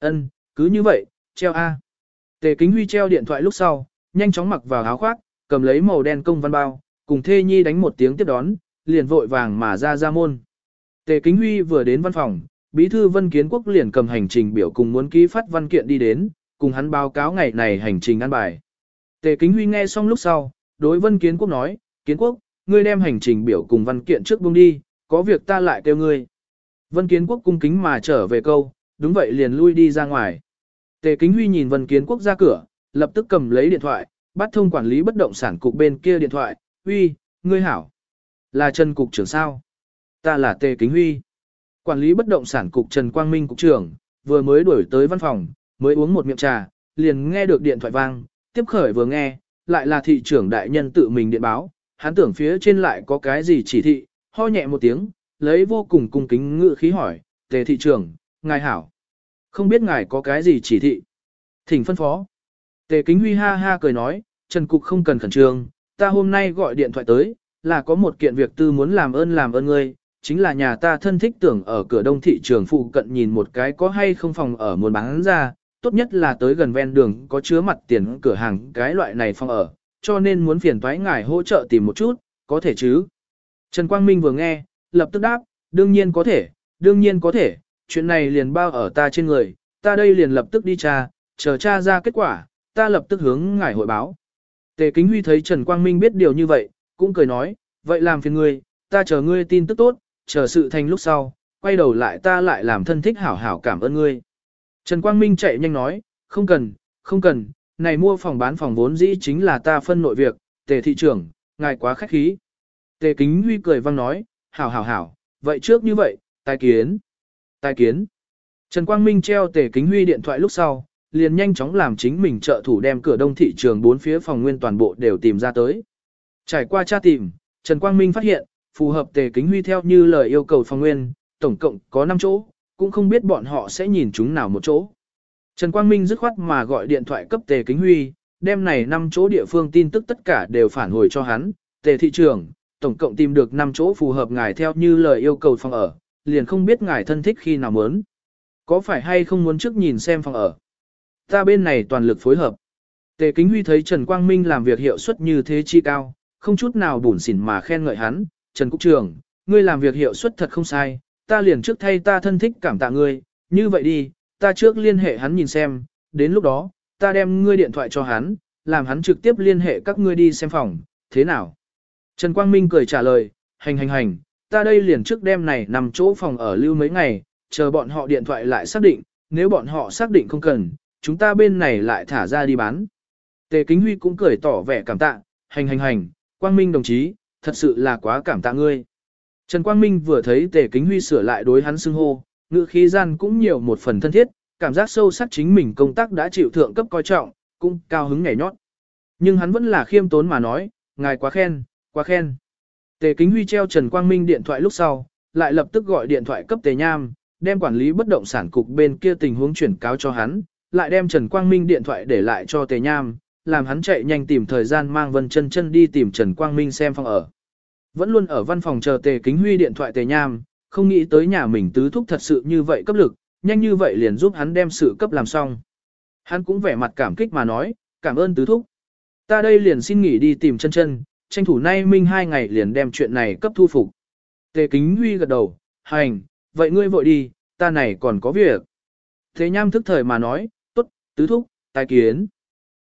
Ân, cứ như vậy, treo A. Tề Kính Huy treo điện thoại lúc sau, nhanh chóng mặc vào áo khoác, cầm lấy màu đen công văn bao, cùng Thê Nhi đánh một tiếng tiếp đón, liền vội vàng mà ra ra môn. Tề Kính Huy vừa đến văn phòng, Bí thư Vân Kiến Quốc liền cầm hành trình biểu cùng muốn ký phát văn kiện đi đến, cùng hắn báo cáo ngày này hành trình ăn bài. Tề Kính Huy nghe xong lúc sau, đối Vân Kiến Quốc nói, Kiến Quốc, ngươi đem hành trình biểu cùng văn kiện trước buông đi, có việc ta lại kêu ngươi. Vân Kiến Quốc cung kính mà trở về câu, đúng vậy liền lui đi ra ngoài. Tề Kính Huy nhìn Vân Kiến Quốc ra cửa, lập tức cầm lấy điện thoại, bắt thông quản lý bất động sản cục bên kia điện thoại, Huy, ngươi hảo. Là Trần Cục trưởng sao? Ta là Tề Kính Huy. Quản lý bất động sản cục Trần Quang Minh Cục trưởng, vừa mới đuổi tới văn phòng, mới uống một miệng trà, liền nghe được điện thoại vang, tiếp khởi vừa nghe, lại là thị trưởng đại nhân tự mình điện báo, hắn tưởng phía trên lại có cái gì chỉ thị, ho nhẹ một tiếng, lấy vô cùng cung kính ngự khí hỏi, tề thị trưởng, ngài hảo. Không biết ngài có cái gì chỉ thị. Thỉnh phân phó. Tề kính huy ha ha cười nói, Trần Cục không cần khẩn trương, ta hôm nay gọi điện thoại tới, là có một kiện việc tư muốn làm ơn làm ơn ngươi, chính là nhà ta thân thích tưởng ở cửa đông thị trường phụ cận nhìn một cái có hay không phòng ở muốn bán ra, tốt nhất là tới gần ven đường có chứa mặt tiền cửa hàng cái loại này phòng ở, cho nên muốn phiền thoái ngài hỗ trợ tìm một chút, có thể chứ. Trần Quang Minh vừa nghe, lập tức đáp, đương nhiên có thể, đương nhiên có thể, chuyện này liền bao ở ta trên người, ta đây liền lập tức đi tra, chờ tra ra kết quả, ta lập tức hướng ngài hội báo. Tề Kính Huy thấy Trần Quang Minh biết điều như vậy, cũng cười nói, vậy làm phiền ngươi, ta chờ ngươi tin tức tốt, chờ sự thành lúc sau, quay đầu lại ta lại làm thân thích hảo hảo cảm ơn ngươi. Trần Quang Minh chạy nhanh nói, không cần, không cần, này mua phòng bán phòng vốn dĩ chính là ta phân nội việc, tề thị trưởng, ngài quá khách khí. Tề kính huy cười vang nói, hảo hảo hảo, vậy trước như vậy, tài kiến, tài kiến. Trần Quang Minh treo tề kính huy điện thoại lúc sau, liền nhanh chóng làm chính mình trợ thủ đem cửa đông thị trường bốn phía phòng nguyên toàn bộ đều tìm ra tới. Trải qua tra tìm, Trần Quang Minh phát hiện, phù hợp tề kính huy theo như lời yêu cầu phòng nguyên, tổng cộng có 5 chỗ, cũng không biết bọn họ sẽ nhìn chúng nào một chỗ. Trần Quang Minh dứt khoát mà gọi điện thoại cấp tề kính huy, đem này 5 chỗ địa phương tin tức tất cả đều phản hồi cho hắn, tề thị trường, tổng cộng tìm được 5 chỗ phù hợp ngài theo như lời yêu cầu phòng ở, liền không biết ngài thân thích khi nào muốn. Có phải hay không muốn trước nhìn xem phòng ở? Ta bên này toàn lực phối hợp. Tề Kính Huy thấy Trần Quang Minh làm việc hiệu suất như thế chi cao, không chút nào bủn xỉn mà khen ngợi hắn, Trần Cục trường ngươi làm việc hiệu suất thật không sai, ta liền trước thay ta thân thích cảm tạ ngươi, như vậy đi, ta trước liên hệ hắn nhìn xem, đến lúc đó, ta đem ngươi điện thoại cho hắn, làm hắn trực tiếp liên hệ các ngươi đi xem phòng, thế nào? Trần Quang Minh cười trả lời, hành hành hành, ta đây liền trước đêm này nằm chỗ phòng ở lưu mấy ngày, chờ bọn họ điện thoại lại xác định, nếu bọn họ xác định không cần, chúng ta bên này lại thả ra đi bán. Tề Kính Huy cũng cười tỏ vẻ cảm tạ, hành hành hành, Quang Minh đồng chí, thật sự là quá cảm tạ ngươi. Trần Quang Minh vừa thấy Tề Kính Huy sửa lại đối hắn xưng hô, ngữ khí gian cũng nhiều một phần thân thiết, cảm giác sâu sắc chính mình công tác đã chịu thượng cấp coi trọng, cũng cao hứng nhảy nhót. Nhưng hắn vẫn là khiêm tốn mà nói, ngài quá khen, quá khen. Tề Kính Huy treo Trần Quang Minh điện thoại lúc sau, lại lập tức gọi điện thoại cấp Tề Nham, đem quản lý bất động sản cục bên kia tình huống chuyển cáo cho hắn, lại đem Trần Quang Minh điện thoại để lại cho Tề Nham, làm hắn chạy nhanh tìm thời gian mang Vân Chân Chân đi tìm Trần Quang Minh xem phòng ở. Vẫn luôn ở văn phòng chờ Tề Kính Huy điện thoại Tề Nham, không nghĩ tới nhà mình tứ thúc thật sự như vậy cấp lực, nhanh như vậy liền giúp hắn đem sự cấp làm xong. Hắn cũng vẻ mặt cảm kích mà nói, cảm ơn tứ thúc. Ta đây liền xin nghỉ đi tìm chân chân, tranh thủ nay minh hai ngày liền đem chuyện này cấp thu phục. Tề Kính Huy gật đầu, hành, vậy ngươi vội đi, ta này còn có việc. Thế Nham thức thời mà nói, tốt, tứ thúc, tài kiến.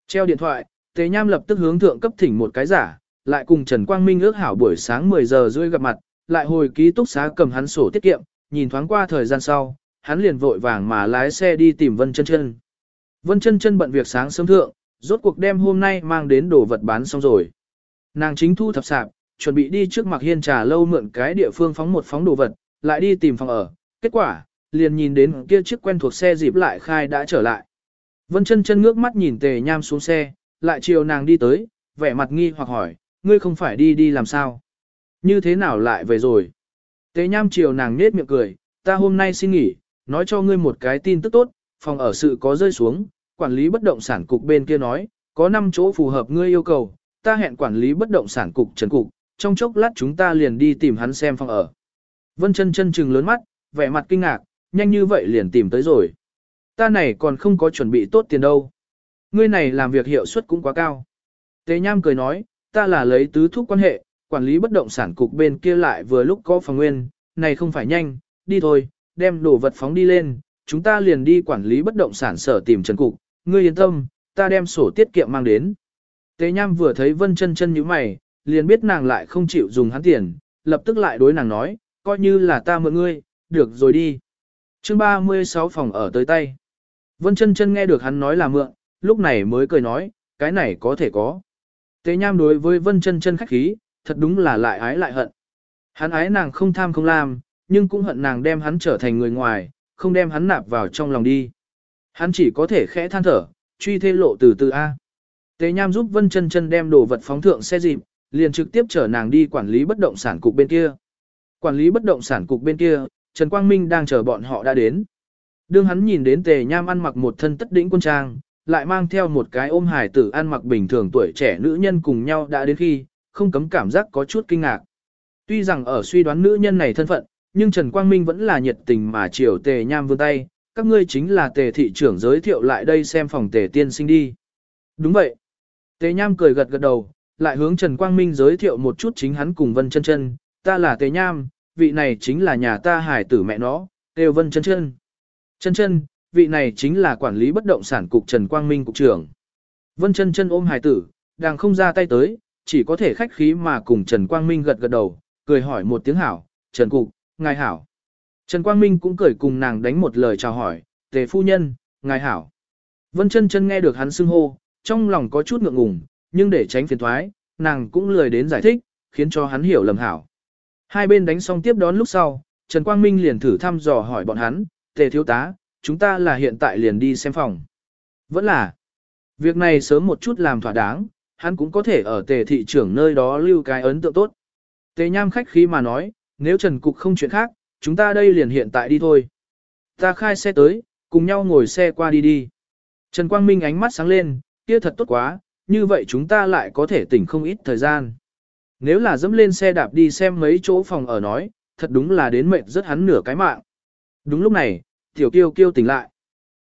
Treo điện thoại, Tề Nham lập tức hướng thượng cấp thỉnh một cái giả, lại cùng Trần Quang Minh ước hảo buổi sáng 10 giờ rưỡi gặp mặt, lại hồi ký túc xá cầm hắn sổ tiết kiệm, nhìn thoáng qua thời gian sau, hắn liền vội vàng mà lái xe đi tìm Vân Chân Chân. Vân Chân Chân bận việc sáng sớm thượng, rốt cuộc đêm hôm nay mang đến đồ vật bán xong rồi. Nàng chính thu thập sạp, chuẩn bị đi trước mặt hiên trà lâu mượn cái địa phương phóng một phóng đồ vật, lại đi tìm phòng ở. Kết quả, liền nhìn đến kia chiếc quen thuộc xe dịp lại khai đã trở lại. Vân chân chân ngước mắt nhìn tề nham xuống xe, lại chiều nàng đi tới, vẻ mặt nghi hoặc hỏi, ngươi không phải đi đi làm sao? Như thế nào lại về rồi? Tề nham chiều nàng nết miệng cười, ta hôm nay xin nghỉ, nói cho ngươi một cái tin tức tốt, phòng ở sự có rơi xuống, quản lý bất động sản cục bên kia nói, có 5 chỗ phù hợp ngươi yêu cầu, ta hẹn quản lý bất động sản cục Trần Cục, trong chốc lát chúng ta liền đi tìm hắn xem phòng ở. Vân chân chân trừng lớn mắt, vẻ mặt kinh ngạc, nhanh như vậy liền tìm tới rồi. Ta này còn không có chuẩn bị tốt tiền đâu. Ngươi này làm việc hiệu suất cũng quá cao. Tế Nham cười nói, ta là lấy tứ thúc quan hệ, quản lý bất động sản cục bên kia lại vừa lúc có phòng nguyên, này không phải nhanh, đi thôi, đem đồ vật phóng đi lên, chúng ta liền đi quản lý bất động sản sở tìm Trần Cục, ngươi yên tâm, ta đem sổ tiết kiệm mang đến. Tế Nham vừa thấy Vân chân chân như mày, liền biết nàng lại không chịu dùng hắn tiền, lập tức lại đối nàng nói, coi như là ta mượn ngươi, được rồi đi. chương 36 phòng ở tới tay. Vân chân chân nghe được hắn nói là mượn, lúc này mới cười nói, cái này có thể có. Tế Nham đối với Vân chân chân khách khí, thật đúng là lại ái lại hận. Hắn ái nàng không tham không làm, nhưng cũng hận nàng đem hắn trở thành người ngoài, không đem hắn nạp vào trong lòng đi. Hắn chỉ có thể khẽ than thở, truy thê lộ từ từ A. Tế Nham giúp Vân Chân Chân đem đồ vật phóng thượng xe dịp, liền trực tiếp chở nàng đi quản lý bất động sản cục bên kia. Quản lý bất động sản cục bên kia, Trần Quang Minh đang chờ bọn họ đã đến. Đương hắn nhìn đến Tề Nham ăn mặc một thân tất đỉnh quân trang, lại mang theo một cái ôm hải tử ăn mặc bình thường tuổi trẻ nữ nhân cùng nhau đã đến khi, không cấm cảm giác có chút kinh ngạc. Tuy rằng ở suy đoán nữ nhân này thân phận, nhưng Trần Quang Minh vẫn là nhiệt tình mà chiều Tề Nham vươn tay, các ngươi chính là Tề thị trưởng giới thiệu lại đây xem phòng Tề tiên sinh đi. Đúng vậy. Tề Nham cười gật gật đầu, lại hướng Trần Quang Minh giới thiệu một chút chính hắn cùng Vân Chân Chân, ta là Tề Nham, vị này chính là nhà ta hải tử mẹ nó, Têu Vân Chân Chân. Chân Chân, vị này chính là quản lý bất động sản cục Trần Quang Minh cục trưởng. Vân Chân Chân ôm hải tử, đang không ra tay tới, chỉ có thể khách khí mà cùng Trần Quang Minh gật gật đầu, cười hỏi một tiếng hảo, Trần Cục, ngài hảo. Trần Quang Minh cũng cười cùng nàng đánh một lời chào hỏi, tề phu nhân, ngài hảo. Vân chân chân nghe được hắn xưng hô, trong lòng có chút ngượng ngùng, nhưng để tránh phiền thoái, nàng cũng lười đến giải thích, khiến cho hắn hiểu lầm hảo. Hai bên đánh xong tiếp đón lúc sau, Trần Quang Minh liền thử thăm dò hỏi bọn hắn, tề thiếu tá, chúng ta là hiện tại liền đi xem phòng. Vẫn là, việc này sớm một chút làm thỏa đáng, hắn cũng có thể ở tề thị trưởng nơi đó lưu cái ấn tượng tốt. Tề nham khách khí mà nói, nếu Trần Cục không chuyện khác, chúng ta đây liền hiện tại đi thôi. Ta khai xe tới, cùng nhau ngồi xe qua đi đi. Trần Quang Minh ánh mắt sáng lên, kia thật tốt quá, như vậy chúng ta lại có thể tỉnh không ít thời gian. Nếu là dẫm lên xe đạp đi xem mấy chỗ phòng ở nói, thật đúng là đến mệt rất hắn nửa cái mạng. Đúng lúc này, Tiểu Kiêu Kiêu tỉnh lại.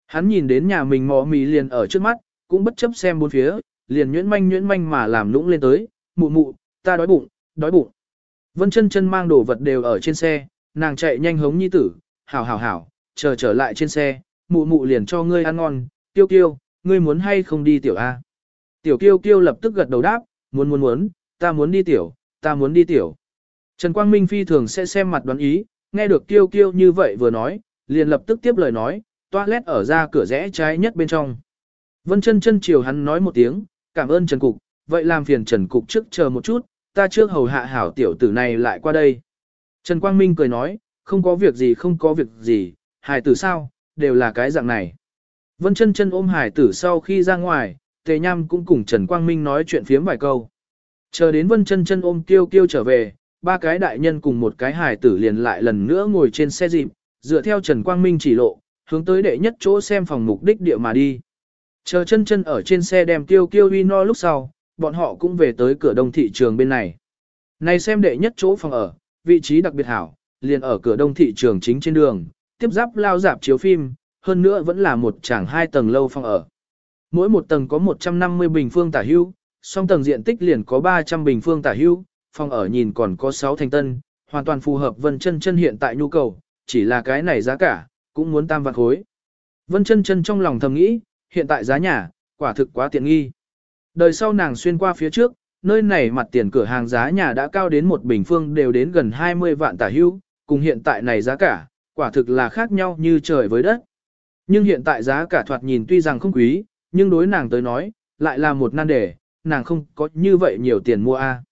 Hắn nhìn đến nhà mình mò mì liền ở trước mắt, cũng bất chấp xem bốn phía, liền nhuyễn manh nhuyễn manh mà làm lũng lên tới, mụ mụ, ta đói bụng, đói bụng. Vân chân chân mang đồ vật đều ở trên xe, nàng chạy nhanh hống nhi tử, hảo hảo hảo, chờ trở lại trên xe, mụ mụ liền cho ngươi ăn ngon, tiêu kiêu, ngươi muốn hay không đi tiểu A. Tiểu kiêu kiêu lập tức gật đầu đáp, muốn muốn muốn, ta muốn đi tiểu, ta muốn đi tiểu. Trần Quang Minh phi thường sẽ xem mặt đoán ý, nghe được kiêu kiêu như vậy vừa nói, liền lập tức tiếp lời nói, toilet ở ra cửa rẽ trái nhất bên trong. Vân chân chân chiều hắn nói một tiếng, cảm ơn Trần Cục, vậy làm phiền Trần Cục trước chờ một chút, ta trước hầu hạ hảo tiểu tử này lại qua đây. Trần Quang Minh cười nói, không có việc gì không có việc gì, hài tử sao, đều là cái dạng này. Vân chân chân ôm Hải tử sau khi ra ngoài, Tề Nham cũng cùng Trần Quang Minh nói chuyện phiếm vài câu. Chờ đến Vân chân chân ôm Kiêu Kiêu trở về, ba cái đại nhân cùng một cái Hải tử liền lại lần nữa ngồi trên xe dịp, dựa theo Trần Quang Minh chỉ lộ, hướng tới đệ nhất chỗ xem phòng mục đích địa mà đi. Chờ chân chân ở trên xe đem Kiêu Kiêu uy no lúc sau, bọn họ cũng về tới cửa đông thị trường bên này. Này xem đệ nhất chỗ phòng ở, vị trí đặc biệt hảo, liền ở cửa đông thị trường chính trên đường, tiếp giáp lao dạp chiếu phim, hơn nữa vẫn là một tràng hai tầng lâu phòng ở. Mỗi một tầng có 150 bình phương tả hưu, song tầng diện tích liền có 300 bình phương tả hưu, phòng ở nhìn còn có 6 thành tân, hoàn toàn phù hợp Vân Chân Chân hiện tại nhu cầu, chỉ là cái này giá cả, cũng muốn tam vạn khối. Vân Chân Chân trong lòng thầm nghĩ, hiện tại giá nhà, quả thực quá tiện nghi. Đời sau nàng xuyên qua phía trước, nơi này mặt tiền cửa hàng giá nhà đã cao đến một bình phương đều đến gần 20 vạn tả hưu, cùng hiện tại này giá cả, quả thực là khác nhau như trời với đất. Nhưng hiện tại giá cả thoạt nhìn tuy rằng không quý, nhưng đối nàng tới nói, lại là một nan đề, nàng không có như vậy nhiều tiền mua a.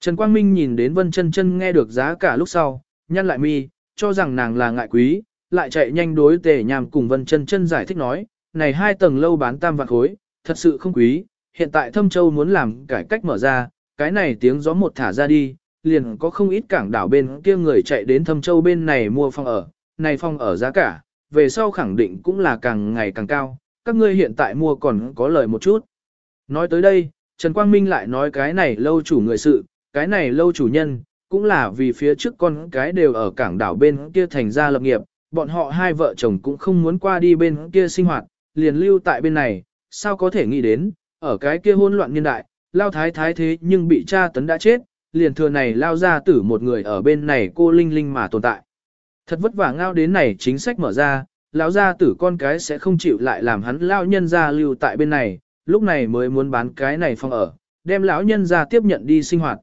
Trần Quang Minh nhìn đến Vân Chân Chân nghe được giá cả lúc sau, nhăn lại mi, cho rằng nàng là ngại quý, lại chạy nhanh đối Tề Nham cùng Vân Chân Chân giải thích nói, này hai tầng lâu bán tam vạn khối, thật sự không quý, hiện tại Thâm Châu muốn làm cải cách mở ra, cái này tiếng gió một thả ra đi, liền có không ít cảng đảo bên kia người chạy đến Thâm Châu bên này mua phòng ở, này phòng ở giá cả, về sau khẳng định cũng là càng ngày càng cao, các ngươi hiện tại mua còn có lời một chút. Nói tới đây, Trần Quang Minh lại nói cái này lâu chủ người sự, cái này lâu chủ nhân, cũng là vì phía trước con cái đều ở cảng đảo bên kia thành ra lập nghiệp, bọn họ hai vợ chồng cũng không muốn qua đi bên kia sinh hoạt, liền lưu tại bên này, sao có thể nghĩ đến, ở cái kia hỗn loạn niên đại, lao thái thái thế nhưng bị cha tấn đã chết, liền thừa này lao ra tử một người ở bên này cô linh linh mà tồn tại. Thật vất vả ngao đến này chính sách mở ra, lão gia tử con cái sẽ không chịu lại làm hắn lão nhân gia lưu tại bên này, lúc này mới muốn bán cái này phòng ở, đem lão nhân gia tiếp nhận đi sinh hoạt.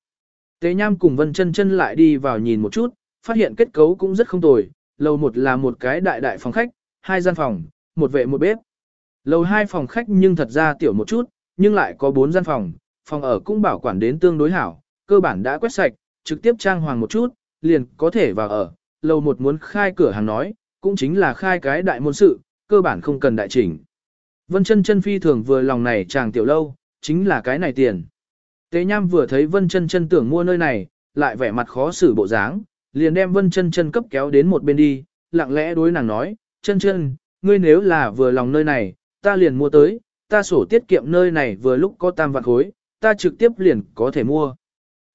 Tế Nham cùng Vân Chân Chân lại đi vào nhìn một chút, phát hiện kết cấu cũng rất không tồi, lầu một là một cái đại đại phòng khách, hai gian phòng, một vệ một bếp. Lầu hai phòng khách nhưng thật ra tiểu một chút, nhưng lại có bốn gian phòng, phòng ở cũng bảo quản đến tương đối hảo, cơ bản đã quét sạch, trực tiếp trang hoàng một chút, liền có thể vào ở. Lầu một muốn khai cửa hàng nói, cũng chính là khai cái đại môn sự, cơ bản không cần đại chỉnh. Vân chân chân phi thường vừa lòng này chàng tiểu lâu, chính là cái này tiền. Tế Nham vừa thấy Vân chân chân tưởng mua nơi này, lại vẻ mặt khó xử bộ dáng, liền đem Vân chân chân cấp kéo đến một bên đi, lặng lẽ đối nàng nói, chân chân, ngươi nếu là vừa lòng nơi này, ta liền mua tới, ta sổ tiết kiệm nơi này vừa lúc có tam vạn khối, ta trực tiếp liền có thể mua.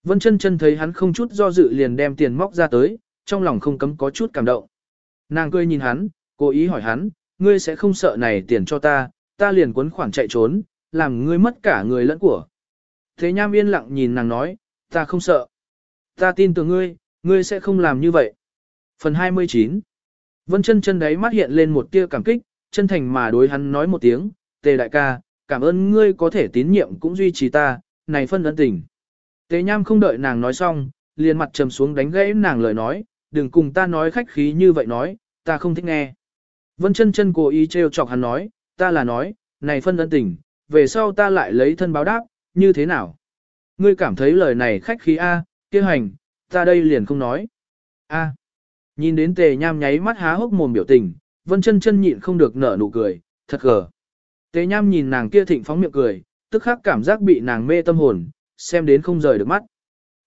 Vân chân chân thấy hắn không chút do dự liền đem tiền móc ra tới, trong lòng không cấm có chút cảm động. Nàng cười nhìn hắn, cố ý hỏi hắn, ngươi sẽ không sợ này tiền cho ta, ta liền cuốn khoản chạy trốn, làm ngươi mất cả người lẫn của. Thế nham yên lặng nhìn nàng nói, ta không sợ. Ta tin tưởng ngươi, ngươi sẽ không làm như vậy. Phần 29 Vân chân chân đấy mắt hiện lên một tia cảm kích, chân thành mà đối hắn nói một tiếng, tề đại ca, cảm ơn ngươi có thể tín nhiệm cũng duy trì ta, này phân ấn tình. Tề nham không đợi nàng nói xong, liền mặt trầm xuống đánh gãy nàng lời nói, đừng cùng ta nói khách khí như vậy nói, ta không thích nghe. Vân chân chân cố ý trêu chọc hắn nói, ta là nói, này phân ân tình, về sau ta lại lấy thân báo đáp, như thế nào? Ngươi cảm thấy lời này khách khí A, kia hành, ta đây liền không nói. A. Nhìn đến tề nham nháy mắt há hốc mồm biểu tình, vân chân chân nhịn không được nở nụ cười, thật gờ. Tề nham nhìn nàng kia thịnh phóng miệng cười, tức khắc cảm giác bị nàng mê tâm hồn, xem đến không rời được mắt.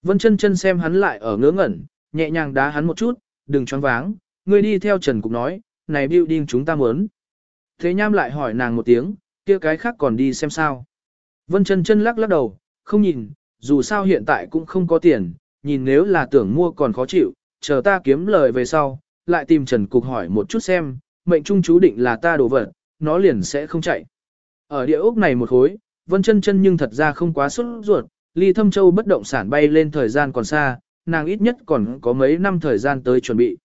Vân chân chân xem hắn lại ở ngớ ngẩn, nhẹ nhàng đá hắn một chút, đừng choáng váng, ngươi đi theo Trần Cục nói, này building chúng ta muốn. Thế nham lại hỏi nàng một tiếng, kia cái khác còn đi xem sao. Vân chân chân lắc lắc đầu, không nhìn, dù sao hiện tại cũng không có tiền, nhìn nếu là tưởng mua còn khó chịu, chờ ta kiếm lời về sau, lại tìm Trần Cục hỏi một chút xem, mệnh trung chú định là ta đổ vật, nó liền sẽ không chạy. Ở địa ốc này một khối, Vân chân chân nhưng thật ra không quá xuất ruột, ly thâm châu bất động sản bay lên thời gian còn xa, nàng ít nhất còn có mấy năm thời gian tới chuẩn bị.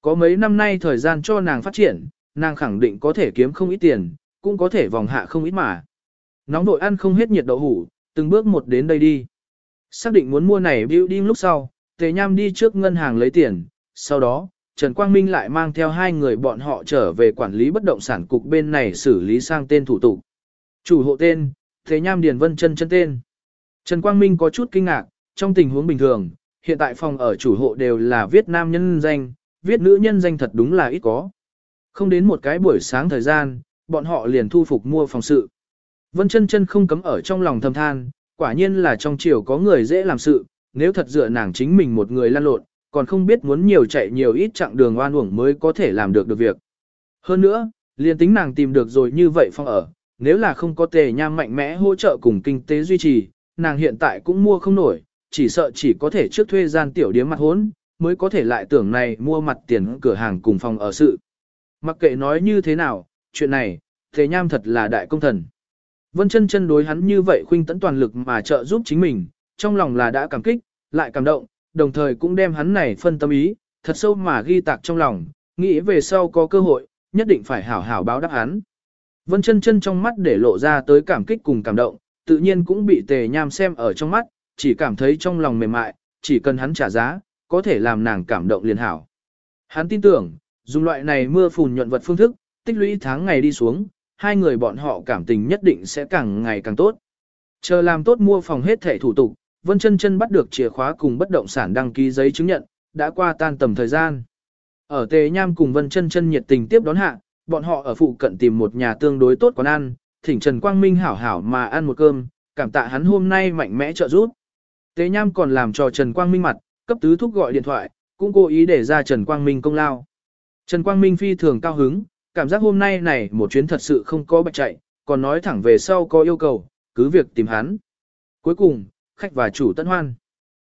Có mấy năm nay thời gian cho nàng phát triển, nàng khẳng định có thể kiếm không ít tiền, cũng có thể vòng hạ không ít mà. Nóng đội ăn không hết nhiệt đậu hủ, từng bước một đến đây đi. Xác định muốn mua này building lúc sau, Tề Nham đi trước ngân hàng lấy tiền, sau đó, Trần Quang Minh lại mang theo hai người bọn họ trở về quản lý bất động sản cục bên này xử lý sang tên thủ tục. Chủ hộ tên, Tề Nham Điền Vân chân chân tên. Trần Quang Minh có chút kinh ngạc, trong tình huống bình thường, hiện tại phòng ở chủ hộ đều là viết nam nhân danh, viết nữ nhân danh thật đúng là ít có. Không đến một cái buổi sáng thời gian, bọn họ liền thu phục mua phòng sự. Vân chân chân không cấm ở trong lòng thầm than, quả nhiên là trong chiều có người dễ làm sự, nếu thật dựa nàng chính mình một người lăn lộn, còn không biết muốn nhiều chạy nhiều ít chặng đường oan uổng mới có thể làm được được việc. Hơn nữa, liền tính nàng tìm được rồi như vậy phòng ở, nếu là không có tề nham mạnh mẽ hỗ trợ cùng kinh tế duy trì, nàng hiện tại cũng mua không nổi, chỉ sợ chỉ có thể trước thuê gian tiểu điếm mặt hốn, mới có thể lại tưởng này mua mặt tiền cửa hàng cùng phòng ở sự. Mặc kệ nói như thế nào, chuyện này, thế nham thật là đại công thần. Vân chân chân đối hắn như vậy khuynh tấn toàn lực mà trợ giúp chính mình, trong lòng là đã cảm kích, lại cảm động, đồng thời cũng đem hắn này phân tâm ý, thật sâu mà ghi tạc trong lòng, nghĩ về sau có cơ hội, nhất định phải hảo hảo báo đáp hắn. Vân chân chân trong mắt để lộ ra tới cảm kích cùng cảm động, tự nhiên cũng bị tề nham xem ở trong mắt, chỉ cảm thấy trong lòng mềm mại, chỉ cần hắn trả giá, có thể làm nàng cảm động liền hảo. Hắn tin tưởng, dùng loại này mưa phùn nhuận vật phương thức, tích lũy tháng ngày đi xuống, hai người bọn họ cảm tình nhất định sẽ càng ngày càng tốt. Chờ làm tốt mua phòng hết thẻ thủ tục, Vân Chân Chân bắt được chìa khóa cùng bất động sản đăng ký giấy chứng nhận, đã qua tan tầm thời gian. Ở Tề Nham cùng Vân Chân Chân nhiệt tình tiếp đón hạ, bọn họ ở phụ cận tìm một nhà tương đối tốt quán ăn, thỉnh Trần Quang Minh hảo hảo mà ăn một cơm, cảm tạ hắn hôm nay mạnh mẽ trợ giúp. Tế Nham còn làm cho Trần Quang Minh mặt, cấp tứ thúc gọi điện thoại, cũng cố ý để ra Trần Quang Minh công lao. Trần Quang Minh phi thường cao hứng, cảm giác hôm nay này một chuyến thật sự không có bạch chạy, còn nói thẳng về sau có yêu cầu, cứ việc tìm hắn. Cuối cùng, khách và chủ tận hoan.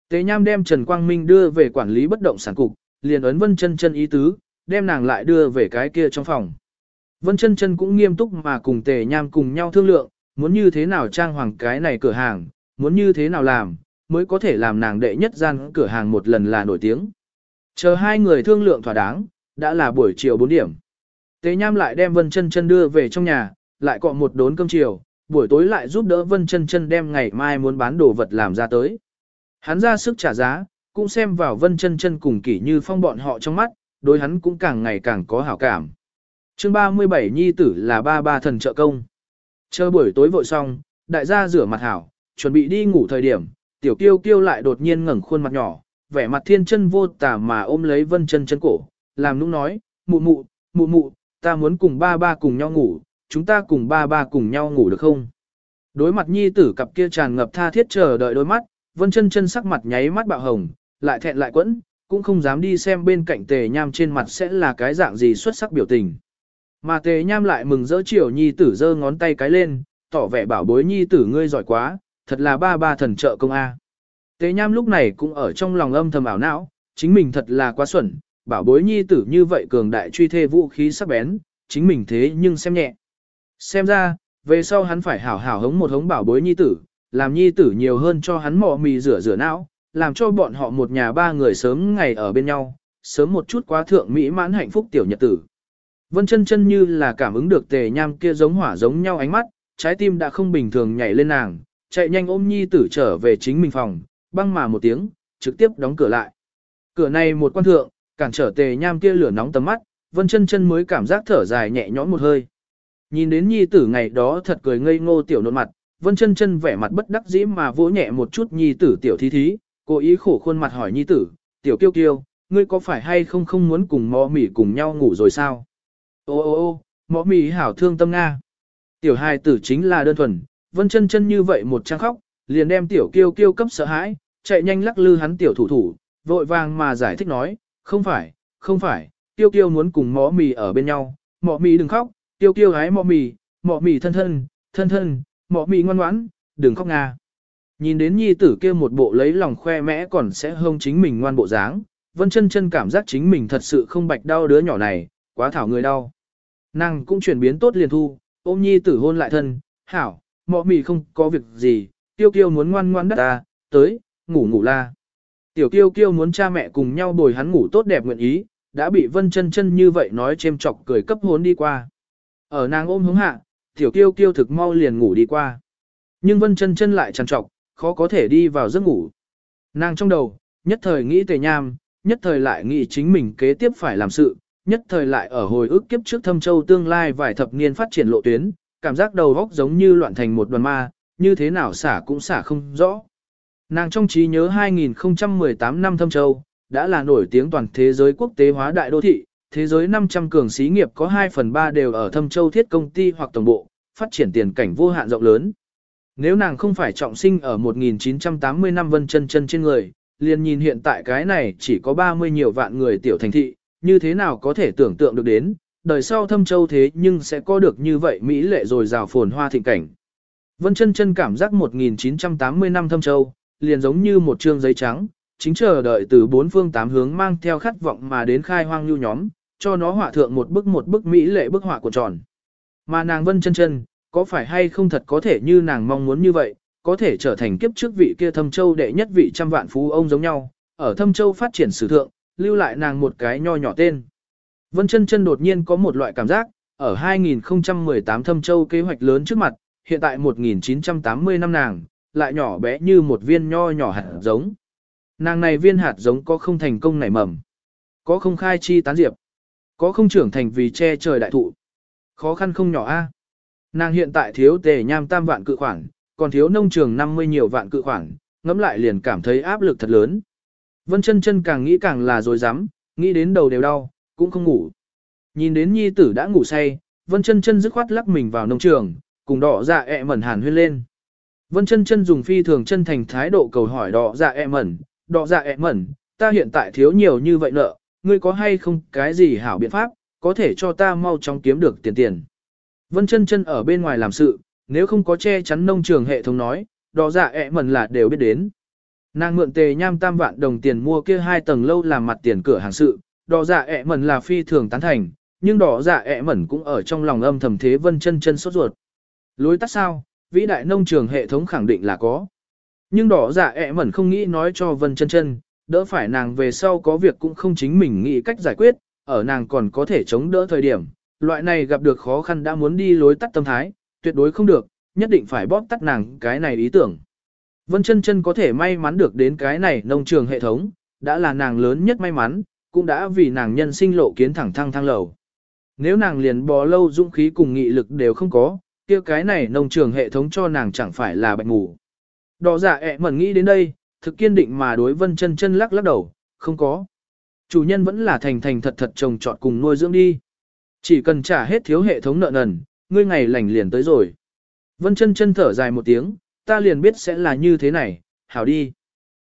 Tế Nham đem Trần Quang Minh đưa về quản lý bất động sản cục, liền ấn vân chân chân ý tứ, đem nàng lại đưa về cái kia trong phòng. Vân chân chân cũng nghiêm túc mà cùng tề nham cùng nhau thương lượng, muốn như thế nào trang hoàng cái này cửa hàng, muốn như thế nào làm, mới có thể làm nàng đệ nhất gian cửa hàng một lần là nổi tiếng. Chờ hai người thương lượng thỏa đáng, đã là buổi chiều 4 điểm. Tề nham lại đem Vân chân chân đưa về trong nhà, lại cọ một đốn cơm chiều, buổi tối lại giúp đỡ Vân chân chân đem ngày mai muốn bán đồ vật làm ra tới. Hắn ra sức trả giá, cũng xem vào Vân chân chân cùng kỷ như phong bọn họ trong mắt, đối hắn cũng càng ngày càng có hảo cảm. chương 37 nhi tử là ba ba thần trợ công. Chờ buổi tối vội xong, đại gia rửa mặt hảo, chuẩn bị đi ngủ thời điểm, tiểu kiêu kiêu lại đột nhiên ngẩng khuôn mặt nhỏ, vẻ mặt thiên chân vô tả mà ôm lấy vân chân chân cổ, làm nũng nói, mụ mụ, mụ mụ, ta muốn cùng ba ba cùng nhau ngủ, chúng ta cùng ba ba cùng nhau ngủ được không? Đối mặt nhi tử cặp kia tràn ngập tha thiết chờ đợi đôi mắt, vân chân chân sắc mặt nháy mắt bạo hồng, lại thẹn lại quẫn, cũng không dám đi xem bên cạnh tề nham trên mặt sẽ là cái dạng gì xuất sắc biểu tình. Mà tề nham lại mừng rỡ chiều nhi tử giơ ngón tay cái lên, tỏ vẻ bảo bối nhi tử ngươi giỏi quá, thật là ba ba thần trợ công A. Tề nham lúc này cũng ở trong lòng âm thầm ảo não, chính mình thật là quá xuẩn, bảo bối nhi tử như vậy cường đại truy thê vũ khí sắc bén, chính mình thế nhưng xem nhẹ. Xem ra, về sau hắn phải hảo hảo hống một hống bảo bối nhi tử, làm nhi tử nhiều hơn cho hắn mò mì rửa rửa não, làm cho bọn họ một nhà ba người sớm ngày ở bên nhau, sớm một chút quá thượng mỹ mãn hạnh phúc tiểu nhật tử. Vân chân chân như là cảm ứng được tề nham kia giống hỏa giống nhau ánh mắt, trái tim đã không bình thường nhảy lên nàng, chạy nhanh ôm nhi tử trở về chính mình phòng, băng mà một tiếng, trực tiếp đóng cửa lại. Cửa này một quan thượng, cản trở tề nham kia lửa nóng tầm mắt, vân chân chân mới cảm giác thở dài nhẹ nhõm một hơi. Nhìn đến nhi tử ngày đó thật cười ngây ngô tiểu nộn mặt, vân chân chân vẻ mặt bất đắc dĩ mà vỗ nhẹ một chút nhi tử tiểu thí thí, cố ý khổ khuôn mặt hỏi nhi tử, tiểu kiêu kiêu, ngươi có phải hay không không muốn cùng mò mỉ cùng nhau ngủ rồi sao? Ô ô ô, mò mỉ hảo thương tâm Nga. Tiểu hài tử chính là đơn thuần, vân chân chân như vậy một trang khóc, liền đem tiểu kiêu kiêu cấp sợ hãi, chạy nhanh lắc lư hắn tiểu thủ thủ, vội vàng mà giải thích nói, không phải, không phải, tiêu kiêu muốn cùng mỏ mì ở bên nhau, mỏ mì đừng khóc, tiêu kiêu hái mỏ mì, mỏ mì thân thân, thân thân, mỏ mì ngoan ngoãn, đừng khóc Nga. Nhìn đến nhi tử kia một bộ lấy lòng khoe mẽ còn sẽ hông chính mình ngoan bộ dáng, vân chân chân cảm giác chính mình thật sự không bạch đau đứa nhỏ này, quá thảo người đau. Nàng cũng chuyển biến tốt liền thu, ôm nhi tử hôn lại thân, hảo, mọ mì không có việc gì, tiêu kiêu muốn ngoan ngoan đất ta, tới, ngủ ngủ la. Tiểu kiêu kiêu muốn cha mẹ cùng nhau bồi hắn ngủ tốt đẹp nguyện ý, đã bị vân chân chân như vậy nói chêm chọc cười cấp hốn đi qua. Ở nàng ôm hướng hạ, tiểu kiêu kiêu thực mau liền ngủ đi qua. Nhưng vân chân chân lại trằn trọc, khó có thể đi vào giấc ngủ. Nàng trong đầu, nhất thời nghĩ tề nham, nhất thời lại nghĩ chính mình kế tiếp phải làm sự, nhất thời lại ở hồi ức kiếp trước thâm châu tương lai vài thập niên phát triển lộ tuyến, cảm giác đầu óc giống như loạn thành một đoàn ma, như thế nào xả cũng xả không rõ. Nàng trong trí nhớ 2018 năm thâm châu, đã là nổi tiếng toàn thế giới quốc tế hóa đại đô thị, thế giới 500 cường xí nghiệp có 2 phần 3 đều ở thâm châu thiết công ty hoặc tổng bộ, phát triển tiền cảnh vô hạn rộng lớn. Nếu nàng không phải trọng sinh ở 1980 năm vân chân chân trên người, liền nhìn hiện tại cái này chỉ có 30 nhiều vạn người tiểu thành thị, như thế nào có thể tưởng tượng được đến, đời sau thâm châu thế nhưng sẽ có được như vậy Mỹ lệ rồi rào phồn hoa thịnh cảnh. Vân chân chân cảm giác 1980 năm thâm châu, liền giống như một trương giấy trắng, chính chờ đợi từ bốn phương tám hướng mang theo khát vọng mà đến khai hoang lưu nhóm, cho nó họa thượng một bức một bức Mỹ lệ bức họa của tròn. Mà nàng vân chân chân, có phải hay không thật có thể như nàng mong muốn như vậy, có thể trở thành kiếp trước vị kia thâm châu đệ nhất vị trăm vạn phú ông giống nhau, ở thâm châu phát triển sử thượng, lưu lại nàng một cái nho nhỏ tên. Vân chân chân đột nhiên có một loại cảm giác, ở 2018 thâm châu kế hoạch lớn trước mặt, hiện tại 1980 năm nàng, lại nhỏ bé như một viên nho nhỏ hạt giống. Nàng này viên hạt giống có không thành công nảy mầm, có không khai chi tán diệp, có không trưởng thành vì che trời đại thụ. Khó khăn không nhỏ a. Nàng hiện tại thiếu tề nham tam vạn cự khoản, còn thiếu nông trường 50 nhiều vạn cự khoản, ngẫm lại liền cảm thấy áp lực thật lớn. Vân chân chân càng nghĩ càng là dối rắm nghĩ đến đầu đều đau, cũng không ngủ. Nhìn đến nhi tử đã ngủ say, Vân chân chân dứt khoát lắc mình vào nông trường, cùng đỏ dạ ẹ mẩn hàn huyên lên. Vân chân chân dùng phi thường chân thành thái độ cầu hỏi đỏ dạ ẹ mẩn, đỏ dạ ẹ mẩn, ta hiện tại thiếu nhiều như vậy nợ, ngươi có hay không cái gì hảo biện pháp, có thể cho ta mau chóng kiếm được tiền tiền. Vân chân chân ở bên ngoài làm sự, nếu không có che chắn nông trường hệ thống nói, đỏ dạ ẹ mẩn là đều biết đến. Nàng mượn tề nham tam vạn đồng tiền mua kia hai tầng lâu làm mặt tiền cửa hàng sự, đỏ dạ ẹ mẩn là phi thường tán thành, nhưng đỏ dạ ẹ mẩn cũng ở trong lòng âm thầm thế vân chân chân sốt ruột. Lối tắt sao, vĩ đại nông trường hệ thống khẳng định là có. Nhưng đỏ dạ ẹ mẩn không nghĩ nói cho vân chân chân, đỡ phải nàng về sau có việc cũng không chính mình nghĩ cách giải quyết, ở nàng còn có thể chống đỡ thời điểm. Loại này gặp được khó khăn đã muốn đi lối tắt tâm thái, tuyệt đối không được, nhất định phải bóp tắt nàng cái này ý tưởng. Vân chân chân có thể may mắn được đến cái này nông trường hệ thống, đã là nàng lớn nhất may mắn, cũng đã vì nàng nhân sinh lộ kiến thẳng thăng thăng lầu. Nếu nàng liền bò lâu dũng khí cùng nghị lực đều không có, kia cái này nông trường hệ thống cho nàng chẳng phải là bệnh ngủ. Đỏ giả dạ ẹ mẩn nghĩ đến đây, thực kiên định mà đối vân chân chân lắc lắc đầu, không có. Chủ nhân vẫn là thành thành thật thật trồng trọt cùng nuôi dưỡng đi. Chỉ cần trả hết thiếu hệ thống nợ nần, ngươi ngày lành liền tới rồi. Vân chân chân thở dài một tiếng, ta liền biết sẽ là như thế này, hảo đi.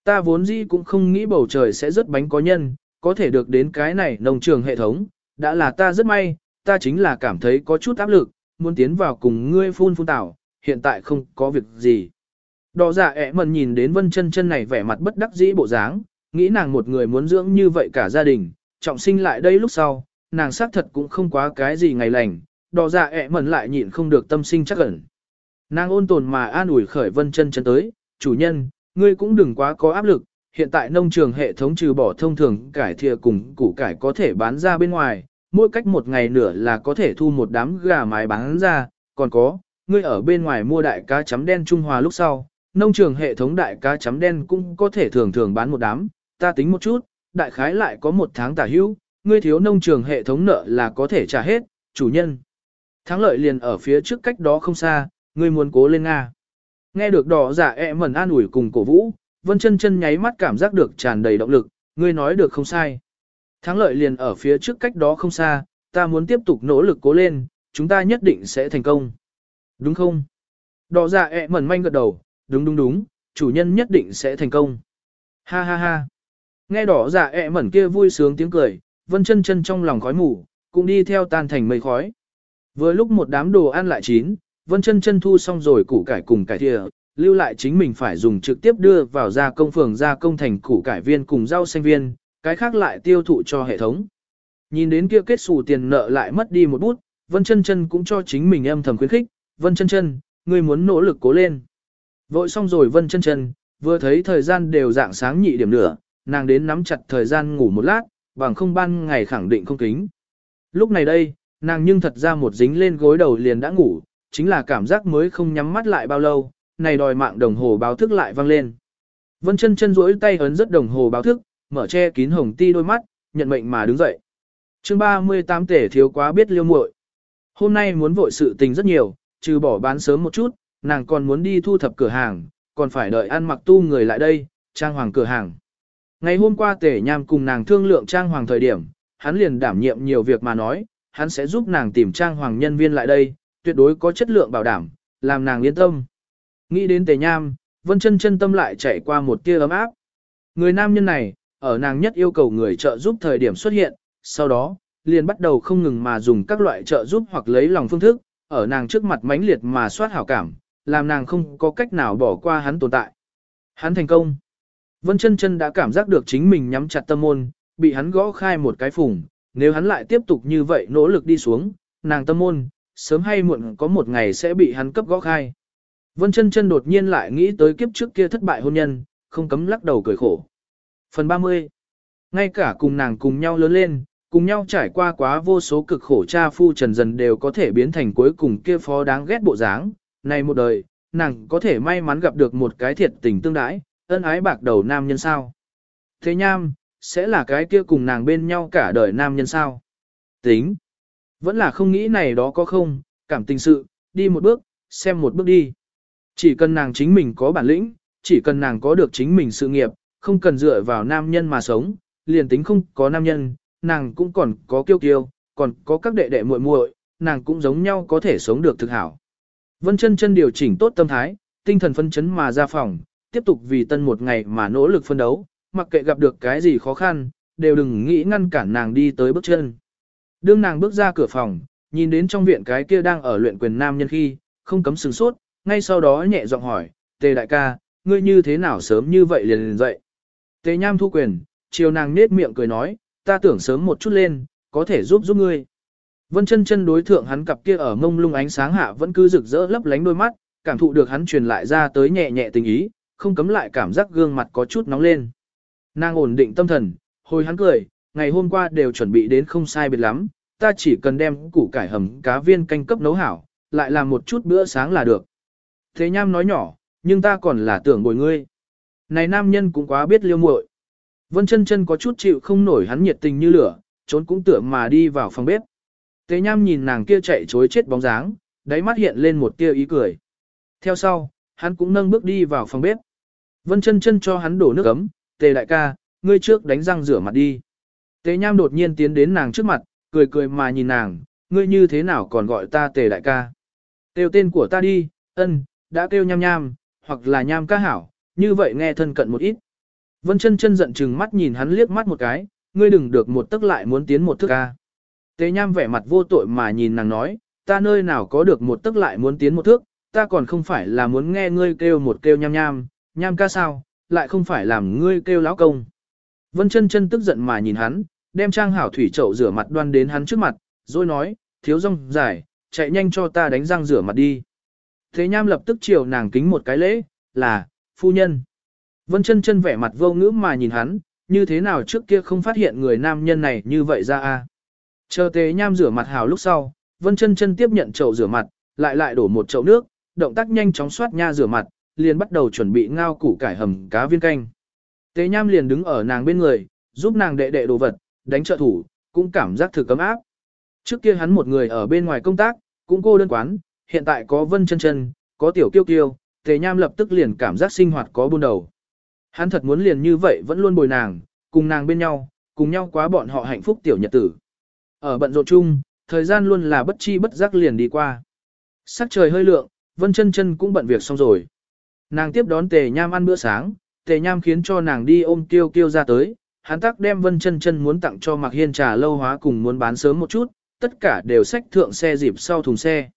Ta vốn dĩ cũng không nghĩ bầu trời sẽ rớt bánh có nhân, có thể được đến cái này nông trường hệ thống, đã là ta rất may, ta chính là cảm thấy có chút áp lực, muốn tiến vào cùng ngươi phun phun tảo, hiện tại không có việc gì. Đỏ dạ giả ẻ mần nhìn đến vân chân chân này vẻ mặt bất đắc dĩ bộ dáng, nghĩ nàng một người muốn dưỡng như vậy cả gia đình, trọng sinh lại đây lúc sau, nàng xác thật cũng không quá cái gì ngày lành, đỏ dạ giả ẻ mần lại nhịn không được tâm sinh chắc ẩn. Nàng ôn tồn mà an ủi khởi vân chân chân tới, chủ nhân, ngươi cũng đừng quá có áp lực, hiện tại nông trường hệ thống trừ bỏ thông thường cải thìa cùng củ cải có thể bán ra bên ngoài, mỗi cách một ngày nửa là có thể thu một đám gà mái bán ra, còn có, ngươi ở bên ngoài mua đại cá chấm đen Trung Hòa lúc sau, nông trường hệ thống đại cá chấm đen cũng có thể thường thường bán một đám, ta tính một chút, đại khái lại có một tháng tả hữu, ngươi thiếu nông trường hệ thống nợ là có thể trả hết, chủ nhân. Thắng lợi liền ở phía trước cách đó không xa, ngươi muốn cố lên Nga. Nghe được đỏ giả ẹ mẩn an ủi cùng cổ vũ, vân chân chân nháy mắt cảm giác được tràn đầy động lực, ngươi nói được không sai. Thắng lợi liền ở phía trước cách đó không xa, ta muốn tiếp tục nỗ lực cố lên, chúng ta nhất định sẽ thành công. Đúng không? Đỏ dạ ẹ mẩn manh gật đầu, đúng đúng đúng, chủ nhân nhất định sẽ thành công. Ha ha ha. Nghe đỏ dạ ẹ mẩn kia vui sướng tiếng cười, vân chân chân trong lòng khói mù, cũng đi theo tan thành mây khói. Vừa lúc một đám đồ ăn lại chín, vân chân chân thu xong rồi củ cải cùng cải thìa, lưu lại chính mình phải dùng trực tiếp đưa vào gia công phường gia công thành củ cải viên cùng rau xanh viên, cái khác lại tiêu thụ cho hệ thống. Nhìn đến kia kết xù tiền nợ lại mất đi một bút, Vân Chân Chân cũng cho chính mình âm thầm khuyến khích, "Vân Chân Chân, ngươi muốn nỗ lực cố lên." Vội xong rồi Vân Chân Chân, vừa thấy thời gian đều dạng sáng nhị điểm nữa, nàng đến nắm chặt thời gian ngủ một lát, bằng không ban ngày khẳng định không kính. Lúc này đây, nàng nhưng thật ra một dính lên gối đầu liền đã ngủ, chính là cảm giác mới không nhắm mắt lại bao lâu, này đòi mạng đồng hồ báo thức lại vang lên. Vân chân chân duỗi tay ấn rất đồng hồ báo thức, mở che kín hồng ti đôi mắt, nhận mệnh mà đứng dậy. chương 38 tể thiếu quá biết liêu muội. Hôm nay muốn vội sự tình rất nhiều, trừ bỏ bán sớm một chút, nàng còn muốn đi thu thập cửa hàng, còn phải đợi ăn mặc tu người lại đây, trang hoàng cửa hàng. Ngày hôm qua tể nham cùng nàng thương lượng trang hoàng thời điểm, hắn liền đảm nhiệm nhiều việc mà nói, hắn sẽ giúp nàng tìm trang hoàng nhân viên lại đây, tuyệt đối có chất lượng bảo đảm, làm nàng yên tâm. Nghĩ đến tề nham, vân chân chân tâm lại chạy qua một tia ấm áp. Người nam nhân này, ở nàng nhất yêu cầu người trợ giúp thời điểm xuất hiện, sau đó, liền bắt đầu không ngừng mà dùng các loại trợ giúp hoặc lấy lòng phương thức, ở nàng trước mặt mãnh liệt mà soát hảo cảm, làm nàng không có cách nào bỏ qua hắn tồn tại. Hắn thành công. Vân chân chân đã cảm giác được chính mình nhắm chặt tâm môn, bị hắn gõ khai một cái phủng nếu hắn lại tiếp tục như vậy nỗ lực đi xuống, nàng tâm môn, sớm hay muộn có một ngày sẽ bị hắn cấp gõ khai. Vân chân chân đột nhiên lại nghĩ tới kiếp trước kia thất bại hôn nhân, không cấm lắc đầu cười khổ. Phần 30 Ngay cả cùng nàng cùng nhau lớn lên, cùng nhau trải qua quá vô số cực khổ cha phu trần dần đều có thể biến thành cuối cùng kia phó đáng ghét bộ dáng. Này một đời, nàng có thể may mắn gặp được một cái thiệt tình tương đãi, ân ái bạc đầu nam nhân sao. Thế nham, sẽ là cái kia cùng nàng bên nhau cả đời nam nhân sao. Tính. Vẫn là không nghĩ này đó có không, cảm tình sự, đi một bước, xem một bước đi. Chỉ cần nàng chính mình có bản lĩnh, chỉ cần nàng có được chính mình sự nghiệp, không cần dựa vào nam nhân mà sống, liền tính không có nam nhân, nàng cũng còn có kiêu kiêu, còn có các đệ đệ muội muội, nàng cũng giống nhau có thể sống được thực hảo. Vân chân chân điều chỉnh tốt tâm thái, tinh thần phân chấn mà ra phòng, tiếp tục vì tân một ngày mà nỗ lực phân đấu, mặc kệ gặp được cái gì khó khăn, đều đừng nghĩ ngăn cản nàng đi tới bước chân. Đương nàng bước ra cửa phòng, nhìn đến trong viện cái kia đang ở luyện quyền nam nhân khi, không cấm sừng sốt, ngay sau đó nhẹ giọng hỏi, tề đại ca, ngươi như thế nào sớm như vậy liền liền dậy. Tề nham thu quyền, chiều nàng nết miệng cười nói, ta tưởng sớm một chút lên, có thể giúp giúp ngươi. Vân chân chân đối thượng hắn cặp kia ở mông lung ánh sáng hạ vẫn cứ rực rỡ lấp lánh đôi mắt, cảm thụ được hắn truyền lại ra tới nhẹ nhẹ tình ý, không cấm lại cảm giác gương mặt có chút nóng lên. Nàng ổn định tâm thần, hồi hắn cười, ngày hôm qua đều chuẩn bị đến không sai biệt lắm, ta chỉ cần đem củ cải hầm cá viên canh cấp nấu hảo, lại làm một chút bữa sáng là được. Thế nham nói nhỏ, nhưng ta còn là tưởng bồi ngươi. Này nam nhân cũng quá biết liêu muội. Vân chân chân có chút chịu không nổi hắn nhiệt tình như lửa, trốn cũng tưởng mà đi vào phòng bếp. Tế nham nhìn nàng kia chạy chối chết bóng dáng, đáy mắt hiện lên một tia ý cười. Theo sau, hắn cũng nâng bước đi vào phòng bếp. Vân chân chân cho hắn đổ nước ấm, tề đại ca, ngươi trước đánh răng rửa mặt đi. Tế nham đột nhiên tiến đến nàng trước mặt, cười cười mà nhìn nàng, ngươi như thế nào còn gọi ta tề đại ca. Têu tên của ta đi, ân, đã kêu nham nham, hoặc là nham ca hảo, như vậy nghe thân cận một ít. Vân chân chân giận chừng mắt nhìn hắn liếc mắt một cái, ngươi đừng được một tức lại muốn tiến một thước ca. Tế nham vẻ mặt vô tội mà nhìn nàng nói, ta nơi nào có được một tức lại muốn tiến một thước, ta còn không phải là muốn nghe ngươi kêu một kêu nham nham, nham ca sao, lại không phải làm ngươi kêu lão công. Vân chân chân tức giận mà nhìn hắn, đem trang hảo thủy chậu rửa mặt đoan đến hắn trước mặt, rồi nói, thiếu rong dài, chạy nhanh cho ta đánh răng rửa mặt đi. Thế nham lập tức chiều nàng kính một cái lễ, là, phu nhân. Vân chân chân vẻ mặt vô ngữ mà nhìn hắn, như thế nào trước kia không phát hiện người nam nhân này như vậy ra a? Chờ tế nham rửa mặt hào lúc sau, Vân chân chân tiếp nhận chậu rửa mặt, lại lại đổ một chậu nước, động tác nhanh chóng xoát nha rửa mặt, liền bắt đầu chuẩn bị ngao củ cải hầm cá viên canh. Tế nham liền đứng ở nàng bên người, giúp nàng đệ đệ đồ vật, đánh trợ thủ, cũng cảm giác thực cấm áp. Trước kia hắn một người ở bên ngoài công tác, cũng cô đơn quán, hiện tại có vân chân chân, có tiểu kiêu kiêu, tề nham lập tức liền cảm giác sinh hoạt có buôn đầu. Hắn thật muốn liền như vậy vẫn luôn bồi nàng, cùng nàng bên nhau, cùng nhau quá bọn họ hạnh phúc tiểu nhật tử. Ở bận rộn chung, thời gian luôn là bất chi bất giác liền đi qua. Sắc trời hơi lượng, vân chân chân cũng bận việc xong rồi. Nàng tiếp đón tề nham ăn bữa sáng, tề nham khiến cho nàng đi ôm kiêu kiêu ra tới, hắn tác đem vân chân chân muốn tặng cho Mạc Hiên trà lâu hóa cùng muốn bán sớm một chút, tất cả đều xách thượng xe dịp sau thùng xe.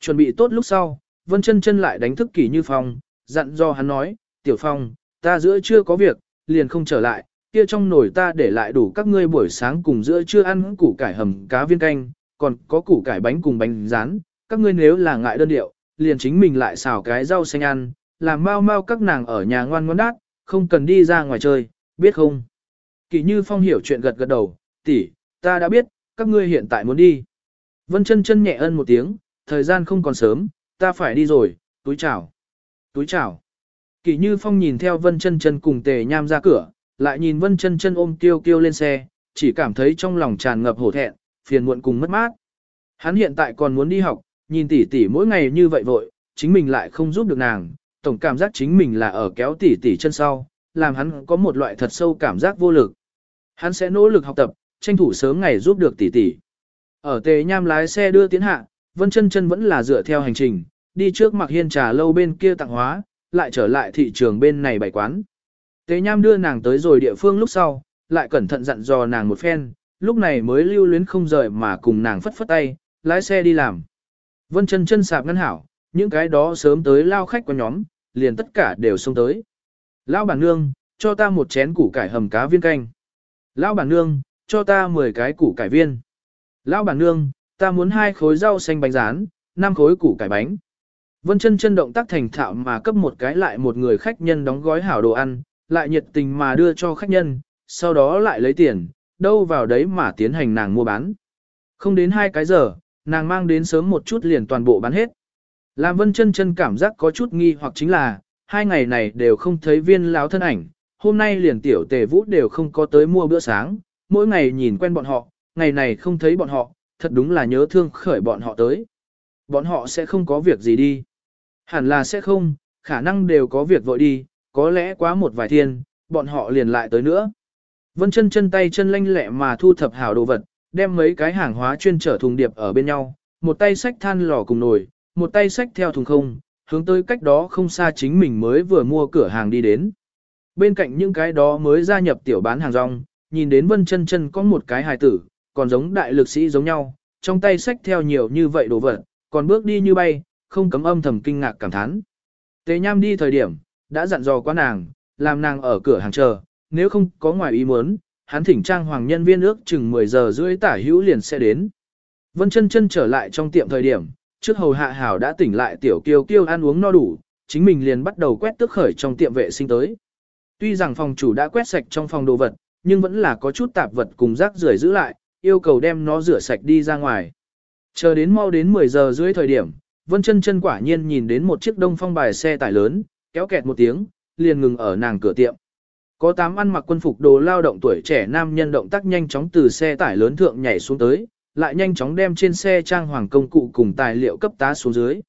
Chuẩn bị tốt lúc sau, vân chân chân lại đánh thức kỷ như phong, dặn do hắn nói, tiểu phong, ta giữa chưa có việc, liền không trở lại, kia trong nồi ta để lại đủ các ngươi buổi sáng cùng giữa trưa ăn củ cải hầm cá viên canh, còn có củ cải bánh cùng bánh rán, các ngươi nếu là ngại đơn điệu, liền chính mình lại xào cái rau xanh ăn, làm mau mau các nàng ở nhà ngoan ngoãn đát, không cần đi ra ngoài chơi, biết không? kỷ Như Phong hiểu chuyện gật gật đầu, tỷ, ta đã biết, các ngươi hiện tại muốn đi. Vân chân chân nhẹ ân một tiếng, thời gian không còn sớm, ta phải đi rồi, túi chào. Túi chào. Kỳ Như Phong nhìn theo Vân chân chân cùng tề nham ra cửa, lại nhìn Vân chân chân ôm kiêu kiêu lên xe, chỉ cảm thấy trong lòng tràn ngập hổ thẹn, phiền muộn cùng mất mát. Hắn hiện tại còn muốn đi học, nhìn tỷ tỷ mỗi ngày như vậy vội, chính mình lại không giúp được nàng, tổng cảm giác chính mình là ở kéo tỷ tỷ chân sau, làm hắn có một loại thật sâu cảm giác vô lực. Hắn sẽ nỗ lực học tập, tranh thủ sớm ngày giúp được tỷ tỷ. Ở tề nham lái xe đưa tiến hạ, Vân chân chân vẫn là dựa theo hành trình, đi trước mặc hiên trà lâu bên kia tặng hóa, lại trở lại thị trường bên này bày quán. Tế nham đưa nàng tới rồi địa phương lúc sau, lại cẩn thận dặn dò nàng một phen, lúc này mới lưu luyến không rời mà cùng nàng phất phất tay, lái xe đi làm. Vân chân chân sạp ngân hảo, những cái đó sớm tới lao khách của nhóm, liền tất cả đều xông tới. Lao bản nương, cho ta một chén củ cải hầm cá viên canh. Lão bản nương, cho ta 10 cái củ cải viên. Lão bản nương, ta muốn hai khối rau xanh bánh rán, năm khối củ cải bánh. Vân chân chân động tác thành thạo mà cấp một cái lại một người khách nhân đóng gói hảo đồ ăn, lại nhiệt tình mà đưa cho khách nhân, sau đó lại lấy tiền, đâu vào đấy mà tiến hành nàng mua bán. Không đến hai cái giờ, nàng mang đến sớm một chút liền toàn bộ bán hết. Làm vân chân chân cảm giác có chút nghi hoặc chính là, hai ngày này đều không thấy viên láo thân ảnh, hôm nay liền tiểu tề vũ đều không có tới mua bữa sáng, mỗi ngày nhìn quen bọn họ, ngày này không thấy bọn họ, thật đúng là nhớ thương khởi bọn họ tới. Bọn họ sẽ không có việc gì đi. Hẳn là sẽ không, khả năng đều có việc vội đi, có lẽ quá một vài thiên, bọn họ liền lại tới nữa. Vân chân chân tay chân lanh lẹ mà thu thập hảo đồ vật, đem mấy cái hàng hóa chuyên trở thùng điệp ở bên nhau, một tay sách than lò cùng nồi, một tay sách theo thùng không, hướng tới cách đó không xa chính mình mới vừa mua cửa hàng đi đến. Bên cạnh những cái đó mới gia nhập tiểu bán hàng rong, nhìn đến vân chân chân có một cái hài tử, còn giống đại lực sĩ giống nhau, trong tay sách theo nhiều như vậy đồ vật, còn bước đi như bay, không cấm âm thầm kinh ngạc cảm thán. Tế nham đi thời điểm, đã dặn dò qua nàng, làm nàng ở cửa hàng chờ, nếu không có ngoài ý muốn, hắn thỉnh trang hoàng nhân viên ước chừng 10 giờ rưỡi tả hữu liền sẽ đến. Vân chân chân trở lại trong tiệm thời điểm, trước hầu hạ hảo đã tỉnh lại tiểu kiêu kiêu ăn uống no đủ, chính mình liền bắt đầu quét tước khởi trong tiệm vệ sinh tới. Tuy rằng phòng chủ đã quét sạch trong phòng đồ vật, nhưng vẫn là có chút tạp vật cùng rác rưởi giữ lại, yêu cầu đem nó rửa sạch đi ra ngoài. Chờ đến mau đến 10 giờ rưỡi thời điểm, Vân chân chân quả nhiên nhìn đến một chiếc đông phong bài xe tải lớn, kéo kẹt một tiếng, liền ngừng ở nàng cửa tiệm. Có tám ăn mặc quân phục đồ lao động tuổi trẻ nam nhân động tác nhanh chóng từ xe tải lớn thượng nhảy xuống tới, lại nhanh chóng đem trên xe trang hoàng công cụ cùng tài liệu cấp tá xuống dưới.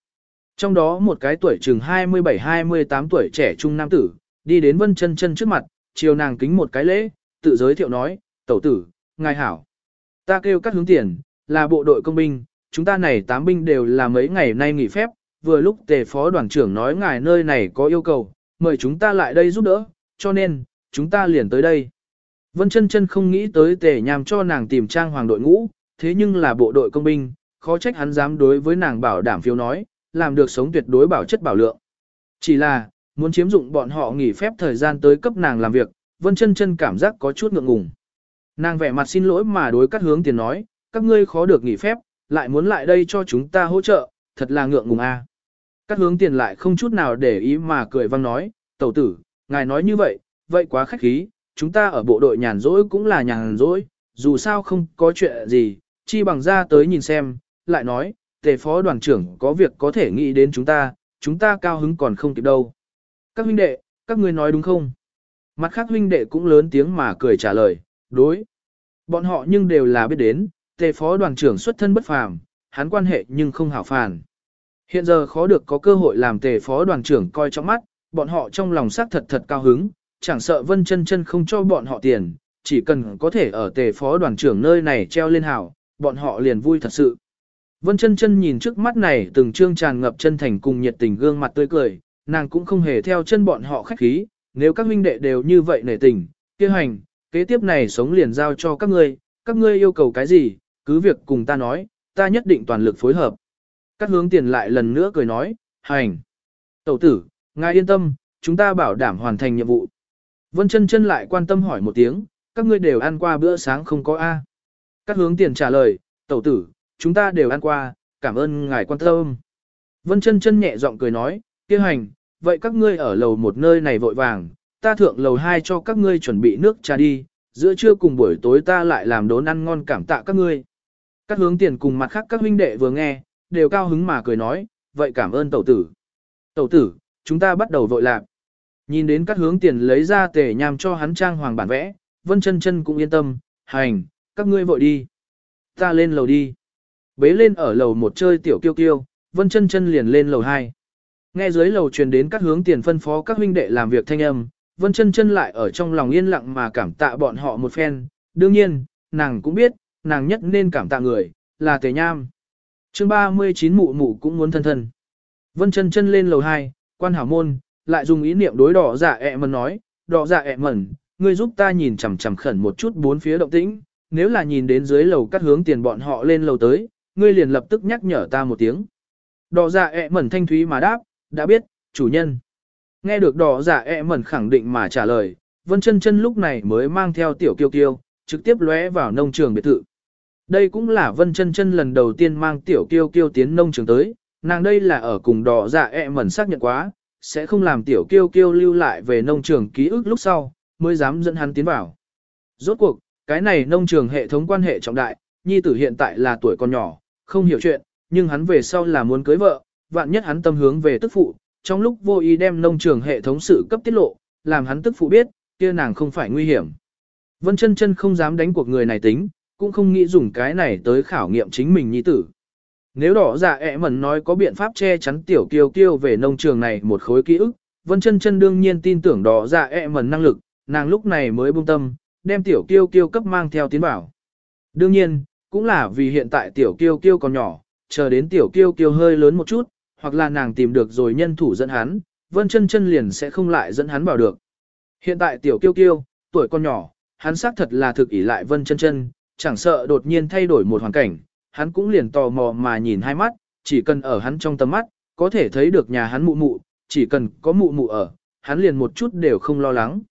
Trong đó một cái tuổi chừng 27-28 tuổi trẻ trung nam tử, đi đến Vân chân chân trước mặt, chiều nàng kính một cái lễ, tự giới thiệu nói, tẩu tử, ngài hảo. Ta kêu các hướng tiền, là bộ đội công binh, chúng ta này tám binh đều là mấy ngày nay nghỉ phép, vừa lúc tề phó đoàn trưởng nói ngài nơi này có yêu cầu, mời chúng ta lại đây giúp đỡ, cho nên, chúng ta liền tới đây. Vân chân chân không nghĩ tới tề nhằm cho nàng tìm trang hoàng đội ngũ, thế nhưng là bộ đội công binh, khó trách hắn dám đối với nàng bảo đảm phiếu nói, làm được sống tuyệt đối bảo chất bảo lượng. Chỉ là, muốn chiếm dụng bọn họ nghỉ phép thời gian tới cấp nàng làm việc, Vân chân chân cảm giác có chút ngượng ngùng. Nàng vẻ mặt xin lỗi mà đối các hướng tiền nói, các ngươi khó được nghỉ phép, lại muốn lại đây cho chúng ta hỗ trợ, thật là ngượng ngùng a. À. Các hướng tiền lại không chút nào để ý mà cười văng nói, tẩu tử, ngài nói như vậy, vậy quá khách khí, chúng ta ở bộ đội nhàn rỗi cũng là nhàn rỗi, dù sao không có chuyện gì, chi bằng ra tới nhìn xem, lại nói, tề phó đoàn trưởng có việc có thể nghĩ đến chúng ta, chúng ta cao hứng còn không kịp đâu. Các huynh đệ, các ngươi nói đúng không? Mặt khác huynh đệ cũng lớn tiếng mà cười trả lời, đối. Bọn họ nhưng đều là biết đến, tề phó đoàn trưởng xuất thân bất phàm, hắn quan hệ nhưng không hảo phản Hiện giờ khó được có cơ hội làm tề phó đoàn trưởng coi trong mắt, bọn họ trong lòng xác thật thật cao hứng, chẳng sợ vân chân chân không cho bọn họ tiền, chỉ cần có thể ở tề phó đoàn trưởng nơi này treo lên hảo, bọn họ liền vui thật sự. Vân chân chân nhìn trước mắt này từng trương tràn ngập chân thành cùng nhiệt tình gương mặt tươi cười, nàng cũng không hề theo chân bọn họ khách khí, nếu các huynh đệ đều như vậy nể tình, kia hành, kế tiếp này sống liền giao cho các ngươi, các ngươi yêu cầu cái gì, cứ việc cùng ta nói, ta nhất định toàn lực phối hợp. Các hướng tiền lại lần nữa cười nói, hành. Tẩu tử, ngài yên tâm, chúng ta bảo đảm hoàn thành nhiệm vụ. Vân chân chân lại quan tâm hỏi một tiếng, các ngươi đều ăn qua bữa sáng không có A. Các hướng tiền trả lời, tẩu tử, chúng ta đều ăn qua, cảm ơn ngài quan tâm. Vân chân chân nhẹ giọng cười nói, kia hành, vậy các ngươi ở lầu một nơi này vội vàng, ta thượng lầu hai cho các ngươi chuẩn bị nước trà đi, giữa trưa cùng buổi tối ta lại làm đốn ăn ngon cảm tạ các ngươi. Các hướng tiền cùng mặt khác các huynh đệ vừa nghe, đều cao hứng mà cười nói, vậy cảm ơn tẩu tử. Tẩu tử, chúng ta bắt đầu vội lạc. Nhìn đến các hướng tiền lấy ra tề nhằm cho hắn trang hoàng bản vẽ, vân chân chân cũng yên tâm, hành, các ngươi vội đi. Ta lên lầu đi. Bế lên ở lầu một chơi tiểu kiêu kiêu, vân chân chân liền lên lầu hai. Nghe dưới lầu truyền đến các hướng tiền phân phó các huynh đệ làm việc thanh âm, vân chân chân lại ở trong lòng yên lặng mà cảm tạ bọn họ một phen. Đương nhiên, nàng cũng biết, nàng nhất nên cảm tạ người, là tề nham. chương 39 mụ mụ cũng muốn thân thân. Vân chân chân lên lầu 2, quan hảo môn, lại dùng ý niệm đối đỏ dạ ẹ mần nói, đỏ dạ ẹ mần, ngươi giúp ta nhìn chằm chằm khẩn một chút bốn phía động tĩnh, nếu là nhìn đến dưới lầu cắt hướng tiền bọn họ lên lầu tới, ngươi liền lập tức nhắc nhở ta một tiếng. Đỏ dạ ẹ mẩn thanh thúy mà đáp, đã biết, chủ nhân. Nghe được đỏ dạ ẹ mẩn khẳng định mà trả lời, vân chân chân lúc này mới mang theo tiểu kiêu kiêu, trực tiếp lóe vào nông trường biệt thự. Đây cũng là vân chân chân lần đầu tiên mang tiểu kiêu kiêu tiến nông trường tới, nàng đây là ở cùng đỏ dạ ẹ mẩn xác nhận quá, sẽ không làm tiểu kiêu kiêu lưu lại về nông trường ký ức lúc sau, mới dám dẫn hắn tiến vào. Rốt cuộc, cái này nông trường hệ thống quan hệ trọng đại, nhi tử hiện tại là tuổi còn nhỏ, không hiểu chuyện, nhưng hắn về sau là muốn cưới vợ, vạn nhất hắn tâm hướng về tức phụ, trong lúc vô ý đem nông trường hệ thống sự cấp tiết lộ, làm hắn tức phụ biết, kia nàng không phải nguy hiểm. Vân chân chân không dám đánh cuộc người này tính, cũng không nghĩ dùng cái này tới khảo nghiệm chính mình nhi tử. Nếu đỏ dạ ẹ mẩn nói có biện pháp che chắn tiểu kiêu kiêu về nông trường này một khối ký ức, Vân chân chân đương nhiên tin tưởng đỏ dạ ẹ mẩn năng lực, nàng lúc này mới buông tâm, đem tiểu kiêu kiêu cấp mang theo tiến bảo. Đương nhiên, cũng là vì hiện tại tiểu kiêu kiêu còn nhỏ, chờ đến tiểu kiêu kiêu hơi lớn một chút, hoặc là nàng tìm được rồi nhân thủ dẫn hắn, Vân chân chân liền sẽ không lại dẫn hắn vào được. Hiện tại tiểu kiêu kiêu, tuổi còn nhỏ, hắn xác thật là thực ỷ lại Vân chân chân, chẳng sợ đột nhiên thay đổi một hoàn cảnh, hắn cũng liền tò mò mà nhìn hai mắt, chỉ cần ở hắn trong tầm mắt, có thể thấy được nhà hắn mụ mụ, chỉ cần có mụ mụ ở, hắn liền một chút đều không lo lắng.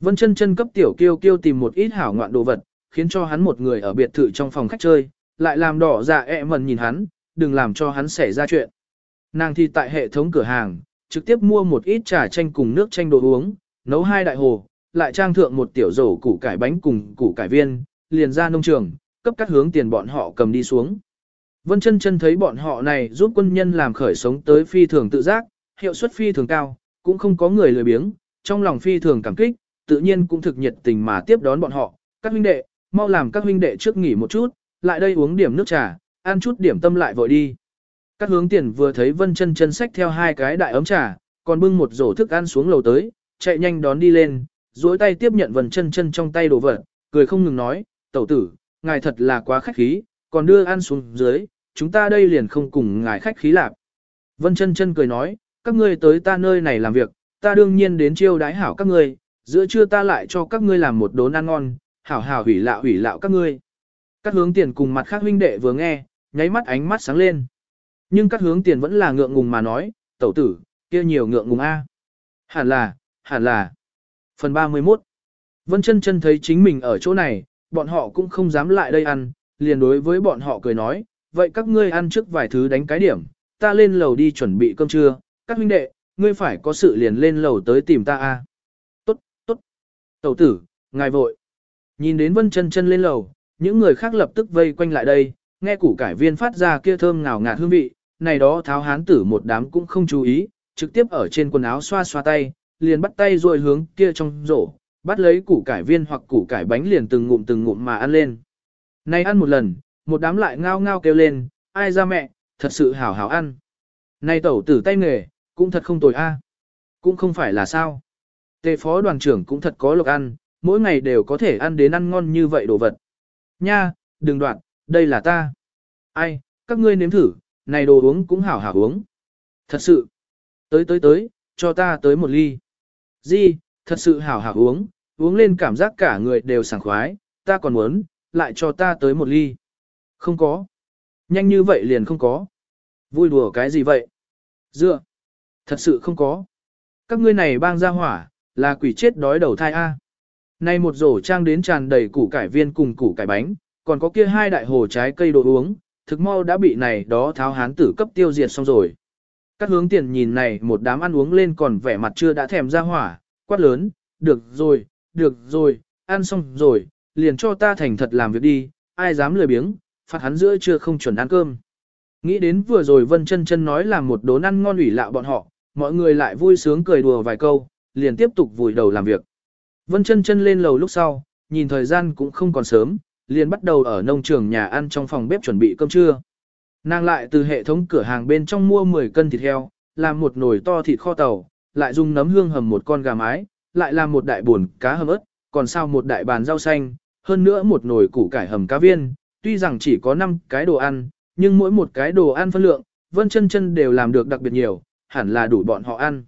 Vân chân chân cấp tiểu kiêu kiêu tìm một ít hảo ngoạn đồ vật, khiến cho hắn một người ở biệt thự trong phòng khách chơi, lại làm đỏ dạ ẹ mần nhìn hắn, đừng làm cho hắn xảy ra chuyện. Nàng thì tại hệ thống cửa hàng, trực tiếp mua một ít trà chanh cùng nước chanh đồ uống, nấu hai đại hồ, lại trang thượng một tiểu rổ củ cải bánh cùng củ cải viên, liền ra nông trường, cấp các hướng tiền bọn họ cầm đi xuống. Vân chân chân thấy bọn họ này giúp quân nhân làm khởi sống tới phi thường tự giác, hiệu suất phi thường cao, cũng không có người lười biếng, trong lòng phi thường cảm kích, tự nhiên cũng thực nhiệt tình mà tiếp đón bọn họ. Các huynh đệ, mau làm các huynh đệ trước nghỉ một chút, lại đây uống điểm nước trà, ăn chút điểm tâm lại vội đi. Các hướng tiền vừa thấy Vân chân chân xách theo hai cái đại ấm trà, còn bưng một rổ thức ăn xuống lầu tới, chạy nhanh đón đi lên, duỗi tay tiếp nhận Vân chân chân trong tay đồ vật, cười không ngừng nói, tẩu tử, ngài thật là quá khách khí, còn đưa ăn xuống dưới, chúng ta đây liền không cùng ngài khách khí lạc. Vân chân chân cười nói, các ngươi tới ta nơi này làm việc, ta đương nhiên đến chiêu đái hảo các ngươi, giữa trưa ta lại cho các ngươi làm một đốn ăn ngon, hảo hảo hủy lạo hủy lạo các ngươi. Các hướng tiền cùng mặt khác huynh đệ vừa nghe, nháy mắt ánh mắt sáng lên. Nhưng các hướng tiền vẫn là ngượng ngùng mà nói, tẩu tử, kia nhiều ngượng ngùng a. Hẳn là, hẳn là. Phần 31 Vân chân chân thấy chính mình ở chỗ này, bọn họ cũng không dám lại đây ăn, liền đối với bọn họ cười nói, vậy các ngươi ăn trước vài thứ đánh cái điểm, ta lên lầu đi chuẩn bị cơm trưa, các huynh đệ, ngươi phải có sự liền lên lầu tới tìm ta a. Tốt, tốt. Tẩu tử, ngài vội. Nhìn đến Vân chân chân lên lầu, những người khác lập tức vây quanh lại đây, nghe củ cải viên phát ra kia thơm ngào ngạt hương vị, này đó tháo hán tử một đám cũng không chú ý, trực tiếp ở trên quần áo xoa xoa tay, liền bắt tay rồi hướng kia trong rổ, bắt lấy củ cải viên hoặc củ cải bánh liền từng ngụm từng ngụm mà ăn lên. Này ăn một lần, một đám lại ngao ngao kêu lên, ai ra mẹ, thật sự hảo hảo ăn. Này tẩu tử tay nghề, cũng thật không tồi a. Cũng không phải là sao. Tề phó đoàn trưởng cũng thật có lộc ăn, mỗi ngày đều có thể ăn đến ăn ngon như vậy đồ vật. Nha, đừng đoạn, đây là ta. Ai, các ngươi nếm thử, này đồ uống cũng hảo hảo uống. Thật sự. Tới tới tới, cho ta tới một ly. Di, thật sự hảo hảo uống, uống lên cảm giác cả người đều sảng khoái, ta còn muốn, lại cho ta tới một ly. Không có. Nhanh như vậy liền không có. Vui đùa cái gì vậy? Dựa. Thật sự không có. Các ngươi này bang ra hỏa, là quỷ chết đói đầu thai A. Nay một rổ trang đến tràn đầy củ cải viên cùng củ cải bánh, còn có kia hai đại hồ trái cây đồ uống, thực mau đã bị này đó tháo hán tử cấp tiêu diệt xong rồi. Các hướng tiền nhìn này một đám ăn uống lên còn vẻ mặt chưa đã thèm ra hỏa, quát lớn, được rồi, được rồi, ăn xong rồi, liền cho ta thành thật làm việc đi, ai dám lười biếng, phạt hắn giữa chưa không chuẩn ăn cơm. Nghĩ đến vừa rồi Vân chân chân nói là một đốn ăn ngon ủy lạo bọn họ, mọi người lại vui sướng cười đùa vài câu, liền tiếp tục vùi đầu làm việc. Vân chân chân lên lầu lúc sau, nhìn thời gian cũng không còn sớm, liền bắt đầu ở nông trường nhà ăn trong phòng bếp chuẩn bị cơm trưa. Nàng lại từ hệ thống cửa hàng bên trong mua 10 cân thịt heo, làm một nồi to thịt kho tàu, lại dùng nấm hương hầm một con gà mái, lại làm một đại buồn cá hầm ớt, còn sao một đại bàn rau xanh, hơn nữa một nồi củ cải hầm cá viên, tuy rằng chỉ có 5 cái đồ ăn, nhưng mỗi một cái đồ ăn phân lượng, Vân chân chân đều làm được đặc biệt nhiều, hẳn là đủ bọn họ ăn.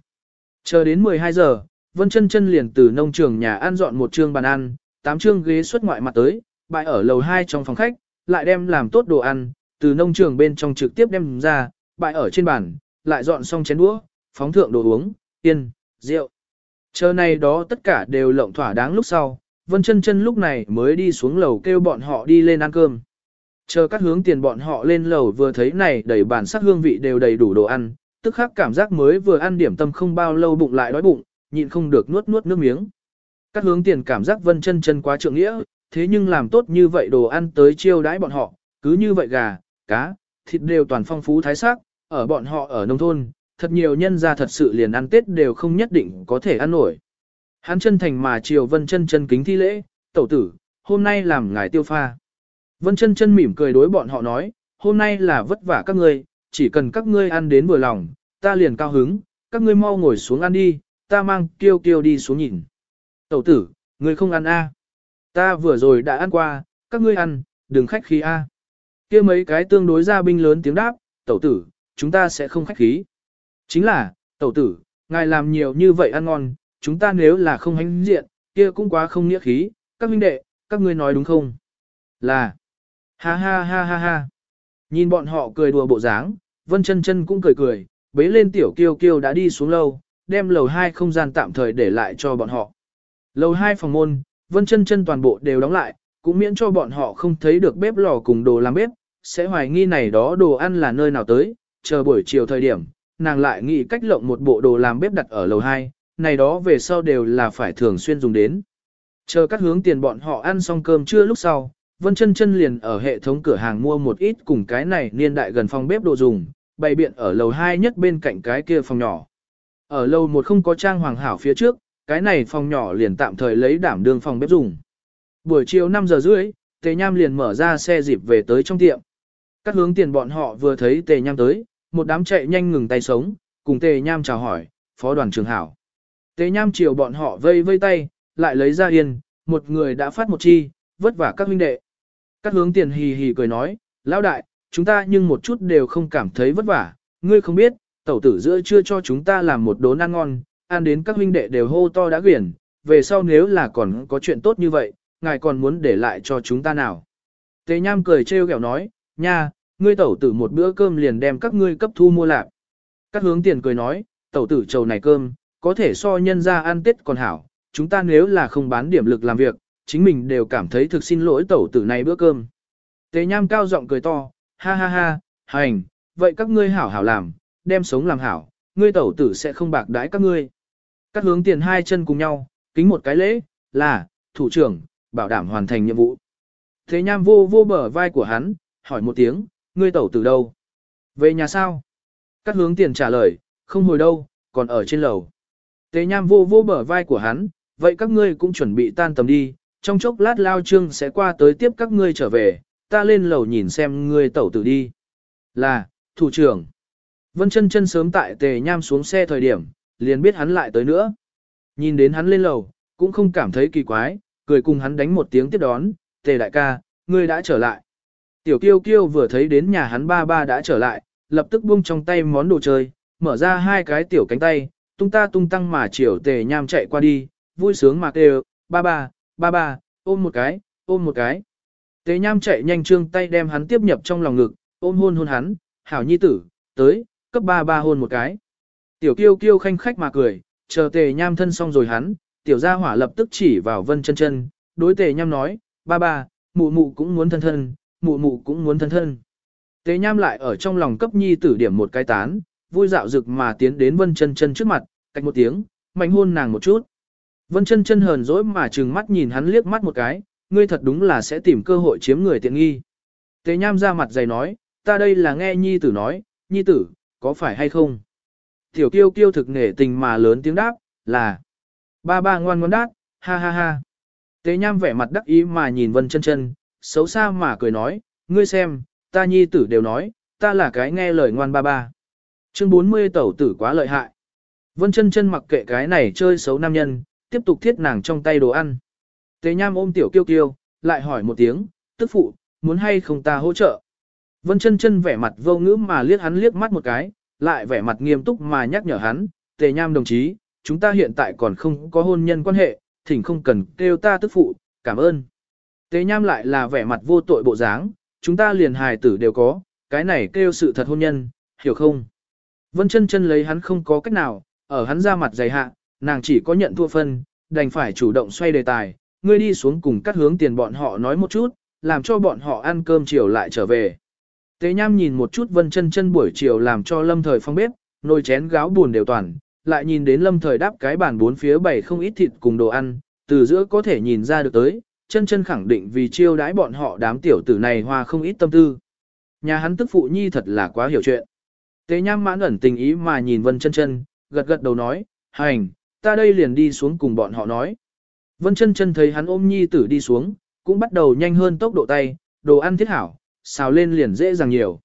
Chờ đến 12 giờ, Vân chân chân liền từ nông trường nhà ăn dọn một trương bàn ăn, tám trương ghế xuất ngoại mặt tới, bãi ở lầu 2 trong phòng khách, lại đem làm tốt đồ ăn, từ nông trường bên trong trực tiếp đem ra, bãi ở trên bàn, lại dọn xong chén đũa, phóng thượng đồ uống, yên, rượu. Chờ này đó tất cả đều lộng thỏa đáng lúc sau, Vân chân chân lúc này mới đi xuống lầu kêu bọn họ đi lên ăn cơm. Chờ các hướng tiền bọn họ lên lầu vừa thấy này đầy bản sắc hương vị đều đầy đủ đồ ăn, tức khắc cảm giác mới vừa ăn điểm tâm không bao lâu bụng lại đói bụng, nhịn không được nuốt nuốt nước miếng. Các hướng tiền cảm giác vân chân chân quá trượng nghĩa, thế nhưng làm tốt như vậy đồ ăn tới chiêu đãi bọn họ, cứ như vậy gà, cá, thịt đều toàn phong phú thái sắc, ở bọn họ ở nông thôn, thật nhiều nhân gia thật sự liền ăn Tết đều không nhất định có thể ăn nổi. Hắn chân thành mà chiều vân chân chân kính thi lễ, tẩu tử, hôm nay làm ngài tiêu pha. Vân chân chân mỉm cười đối bọn họ nói, hôm nay là vất vả các ngươi, chỉ cần các ngươi ăn đến vừa lòng, ta liền cao hứng, các ngươi mau ngồi xuống ăn đi, ta mang kiêu kiêu đi xuống nhìn. Tẩu tử, ngươi không ăn a? Ta vừa rồi đã ăn qua, các ngươi ăn, đừng khách khí a. Kia mấy cái tương đối gia binh lớn tiếng đáp, tẩu tử, chúng ta sẽ không khách khí. Chính là, tẩu tử, ngài làm nhiều như vậy ăn ngon, chúng ta nếu là không hánh diện, kia cũng quá không nghĩa khí, các huynh đệ, các ngươi nói đúng không? Là, ha ha ha ha ha. Nhìn bọn họ cười đùa bộ dáng, Vân chân chân cũng cười cười, bế lên tiểu kiêu kiêu đã đi xuống lâu, đem lầu hai không gian tạm thời để lại cho bọn họ. Lầu hai phòng môn, vân chân chân toàn bộ đều đóng lại, cũng miễn cho bọn họ không thấy được bếp lò cùng đồ làm bếp, sẽ hoài nghi này đó đồ ăn là nơi nào tới, chờ buổi chiều thời điểm, nàng lại nghĩ cách lộng một bộ đồ làm bếp đặt ở lầu 2, này đó về sau đều là phải thường xuyên dùng đến. Chờ các hướng tiền bọn họ ăn xong cơm trưa lúc sau, Vân chân chân liền ở hệ thống cửa hàng mua một ít cùng cái này niên đại gần phòng bếp đồ dùng, bày biện ở lầu 2 nhất bên cạnh cái kia phòng nhỏ. Ở lầu một không có trang hoàng hảo phía trước, cái này phòng nhỏ liền tạm thời lấy đảm đương phòng bếp dùng. Buổi chiều 5 giờ rưỡi, Tề Nham liền mở ra xe dịp về tới trong tiệm. Các hướng tiền bọn họ vừa thấy Tề Nham tới, một đám chạy nhanh ngừng tay sống, cùng Tề Nham chào hỏi, phó đoàn trường hảo. Tề Nham chiều bọn họ vây vây tay, lại lấy ra yên, một người đã phát một chi, vất vả các huynh đệ. Các hướng tiền hì hì cười nói, lão đại, chúng ta nhưng một chút đều không cảm thấy vất vả, ngươi không biết, tẩu tử giữa chưa cho chúng ta làm một đốn ăn ngon, ăn đến các huynh đệ đều hô to đã quyển, về sau nếu là còn có chuyện tốt như vậy, ngài còn muốn để lại cho chúng ta nào. Tế Nham cười trêu ghẹo nói, nha, ngươi tẩu tử một bữa cơm liền đem các ngươi cấp thu mua lạc. Các hướng tiền cười nói, tẩu tử trầu này cơm, có thể so nhân ra ăn tết còn hảo, chúng ta nếu là không bán điểm lực làm việc, chính mình đều cảm thấy thực xin lỗi tẩu tử này bữa cơm. Tế nham cao giọng cười to, ha ha ha, hành, vậy các ngươi hảo hảo làm, đem sống làm hảo, ngươi tẩu tử sẽ không bạc đãi các ngươi. Các hướng tiền hai chân cùng nhau, kính một cái lễ, là, thủ trưởng, bảo đảm hoàn thành nhiệm vụ. Thế nham vô vô bờ vai của hắn, hỏi một tiếng, ngươi tẩu từ đâu? Về nhà sao? Các hướng tiền trả lời, không hồi đâu, còn ở trên lầu. Tề nham vô vô bờ vai của hắn, vậy các ngươi cũng chuẩn bị tan tầm đi, trong chốc lát lao trương sẽ qua tới tiếp các ngươi trở về, ta lên lầu nhìn xem ngươi tẩu tử đi. Là, thủ trưởng. Vân chân chân sớm tại tề nham xuống xe thời điểm, liền biết hắn lại tới nữa. Nhìn đến hắn lên lầu, cũng không cảm thấy kỳ quái, cười cùng hắn đánh một tiếng tiếp đón, tề đại ca, ngươi đã trở lại. Tiểu kiêu kiêu vừa thấy đến nhà hắn ba ba đã trở lại, lập tức buông trong tay món đồ chơi, mở ra hai cái tiểu cánh tay, tung ta tung tăng mà chiều tề nham chạy qua đi, vui sướng mà kêu, ba ba, ba ba, ôm một cái, ôm một cái. Tề nham chạy nhanh trương tay đem hắn tiếp nhập trong lòng ngực, ôm hôn hôn hắn, hảo nhi tử, tới, cấp ba ba hôn một cái. Tiểu kiêu kiêu khanh khách mà cười, chờ tề nham thân xong rồi hắn, tiểu gia hỏa lập tức chỉ vào vân chân chân, đối tề nham nói, ba ba, mụ mụ cũng muốn thân thân, mụ mụ cũng muốn thân thân. Tề nham lại ở trong lòng cấp nhi tử điểm một cái tán, vui dạo rực mà tiến đến vân chân chân trước mặt, cách một tiếng, mạnh hôn nàng một chút. Vân chân chân hờn dỗi mà trừng mắt nhìn hắn liếc mắt một cái, ngươi thật đúng là sẽ tìm cơ hội chiếm người tiện nghi. Tề nham ra mặt dày nói, ta đây là nghe nhi tử nói, nhi tử, có phải hay không? Tiểu kiêu kiêu thực nể tình mà lớn tiếng đáp, là. Ba ba ngoan ngoan đát, ha ha ha. Tế nham vẻ mặt đắc ý mà nhìn vân chân chân, xấu xa mà cười nói, ngươi xem, ta nhi tử đều nói, ta là cái nghe lời ngoan ba ba. Chương 40 tẩu tử quá lợi hại. Vân chân chân mặc kệ cái này chơi xấu nam nhân, tiếp tục thiết nàng trong tay đồ ăn. Tế nham ôm tiểu kiêu kiêu, lại hỏi một tiếng, tức phụ, muốn hay không ta hỗ trợ. Vân chân chân vẻ mặt vô ngữ mà liếc hắn liếc mắt một cái, lại vẻ mặt nghiêm túc mà nhắc nhở hắn, tề nham đồng chí, chúng ta hiện tại còn không có hôn nhân quan hệ, thỉnh không cần kêu ta tức phụ, cảm ơn. Tề nham lại là vẻ mặt vô tội bộ dáng, chúng ta liền hài tử đều có, cái này kêu sự thật hôn nhân, hiểu không? Vân chân chân lấy hắn không có cách nào, ở hắn ra mặt dày hạ, nàng chỉ có nhận thua phân, đành phải chủ động xoay đề tài, ngươi đi xuống cùng cắt hướng tiền bọn họ nói một chút, làm cho bọn họ ăn cơm chiều lại trở về. Tế Nham nhìn một chút Vân Chân Chân buổi chiều làm cho Lâm Thời phong bếp, nồi chén gáo buồn đều toàn, lại nhìn đến Lâm Thời đáp cái bàn bốn phía bày không ít thịt cùng đồ ăn, từ giữa có thể nhìn ra được tới, Chân Chân khẳng định vì chiêu đãi bọn họ đám tiểu tử này hoa không ít tâm tư. Nhà hắn tức phụ nhi thật là quá hiểu chuyện. Tế Nham mãn ẩn tình ý mà nhìn Vân Chân Chân, gật gật đầu nói, "Hành, ta đây liền đi xuống cùng bọn họ nói." Vân Chân Chân thấy hắn ôm nhi tử đi xuống, cũng bắt đầu nhanh hơn tốc độ tay, đồ ăn thiết hảo, xào lên liền dễ dàng nhiều.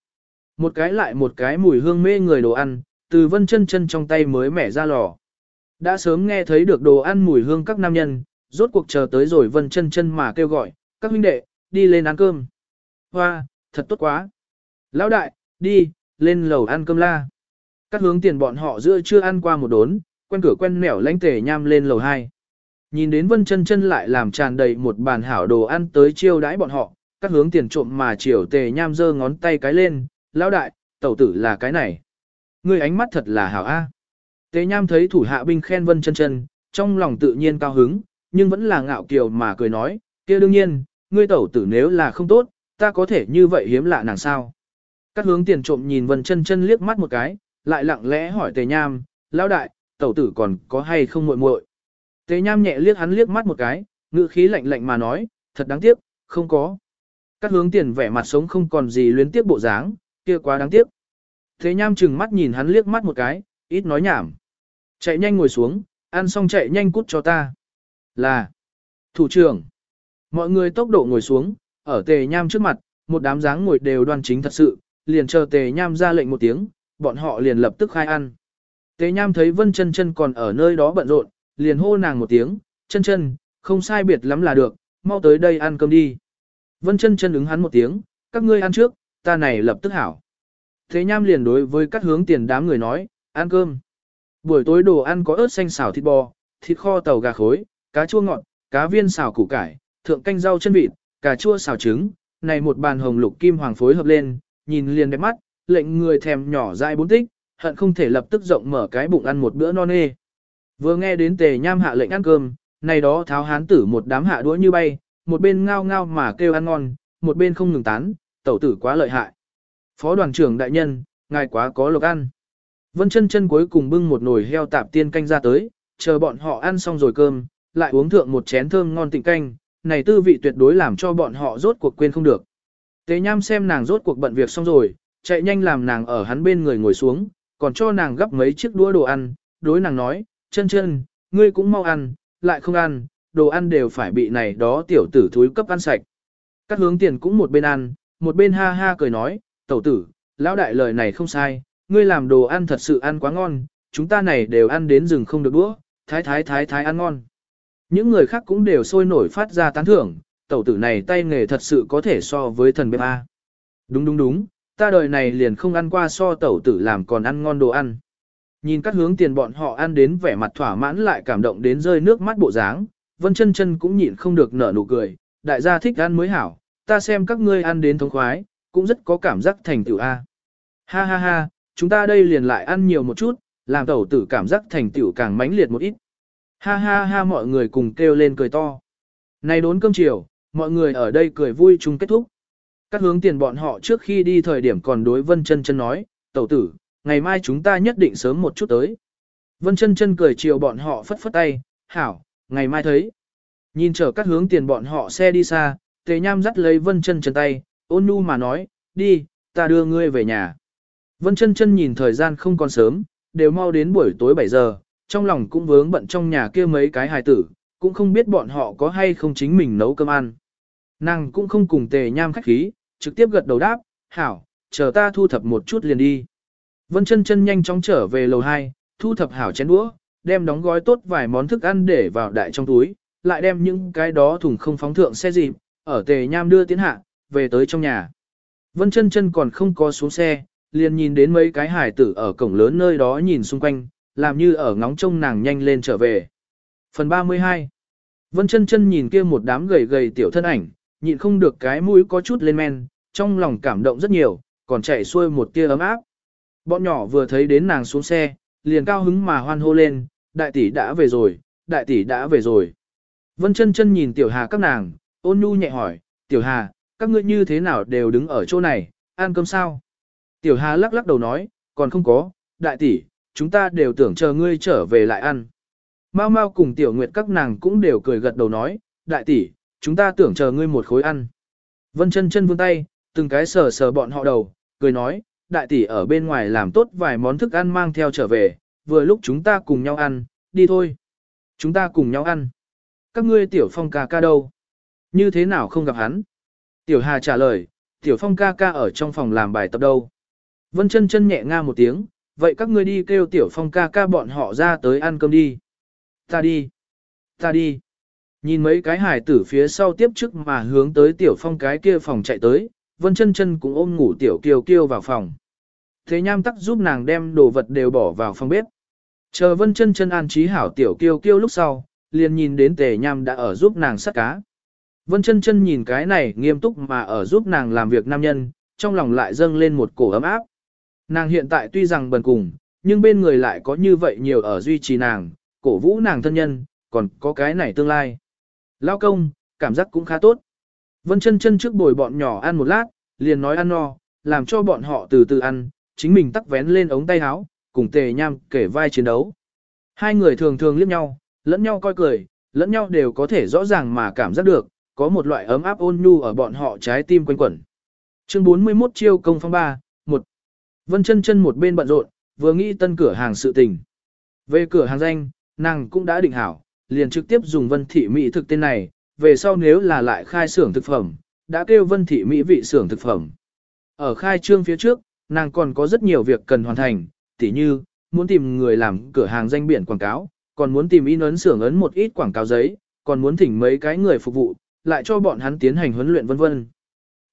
Một cái lại một cái mùi hương mê người đồ ăn, từ vân chân chân trong tay mới mẻ ra lò. Đã sớm nghe thấy được đồ ăn mùi hương các nam nhân, rốt cuộc chờ tới rồi vân chân chân mà kêu gọi, các huynh đệ, đi lên ăn cơm. Hoa, thật tốt quá. Lão đại, đi, lên lầu ăn cơm la. Các hướng tiền bọn họ giữa chưa ăn qua một đốn, quen cửa quen mẻo lánh tề nham lên lầu 2. Nhìn đến vân chân chân lại làm tràn đầy một bàn hảo đồ ăn tới chiêu đãi bọn họ, các hướng tiền trộm mà chiều tề nham giơ ngón tay cái lên, lão đại, tẩu tử là cái này. Ngươi ánh mắt thật là hảo a. Tề nham thấy thủ hạ binh khen vân chân chân, trong lòng tự nhiên cao hứng, nhưng vẫn là ngạo kiều mà cười nói, kia đương nhiên, ngươi tẩu tử nếu là không tốt, ta có thể như vậy hiếm lạ nàng sao. Các hướng tiền trộm nhìn Vân chân chân liếc mắt một cái, lại lặng lẽ hỏi Tề Nham, lão đại, tẩu tử còn có hay không muội muội? Tề Nham nhẹ liếc hắn liếc mắt một cái, ngữ khí lạnh lạnh mà nói, thật đáng tiếc, không có. Các hướng tiền vẻ mặt sống không còn gì luyến tiếc bộ dáng, kia quá đáng tiếc. Thế Nham chừng mắt nhìn hắn liếc mắt một cái, ít nói nhảm. Chạy nhanh ngồi xuống, ăn xong chạy nhanh cút cho ta. Là, thủ trưởng. Mọi người tốc độ ngồi xuống, ở tề nham trước mặt, một đám dáng ngồi đều đoan chính thật sự, liền chờ tề nham ra lệnh một tiếng, bọn họ liền lập tức khai ăn. Tề nham thấy vân chân chân còn ở nơi đó bận rộn, liền hô nàng một tiếng, chân chân, không sai biệt lắm là được, mau tới đây ăn cơm đi. Vân chân chân ứng hắn một tiếng, các ngươi ăn trước, ta này lập tức hảo. Thế nham liền đối với các hướng tiền đám người nói, ăn cơm. Buổi tối đồ ăn có ớt xanh xào thịt bò, thịt kho tàu gà khối, cá chua ngọt, cá viên xào củ cải, thượng canh rau chân vịt, cà chua xào trứng, này một bàn hồng lục kim hoàng phối hợp lên, nhìn liền đẹp mắt, lệnh người thèm nhỏ dai bốn tích, hận không thể lập tức rộng mở cái bụng ăn một bữa non nê. Vừa nghe đến tề nham hạ lệnh ăn cơm, này đó tháo hán tử một đám hạ đũa như bay, một bên ngao ngao mà kêu ăn ngon, một bên không ngừng tán, tẩu tử quá lợi hại. Phó đoàn trưởng đại nhân, ngài quá có lộc ăn. Vân chân chân cuối cùng bưng một nồi heo tạp tiên canh ra tới, chờ bọn họ ăn xong rồi cơm, lại uống thượng một chén thơm ngon tịnh canh, này tư vị tuyệt đối làm cho bọn họ rốt cuộc quên không được. Tế Nham xem nàng rốt cuộc bận việc xong rồi, chạy nhanh làm nàng ở hắn bên người ngồi xuống, còn cho nàng gấp mấy chiếc đũa đồ ăn, đối nàng nói, chân chân, ngươi cũng mau ăn, lại không ăn, đồ ăn đều phải bị này đó tiểu tử thúi cấp ăn sạch. Các hướng tiền cũng một bên ăn, một bên ha ha cười nói, tẩu tử, lão đại lời này không sai, ngươi làm đồ ăn thật sự ăn quá ngon, chúng ta này đều ăn đến rừng không được đũa, thái thái thái thái ăn ngon. Những người khác cũng đều sôi nổi phát ra tán thưởng, tẩu tử này tay nghề thật sự có thể so với thần bếp A. Đúng đúng đúng, ta đời này liền không ăn qua so tẩu tử làm còn ăn ngon đồ ăn. Nhìn các hướng tiền bọn họ ăn đến vẻ mặt thỏa mãn lại cảm động đến rơi nước mắt bộ dáng, Vân chân chân cũng nhịn không được nở nụ cười, đại gia thích ăn mới hảo, ta xem các ngươi ăn đến thống khoái, cũng rất có cảm giác thành tựu A. Ha ha ha, chúng ta đây liền lại ăn nhiều một chút, làm tẩu tử cảm giác thành tựu càng mãnh liệt một ít. Ha ha ha mọi người cùng kêu lên cười to. Này đốn cơm chiều, mọi người ở đây cười vui chung kết thúc. Các hướng tiền bọn họ trước khi đi thời điểm còn đối Vân chân chân nói, tẩu tử, ngày mai chúng ta nhất định sớm một chút tới. Vân chân chân cười chiều bọn họ phất phất tay, hảo, ngày mai thấy. Nhìn chở các hướng tiền bọn họ xe đi xa, tề nham dắt lấy Vân chân chân tay, ôn nhu mà nói, đi, ta đưa ngươi về nhà. Vân chân chân nhìn thời gian không còn sớm, đều mau đến buổi tối 7 giờ, trong lòng cũng vướng bận trong nhà kia mấy cái hài tử, cũng không biết bọn họ có hay không chính mình nấu cơm ăn. Nàng cũng không cùng tề nham khách khí, trực tiếp gật đầu đáp, hảo, chờ ta thu thập một chút liền đi. Vân chân chân nhanh chóng trở về lầu 2, thu thập hảo chén đũa, đem đóng gói tốt vài món thức ăn để vào đại trong túi, lại đem những cái đó thùng không phóng thượng xe dịp, ở tề nham đưa tiến hạ, về tới trong nhà. Vân chân chân còn không có xuống xe, liền nhìn đến mấy cái hải tử ở cổng lớn nơi đó nhìn xung quanh, làm như ở ngóng trông nàng nhanh lên trở về. Phần 32 Vân chân chân nhìn kia một đám gầy gầy tiểu thân ảnh, nhịn không được cái mũi có chút lên men, trong lòng cảm động rất nhiều, còn chạy xuôi một tia ấm áp. Bọn nhỏ vừa thấy đến nàng xuống xe, liền cao hứng mà hoan hô lên, đại tỷ đã về rồi, đại tỷ đã về rồi. Vân chân chân nhìn tiểu hà các nàng, ôn nhu nhẹ hỏi, tiểu hà, các ngươi như thế nào đều đứng ở chỗ này, ăn cơm sao? Tiểu hà lắc lắc đầu nói, còn không có, đại tỷ, chúng ta đều tưởng chờ ngươi trở về lại ăn. Mao Mao cùng Tiểu Nguyệt các nàng cũng đều cười gật đầu nói, đại tỷ, chúng ta tưởng chờ ngươi một khối ăn. Vân chân chân vươn tay, từng cái sờ sờ bọn họ đầu, cười nói, đại tỷ ở bên ngoài làm tốt vài món thức ăn mang theo trở về, vừa lúc chúng ta cùng nhau ăn, đi thôi. Chúng ta cùng nhau ăn. Các ngươi Tiểu Phong ca ca đâu? Như thế nào không gặp hắn? Tiểu Hà trả lời, Tiểu Phong ca ca ở trong phòng làm bài tập đâu? Vân chân chân nhẹ nga một tiếng, vậy các ngươi đi kêu tiểu phong ca ca bọn họ ra tới ăn cơm đi. Ta đi. Ta đi. Nhìn mấy cái hải tử phía sau tiếp trước mà hướng tới tiểu phong cái kia phòng chạy tới, vân chân chân cũng ôm ngủ tiểu kiều kiêu vào phòng. Thế nham tắc giúp nàng đem đồ vật đều bỏ vào phòng bếp. Chờ vân chân chân an trí hảo tiểu kiêu kiêu lúc sau, liền nhìn đến tề nham đã ở giúp nàng sắt cá. Vân chân chân nhìn cái này nghiêm túc mà ở giúp nàng làm việc nam nhân, trong lòng lại dâng lên một cổ ấm áp. Nàng hiện tại tuy rằng bần cùng, nhưng bên người lại có như vậy nhiều ở duy trì nàng, cổ vũ nàng thân nhân, còn có cái này tương lai. Lao công, cảm giác cũng khá tốt. Vân chân chân trước bồi bọn nhỏ ăn một lát, liền nói ăn no, làm cho bọn họ từ từ ăn, chính mình tắc vén lên ống tay áo, cùng tề nham kể vai chiến đấu. Hai người thường thường liếc nhau, lẫn nhau coi cười, lẫn nhau đều có thể rõ ràng mà cảm giác được, có một loại ấm áp ôn nhu ở bọn họ trái tim quanh quẩn. Chương 41 chiêu công phong ba, một Vân chân chân một bên bận rộn, vừa nghĩ tân cửa hàng sự tình. Về cửa hàng danh, nàng cũng đã định hảo, liền trực tiếp dùng vân thị mỹ thực tên này, về sau nếu là lại khai xưởng thực phẩm, đã kêu vân thị mỹ vị xưởng thực phẩm. Ở khai trương phía trước, nàng còn có rất nhiều việc cần hoàn thành, tỉ như, muốn tìm người làm cửa hàng danh biển quảng cáo, còn muốn tìm in ấn xưởng ấn một ít quảng cáo giấy, còn muốn thỉnh mấy cái người phục vụ, lại cho bọn hắn tiến hành huấn luyện vân vân.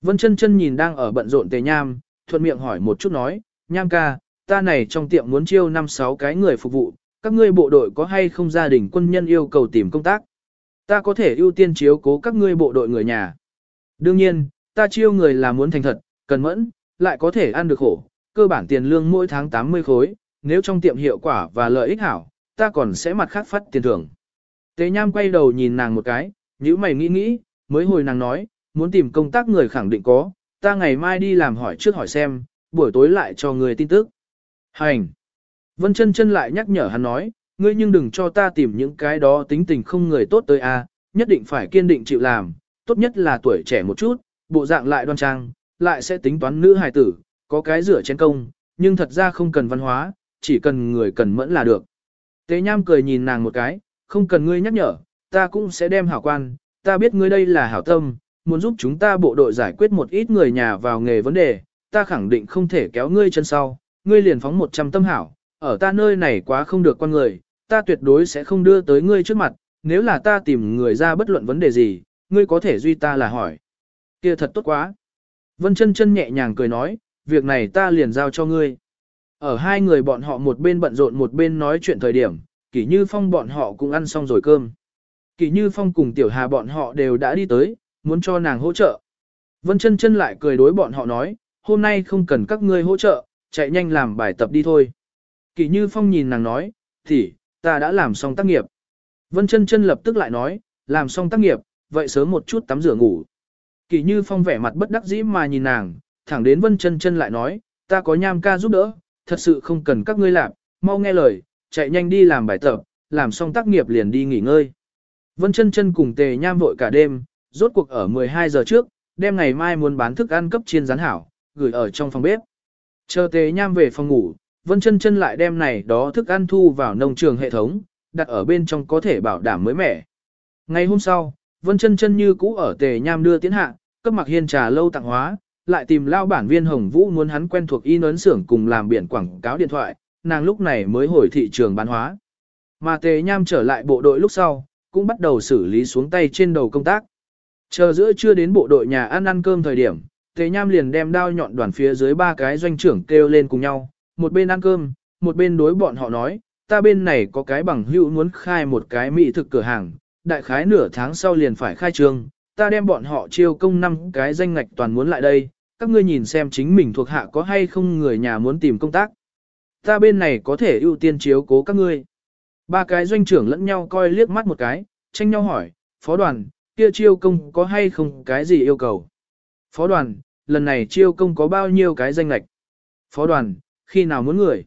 Vân chân chân nhìn đang ở bận rộn tề nham, thuận miệng hỏi một chút nói, nham ca, ta này trong tiệm muốn chiêu 5-6 cái người phục vụ, các ngươi bộ đội có hay không gia đình quân nhân yêu cầu tìm công tác. Ta có thể ưu tiên chiếu cố các ngươi bộ đội người nhà. Đương nhiên, ta chiêu người là muốn thành thật, cần mẫn, lại có thể ăn được khổ, cơ bản tiền lương mỗi tháng 80 khối, nếu trong tiệm hiệu quả và lợi ích hảo, ta còn sẽ mặt khác phát tiền thưởng. Tế Nham quay đầu nhìn nàng một cái, nhíu mày nghĩ nghĩ, mới hồi nàng nói, muốn tìm công tác người khẳng định có, ta ngày mai đi làm hỏi trước hỏi xem, buổi tối lại cho người tin tức. Hành! Vân chân chân lại nhắc nhở hắn nói, ngươi nhưng đừng cho ta tìm những cái đó tính tình không người tốt tới a, nhất định phải kiên định chịu làm, tốt nhất là tuổi trẻ một chút, bộ dạng lại đoan trang, lại sẽ tính toán nữ hài tử, có cái rửa chén công, nhưng thật ra không cần văn hóa, chỉ cần người cần mẫn là được. Tế Nham cười nhìn nàng một cái, không cần ngươi nhắc nhở, ta cũng sẽ đem hảo quan, ta biết ngươi đây là hảo tâm, muốn giúp chúng ta bộ đội giải quyết một ít người nhà vào nghề vấn đề, ta khẳng định không thể kéo ngươi chân sau, ngươi liền phóng 100 tâm hảo, ở ta nơi này quá không được con người, ta tuyệt đối sẽ không đưa tới ngươi trước mặt, nếu là ta tìm người ra bất luận vấn đề gì, ngươi có thể duy ta là hỏi. kia thật tốt quá. Vân chân chân nhẹ nhàng cười nói, việc này ta liền giao cho ngươi. Ở hai người bọn họ một bên bận rộn một bên nói chuyện thời điểm, kỷ như phong bọn họ cũng ăn xong rồi cơm. Kỷ như phong cùng tiểu hà bọn họ đều đã đi tới, muốn cho nàng hỗ trợ. Vân chân chân lại cười đối bọn họ nói, hôm nay không cần các ngươi hỗ trợ, chạy nhanh làm bài tập đi thôi. Kỷ như phong nhìn nàng nói, thì, ta đã làm xong tác nghiệp. Vân chân chân lập tức lại nói, làm xong tác nghiệp, vậy sớm một chút tắm rửa ngủ. Kỷ như phong vẻ mặt bất đắc dĩ mà nhìn nàng, thẳng đến vân chân chân lại nói, ta có nham ca giúp đỡ, thật sự không cần các ngươi làm, mau nghe lời, chạy nhanh đi làm bài tập, làm xong tác nghiệp liền đi nghỉ ngơi. Vân chân chân cùng tề nham vội cả đêm, rốt cuộc ở 12 giờ trước, đêm ngày mai muốn bán thức ăn cấp chiên rán hảo, gửi ở trong phòng bếp. Chờ tề nham về phòng ngủ, Vân chân chân lại đem này đó thức ăn thu vào nông trường hệ thống, đặt ở bên trong có thể bảo đảm mới mẻ. Ngày hôm sau, Vân chân chân như cũ ở tề nham đưa tiến hạ, cấp mặc hiên trà lâu tặng hóa, lại tìm lao bản viên Hồng Vũ muốn hắn quen thuộc in ấn xưởng cùng làm biển quảng cáo điện thoại, nàng lúc này mới hồi thị trường bán hóa. Mà tề nham trở lại bộ đội lúc sau, cũng bắt đầu xử lý xuống tay trên đầu công tác. Chờ giữa chưa đến bộ đội nhà ăn ăn cơm thời điểm, tề nham liền đem đao nhọn đoàn phía dưới ba cái doanh trưởng kêu lên cùng nhau, một bên ăn cơm, một bên đối bọn họ nói, ta bên này có cái bằng hữu muốn khai một cái mỹ thực cửa hàng, đại khái nửa tháng sau liền phải khai trương, ta đem bọn họ chiêu công năm cái danh ngạch toàn muốn lại đây, các ngươi nhìn xem chính mình thuộc hạ có hay không người nhà muốn tìm công tác. Ta bên này có thể ưu tiên chiếu cố các ngươi. Ba cái doanh trưởng lẫn nhau coi liếc mắt một cái, tranh nhau hỏi, phó đoàn, kia chiêu công có hay không cái gì yêu cầu. Phó đoàn, lần này chiêu công có bao nhiêu cái danh lệch. Phó đoàn, khi nào muốn người.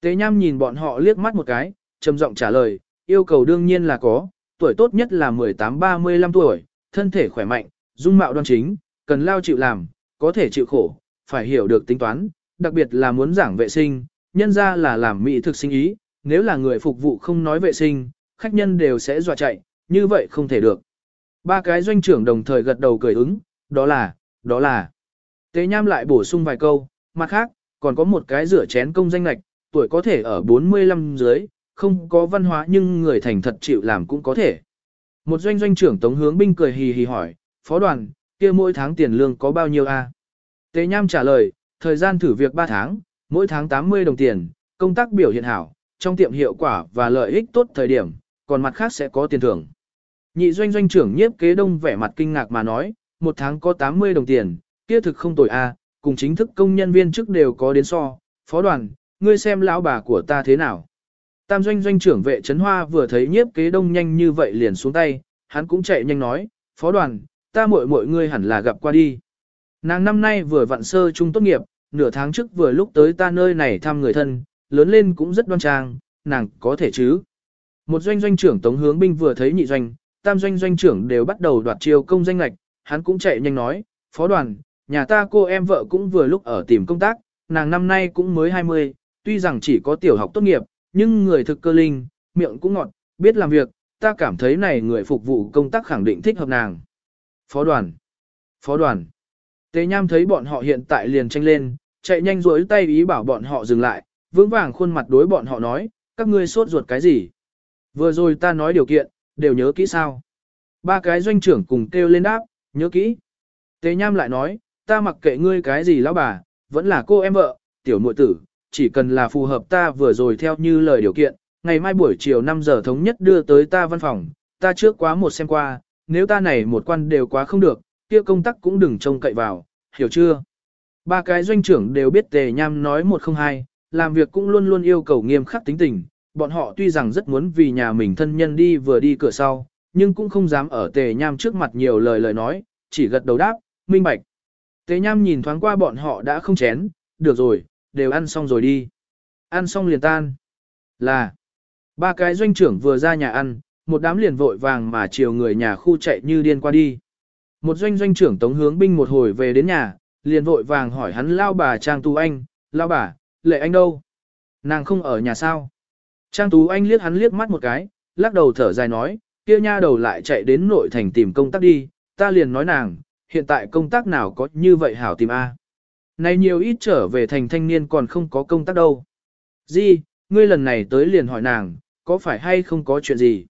Tế Nham nhìn bọn họ liếc mắt một cái, trầm giọng trả lời, yêu cầu đương nhiên là có, tuổi tốt nhất là 18-35 tuổi, thân thể khỏe mạnh, dung mạo đoan chính, cần lao chịu làm, có thể chịu khổ, phải hiểu được tính toán, đặc biệt là muốn giảng vệ sinh, nhân ra là làm mỹ thực sinh ý, nếu là người phục vụ không nói vệ sinh, khách nhân đều sẽ dọa chạy, như vậy không thể được. Ba cái doanh trưởng đồng thời gật đầu cười ứng, đó là, đó là. Tế Nham lại bổ sung vài câu, mặt khác, còn có một cái rửa chén công danh lạch, tuổi có thể ở 45 dưới, không có văn hóa nhưng người thành thật chịu làm cũng có thể. Một doanh doanh trưởng Tống Hướng Binh cười hì hì hỏi, phó đoàn, kia mỗi tháng tiền lương có bao nhiêu a? Tế Nham trả lời, thời gian thử việc 3 tháng, mỗi tháng 80 đồng tiền, công tác biểu hiện hảo, trong tiệm hiệu quả và lợi ích tốt thời điểm, còn mặt khác sẽ có tiền thưởng. Nhị doanh doanh trưởng nhiếp kế đông vẻ mặt kinh ngạc mà nói, một tháng có 80 đồng tiền, kia thực không tồi a, cùng chính thức công nhân viên chức đều có đến so, phó đoàn, ngươi xem lão bà của ta thế nào. Tam doanh doanh trưởng vệ trấn hoa vừa thấy nhiếp kế đông nhanh như vậy liền xuống tay, hắn cũng chạy nhanh nói, phó đoàn, ta muội muội ngươi hẳn là gặp qua đi. Nàng năm nay vừa vặn sơ trung tốt nghiệp, nửa tháng trước vừa lúc tới ta nơi này thăm người thân, lớn lên cũng rất đoan trang, nàng có thể chứ. Một doanh doanh trưởng tống hướng binh vừa thấy nhị doanh, tam doanh doanh trưởng đều bắt đầu đoạt chiêu công danh lạch, hắn cũng chạy nhanh nói, phó đoàn, nhà ta cô em vợ cũng vừa lúc ở tìm công tác, nàng năm nay cũng mới 20, tuy rằng chỉ có tiểu học tốt nghiệp, nhưng người thực cơ linh, miệng cũng ngọt, biết làm việc, ta cảm thấy này người phục vụ công tác khẳng định thích hợp nàng. Phó đoàn, phó đoàn, tế nham thấy bọn họ hiện tại liền tranh lên, chạy nhanh rối tay ý bảo bọn họ dừng lại, vững vàng khuôn mặt đối bọn họ nói, các ngươi sốt ruột cái gì? Vừa rồi ta nói điều kiện, đều nhớ kỹ sao? Ba cái doanh trưởng cùng kêu lên đáp, nhớ kỹ. Tế Nham lại nói, ta mặc kệ ngươi cái gì lão bà, vẫn là cô em vợ, tiểu muội tử, chỉ cần là phù hợp ta vừa rồi theo như lời điều kiện, ngày mai buổi chiều 5 giờ thống nhất đưa tới ta văn phòng, ta trước quá một xem qua, nếu ta này một quan đều quá không được, kia công tác cũng đừng trông cậy vào, hiểu chưa? Ba cái doanh trưởng đều biết Tề Nham nói một không hai, làm việc cũng luôn luôn yêu cầu nghiêm khắc tính tình, bọn họ tuy rằng rất muốn vì nhà mình thân nhân đi vừa đi cửa sau, nhưng cũng không dám ở Tề Nham trước mặt nhiều lời lời nói, chỉ gật đầu đáp, minh bạch. Tề Nham nhìn thoáng qua bọn họ đã không chén, được rồi, đều ăn xong rồi đi. Ăn xong liền tan. Là, ba cái doanh trưởng vừa ra nhà ăn, một đám liền vội vàng mà chiều người nhà khu chạy như điên qua đi. Một doanh doanh trưởng tống hướng binh một hồi về đến nhà, liền vội vàng hỏi hắn lao bà Trang Tú Anh, lao bà, lệ anh đâu? Nàng không ở nhà sao? Trang Tú Anh liếc hắn liếc mắt một cái, lắc đầu thở dài nói, kia nha đầu lại chạy đến nội thành tìm công tác đi, ta liền nói nàng, hiện tại công tác nào có như vậy hảo tìm a? Này nhiều ít trở về thành thanh niên còn không có công tác đâu. Di, ngươi lần này tới liền hỏi nàng, có phải hay không có chuyện gì?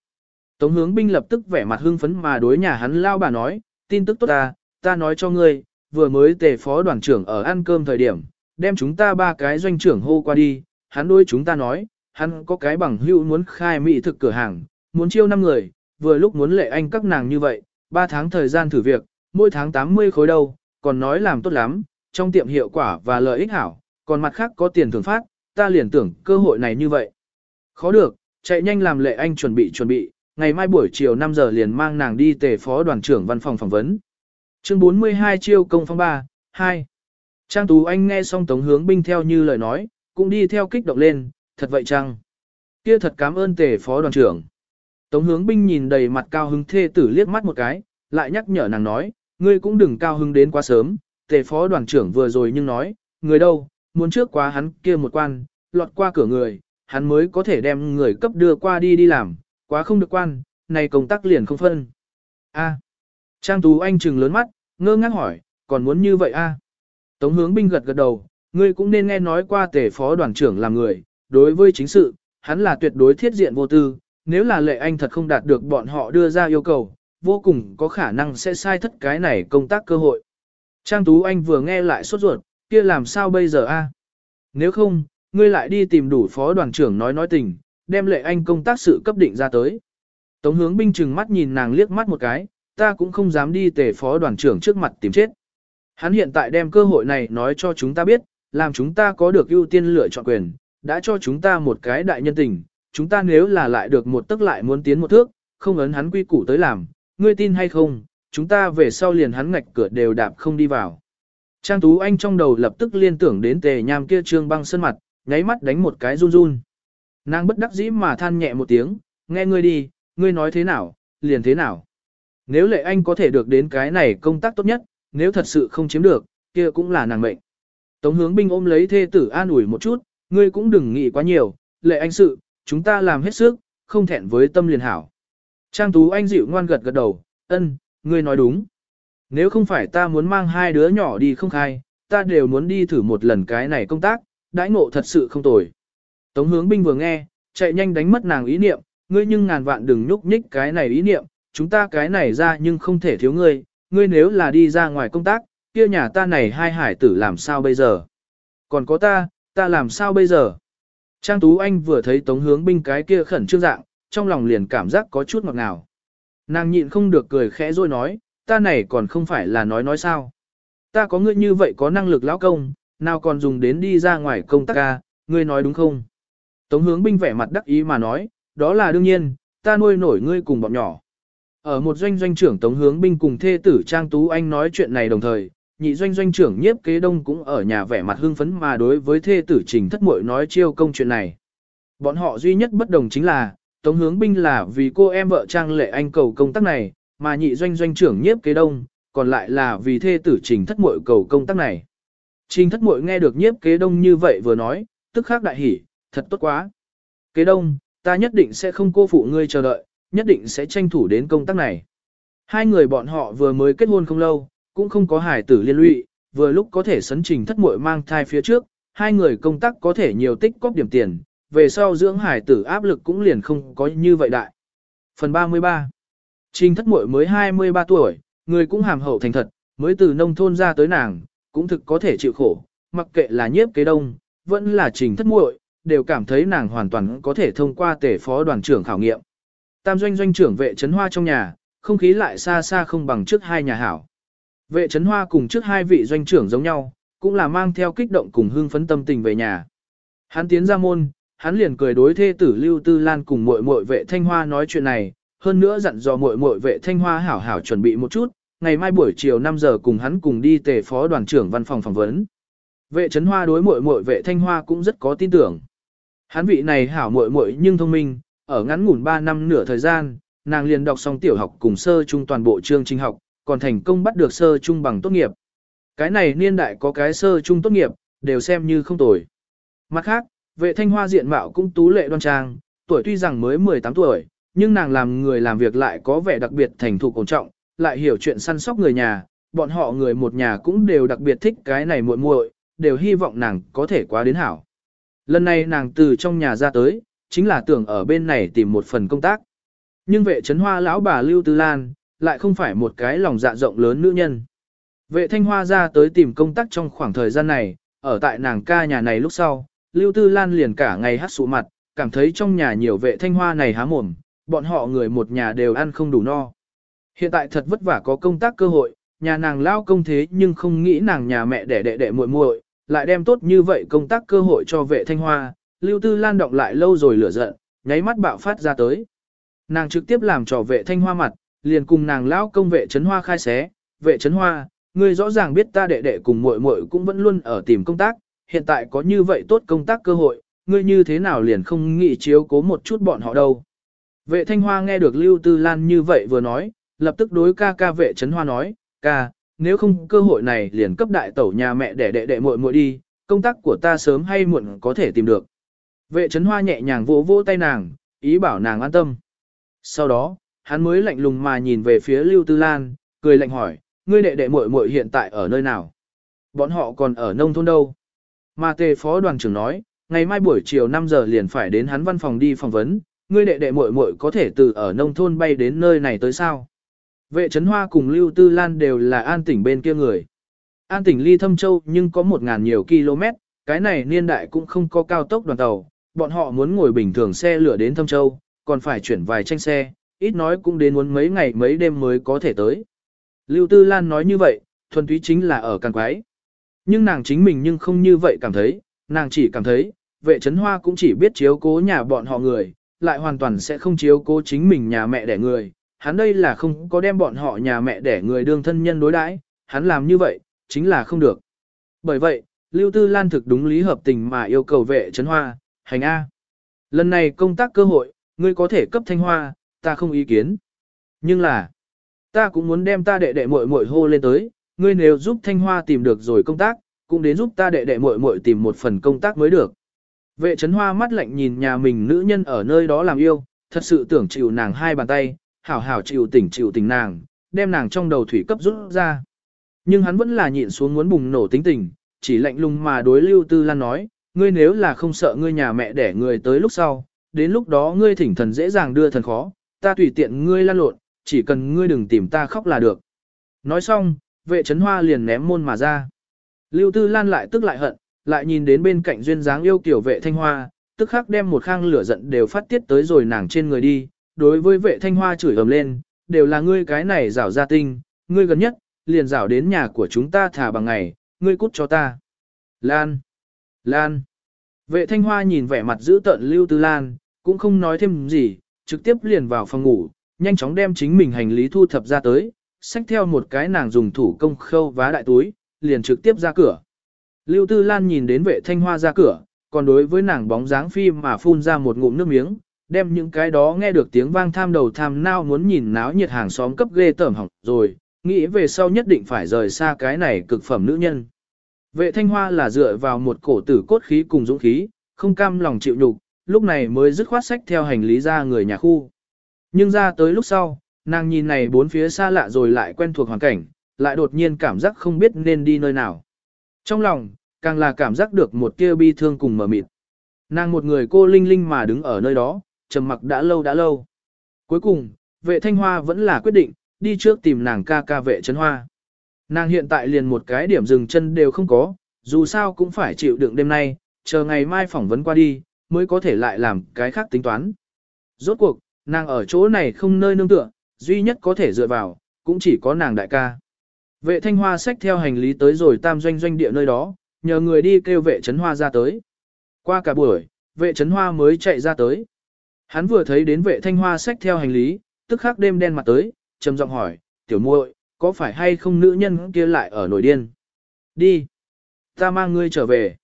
Tống hướng binh lập tức vẻ mặt hưng phấn mà đối nhà hắn lao bà nói, tin tức tốt ta, ta nói cho ngươi, vừa mới tề phó đoàn trưởng ở ăn cơm thời điểm, đem chúng ta ba cái doanh trưởng hô qua đi, hắn đối chúng ta nói, hắn có cái bằng hữu muốn khai mỹ thực cửa hàng, muốn chiêu năm người, vừa lúc muốn lệ anh các nàng như vậy, ba tháng thời gian thử việc, mỗi tháng 80 khối đâu, còn nói làm tốt lắm, trong tiệm hiệu quả và lợi ích hảo, còn mặt khác có tiền thưởng phát, ta liền tưởng cơ hội này như vậy. Khó được, chạy nhanh làm lệ anh chuẩn bị chuẩn bị, ngày mai buổi chiều 5 giờ liền mang nàng đi tề phó đoàn trưởng văn phòng phỏng vấn. Chương 42 chiêu công phong 3, 2. Trang Tú Anh nghe xong Tống Hướng Binh theo như lời nói, cũng đi theo kích động lên, thật vậy chăng? Kia thật cảm ơn tề phó đoàn trưởng. Tống Hướng Binh nhìn đầy mặt cao hứng thê tử liếc mắt một cái, lại nhắc nhở nàng nói, ngươi cũng đừng cao hứng đến quá sớm, tề phó đoàn trưởng vừa rồi nhưng nói, người đâu, muốn trước quá hắn kia một quan, lọt qua cửa người, hắn mới có thể đem người cấp đưa qua đi đi làm, quá không được quan, này công tác liền không phân. A. Trang Tú Anh trừng lớn mắt, ngơ ngác hỏi, còn muốn như vậy a? Tống hướng binh gật gật đầu, ngươi cũng nên nghe nói qua tể phó đoàn trưởng làm người, đối với chính sự, hắn là tuyệt đối thiết diện vô tư, nếu là lệ anh thật không đạt được bọn họ đưa ra yêu cầu, vô cùng có khả năng sẽ sai thất cái này công tác cơ hội. Trang Tú Anh vừa nghe lại sốt ruột, kia làm sao bây giờ a? Nếu không, ngươi lại đi tìm đủ phó đoàn trưởng nói nói tình, đem lệ anh công tác sự cấp định ra tới. Tống hướng binh chừng mắt nhìn nàng liếc mắt một cái, ta cũng không dám đi tề phó đoàn trưởng trước mặt tìm chết. Hắn hiện tại đem cơ hội này nói cho chúng ta biết, làm chúng ta có được ưu tiên lựa chọn quyền, đã cho chúng ta một cái đại nhân tình, chúng ta nếu là lại được một tức lại muốn tiến một thước, không ấn hắn quy củ tới làm, ngươi tin hay không, chúng ta về sau liền hắn ngạch cửa đều đạp không đi vào. Trang Tú Anh trong đầu lập tức liên tưởng đến tề nham kia trương băng sân mặt, nháy mắt đánh một cái run run. Nàng bất đắc dĩ mà than nhẹ một tiếng, nghe ngươi đi, ngươi nói thế nào, liền thế nào. Nếu lệ anh có thể được đến cái này công tác tốt nhất, nếu thật sự không chiếm được, kia cũng là nàng mệnh. Tống hướng binh ôm lấy thê tử an ủi một chút, ngươi cũng đừng nghĩ quá nhiều, lệ anh sự, chúng ta làm hết sức, không thẹn với tâm liền hảo. Trang Tú Anh dịu ngoan gật gật đầu, ân, ngươi nói đúng. Nếu không phải ta muốn mang hai đứa nhỏ đi không khai, ta đều muốn đi thử một lần cái này công tác, đãi ngộ thật sự không tồi. Tống hướng binh vừa nghe, chạy nhanh đánh mất nàng ý niệm, ngươi nhưng ngàn vạn đừng nhúc nhích cái này ý niệm, chúng ta cái này ra nhưng không thể thiếu ngươi, ngươi nếu là đi ra ngoài công tác, kia nhà ta này hai hải tử làm sao bây giờ? Còn có ta, ta làm sao bây giờ? Trang Tú Anh vừa thấy tống hướng binh cái kia khẩn trương dạng, trong lòng liền cảm giác có chút ngọt ngào. Nàng nhịn không được cười khẽ rồi nói, ta này còn không phải là nói nói sao. Ta có ngươi như vậy có năng lực lão công, nào còn dùng đến đi ra ngoài công tác ca, ngươi nói đúng không? Tống hướng binh vẻ mặt đắc ý mà nói, đó là đương nhiên, ta nuôi nổi ngươi cùng bọn nhỏ. Ở một doanh doanh trưởng tống hướng binh cùng thê tử Trang Tú Anh nói chuyện này đồng thời, nhị doanh doanh trưởng nhiếp kế đông cũng ở nhà vẻ mặt hưng phấn mà đối với thê tử trình thất muội nói chiêu công chuyện này. Bọn họ duy nhất bất đồng chính là, tống hướng binh là vì cô em vợ Trang Lệ Anh cầu công tác này, mà nhị doanh doanh trưởng nhiếp kế đông, còn lại là vì thê tử trình thất muội cầu công tác này. Trình thất muội nghe được nhiếp kế đông như vậy vừa nói, tức khắc đại hỉ, thật tốt quá. Kế đông, ta nhất định sẽ không cô phụ ngươi chờ đợi, nhất định sẽ tranh thủ đến công tác này. Hai người bọn họ vừa mới kết hôn không lâu, cũng không có hài tử liên lụy, vừa lúc có thể sấn trình thất muội mang thai phía trước, hai người công tác có thể nhiều tích cóp điểm tiền, về sau dưỡng hài tử áp lực cũng liền không có như vậy đại. Phần 33 Trình thất muội mới 23 tuổi, người cũng hàm hậu thành thật, mới từ nông thôn ra tới nàng, cũng thực có thể chịu khổ, mặc kệ là nhiếp kế đông, vẫn là trình thất muội, đều cảm thấy nàng hoàn toàn có thể thông qua tể phó đoàn trưởng khảo nghiệm. Tam doanh doanh trưởng vệ trấn hoa trong nhà, không khí lại xa xa không bằng trước hai nhà hảo. Vệ trấn hoa cùng trước hai vị doanh trưởng giống nhau, cũng là mang theo kích động cùng hưng phấn tâm tình về nhà. Hắn tiến ra môn, hắn liền cười đối thê tử Lưu Tư Lan cùng muội muội vệ thanh hoa nói chuyện này, hơn nữa dặn dò muội muội vệ thanh hoa hảo hảo chuẩn bị một chút, ngày mai buổi chiều 5 giờ cùng hắn cùng đi tề phó đoàn trưởng văn phòng phỏng vấn. Vệ trấn hoa đối muội muội vệ thanh hoa cũng rất có tin tưởng. Hắn vị này hảo muội muội nhưng thông minh, ở ngắn ngủn 3 năm nửa thời gian, nàng liền đọc xong tiểu học cùng sơ trung toàn bộ chương trình học, còn thành công bắt được sơ trung bằng tốt nghiệp. Cái này niên đại có cái sơ trung tốt nghiệp, đều xem như không tồi. Mặt khác, vệ thanh hoa diện mạo cũng tú lệ đoan trang, tuổi tuy rằng mới 18 tuổi, nhưng nàng làm người làm việc lại có vẻ đặc biệt thành thục ổn trọng, lại hiểu chuyện săn sóc người nhà, bọn họ người một nhà cũng đều đặc biệt thích cái này muội muội, đều hy vọng nàng có thể quá đến hảo. Lần này nàng từ trong nhà ra tới, chính là tưởng ở bên này tìm một phần công tác. Nhưng vệ trấn hoa lão bà Lưu Tư Lan, lại không phải một cái lòng dạ rộng lớn nữ nhân. Vệ thanh hoa ra tới tìm công tác trong khoảng thời gian này, ở tại nàng ca nhà này lúc sau, Lưu Tư Lan liền cả ngày hát sụ mặt, cảm thấy trong nhà nhiều vệ thanh hoa này há mồm, bọn họ người một nhà đều ăn không đủ no. Hiện tại thật vất vả có công tác cơ hội, nhà nàng lao công thế nhưng không nghĩ nàng nhà mẹ đẻ đệ đệ muội muội, lại đem tốt như vậy công tác cơ hội cho vệ thanh hoa, Lưu Tư Lan động lại lâu rồi lửa giận, nháy mắt bạo phát ra tới. Nàng trực tiếp làm trò vệ thanh hoa mặt, liền cùng nàng lão công vệ trấn hoa khai xé, vệ trấn hoa, ngươi rõ ràng biết ta đệ đệ cùng muội muội cũng vẫn luôn ở tìm công tác, hiện tại có như vậy tốt công tác cơ hội, ngươi như thế nào liền không nghĩ chiếu cố một chút bọn họ đâu. Vệ thanh hoa nghe được Lưu Tư Lan như vậy vừa nói, lập tức đối ca ca vệ trấn hoa nói, ca, nếu không cơ hội này liền cấp đại tẩu nhà mẹ để đệ đệ muội muội đi, công tác của ta sớm hay muộn có thể tìm được. Vệ trấn hoa nhẹ nhàng vỗ vỗ tay nàng, ý bảo nàng an tâm. Sau đó, hắn mới lạnh lùng mà nhìn về phía Lưu Tư Lan, cười lạnh hỏi, ngươi đệ đệ muội muội hiện tại ở nơi nào? Bọn họ còn ở nông thôn đâu? Mà tề phó đoàn trưởng nói, ngày mai buổi chiều 5 giờ liền phải đến hắn văn phòng đi phỏng vấn, ngươi đệ đệ muội muội có thể từ ở nông thôn bay đến nơi này tới sao? Vệ Trấn Hoa cùng Lưu Tư Lan đều là an tỉnh bên kia người. An tỉnh ly thâm châu nhưng có một ngàn nhiều km, cái này niên đại cũng không có cao tốc đoàn tàu, bọn họ muốn ngồi bình thường xe lửa đến thâm châu, còn phải chuyển vài tranh xe, ít nói cũng đến muốn mấy ngày mấy đêm mới có thể tới. Lưu Tư Lan nói như vậy, thuần túy chính là ở càng quái. Nhưng nàng chính mình nhưng không như vậy cảm thấy, nàng chỉ cảm thấy, vệ Trấn Hoa cũng chỉ biết chiếu cố nhà bọn họ người, lại hoàn toàn sẽ không chiếu cố chính mình nhà mẹ đẻ người, hắn đây là không có đem bọn họ nhà mẹ để người đương thân nhân đối đãi, hắn làm như vậy, chính là không được. Bởi vậy, Lưu Tư Lan thực đúng lý hợp tình mà yêu cầu vệ trấn hoa, hành A. Lần này công tác cơ hội, ngươi có thể cấp thanh hoa, ta không ý kiến. Nhưng là, ta cũng muốn đem ta đệ đệ muội muội hô lên tới, ngươi nếu giúp thanh hoa tìm được rồi công tác, cũng đến giúp ta đệ đệ muội muội tìm một phần công tác mới được. Vệ trấn hoa mắt lạnh nhìn nhà mình nữ nhân ở nơi đó làm yêu, thật sự tưởng chịu nàng hai bàn tay, hảo hảo chịu tỉnh chịu tỉnh nàng, đem nàng trong đầu thủy cấp rút ra. Nhưng hắn vẫn là nhịn xuống muốn bùng nổ tính tình, chỉ lạnh lùng mà đối Lưu Tư Lan nói, ngươi nếu là không sợ ngươi nhà mẹ đẻ người tới lúc sau, đến lúc đó ngươi thỉnh thần dễ dàng đưa thần khó, ta tùy tiện ngươi lan lộn, chỉ cần ngươi đừng tìm ta khóc là được. Nói xong, vệ trấn hoa liền ném môn mà ra. Lưu Tư Lan lại tức lại hận, lại nhìn đến bên cạnh duyên dáng yêu kiểu vệ thanh hoa, tức khắc đem một khang lửa giận đều phát tiết tới rồi nàng trên người đi, đối với vệ thanh hoa chửi ầm lên, đều là ngươi cái này rảo ra tinh, ngươi gần nhất, liền rảo đến nhà của chúng ta thả bằng ngày, ngươi cút cho ta. Lan! Lan! Vệ thanh hoa nhìn vẻ mặt giữ tợn Lưu Tư Lan, cũng không nói thêm gì, trực tiếp liền vào phòng ngủ, nhanh chóng đem chính mình hành lý thu thập ra tới, xách theo một cái nàng dùng thủ công khâu vá đại túi, liền trực tiếp ra cửa. Lưu Tư Lan nhìn đến vệ thanh hoa ra cửa, còn đối với nàng bóng dáng phi mà phun ra một ngụm nước miếng, đem những cái đó nghe được tiếng vang tham đầu tham nao muốn nhìn náo nhiệt hàng xóm cấp ghê tởm hỏng rồi, nghĩ về sau nhất định phải rời xa cái này cực phẩm nữ nhân. Vệ thanh hoa là dựa vào một cổ tử cốt khí cùng dũng khí, không cam lòng chịu nhục, lúc này mới dứt khoát sách theo hành lý ra người nhà khu. Nhưng ra tới lúc sau, nàng nhìn này bốn phía xa lạ rồi lại quen thuộc hoàn cảnh, lại đột nhiên cảm giác không biết nên đi nơi nào. Trong lòng, càng là cảm giác được một kia bi thương cùng mờ mịt. Nàng một người cô linh linh mà đứng ở nơi đó, trầm mặc đã lâu đã lâu. Cuối cùng, vệ thanh hoa vẫn là quyết định, đi trước tìm nàng ca ca vệ trấn hoa. Nàng hiện tại liền một cái điểm dừng chân đều không có, dù sao cũng phải chịu đựng đêm nay, chờ ngày mai phỏng vấn qua đi, mới có thể lại làm cái khác tính toán. Rốt cuộc, nàng ở chỗ này không nơi nương tựa, duy nhất có thể dựa vào, cũng chỉ có nàng đại ca. Vệ thanh hoa xách theo hành lý tới rồi tam doanh doanh địa nơi đó, nhờ người đi kêu vệ trấn hoa ra tới. Qua cả buổi, vệ trấn hoa mới chạy ra tới. Hắn vừa thấy đến vệ thanh hoa xách theo hành lý, tức khắc đêm đen mặt tới, trầm giọng hỏi, tiểu muội, có phải hay không nữ nhân kia lại ở nổi điên? Đi. Ta mang ngươi trở về.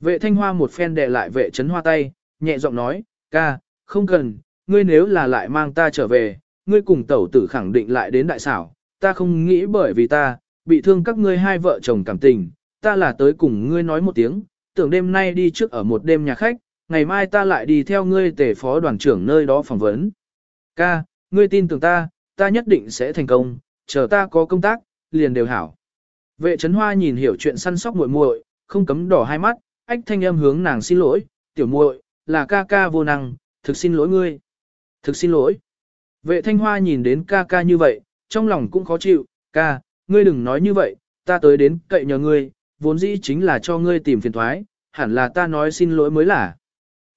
Vệ thanh hoa một phen đè lại vệ trấn hoa tay, nhẹ giọng nói, ca, không cần, ngươi nếu là lại mang ta trở về, ngươi cùng tẩu tử khẳng định lại đến đại xảo, ta không nghĩ bởi vì ta, bị thương các ngươi hai vợ chồng cảm tình, ta là tới cùng ngươi nói một tiếng, tưởng đêm nay đi trước ở một đêm nhà khách, ngày mai ta lại đi theo ngươi tể phó đoàn trưởng nơi đó phỏng vấn. Ca, ngươi tin tưởng ta, ta nhất định sẽ thành công, chờ ta có công tác, liền đều hảo. Vệ Trấn Hoa nhìn hiểu chuyện săn sóc muội muội, không cấm đỏ hai mắt, ách thanh âm hướng nàng xin lỗi, tiểu muội, là ca ca vô năng, thực xin lỗi ngươi. Thực xin lỗi. Vệ Thanh Hoa nhìn đến ca ca như vậy, trong lòng cũng khó chịu, ca, ngươi đừng nói như vậy, ta tới đến cậy nhờ ngươi, vốn dĩ chính là cho ngươi tìm phiền thoái, hẳn là ta nói xin lỗi mới là.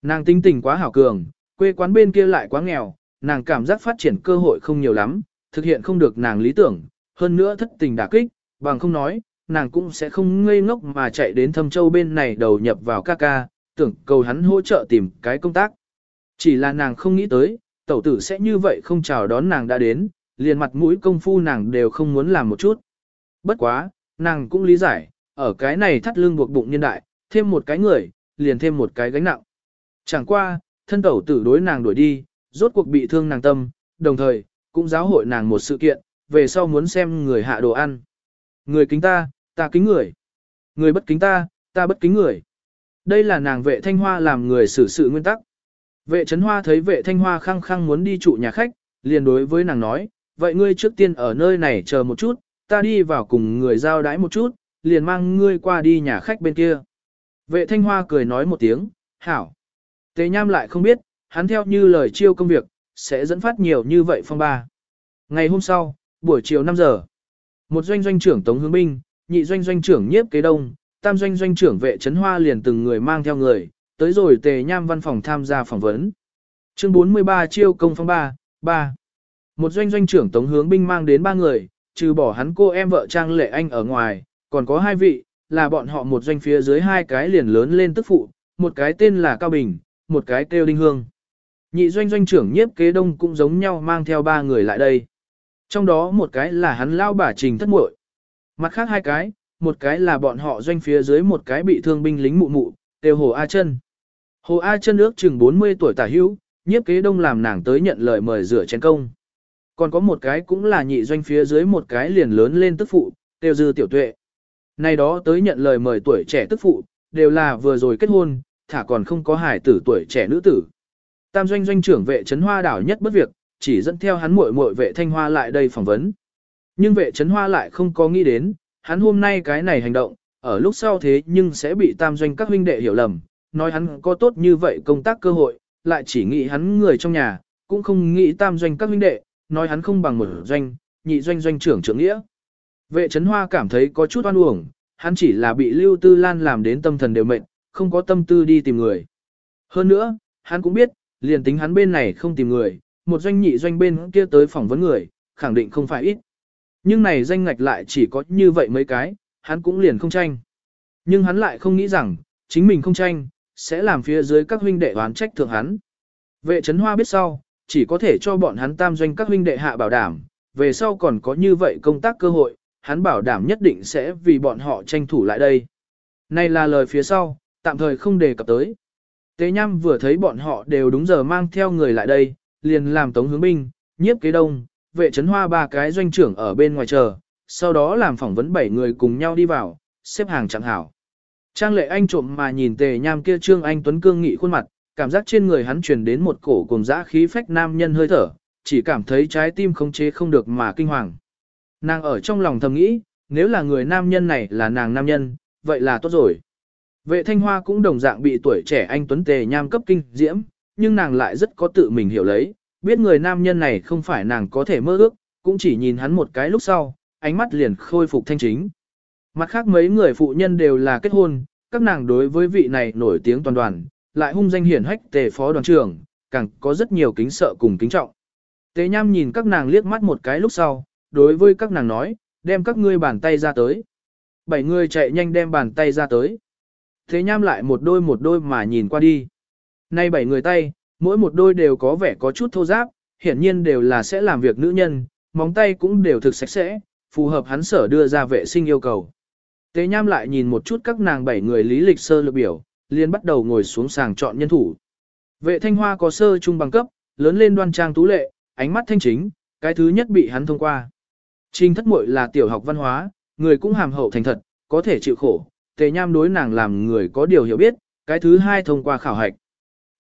Nàng tinh tình quá hảo cường, quê quán bên kia lại quá nghèo, nàng cảm giác phát triển cơ hội không nhiều lắm, thực hiện không được nàng lý tưởng, hơn nữa thất tình đả kích, bằng không nói, nàng cũng sẽ không ngây ngốc mà chạy đến thâm châu bên này đầu nhập vào ca ca, tưởng cầu hắn hỗ trợ tìm cái công tác. Chỉ là nàng không nghĩ tới, tẩu tử sẽ như vậy không chào đón nàng đã đến, liền mặt mũi công phu nàng đều không muốn làm một chút. Bất quá, nàng cũng lý giải, ở cái này thắt lưng buộc bụng nhân đại, thêm một cái người, liền thêm một cái gánh nặng. Chẳng qua, thân tẩu tử đối nàng đuổi đi, rốt cuộc bị thương nàng tâm, đồng thời, cũng giáo hội nàng một sự kiện, về sau muốn xem người hạ đồ ăn. Người kính ta, ta kính người. Người bất kính ta, ta bất kính người. Đây là nàng vệ thanh hoa làm người xử sự nguyên tắc. Vệ trấn hoa thấy vệ thanh hoa khăng khăng muốn đi trụ nhà khách, liền đối với nàng nói, vậy ngươi trước tiên ở nơi này chờ một chút, ta đi vào cùng người giao đái một chút, liền mang ngươi qua đi nhà khách bên kia. Vệ thanh hoa cười nói một tiếng, hảo. Tế nham lại không biết, hắn theo như lời chiêu công việc, sẽ dẫn phát nhiều như vậy phong ba. Ngày hôm sau, buổi chiều 5 giờ, một doanh doanh trưởng Tống Hướng Binh, nhị doanh doanh trưởng Nhiếp Kế Đông, tam doanh doanh trưởng vệ trấn hoa liền từng người mang theo người, tới rồi tề nham văn phòng tham gia phỏng vấn. Chương 43 chiêu công phong 3, 3. Một doanh doanh trưởng Tống Hướng Binh mang đến ba người, trừ bỏ hắn cô em vợ Trang Lệ Anh ở ngoài, còn có hai vị, là bọn họ một doanh phía dưới hai cái liền lớn lên tức phụ, một cái tên là Cao Bình, một cái kêu Đinh Hương. Nhị doanh doanh trưởng nhiếp kế đông cũng giống nhau mang theo ba người lại đây. Trong đó một cái là hắn lao bà trình thất muội Mặt khác hai cái, một cái là bọn họ doanh phía dưới một cái bị thương binh lính mụ mụ, kêu Hồ A chân Hồ A chân ước chừng 40 tuổi tả hữu, nhiếp kế đông làm nàng tới nhận lời mời rửa chén công. Còn có một cái cũng là nhị doanh phía dưới một cái liền lớn lên tức phụ, kêu dư tiểu tuệ. Này đó tới nhận lời mời tuổi trẻ tức phụ, đều là vừa rồi kết hôn, thả còn không có hải tử tuổi trẻ nữ tử. Tam doanh doanh trưởng vệ trấn hoa đảo nhất bất việc, chỉ dẫn theo hắn muội muội vệ thanh hoa lại đây phỏng vấn. Nhưng vệ trấn hoa lại không có nghĩ đến, hắn hôm nay cái này hành động, ở lúc sau thế nhưng sẽ bị tam doanh các huynh đệ hiểu lầm, nói hắn có tốt như vậy công tác cơ hội, lại chỉ nghĩ hắn người trong nhà, cũng không nghĩ tam doanh các huynh đệ, nói hắn không bằng một doanh, nhị doanh doanh trưởng trưởng nghĩa. Vệ trấn hoa cảm thấy có chút oan uổng, hắn chỉ là bị Lưu Tư Lan làm đến tâm thần đều mệnh, không có tâm tư đi tìm người. Hơn nữa, hắn cũng biết, liền tính hắn bên này không tìm người, một doanh nhị doanh bên kia tới phỏng vấn người, khẳng định không phải ít. Nhưng này danh ngạch lại chỉ có như vậy mấy cái, hắn cũng liền không tranh. Nhưng hắn lại không nghĩ rằng, chính mình không tranh, sẽ làm phía dưới các huynh đệ oán trách thượng hắn. Vệ trấn hoa biết sau, chỉ có thể cho bọn hắn tam doanh các huynh đệ hạ bảo đảm, về sau còn có như vậy công tác cơ hội, hắn bảo đảm nhất định sẽ vì bọn họ tranh thủ lại đây. Này là lời phía sau, tạm thời không đề cập tới. Tế Nham vừa thấy bọn họ đều đúng giờ mang theo người lại đây, liền làm tống hướng binh, nhiếp kế đông, vệ trấn hoa ba cái doanh trưởng ở bên ngoài chờ, sau đó làm phỏng vấn bảy người cùng nhau đi vào, xếp hàng chẳng hảo. Trang lệ anh trộm mà nhìn tề nham kia trương anh tuấn cương nghị khuôn mặt, cảm giác trên người hắn truyền đến một cổ cùng dã khí phách nam nhân hơi thở, chỉ cảm thấy trái tim khống chế không được mà kinh hoàng. Nàng ở trong lòng thầm nghĩ, nếu là người nam nhân này là nàng nam nhân, vậy là tốt rồi. Vệ thanh hoa cũng đồng dạng bị tuổi trẻ anh tuấn tề nham cấp kinh diễm, nhưng nàng lại rất có tự mình hiểu lấy, biết người nam nhân này không phải nàng có thể mơ ước, cũng chỉ nhìn hắn một cái lúc sau, ánh mắt liền khôi phục thanh chính. Mặt khác mấy người phụ nhân đều là kết hôn, các nàng đối với vị này nổi tiếng toàn đoàn, lại hung danh hiển hách tề phó đoàn trưởng, càng có rất nhiều kính sợ cùng kính trọng. Tề nham nhìn các nàng liếc mắt một cái lúc sau, đối với các nàng nói, đem các ngươi bàn tay ra tới. Bảy người chạy nhanh đem bàn tay ra tới. Thế nham lại một đôi một đôi mà nhìn qua đi. Nay bảy người tay, mỗi một đôi đều có vẻ có chút thô giáp, hiển nhiên đều là sẽ làm việc nữ nhân, móng tay cũng đều thực sạch sẽ, phù hợp hắn sở đưa ra vệ sinh yêu cầu. Tế Nham lại nhìn một chút các nàng bảy người lý lịch sơ lược biểu, liền bắt đầu ngồi xuống sàng chọn nhân thủ. Vệ Thanh Hoa có sơ trung bằng cấp, lớn lên đoan trang tú lệ, ánh mắt thanh chính, cái thứ nhất bị hắn thông qua. Trình thất muội là tiểu học văn hóa, người cũng hàm hậu thành thật, có thể chịu khổ, Tề Nham đối nàng làm người có điều hiểu biết, cái thứ hai thông qua khảo hạch.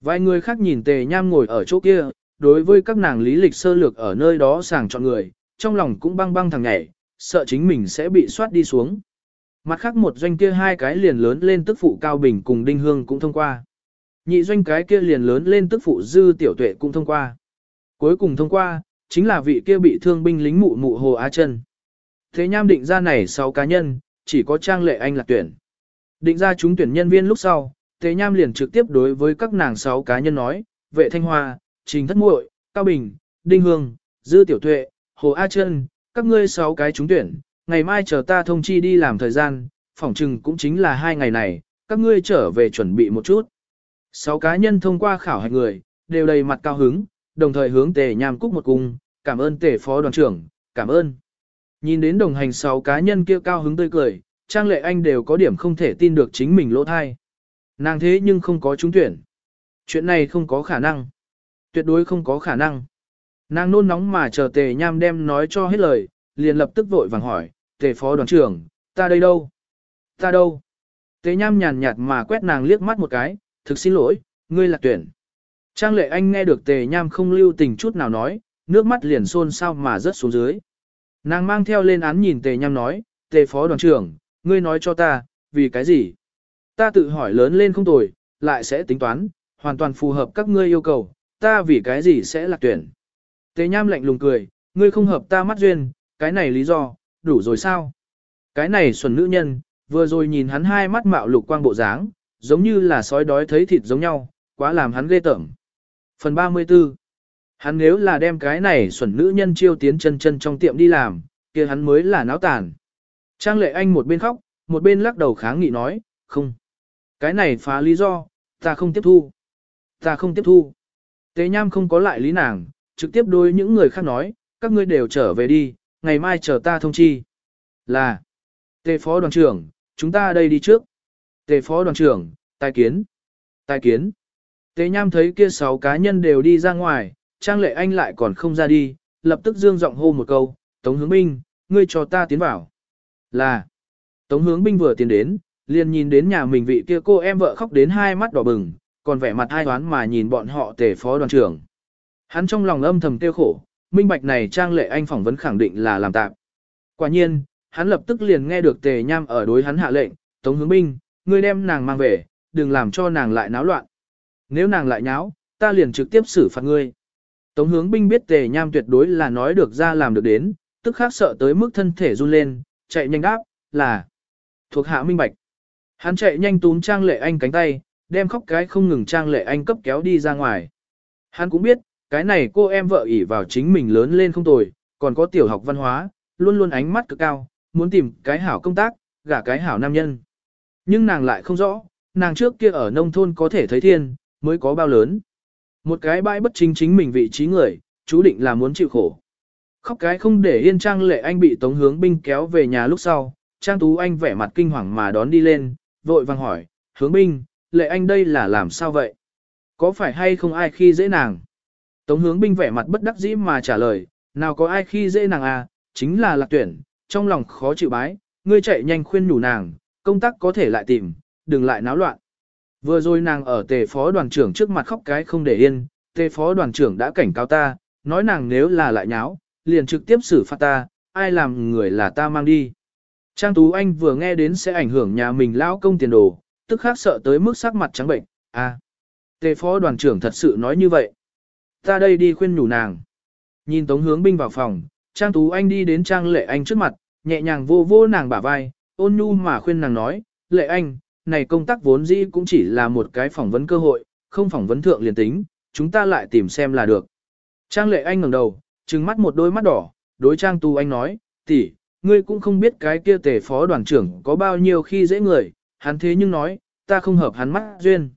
Vài người khác nhìn Tề Nham ngồi ở chỗ kia, đối với các nàng lý lịch sơ lược ở nơi đó sàng chọn người, trong lòng cũng băng băng thằng nhảy, sợ chính mình sẽ bị soát đi xuống. Mặt khác một doanh kia hai cái liền lớn lên tức phụ Cao Bình cùng Đinh Hương cũng thông qua. Nhị doanh cái kia liền lớn lên tức phụ Dư Tiểu Tuệ cũng thông qua. Cuối cùng thông qua, chính là vị kia bị thương binh lính mụ mụ Hồ Á Trân. Thế nham định ra này 6 cá nhân, chỉ có Trang Lệ Anh là tuyển. Định ra chúng tuyển nhân viên lúc sau, Tề nham liền trực tiếp đối với các nàng sáu cá nhân nói, vệ thanh hoa, trình thất muội, Cao Bình, Đinh Hương, Dư Tiểu Tuệ, Hồ A Trân, các ngươi sáu cái chúng tuyển, ngày mai chờ ta thông chi đi làm thời gian, phỏng chừng cũng chính là hai ngày này, các ngươi trở về chuẩn bị một chút. Sáu cá nhân thông qua khảo hạch người, đều đầy mặt cao hứng, đồng thời hướng tề nham cúc một cung, cảm ơn tề phó đoàn trưởng, cảm ơn. Nhìn đến đồng hành sáu cá nhân kia cao hứng tươi cười, Trang Lệ Anh đều có điểm không thể tin được chính mình lỗ thai. Nàng thế nhưng không có trúng tuyển. Chuyện này không có khả năng. Tuyệt đối không có khả năng. Nàng nôn nóng mà chờ tề nham đem nói cho hết lời, liền lập tức vội vàng hỏi, tề phó đoàn trưởng, ta đây đâu? Ta đâu? Tề nham nhàn nhạt mà quét nàng liếc mắt một cái, thực xin lỗi, ngươi là tuyển. Trang lệ anh nghe được tề nham không lưu tình chút nào nói, nước mắt liền xôn xao mà rớt xuống dưới. Nàng mang theo lên án nhìn tề nham nói, tề phó đoàn trưởng, ngươi nói cho ta, vì cái gì? Ta tự hỏi lớn lên không tồi, lại sẽ tính toán, hoàn toàn phù hợp các ngươi yêu cầu, ta vì cái gì sẽ lạc tuyển. Tế nham lạnh lùng cười, ngươi không hợp ta mắt duyên, cái này lý do, đủ rồi sao? Cái này xuẩn nữ nhân, vừa rồi nhìn hắn hai mắt mạo lục quang bộ dáng, giống như là sói đói thấy thịt giống nhau, quá làm hắn ghê tởm. Phần 34 Hắn nếu là đem cái này xuẩn nữ nhân chiêu tiến chân chân trong tiệm đi làm, kia hắn mới là náo tàn. Trang lệ anh một bên khóc, một bên lắc đầu kháng nghị nói, không. Cái này phá lý do, ta không tiếp thu. Ta không tiếp thu. Tế nham không có lại lý nàng, trực tiếp đối những người khác nói, các ngươi đều trở về đi, ngày mai chờ ta thông chi. Là, tề phó đoàn trưởng, chúng ta đây đi trước. Tề phó đoàn trưởng, tài kiến, tài kiến. Tề nham thấy kia sáu cá nhân đều đi ra ngoài, Trang Lệ Anh lại còn không ra đi, lập tức dương giọng hô một câu, Tống hướng Minh, ngươi cho ta tiến vào. Là, Tống hướng binh vừa tiến đến, liền nhìn đến nhà mình vị kia cô em vợ khóc đến hai mắt đỏ bừng, còn vẻ mặt hai toán mà nhìn bọn họ tề phó đoàn trưởng. Hắn trong lòng âm thầm tiêu khổ, minh bạch này Trang Lệ Anh phỏng vấn khẳng định là làm tạm. Quả nhiên, hắn lập tức liền nghe được tề nham ở đối hắn hạ lệnh, Tống hướng binh, ngươi đem nàng mang về, đừng làm cho nàng lại náo loạn. Nếu nàng lại nháo, ta liền trực tiếp xử phạt ngươi. Tống hướng binh biết tề nham tuyệt đối là nói được ra làm được đến, tức khác sợ tới mức thân thể run lên, chạy nhanh đáp, là thuộc hạ minh bạch. Hắn chạy nhanh túm Trang Lệ Anh cánh tay, đem khóc cái không ngừng Trang Lệ Anh cấp kéo đi ra ngoài. Hắn cũng biết, cái này cô em vợ ỷ vào chính mình lớn lên không tồi, còn có tiểu học văn hóa, luôn luôn ánh mắt cực cao, muốn tìm cái hảo công tác, gả cái hảo nam nhân. Nhưng nàng lại không rõ, nàng trước kia ở nông thôn có thể thấy thiên, mới có bao lớn. Một cái bãi bất chính chính mình vị trí người, chú định là muốn chịu khổ. Khóc cái không để yên Trang Lệ Anh bị Tống Hướng Binh kéo về nhà lúc sau, Trang Tú Anh vẻ mặt kinh hoàng mà đón đi lên, vội vàng hỏi, Hướng Binh, Lệ Anh đây là làm sao vậy? Có phải hay không ai khi dễ nàng? Tống Hướng Binh vẻ mặt bất đắc dĩ mà trả lời, nào có ai khi dễ nàng à, chính là lạc tuyển, trong lòng khó chịu bái, ngươi chạy nhanh khuyên nhủ nàng, công tác có thể lại tìm, đừng lại náo loạn. Vừa rồi nàng ở tề phó đoàn trưởng trước mặt khóc cái không để yên, tề phó đoàn trưởng đã cảnh cáo ta, nói nàng nếu là lại nháo, liền trực tiếp xử phạt ta, ai làm người là ta mang đi. Trang Tú Anh vừa nghe đến sẽ ảnh hưởng nhà mình lao công tiền đồ, tức khác sợ tới mức sắc mặt trắng bệnh, à. Tề phó đoàn trưởng thật sự nói như vậy. Ta đây đi khuyên nhủ nàng. Nhìn Tống hướng binh vào phòng, Trang Tú Anh đi đến Trang Lệ Anh trước mặt, nhẹ nhàng vô vô nàng bả vai, ôn nhu mà khuyên nàng nói, Lệ Anh, này công tác vốn dĩ cũng chỉ là một cái phỏng vấn cơ hội, không phỏng vấn thượng liền tính, chúng ta lại tìm xem là được. Trang Lệ Anh ngẩng đầu, trừng mắt một đôi mắt đỏ, đối Trang Tu Anh nói, tỷ, ngươi cũng không biết cái kia tề phó đoàn trưởng có bao nhiêu khi dễ người, hắn thế nhưng nói, ta không hợp hắn mắt duyên.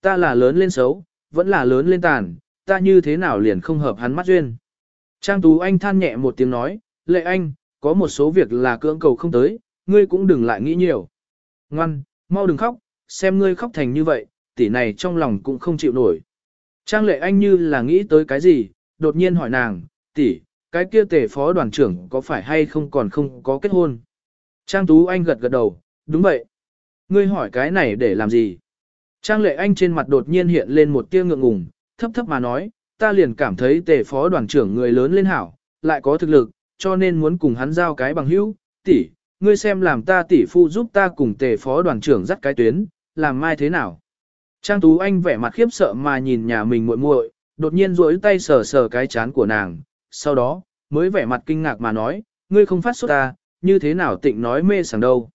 Ta là lớn lên xấu, vẫn là lớn lên tàn, ta như thế nào liền không hợp hắn mắt duyên. Trang Tú Anh than nhẹ một tiếng nói, lệ anh, có một số việc là cưỡng cầu không tới, ngươi cũng đừng lại nghĩ nhiều. Ngoan, mau đừng khóc, xem ngươi khóc thành như vậy, tỷ này trong lòng cũng không chịu nổi. Trang lệ anh như là nghĩ tới cái gì, đột nhiên hỏi nàng, tỷ, cái kia tề phó đoàn trưởng có phải hay không còn không có kết hôn? Trang Tú Anh gật gật đầu, đúng vậy. Ngươi hỏi cái này để làm gì? Trang lệ anh trên mặt đột nhiên hiện lên một tia ngượng ngùng, thấp thấp mà nói, ta liền cảm thấy tề phó đoàn trưởng người lớn lên hảo, lại có thực lực, cho nên muốn cùng hắn giao cái bằng hữu, tỷ, ngươi xem làm ta tỷ phu giúp ta cùng tề phó đoàn trưởng dắt cái tuyến, làm mai thế nào? Trang Tú Anh vẻ mặt khiếp sợ mà nhìn nhà mình muội muội, đột nhiên duỗi tay sờ sờ cái chán của nàng, sau đó, mới vẻ mặt kinh ngạc mà nói, ngươi không phát xuất ta, như thế nào tịnh nói mê sảng đâu.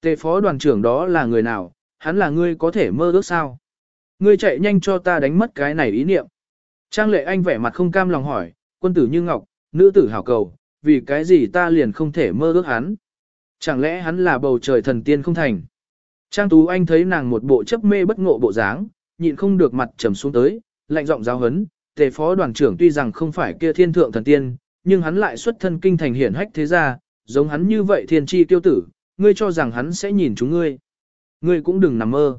Tề phó đoàn trưởng đó là người nào, hắn là ngươi có thể mơ ước sao? Ngươi chạy nhanh cho ta đánh mất cái này ý niệm. Trang lệ anh vẻ mặt không cam lòng hỏi, quân tử như ngọc, nữ tử hảo cầu, vì cái gì ta liền không thể mơ ước hắn? Chẳng lẽ hắn là bầu trời thần tiên không thành? Trang Tú Anh thấy nàng một bộ chấp mê bất ngộ bộ dáng, nhịn không được mặt trầm xuống tới, lạnh giọng giáo hấn, tề phó đoàn trưởng tuy rằng không phải kia thiên thượng thần tiên, nhưng hắn lại xuất thân kinh thành hiển hách thế gia, giống hắn như vậy thiên tri tiêu tử, ngươi cho rằng hắn sẽ nhìn chúng ngươi. Ngươi cũng đừng nằm mơ.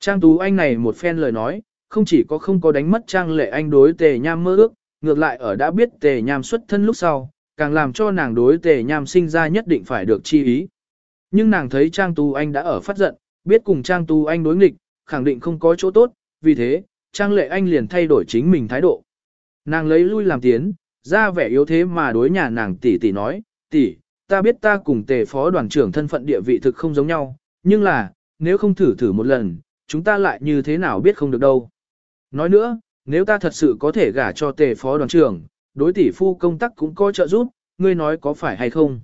Trang Tú Anh này một phen lời nói, không chỉ có không có đánh mất Trang Lệ Anh đối tề nham mơ ước, ngược lại ở đã biết tề nham xuất thân lúc sau, càng làm cho nàng đối tề nham sinh ra nhất định phải được chi ý. Nhưng nàng thấy Trang Tú Anh đã ở phát giận, biết cùng Trang Tú Anh đối nghịch, khẳng định không có chỗ tốt, vì thế, Trang Lệ Anh liền thay đổi chính mình thái độ. Nàng lấy lui làm tiến, ra vẻ yếu thế mà đối nhà nàng tỷ tỷ nói, tỷ, ta biết ta cùng tề phó đoàn trưởng thân phận địa vị thực không giống nhau, nhưng là, nếu không thử thử một lần, chúng ta lại như thế nào biết không được đâu. Nói nữa, nếu ta thật sự có thể gả cho tề phó đoàn trưởng, đối tỷ phu công tác cũng có trợ giúp, ngươi nói có phải hay không.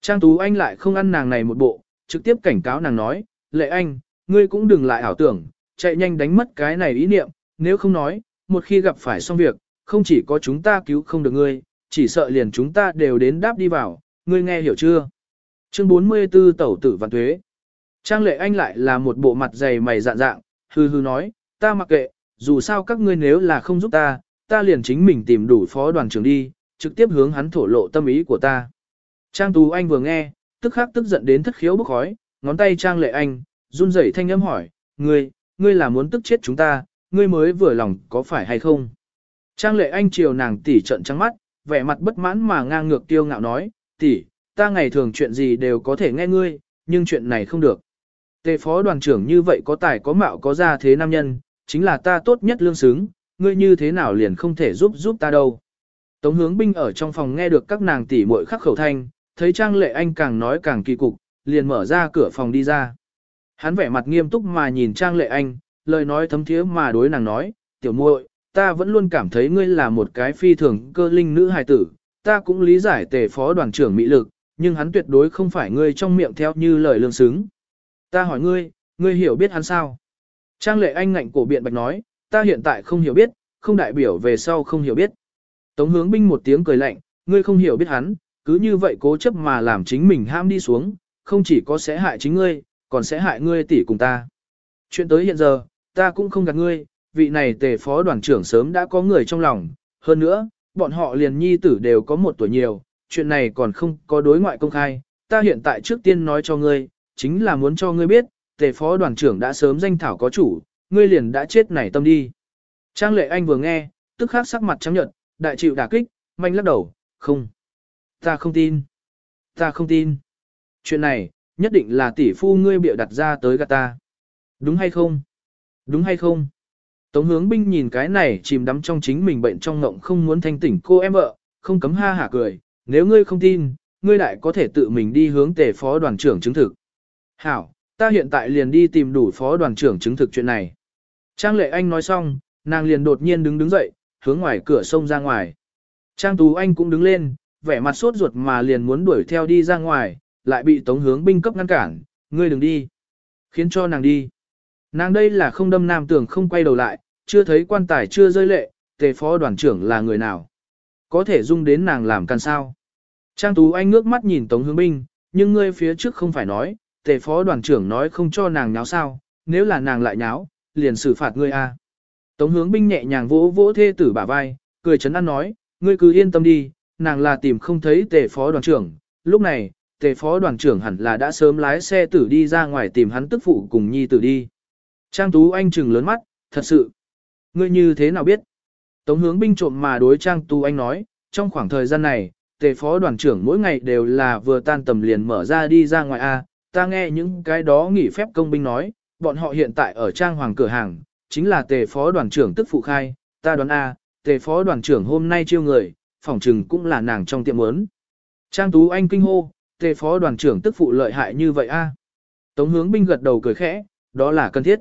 Trang Tú Anh lại không ăn nàng này một bộ, trực tiếp cảnh cáo nàng nói, lệ anh, ngươi cũng đừng lại ảo tưởng, chạy nhanh đánh mất cái này ý niệm, nếu không nói, một khi gặp phải xong việc, không chỉ có chúng ta cứu không được ngươi, chỉ sợ liền chúng ta đều đến đáp đi vào, ngươi nghe hiểu chưa? Chương 44 Tẩu tử Văn Thuế Trang lệ anh lại là một bộ mặt dày mày dạn dạng, hư hư nói, ta mặc kệ, dù sao các ngươi nếu là không giúp ta, ta liền chính mình tìm đủ phó đoàn trưởng đi, trực tiếp hướng hắn thổ lộ tâm ý của ta. Trang Tú Anh vừa nghe, tức khắc tức giận đến thất khiếu bốc khói, ngón tay Trang Lệ Anh, run rẩy thanh âm hỏi, ngươi, ngươi là muốn tức chết chúng ta, ngươi mới vừa lòng có phải hay không? Trang Lệ Anh chiều nàng tỷ trận trắng mắt, vẻ mặt bất mãn mà ngang ngược tiêu ngạo nói, tỷ, ta ngày thường chuyện gì đều có thể nghe ngươi, nhưng chuyện này không được. Tề phó đoàn trưởng như vậy có tài có mạo có gia thế nam nhân, chính là ta tốt nhất lương xứng, ngươi như thế nào liền không thể giúp giúp ta đâu. Tống hướng binh ở trong phòng nghe được các nàng tỷ muội khắc khẩu thanh, thấy Trang Lệ Anh càng nói càng kỳ cục, liền mở ra cửa phòng đi ra. Hắn vẻ mặt nghiêm túc mà nhìn Trang Lệ Anh, lời nói thấm thiế mà đối nàng nói, tiểu muội, ta vẫn luôn cảm thấy ngươi là một cái phi thường cơ linh nữ hài tử, ta cũng lý giải tề phó đoàn trưởng mỹ lực, nhưng hắn tuyệt đối không phải ngươi trong miệng theo như lời lương xứng. Ta hỏi ngươi, ngươi hiểu biết hắn sao? Trang lệ anh ngạnh cổ biện bạch nói, ta hiện tại không hiểu biết, không đại biểu về sau không hiểu biết. Tống hướng binh một tiếng cười lạnh, ngươi không hiểu biết hắn, cứ như vậy cố chấp mà làm chính mình ham đi xuống, không chỉ có sẽ hại chính ngươi, còn sẽ hại ngươi tỷ cùng ta. Chuyện tới hiện giờ, ta cũng không gạt ngươi, vị này tề phó đoàn trưởng sớm đã có người trong lòng, hơn nữa, bọn họ liền nhi tử đều có một tuổi nhiều, chuyện này còn không có đối ngoại công khai, ta hiện tại trước tiên nói cho ngươi, chính là muốn cho ngươi biết, tề phó đoàn trưởng đã sớm danh thảo có chủ, ngươi liền đã chết nảy tâm đi. Trang lệ anh vừa nghe, tức khắc sắc mặt trắng nhợt, đại chịu đả kích, manh lắc đầu, không. Ta không tin. Ta không tin. Chuyện này, nhất định là tỷ phu ngươi bịa đặt ra tới gạt ta. Đúng hay không? Đúng hay không? Tống hướng binh nhìn cái này chìm đắm trong chính mình bệnh trong ngộng không muốn thanh tỉnh cô em vợ, không cấm ha hả cười, nếu ngươi không tin, ngươi lại có thể tự mình đi hướng tề phó đoàn trưởng chứng thực. Hảo, ta hiện tại liền đi tìm đủ phó đoàn trưởng chứng thực chuyện này. Trang lệ anh nói xong, nàng liền đột nhiên đứng đứng dậy, hướng ngoài cửa sông ra ngoài. Trang tú anh cũng đứng lên, vẻ mặt sốt ruột mà liền muốn đuổi theo đi ra ngoài, lại bị tống hướng binh cấp ngăn cản, ngươi đừng đi. Khiến cho nàng đi. Nàng đây là không đâm nam tưởng không quay đầu lại, chưa thấy quan tài chưa rơi lệ, tề phó đoàn trưởng là người nào. Có thể dung đến nàng làm can sao. Trang Tú Anh ngước mắt nhìn Tống Hướng Binh, nhưng ngươi phía trước không phải nói, tề phó đoàn trưởng nói không cho nàng nháo sao, nếu là nàng lại nháo, liền xử phạt ngươi a. Tống Hướng Binh nhẹ nhàng vỗ vỗ thê tử bả vai, cười chấn an nói, ngươi cứ yên tâm đi, nàng là tìm không thấy tề phó đoàn trưởng, lúc này, tề phó đoàn trưởng hẳn là đã sớm lái xe tử đi ra ngoài tìm hắn tức phụ cùng nhi tử đi. Trang Tú Anh trừng lớn mắt, thật sự. Ngươi như thế nào biết? Tống hướng binh trộm mà đối Trang Tú Anh nói, trong khoảng thời gian này, tề phó đoàn trưởng mỗi ngày đều là vừa tan tầm liền mở ra đi ra ngoài A, ta nghe những cái đó nghỉ phép công binh nói, bọn họ hiện tại ở Trang Hoàng cửa hàng, chính là tề phó đoàn trưởng tức phụ khai, ta đoán A, tề phó đoàn trưởng hôm nay chiêu người, phỏng trừng cũng là nàng trong tiệm muốn. Trang Tú Anh kinh hô, tề phó đoàn trưởng tức phụ lợi hại như vậy A. Tống hướng binh gật đầu cười khẽ, đó là cần thiết.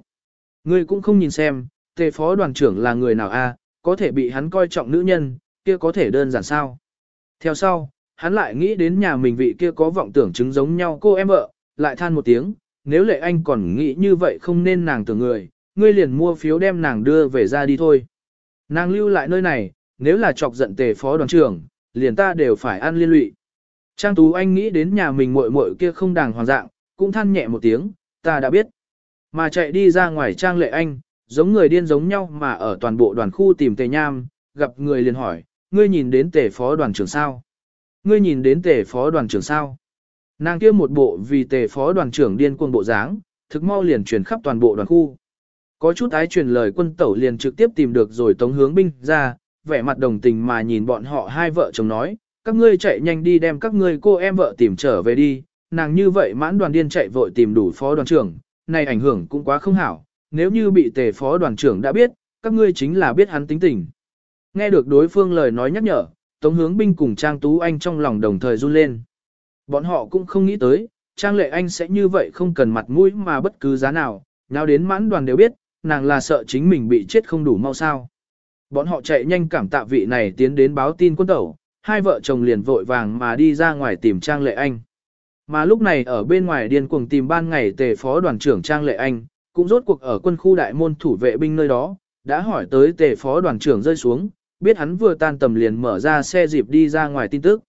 Ngươi cũng không nhìn xem, tề phó đoàn trưởng là người nào a, có thể bị hắn coi trọng nữ nhân, kia có thể đơn giản sao. Theo sau, hắn lại nghĩ đến nhà mình vị kia có vọng tưởng chứng giống nhau cô em vợ, lại than một tiếng, nếu lệ anh còn nghĩ như vậy không nên nàng tưởng người, ngươi liền mua phiếu đem nàng đưa về ra đi thôi. Nàng lưu lại nơi này, nếu là chọc giận tề phó đoàn trưởng, liền ta đều phải ăn liên lụy. Trang Tú Anh nghĩ đến nhà mình muội muội kia không đàng hoàng dạng, cũng than nhẹ một tiếng, ta đã biết. Mà chạy đi ra ngoài Trang Lệ Anh, giống người điên giống nhau mà ở toàn bộ đoàn khu tìm Tề Nham, gặp người liền hỏi, ngươi nhìn đến Tề phó đoàn trưởng sao? Ngươi nhìn đến Tề phó đoàn trưởng sao? Nàng kia một bộ vì Tề phó đoàn trưởng điên cuồng bộ dáng, thực mau liền truyền khắp toàn bộ đoàn khu. Có chút ái truyền lời quân tẩu liền trực tiếp tìm được rồi tống hướng binh ra, vẻ mặt đồng tình mà nhìn bọn họ hai vợ chồng nói, các ngươi chạy nhanh đi đem các ngươi cô em vợ tìm trở về đi, nàng như vậy mãn đoàn điên chạy vội tìm đủ phó đoàn trưởng, này ảnh hưởng cũng quá không hảo, nếu như bị tề phó đoàn trưởng đã biết, các ngươi chính là biết hắn tính tình. Nghe được đối phương lời nói nhắc nhở, Tống Hướng Binh cùng Trang Tú Anh trong lòng đồng thời run lên. Bọn họ cũng không nghĩ tới, Trang Lệ Anh sẽ như vậy không cần mặt mũi mà bất cứ giá nào, nào đến mãn đoàn đều biết, nàng là sợ chính mình bị chết không đủ mau sao. Bọn họ chạy nhanh cảm tạ vị này tiến đến báo tin quân tẩu, hai vợ chồng liền vội vàng mà đi ra ngoài tìm Trang Lệ Anh. Mà lúc này ở bên ngoài điên cuồng tìm ban ngày tề phó đoàn trưởng Trang Lệ Anh, cũng rốt cuộc ở quân khu đại môn thủ vệ binh nơi đó, đã hỏi tới tề phó đoàn trưởng rơi xuống, biết hắn vừa tan tầm liền mở ra xe dịp đi ra ngoài tin tức.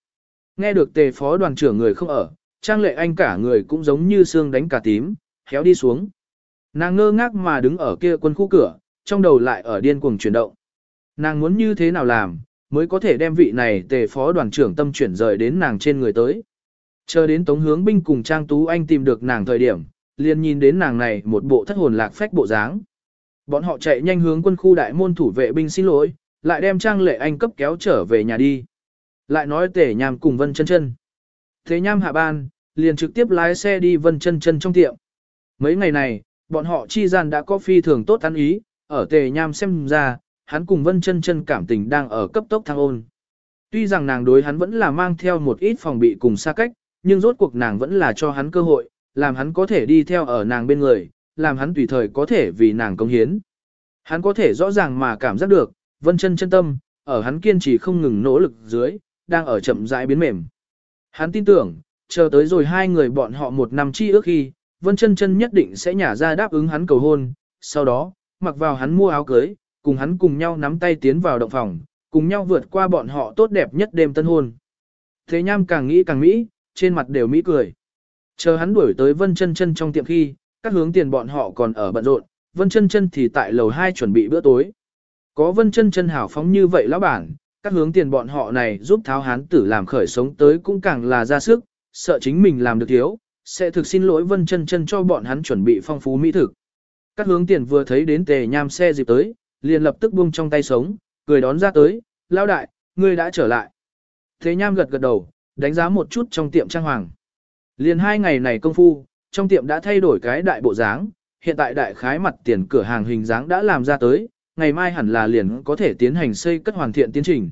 Nghe được tề phó đoàn trưởng người không ở, Trang Lệ Anh cả người cũng giống như xương đánh cả tím, héo đi xuống. Nàng ngơ ngác mà đứng ở kia quân khu cửa, trong đầu lại ở điên cuồng chuyển động. Nàng muốn như thế nào làm, mới có thể đem vị này tề phó đoàn trưởng tâm chuyển rời đến nàng trên người tới. Chờ đến Tống Hướng Binh cùng Trang Tú Anh tìm được nàng thời điểm, liền nhìn đến nàng này một bộ thất hồn lạc phách bộ dáng. Bọn họ chạy nhanh hướng quân khu đại môn thủ vệ binh xin lỗi, lại đem Trang Lệ Anh cấp kéo trở về nhà đi. Lại nói tể nhàm cùng Vân chân chân. Thế nham hạ ban, liền trực tiếp lái xe đi Vân chân chân trong tiệm. Mấy ngày này, bọn họ chi gian đã có phi thường tốt ăn ý, ở tề nham xem ra, hắn cùng Vân chân chân cảm tình đang ở cấp tốc thăng ôn. Tuy rằng nàng đối hắn vẫn là mang theo một ít phòng bị cùng xa cách, nhưng rốt cuộc nàng vẫn là cho hắn cơ hội, làm hắn có thể đi theo ở nàng bên người, làm hắn tùy thời có thể vì nàng công hiến. Hắn có thể rõ ràng mà cảm giác được, vân chân chân tâm, ở hắn kiên trì không ngừng nỗ lực dưới, đang ở chậm rãi biến mềm. Hắn tin tưởng, chờ tới rồi hai người bọn họ một năm chi ước khi, vân chân chân nhất định sẽ nhả ra đáp ứng hắn cầu hôn, sau đó, mặc vào hắn mua áo cưới, cùng hắn cùng nhau nắm tay tiến vào động phòng, cùng nhau vượt qua bọn họ tốt đẹp nhất đêm tân hôn. Thế nham càng nghĩ càng mỹ, trên mặt đều mỹ cười. Chờ hắn đuổi tới Vân Chân Chân trong tiệm khi, các hướng tiền bọn họ còn ở bận rộn, Vân chân chân thì tại lầu 2 chuẩn bị bữa tối. Có Vân chân chân hảo phóng như vậy lão bản, các hướng tiền bọn họ này giúp tháo hán tử làm khởi sống tới cũng càng là ra sức, sợ chính mình làm được thiếu, sẽ thực xin lỗi Vân chân chân cho bọn hắn chuẩn bị phong phú mỹ thực. Các hướng tiền vừa thấy đến tề nham xe dịp tới, liền lập tức buông trong tay sống, cười đón ra tới, lão đại, ngươi đã trở lại. Thế nham gật gật đầu, đánh giá một chút trong tiệm trang hoàng. Liền hai ngày này công phu, trong tiệm đã thay đổi cái đại bộ dáng, hiện tại đại khái mặt tiền cửa hàng hình dáng đã làm ra tới, ngày mai hẳn là liền có thể tiến hành xây cất hoàn thiện tiến trình.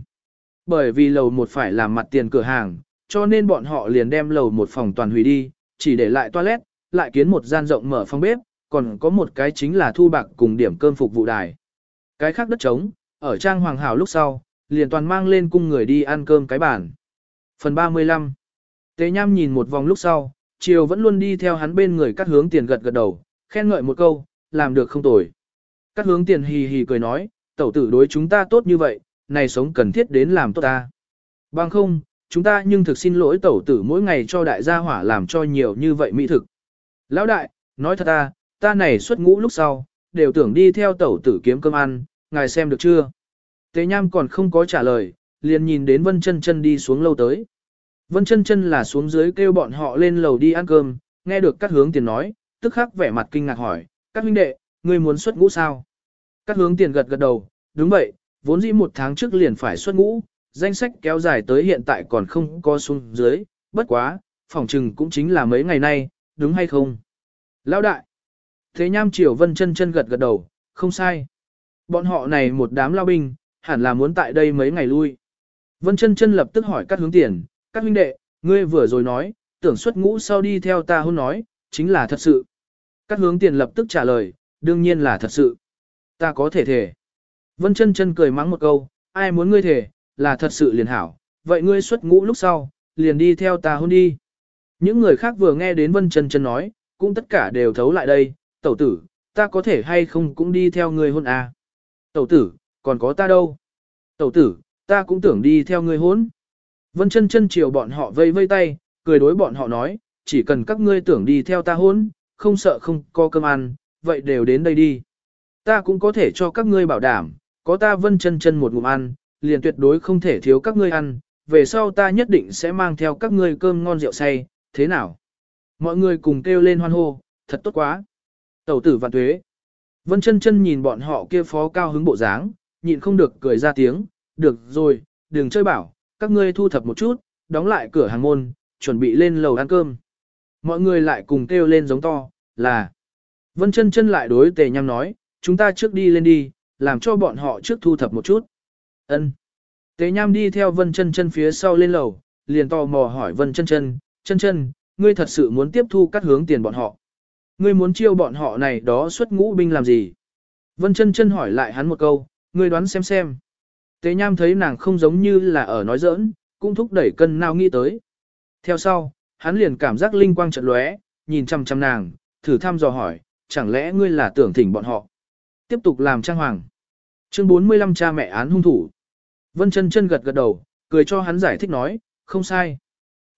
Bởi vì lầu một phải làm mặt tiền cửa hàng, cho nên bọn họ liền đem lầu một phòng toàn hủy đi, chỉ để lại toilet, lại kiến một gian rộng mở phòng bếp, còn có một cái chính là thu bạc cùng điểm cơm phục vụ đài. Cái khác đất trống, ở trang hoàng hảo lúc sau, liền toàn mang lên cung người đi ăn cơm cái bàn. Phần 35 Tế Nham nhìn một vòng lúc sau, Triều vẫn luôn đi theo hắn bên người cắt hướng tiền gật gật đầu, khen ngợi một câu, làm được không tồi. Cắt hướng tiền hì hì cười nói, tẩu tử đối chúng ta tốt như vậy, này sống cần thiết đến làm tốt ta. Bằng không, chúng ta nhưng thực xin lỗi tẩu tử mỗi ngày cho đại gia hỏa làm cho nhiều như vậy mỹ thực. Lão đại, nói thật ta, ta này xuất ngũ lúc sau, đều tưởng đi theo tẩu tử kiếm cơm ăn, ngài xem được chưa? Tế Nham còn không có trả lời, liền nhìn đến Vân Chân Chân đi xuống lâu tới. Vân Chân Chân là xuống dưới kêu bọn họ lên lầu đi ăn cơm, nghe được các hướng tiền nói, tức khắc vẻ mặt kinh ngạc hỏi, các huynh đệ, ngươi muốn xuất ngũ sao? Các hướng tiền gật gật đầu, đúng vậy, vốn dĩ một tháng trước liền phải xuất ngũ, danh sách kéo dài tới hiện tại còn không có xuống dưới, bất quá, phòng trừng cũng chính là mấy ngày nay, đúng hay không? Lão đại! Thế nham triều vân chân chân gật gật đầu, không sai. Bọn họ này một đám lao binh, hẳn là muốn tại đây mấy ngày lui. Vân chân chân lập tức hỏi các hướng tiền, các huynh đệ, ngươi vừa rồi nói, tưởng xuất ngũ sau đi theo ta hôn nói, chính là thật sự. Các hướng tiền lập tức trả lời, đương nhiên là thật sự. Ta có thể thể. Vân chân chân cười mắng một câu, ai muốn ngươi thể, là thật sự liền hảo, vậy ngươi xuất ngũ lúc sau, liền đi theo ta hôn đi. Những người khác vừa nghe đến Vân chân chân nói, cũng tất cả đều thấu lại đây, tẩu tử, ta có thể hay không cũng đi theo ngươi hôn à. Tẩu tử, còn có ta đâu. Tẩu tử, ta cũng tưởng đi theo ngươi hốn. Vân chân chân chiều bọn họ vây vây tay, cười đối bọn họ nói, chỉ cần các ngươi tưởng đi theo ta hốn, không sợ không có cơm ăn, vậy đều đến đây đi. Ta cũng có thể cho các ngươi bảo đảm, có ta vân chân chân một ngụm ăn, liền tuyệt đối không thể thiếu các ngươi ăn, về sau ta nhất định sẽ mang theo các ngươi cơm ngon rượu say, thế nào? Mọi người cùng kêu lên hoan hô, thật tốt quá. Tẩu tử vạn tuế. Vân chân chân nhìn bọn họ kia phó cao hứng bộ dáng, nhịn không được cười ra tiếng, được rồi, đừng chơi bảo, các ngươi thu thập một chút, đóng lại cửa hàng môn, chuẩn bị lên lầu ăn cơm. Mọi người lại cùng kêu lên giống to, là. Vân chân chân lại đối tề nham nói, chúng ta trước đi lên đi, làm cho bọn họ trước thu thập một chút. Ân. Tề nham đi theo vân chân chân phía sau lên lầu, liền tò mò hỏi vân chân chân, chân chân, ngươi thật sự muốn tiếp thu cắt hướng tiền bọn họ. Ngươi muốn chiêu bọn họ này đó xuất ngũ binh làm gì? Vân chân chân hỏi lại hắn một câu, ngươi đoán xem xem. Tế nham thấy nàng không giống như là ở nói giỡn, cũng thúc đẩy cân nào nghĩ tới. Theo sau, hắn liền cảm giác linh quang chợt lóe, nhìn chăm chăm nàng, thử thăm dò hỏi, chẳng lẽ ngươi là tưởng thỉnh bọn họ. Tiếp tục làm trang hoàng. Chương 45 cha mẹ án hung thủ. Vân chân chân gật gật đầu, cười cho hắn giải thích nói, không sai.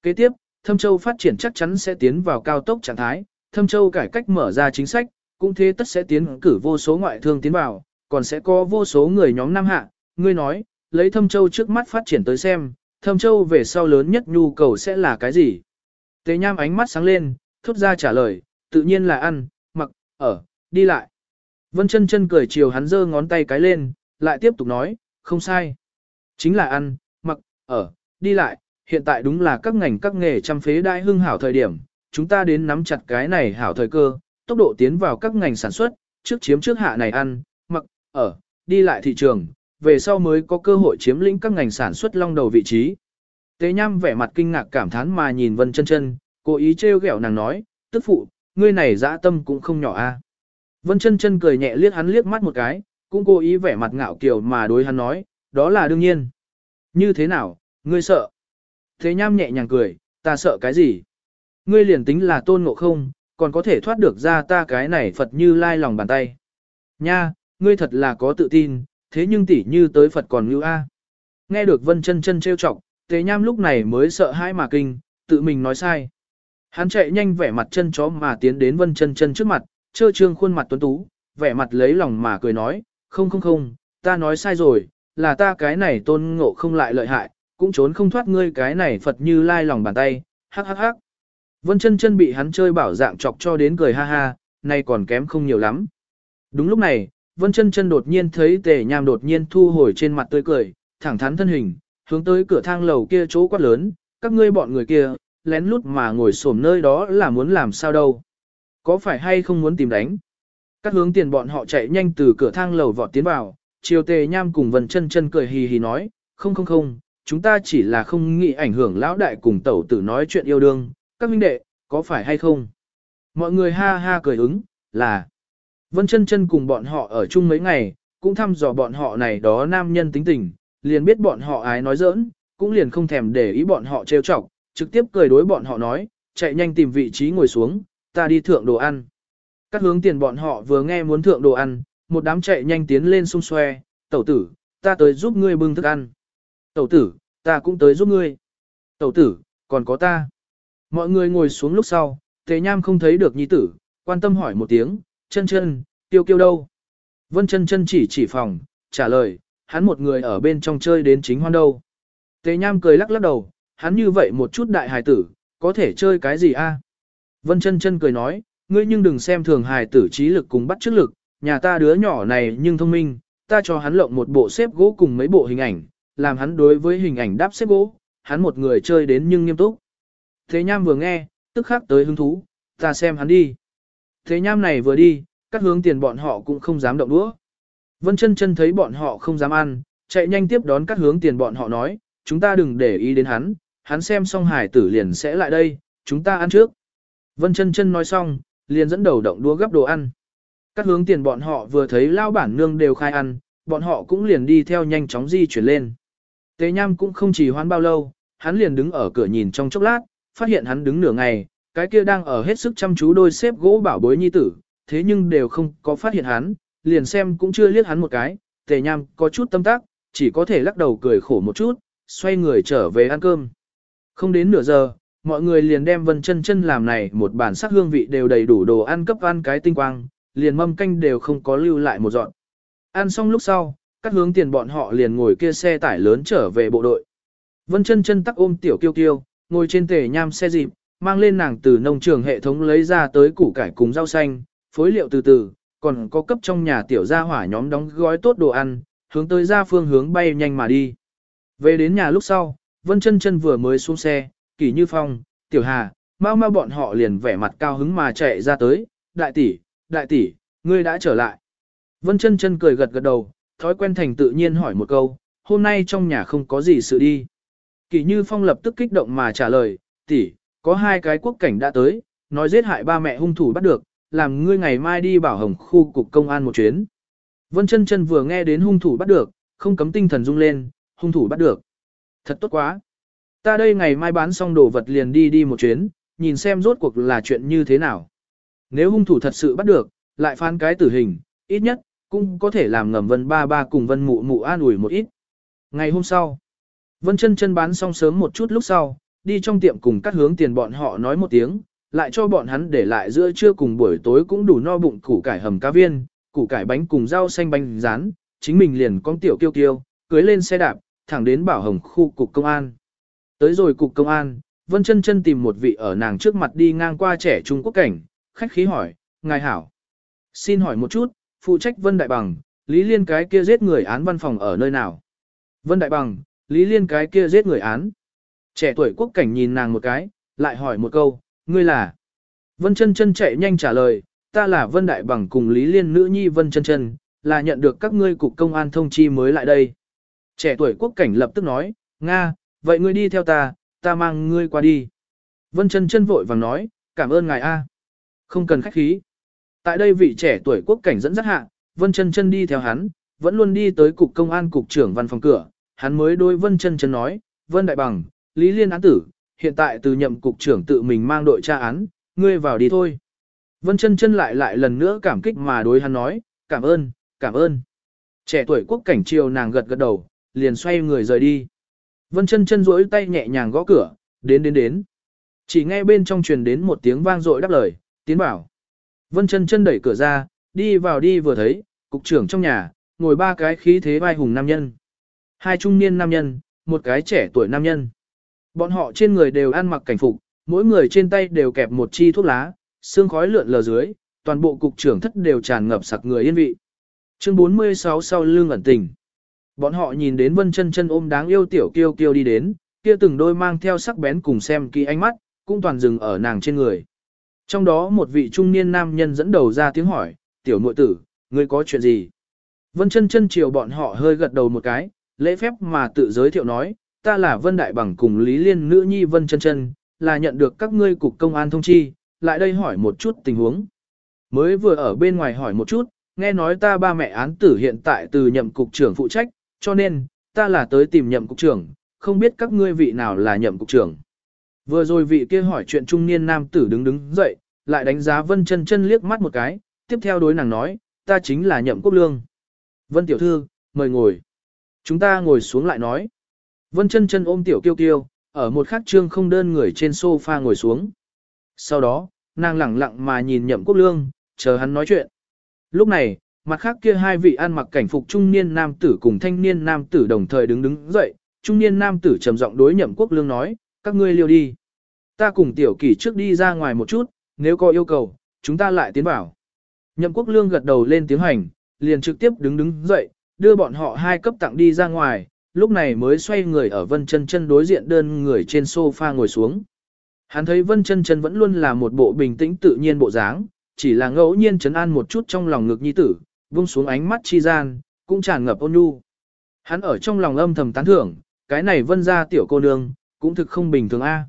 Kế tiếp, Thâm Châu phát triển chắc chắn sẽ tiến vào cao tốc trạng thái, Thâm Châu cải cách mở ra chính sách, cũng thế tất sẽ tiến cử vô số ngoại thương tiến vào, còn sẽ có vô số người nhóm Nam Hạ, ngươi nói, lấy Thâm Châu trước mắt phát triển tới xem, Thâm Châu về sau lớn nhất nhu cầu sẽ là cái gì? Tế Nham ánh mắt sáng lên, thốt ra trả lời, tự nhiên là ăn, mặc, ở, đi lại. Vân chân chân cười chiều hắn giơ ngón tay cái lên, lại tiếp tục nói, không sai. Chính là ăn, mặc, ở, đi lại, hiện tại đúng là các ngành các nghề chăm phế đại hưng hảo thời điểm, chúng ta đến nắm chặt cái này hảo thời cơ, tốc độ tiến vào các ngành sản xuất, trước chiếm trước hạ này ăn, mặc, ở, đi lại thị trường, về sau mới có cơ hội chiếm lĩnh các ngành sản xuất long đầu vị trí. Tế Nham vẻ mặt kinh ngạc cảm thán mà nhìn Vân Chân Chân, cố ý trêu ghẹo nàng nói, "Tức phụ, ngươi này dã tâm cũng không nhỏ a." Vân Chân Chân cười nhẹ liếc hắn liếc mắt một cái, cũng cố ý vẻ mặt ngạo kiều mà đối hắn nói, "Đó là đương nhiên." "Như thế nào, ngươi sợ?" Thế Nham nhẹ nhàng cười, "Ta sợ cái gì? Ngươi liền tính là tôn ngộ không, còn có thể thoát được ra ta cái này Phật như lai lòng bàn tay." "Nha, ngươi thật là có tự tin, thế nhưng tỷ như tới Phật còn như a." Nghe được Vân Chân Chân trêu chọc, Tề Nham lúc này mới sợ hãi mà kinh, tự mình nói sai. Hắn chạy nhanh vẻ mặt chân chó mà tiến đến Vân Chân Chân trước mặt, trơ trương khuôn mặt tuấn tú, vẻ mặt lấy lòng mà cười nói, không không không, ta nói sai rồi, là ta cái này tôn ngộ không lại lợi hại, cũng trốn không thoát ngươi cái này Phật như lai lòng bàn tay, hắc hắc hắc. Vân chân chân bị hắn chơi bảo dạng chọc cho đến cười ha ha, nay còn kém không nhiều lắm. Đúng lúc này, Vân chân chân đột nhiên thấy tề nham đột nhiên thu hồi trên mặt tươi cười, thẳng thắn thân hình, hướng tới cửa thang lầu kia chỗ quát lớn, các ngươi bọn người kia, lén lút mà ngồi xổm nơi đó là muốn làm sao đâu. Có phải hay không muốn tìm đánh? Các hướng tiền bọn họ chạy nhanh từ cửa thang lầu vọt tiến vào, chiều tề nham cùng Vân chân chân cười hì hì nói, không không không, chúng ta chỉ là không nghĩ ảnh hưởng lão đại cùng tẩu tử nói chuyện yêu đương, các huynh đệ, có phải hay không? Mọi người ha ha cười ứng, là Vân chân chân cùng bọn họ ở chung mấy ngày, cũng thăm dò bọn họ này đó nam nhân tính tình, liền biết bọn họ ái nói giỡn, cũng liền không thèm để ý bọn họ trêu chọc, trực tiếp cười đối bọn họ nói, chạy nhanh tìm vị trí ngồi xuống, ta đi thượng đồ ăn. Các hướng tiền bọn họ vừa nghe muốn thượng đồ ăn, một đám chạy nhanh tiến lên xung xoe, tẩu tử, ta tới giúp ngươi bưng thức ăn. Tẩu tử, ta cũng tới giúp ngươi. Tẩu tử, còn có ta. Mọi người ngồi xuống lúc sau, tề nham không thấy được nhi tử, quan tâm hỏi một tiếng, chân chân, tiêu kiêu đâu? Vân chân chân chỉ chỉ phòng, trả lời, hắn một người ở bên trong chơi đến chính hoan đâu. Tề nham cười lắc lắc đầu, hắn như vậy một chút đại hài tử, có thể chơi cái gì a? Vân chân chân cười nói, ngươi nhưng đừng xem thường hài tử trí lực cùng bắt trước lực, nhà ta đứa nhỏ này nhưng thông minh, ta cho hắn lộng một bộ xếp gỗ cùng mấy bộ hình ảnh, làm hắn đối với hình ảnh đáp xếp gỗ, hắn một người chơi đến nhưng nghiêm túc. Thế nham vừa nghe, tức khắc tới hứng thú, ta xem hắn đi. Thế nham này vừa đi, các hướng tiền bọn họ cũng không dám động đũa. Vân chân chân thấy bọn họ không dám ăn, chạy nhanh tiếp đón các hướng tiền bọn họ nói, chúng ta đừng để ý đến hắn, hắn xem xong hải tử liền sẽ lại đây, chúng ta ăn trước. Vân chân chân nói xong, liền dẫn đầu động đũa gấp đồ ăn. Các hướng tiền bọn họ vừa thấy lao bản nương đều khai ăn, bọn họ cũng liền đi theo nhanh chóng di chuyển lên. Tế Nham cũng không chỉ hoan bao lâu, hắn liền đứng ở cửa nhìn trong chốc lát, phát hiện hắn đứng nửa ngày, cái kia đang ở hết sức chăm chú đôi xếp gỗ bảo bối nhi tử, thế nhưng đều không có phát hiện hắn, liền xem cũng chưa liếc hắn một cái, Tề Nham có chút tâm tác, chỉ có thể lắc đầu cười khổ một chút, xoay người trở về ăn cơm. Không đến nửa giờ, mọi người liền đem vân chân chân làm này một bản sắc hương vị đều đầy đủ đồ ăn cấp ăn cái tinh quang, liền mâm canh đều không có lưu lại một dọn. Ăn xong lúc sau, các hướng tiền bọn họ liền ngồi kia xe tải lớn trở về bộ đội. Vân chân chân tắc ôm tiểu kiêu kiêu, ngồi trên tề nham xe dịp, mang lên nàng từ nông trường hệ thống lấy ra tới củ cải cùng rau xanh, phối liệu từ từ, còn có cấp trong nhà tiểu gia hỏa nhóm đóng gói tốt đồ ăn, hướng tới ra phương hướng bay nhanh mà đi. Về đến nhà lúc sau, Vân chân chân vừa mới xuống xe, kỷ như phong, tiểu hà, mau mau bọn họ liền vẻ mặt cao hứng mà chạy ra tới, đại tỷ, đại tỷ, ngươi đã trở lại. Vân chân chân cười gật gật đầu, thói quen thành tự nhiên hỏi một câu, hôm nay trong nhà không có gì sự đi. Kỷ Như Phong lập tức kích động mà trả lời, tỷ, có hai cái quốc cảnh đã tới, nói giết hại ba mẹ hung thủ bắt được, làm ngươi ngày mai đi bảo hồng khu cục công an một chuyến. Vân chân chân vừa nghe đến hung thủ bắt được, không cấm tinh thần rung lên, hung thủ bắt được. Thật tốt quá. Ta đây ngày mai bán xong đồ vật liền đi đi một chuyến, nhìn xem rốt cuộc là chuyện như thế nào. Nếu hung thủ thật sự bắt được, lại phán cái tử hình, ít nhất, cũng có thể làm ngầm vân ba ba cùng vân mụ mụ an ủi một ít. Ngày hôm sau, vân chân chân bán xong sớm một chút lúc sau, đi trong tiệm cùng cắt hướng tiền bọn họ nói một tiếng, lại cho bọn hắn để lại giữa trưa cùng buổi tối cũng đủ no bụng củ cải hầm cá viên, củ cải bánh cùng rau xanh bánh rán, chính mình liền con tiểu kiêu kiêu, cưới lên xe đạp, thẳng đến bảo hồng khu cục công an. Tới rồi cục công an, Vân chân chân tìm một vị ở nàng trước mặt đi ngang qua trẻ Trung Quốc cảnh, khách khí hỏi, ngài hảo. Xin hỏi một chút, phụ trách Vân Đại Bằng, Lý Liên cái kia giết người án văn phòng ở nơi nào? Vân Đại Bằng, Lý Liên cái kia giết người án. Trẻ tuổi quốc cảnh nhìn nàng một cái, lại hỏi một câu, ngươi là? Vân chân chân chạy nhanh trả lời, ta là Vân Đại Bằng cùng Lý Liên nữ nhi Vân chân chân, là nhận được các ngươi cục công an thông chi mới lại đây. Trẻ tuổi quốc cảnh lập tức nói, Nga, vậy ngươi đi theo ta, ta mang ngươi qua đi. Vân chân chân vội vàng nói, cảm ơn ngài A. Không cần khách khí. Tại đây vị trẻ tuổi quốc cảnh dẫn dắt hạ, Vân chân chân đi theo hắn, vẫn luôn đi tới cục công an cục trưởng văn phòng cửa, hắn mới đôi Vân chân chân nói, Vân Đại Bằng, Lý Liên án tử, hiện tại từ nhậm cục trưởng tự mình mang đội tra án, ngươi vào đi thôi. Vân chân chân lại lại lần nữa cảm kích mà đối hắn nói, cảm ơn, cảm ơn. Trẻ tuổi quốc cảnh chiều nàng gật gật đầu, liền xoay người rời đi. Vân chân chân duỗi tay nhẹ nhàng gõ cửa, đến đến đến. Chỉ nghe bên trong truyền đến một tiếng vang dội đáp lời, tiến bảo. Vân chân chân đẩy cửa ra, đi vào đi vừa thấy, cục trưởng trong nhà, ngồi ba cái khí thế vai hùng nam nhân. Hai trung niên nam nhân, một cái trẻ tuổi nam nhân. Bọn họ trên người đều ăn mặc cảnh phục, mỗi người trên tay đều kẹp một chi thuốc lá, xương khói lượn lờ dưới, toàn bộ cục trưởng thất đều tràn ngập sặc người yên vị. Chương 46 sau lưng ẩn tình. Bọn họ nhìn đến Vân Chân Chân ôm đáng yêu tiểu kiêu kiêu đi đến, kia từng đôi mang theo sắc bén cùng xem kỳ ánh mắt, cũng toàn dừng ở nàng trên người. Trong đó một vị trung niên nam nhân dẫn đầu ra tiếng hỏi, tiểu muội tử, ngươi có chuyện gì? Vân chân chân chiều bọn họ hơi gật đầu một cái, lễ phép mà tự giới thiệu nói, ta là Vân Đại Bằng cùng Lý Liên nữ nhi Vân chân chân, là nhận được các ngươi cục công an thông chi, lại đây hỏi một chút tình huống. Mới vừa ở bên ngoài hỏi một chút, nghe nói ta ba mẹ án tử hiện tại từ nhậm cục trưởng phụ trách, cho nên, ta là tới tìm nhậm cục trưởng, không biết các ngươi vị nào là nhậm cục trưởng. Vừa rồi vị kia hỏi chuyện trung niên nam tử đứng đứng dậy, lại đánh giá Vân chân chân liếc mắt một cái, tiếp theo đối nàng nói, ta chính là nhậm quốc lương. Vân tiểu thư, mời ngồi. Chúng ta ngồi xuống lại nói. Vân chân chân ôm tiểu kiêu kiêu, ở một khắc trương không đơn người trên sofa ngồi xuống. Sau đó, nàng lẳng lặng mà nhìn nhậm quốc lương, chờ hắn nói chuyện. Lúc này, mặt khác kia hai vị ăn mặc cảnh phục trung niên nam tử cùng thanh niên nam tử đồng thời đứng đứng dậy, trung niên nam tử trầm giọng đối nhậm quốc lương nói, các ngươi liêu đi. Ta cùng tiểu kỷ trước đi ra ngoài một chút, nếu có yêu cầu, chúng ta lại tiến vào. Nhậm quốc lương gật đầu lên tiếng hành, liền trực tiếp đứng đứng dậy, đưa bọn họ hai cấp tặng đi ra ngoài, lúc này mới xoay người ở vân chân chân đối diện đơn người trên sofa ngồi xuống. Hắn thấy vân chân chân vẫn luôn là một bộ bình tĩnh tự nhiên bộ dáng, chỉ là ngẫu nhiên chấn an một chút trong lòng ngực nhi tử, vung xuống ánh mắt chi gian, cũng tràn ngập ôn nhu. Hắn ở trong lòng âm thầm tán thưởng, cái này vân gia tiểu cô nương, cũng thực không bình thường a.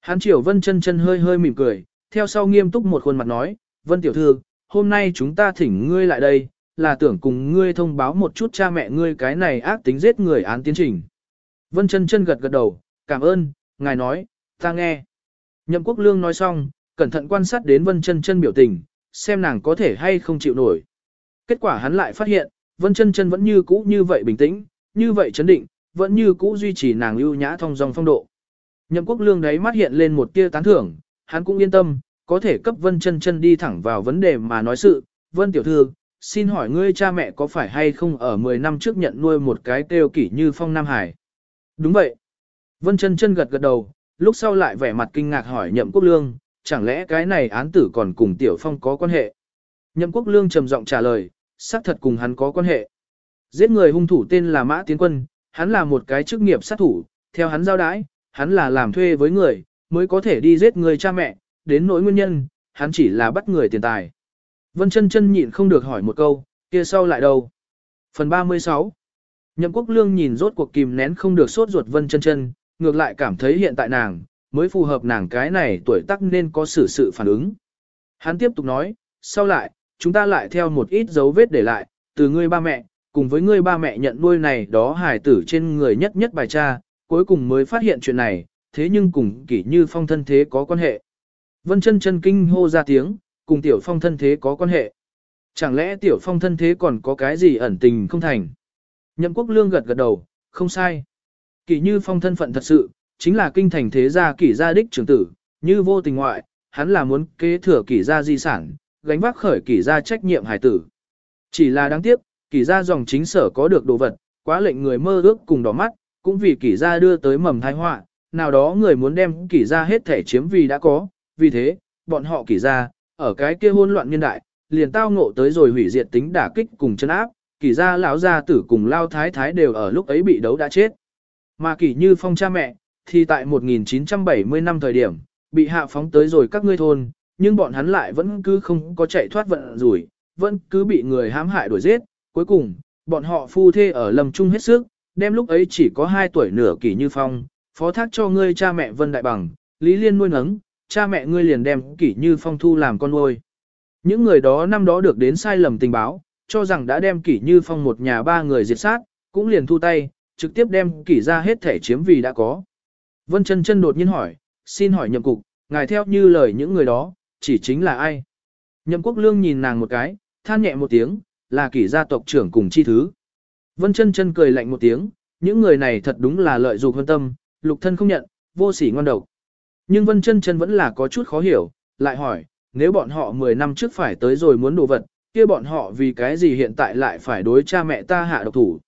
Hắn chiều vân chân chân hơi hơi mỉm cười, theo sau nghiêm túc một khuôn mặt nói, vân tiểu thư, hôm nay chúng ta thỉnh ngươi lại đây, là tưởng cùng ngươi thông báo một chút cha mẹ ngươi cái này ác tính giết người án tiến trình. Vân chân chân gật gật đầu, cảm ơn, ngài nói, ta nghe. Nhậm quốc lương nói xong, cẩn thận quan sát đến vân chân chân biểu tình, xem nàng có thể hay không chịu nổi. Kết quả hắn lại phát hiện, vân chân chân vẫn như cũ như vậy bình tĩnh, như vậy chấn định, vẫn như cũ duy trì nàng lưu nhã thông dòng phong độ. Nhậm quốc lương đấy mắt hiện lên một tia tán thưởng, hắn cũng yên tâm, có thể cấp vân chân chân đi thẳng vào vấn đề mà nói sự. Vân tiểu thư, xin hỏi ngươi cha mẹ có phải hay không ở 10 năm trước nhận nuôi một cái kêu kỷ như phong Nam Hải? Đúng vậy. Vân chân chân gật gật đầu, lúc sau lại vẻ mặt kinh ngạc hỏi nhậm quốc lương, chẳng lẽ cái này án tử còn cùng tiểu phong có quan hệ? Nhậm quốc lương trầm giọng trả lời, xác thật cùng hắn có quan hệ. Giết người hung thủ tên là Mã Tiến Quân, hắn là một cái chức nghiệp sát thủ, theo hắn giao đái, hắn là làm thuê với người, mới có thể đi giết người cha mẹ, đến nỗi nguyên nhân, hắn chỉ là bắt người tiền tài. Vân chân chân nhịn không được hỏi một câu, kia sau lại đâu? Phần 36 Nhậm quốc lương nhìn rốt cuộc kìm nén không được sốt ruột vân chân chân, ngược lại cảm thấy hiện tại nàng, mới phù hợp nàng cái này tuổi tác nên có sự sự phản ứng. Hắn tiếp tục nói, sau lại, chúng ta lại theo một ít dấu vết để lại, từ ngươi ba mẹ, cùng với ngươi ba mẹ nhận nuôi này đó hài tử trên người nhất nhất bài cha, cuối cùng mới phát hiện chuyện này, thế nhưng cùng kỷ như phong thân thế có quan hệ. Vân chân chân kinh hô ra tiếng, cùng tiểu phong thân thế có quan hệ. Chẳng lẽ tiểu phong thân thế còn có cái gì ẩn tình không thành? Nhậm quốc lương gật gật đầu, không sai. Kỷ như phong thân phận thật sự, chính là kinh thành thế gia kỷ gia đích trưởng tử, như vô tình ngoại, hắn là muốn kế thừa kỷ gia di sản, gánh vác khởi kỷ gia trách nhiệm hải tử. Chỉ là đáng tiếc, kỷ gia dòng chính sở có được đồ vật, quá lệnh người mơ ước cùng đỏ mắt, cũng vì kỷ gia đưa tới mầm tai họa, nào đó người muốn đem kỷ gia hết thể chiếm vì đã có, vì thế, bọn họ kỷ gia, ở cái kia hỗn loạn niên đại, liền tao ngộ tới rồi hủy diệt tính đả kích cùng chân áp, kỳ gia lão gia tử cùng lao thái thái đều ở lúc ấy bị đấu đã chết. Mà kỳ như phong cha mẹ, thì tại 1970 năm thời điểm, bị hạ phóng tới rồi các ngươi thôn, nhưng bọn hắn lại vẫn cứ không có chạy thoát vận rủi, vẫn cứ bị người hãm hại đuổi giết. Cuối cùng, bọn họ phu thê ở lầm chung hết sức, đem lúc ấy chỉ có 2 tuổi nửa kỳ như phong, phó thác cho ngươi cha mẹ Vân Đại Bằng, Lý Liên nuôi nấng, cha mẹ ngươi liền đem kỷ như phong thu làm con nuôi. Những người đó năm đó được đến sai lầm tình báo, cho rằng đã đem kỷ như phong một nhà ba người diệt sát, cũng liền thu tay, trực tiếp đem kỷ ra hết thể chiếm vì đã có. Vân chân chân đột nhiên hỏi, xin hỏi nhậm cục, ngài theo như lời những người đó, chỉ chính là ai? Nhậm quốc lương nhìn nàng một cái, than nhẹ một tiếng, là kỷ gia tộc trưởng cùng chi thứ. Vân chân chân cười lạnh một tiếng, những người này thật đúng là lợi dụng hơn tâm, lục thân không nhận, vô sỉ ngon độc. Nhưng Vân chân chân vẫn là có chút khó hiểu, lại hỏi, nếu bọn họ 10 năm trước phải tới rồi muốn đồ vật, kia bọn họ vì cái gì hiện tại lại phải đối cha mẹ ta hạ độc thủ.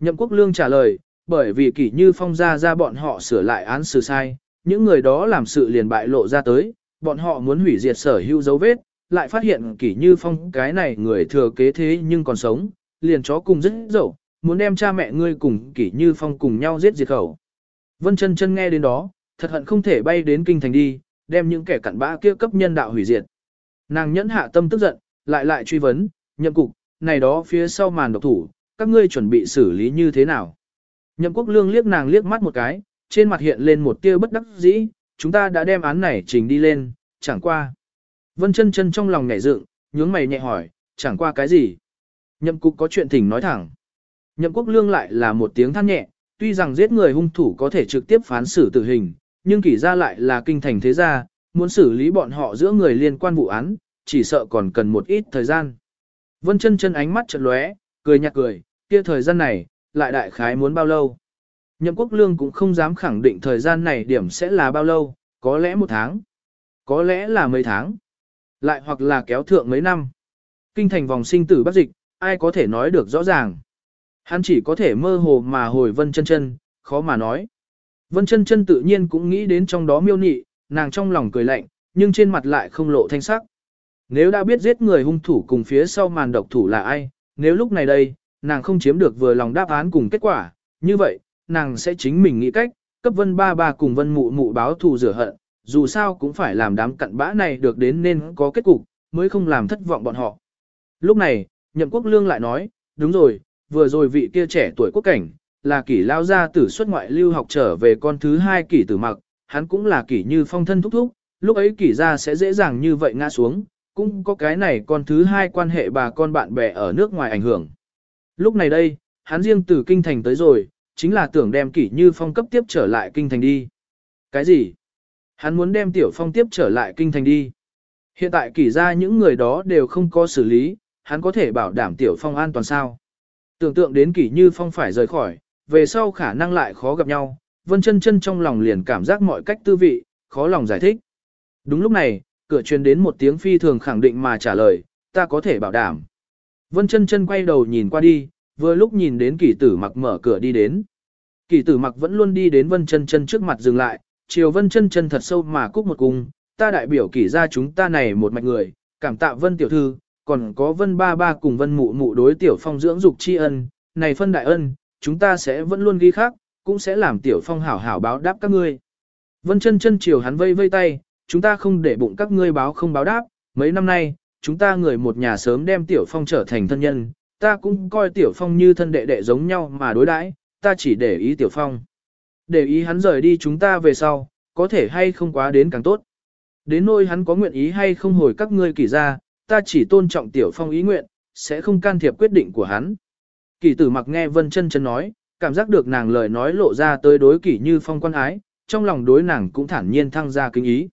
Nhậm quốc lương trả lời, bởi vì kỷ như phong ra ra bọn họ sửa lại án xử sai, những người đó làm sự liền bại lộ ra tới, bọn họ muốn hủy diệt sở hữu dấu vết, lại phát hiện kỷ như phong cái này người thừa kế thế nhưng còn sống, liền chó cùng rất dẫu, muốn đem cha mẹ ngươi cùng kỷ như phong cùng nhau giết diệt khẩu. Vân chân chân nghe đến đó, thật hận không thể bay đến kinh thành đi, đem những kẻ cặn bã kia cấp nhân đạo hủy diệt. Nàng nhẫn hạ tâm tức giận, lại lại truy vấn, nhậm cục, này đó phía sau màn độc thủ, các ngươi chuẩn bị xử lý như thế nào? Nhậm quốc lương liếc nàng liếc mắt một cái, trên mặt hiện lên một tia bất đắc dĩ, chúng ta đã đem án này trình đi lên, chẳng qua. Vân chân chân trong lòng nhảy dựng, nhướng mày nhẹ hỏi, chẳng qua cái gì? Nhậm cục có chuyện thỉnh nói thẳng. Nhậm quốc lương lại là một tiếng than nhẹ, tuy rằng giết người hung thủ có thể trực tiếp phán xử tử hình, nhưng kỷ ra lại là kinh thành thế gia, muốn xử lý bọn họ giữa người liên quan vụ án, chỉ sợ còn cần một ít thời gian. Vân chân chân ánh mắt chợt lóe, cười nhạt cười, kia thời gian này, lại đại khái muốn bao lâu. Nhậm quốc lương cũng không dám khẳng định thời gian này điểm sẽ là bao lâu, có lẽ một tháng, có lẽ là mấy tháng, lại hoặc là kéo thượng mấy năm. Kinh thành vòng sinh tử bắt dịch, ai có thể nói được rõ ràng. Hắn chỉ có thể mơ hồ mà hồi vân chân chân, khó mà nói. Vân chân chân tự nhiên cũng nghĩ đến trong đó miêu nị, nàng trong lòng cười lạnh, nhưng trên mặt lại không lộ thanh sắc. Nếu đã biết giết người hung thủ cùng phía sau màn độc thủ là ai, nếu lúc này đây, nàng không chiếm được vừa lòng đáp án cùng kết quả, như vậy, nàng sẽ chính mình nghĩ cách, cấp vân ba ba cùng vân mụ mụ báo thù rửa hận, dù sao cũng phải làm đám cặn bã này được đến nên có kết cục, mới không làm thất vọng bọn họ. Lúc này, nhậm quốc lương lại nói, đúng rồi, vừa rồi vị kia trẻ tuổi quốc cảnh, là kỷ lao gia tử xuất ngoại lưu học trở về con thứ hai kỷ tử mặc, hắn cũng là kỷ như phong thân thúc thúc, lúc ấy kỷ gia sẽ dễ dàng như vậy ngã xuống, cũng có cái này con thứ hai quan hệ bà con bạn bè ở nước ngoài ảnh hưởng. Lúc này đây, hắn riêng từ kinh thành tới rồi, chính là tưởng đem kỷ như phong cấp tiếp trở lại kinh thành đi. Cái gì? Hắn muốn đem tiểu phong tiếp trở lại kinh thành đi. Hiện tại kỷ ra những người đó đều không có xử lý, hắn có thể bảo đảm tiểu phong an toàn sao. Tưởng tượng đến kỷ như phong phải rời khỏi, về sau khả năng lại khó gặp nhau, vân chân chân trong lòng liền cảm giác mọi cách tư vị, khó lòng giải thích. Đúng lúc này, cửa truyền đến một tiếng phi thường khẳng định mà trả lời, ta có thể bảo đảm. Vân chân chân quay đầu nhìn qua đi, vừa lúc nhìn đến kỷ tử mặc mở cửa đi đến. Kỷ tử mặc vẫn luôn đi đến vân chân chân trước mặt dừng lại, chiều vân chân chân thật sâu mà cúc một cung, ta đại biểu kỷ gia chúng ta này một mạch người, cảm tạ vân tiểu thư, còn có vân ba ba cùng vân mụ mụ đối tiểu phong dưỡng dục tri ân, này phân đại ân, chúng ta sẽ vẫn luôn ghi khác, cũng sẽ làm tiểu phong hảo hảo báo đáp các ngươi. Vân chân chân chiều hắn vây vây tay, chúng ta không để bụng các ngươi báo không báo đáp, mấy năm nay, chúng ta người một nhà sớm đem tiểu phong trở thành thân nhân, ta cũng coi tiểu phong như thân đệ đệ giống nhau mà đối đãi, ta chỉ để ý tiểu phong. Để ý hắn rời đi chúng ta về sau, có thể hay không quá đến càng tốt. Đến nỗi hắn có nguyện ý hay không hồi các ngươi kỳ ra, ta chỉ tôn trọng tiểu phong ý nguyện, sẽ không can thiệp quyết định của hắn. Kỳ tử mặc nghe Vân chân chân nói, cảm giác được nàng lời nói lộ ra tới đối kỷ như phong quan ái, trong lòng đối nàng cũng thản nhiên thăng ra kinh ý.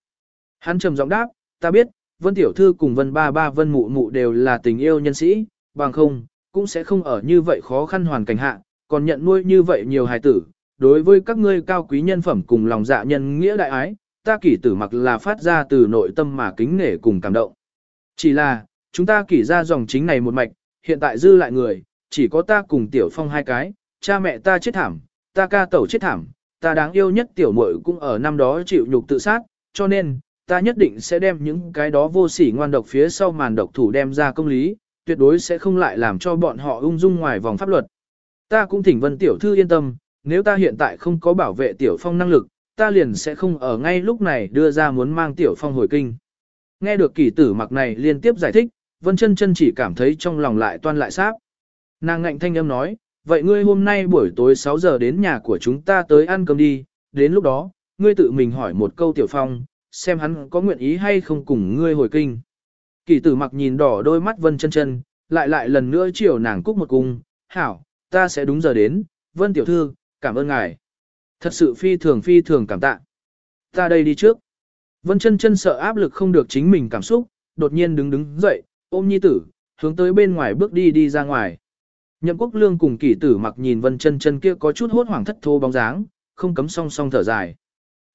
Hắn trầm giọng đáp, ta biết, Vân tiểu thư cùng Vân ba ba Vân mụ mụ đều là tình yêu nhân sĩ, bằng không, cũng sẽ không ở như vậy khó khăn hoàn cảnh hạ, còn nhận nuôi như vậy nhiều hài tử. Đối với các ngươi cao quý nhân phẩm cùng lòng dạ nhân nghĩa đại ái, ta kỷ tử mặc là phát ra từ nội tâm mà kính nể cùng cảm động. Chỉ là, chúng ta kỷ ra dòng chính này một mạch, hiện tại dư lại người, chỉ có ta cùng tiểu phong hai cái, cha mẹ ta chết thảm, ta ca tẩu chết thảm, ta đáng yêu nhất tiểu muội cũng ở năm đó chịu nhục tự sát, cho nên, ta nhất định sẽ đem những cái đó vô sỉ ngoan độc phía sau màn độc thủ đem ra công lý, tuyệt đối sẽ không lại làm cho bọn họ ung dung ngoài vòng pháp luật. Ta cũng thỉnh vân tiểu thư yên tâm, nếu ta hiện tại không có bảo vệ tiểu phong năng lực, ta liền sẽ không ở ngay lúc này đưa ra muốn mang tiểu phong hồi kinh. Nghe được kỷ tử mặc này liên tiếp giải thích, vân chân chân chỉ cảm thấy trong lòng lại toan lại sáp. Nàng ngạnh thanh âm nói, vậy ngươi hôm nay buổi tối 6 giờ đến nhà của chúng ta tới ăn cơm đi, đến lúc đó, ngươi tự mình hỏi một câu tiểu phong, xem hắn có nguyện ý hay không cùng ngươi hồi kinh. Kỳ tử mặc nhìn đỏ đôi mắt vân chân chân, lại lại lần nữa chiều nàng cúc một cung, hảo, ta sẽ đúng giờ đến, vân tiểu thư, cảm ơn ngài. Thật sự phi thường phi thường cảm tạ. Ta đây đi trước. Vân chân chân sợ áp lực không được chính mình cảm xúc, đột nhiên đứng đứng dậy, ôm nhi tử, hướng tới bên ngoài bước đi đi ra ngoài. Nhậm quốc lương cùng kỷ tử mặc nhìn vân chân chân kia có chút hốt hoảng thất thô bóng dáng, không cấm song song thở dài.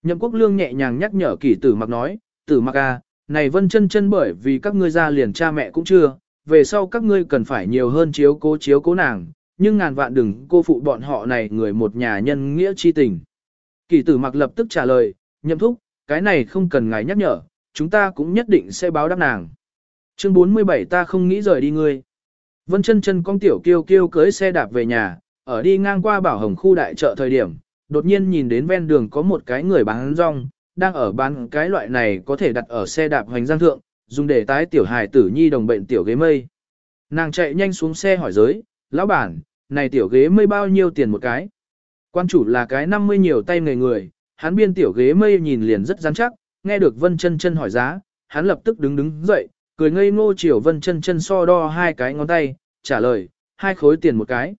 Nhậm quốc lương nhẹ nhàng nhắc nhở kỷ tử mặc nói, tử mặc à, này vân chân chân bởi vì các ngươi ra liền cha mẹ cũng chưa, về sau các ngươi cần phải nhiều hơn chiếu cố chiếu cố nàng, nhưng ngàn vạn đừng cô phụ bọn họ này người một nhà nhân nghĩa chi tình. Kỷ tử mặc lập tức trả lời, nhậm thúc, cái này không cần ngài nhắc nhở, chúng ta cũng nhất định sẽ báo đáp nàng. Chương 47 ta không nghĩ rời đi ngươi. Vân chân chân con tiểu kiêu kiêu cưới xe đạp về nhà, ở đi ngang qua bảo hồng khu đại chợ thời điểm, đột nhiên nhìn đến ven đường có một cái người bán rong, đang ở bán cái loại này có thể đặt ở xe đạp hoành giang thượng, dùng để tái tiểu hài tử nhi đồng bệnh tiểu ghế mây. Nàng chạy nhanh xuống xe hỏi giới, lão bản, này tiểu ghế mây bao nhiêu tiền một cái? Quan chủ là cái 50 nhiều tay người người, hắn biên tiểu ghế mây nhìn liền rất rắn chắc, nghe được Vân chân chân hỏi giá, hắn lập tức đứng đứng dậy, cười ngây ngô chiều Vân chân chân so đo hai cái ngón tay, trả lời, hai khối tiền một cái.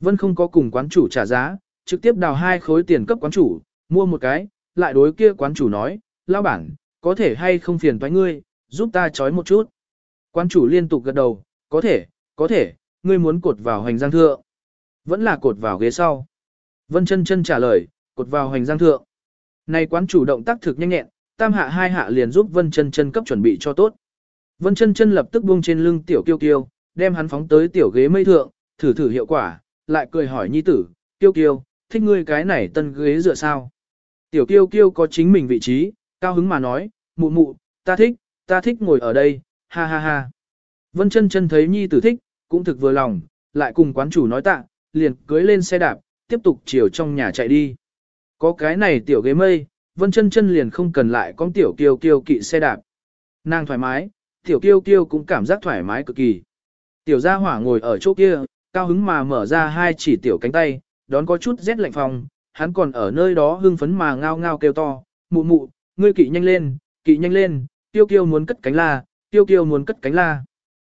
Vân không có cùng quán chủ trả giá, trực tiếp đào hai khối tiền cấp quán chủ, mua một cái, lại đối kia quán chủ nói, lão bản, có thể hay không phiền toái ngươi, giúp ta chói một chút. Quán chủ liên tục gật đầu, có thể, có thể, ngươi muốn cột vào hành giang thượng. Vẫn là cột vào ghế sau. Vân chân chân trả lời, cột vào hành giang thượng. Này quán chủ động tác thực nhanh nhẹn, tam hạ hai hạ liền giúp Vân chân chân cấp chuẩn bị cho tốt. Vân chân chân lập tức buông trên lưng tiểu kiêu kiêu, đem hắn phóng tới tiểu ghế mây thượng, thử thử hiệu quả, lại cười hỏi nhi tử, kiêu kiêu, thích ngươi cái này tân ghế dựa sao? Tiểu kiêu kiêu có chính mình vị trí, cao hứng mà nói, mụ mụ, ta thích, ta thích ngồi ở đây, ha ha ha. Vân chân chân thấy nhi tử thích, cũng thực vừa lòng, lại cùng quán chủ nói tạ, liền cưới lên xe đạp, tiếp tục chiều trong nhà chạy đi. Có cái này tiểu ghế mây, vân chân chân liền không cần lại con tiểu kiêu kiêu kỵ xe đạp. Nàng thoải mái, tiểu kiêu kiêu cũng cảm giác thoải mái cực kỳ. Tiểu gia hỏa ngồi ở chỗ kia, cao hứng mà mở ra hai chỉ tiểu cánh tay, đón có chút rét lạnh phòng, hắn còn ở nơi đó hưng phấn mà ngao ngao kêu to, mụ mụ, ngươi kỵ nhanh lên, kỵ nhanh lên, tiêu kiêu muốn cất cánh la, tiêu kiêu muốn cất cánh la.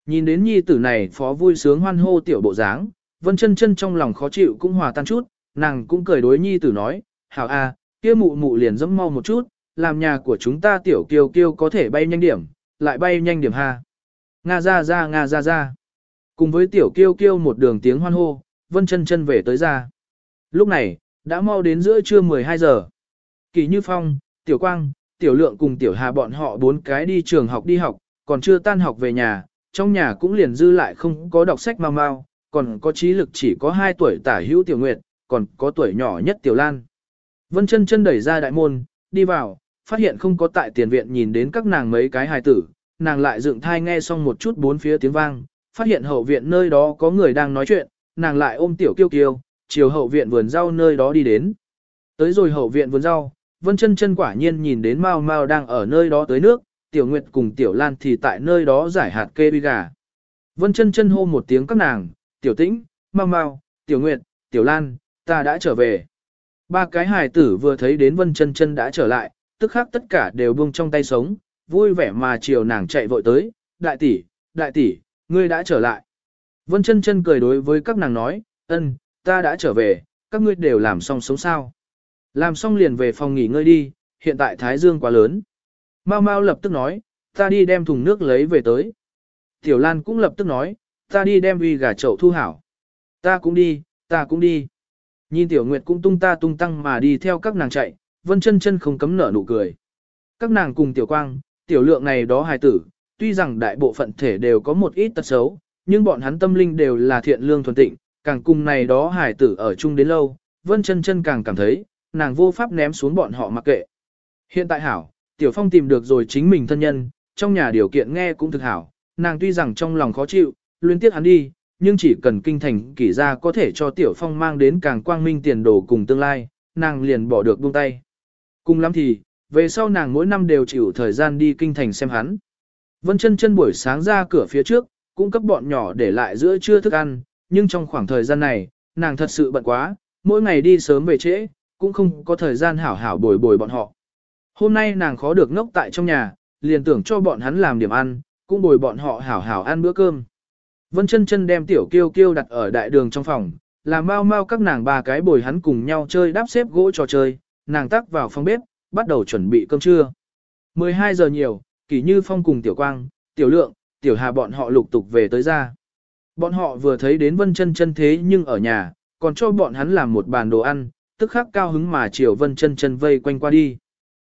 Nhìn đến nhi tử này phó vui sướng hoan hô tiểu bộ dáng, vân chân chân trong lòng khó chịu cũng hòa tan chút, nàng cũng cười đối nhi tử nói, hảo a, kia mụ mụ liền dẫm mau một chút, làm nhà của chúng ta tiểu kiêu kiêu có thể bay nhanh điểm, lại bay nhanh điểm ha. Nga ra ra nga ra ra. Cùng với tiểu kiêu kiêu một đường tiếng hoan hô, vân chân chân về tới ra. Lúc này, đã mau đến giữa trưa 12 giờ. Kỳ Như Phong, Tiểu Quang, Tiểu Lượng cùng Tiểu Hà bọn họ bốn cái đi trường học đi học, còn chưa tan học về nhà, trong nhà cũng liền dư lại không có đọc sách mau mau, còn có trí lực chỉ có 2 tuổi tả hữu Tiểu Nguyệt, còn có tuổi nhỏ nhất Tiểu Lan. Vân chân chân đẩy ra đại môn, đi vào, phát hiện không có tại tiền viện nhìn đến các nàng mấy cái hài tử, nàng lại dựng thai nghe xong một chút bốn phía tiếng vang, phát hiện hậu viện nơi đó có người đang nói chuyện, nàng lại ôm tiểu kiêu kiêu, chiều hậu viện vườn rau nơi đó đi đến. Tới rồi hậu viện vườn rau, Vân chân chân quả nhiên nhìn đến Mao Mao đang ở nơi đó tới nước, Tiểu Nguyệt cùng Tiểu Lan thì tại nơi đó giải hạt kê bi gà. Vân chân chân hô một tiếng các nàng, Tiểu Tĩnh, Mao Mao, Tiểu Nguyệt, Tiểu Lan, ta đã trở về. Ba cái hài tử vừa thấy đến Vân chân chân đã trở lại, tức khắc tất cả đều buông trong tay sống, vui vẻ mà chiều nàng chạy vội tới, đại tỷ, đại tỷ, ngươi đã trở lại. Vân chân chân cười đối với các nàng nói, ân, ta đã trở về, các ngươi đều làm xong sống sao. Làm xong liền về phòng nghỉ ngơi đi, hiện tại thái dương quá lớn. Mao Mao lập tức nói, ta đi đem thùng nước lấy về tới. Tiểu Lan cũng lập tức nói, ta đi đem uy gà chậu thu hảo. Ta cũng đi, ta cũng đi. Nhìn Tiểu Nguyệt cũng tung ta tung tăng mà đi theo các nàng chạy, Vân chân chân không cấm nở nụ cười. Các nàng cùng Tiểu Quang, Tiểu Lượng này đó hài tử, tuy rằng đại bộ phận thể đều có một ít tật xấu, nhưng bọn hắn tâm linh đều là thiện lương thuần tịnh, càng cùng này đó hài tử ở chung đến lâu, Vân chân chân càng cảm thấy, nàng vô pháp ném xuống bọn họ mặc kệ. Hiện tại hảo, Tiểu Phong tìm được rồi chính mình thân nhân, trong nhà điều kiện nghe cũng thực hảo, nàng tuy rằng trong lòng khó chịu, luyến tiếc hắn đi, nhưng chỉ cần kinh thành kỷ ra có thể cho Tiểu Phong mang đến càng quang minh tiền đồ cùng tương lai, nàng liền bỏ được buông tay. Cùng lắm thì, về sau nàng mỗi năm đều chịu thời gian đi kinh thành xem hắn. Vân chân chân buổi sáng ra cửa phía trước, cũng cấp bọn nhỏ để lại giữa trưa thức ăn, nhưng trong khoảng thời gian này, nàng thật sự bận quá, mỗi ngày đi sớm về trễ, cũng không có thời gian hảo hảo bồi bồi bọn họ. Hôm nay nàng khó được ngốc tại trong nhà, liền tưởng cho bọn hắn làm điểm ăn, cũng bồi bọn họ hảo hảo ăn bữa cơm. Vân chân chân đem tiểu kiêu kiêu đặt ở đại đường trong phòng, làm mau mau các nàng ba cái bồi hắn cùng nhau chơi đáp xếp gỗ trò chơi, nàng tắc vào phòng bếp, bắt đầu chuẩn bị cơm trưa. 12 giờ nhiều, kỳ như phong cùng tiểu quang, tiểu lượng, tiểu hà bọn họ lục tục về tới ra. Bọn họ vừa thấy đến vân chân chân thế nhưng ở nhà, còn cho bọn hắn làm một bàn đồ ăn, tức khắc cao hứng mà chiều vân chân chân vây quanh qua đi.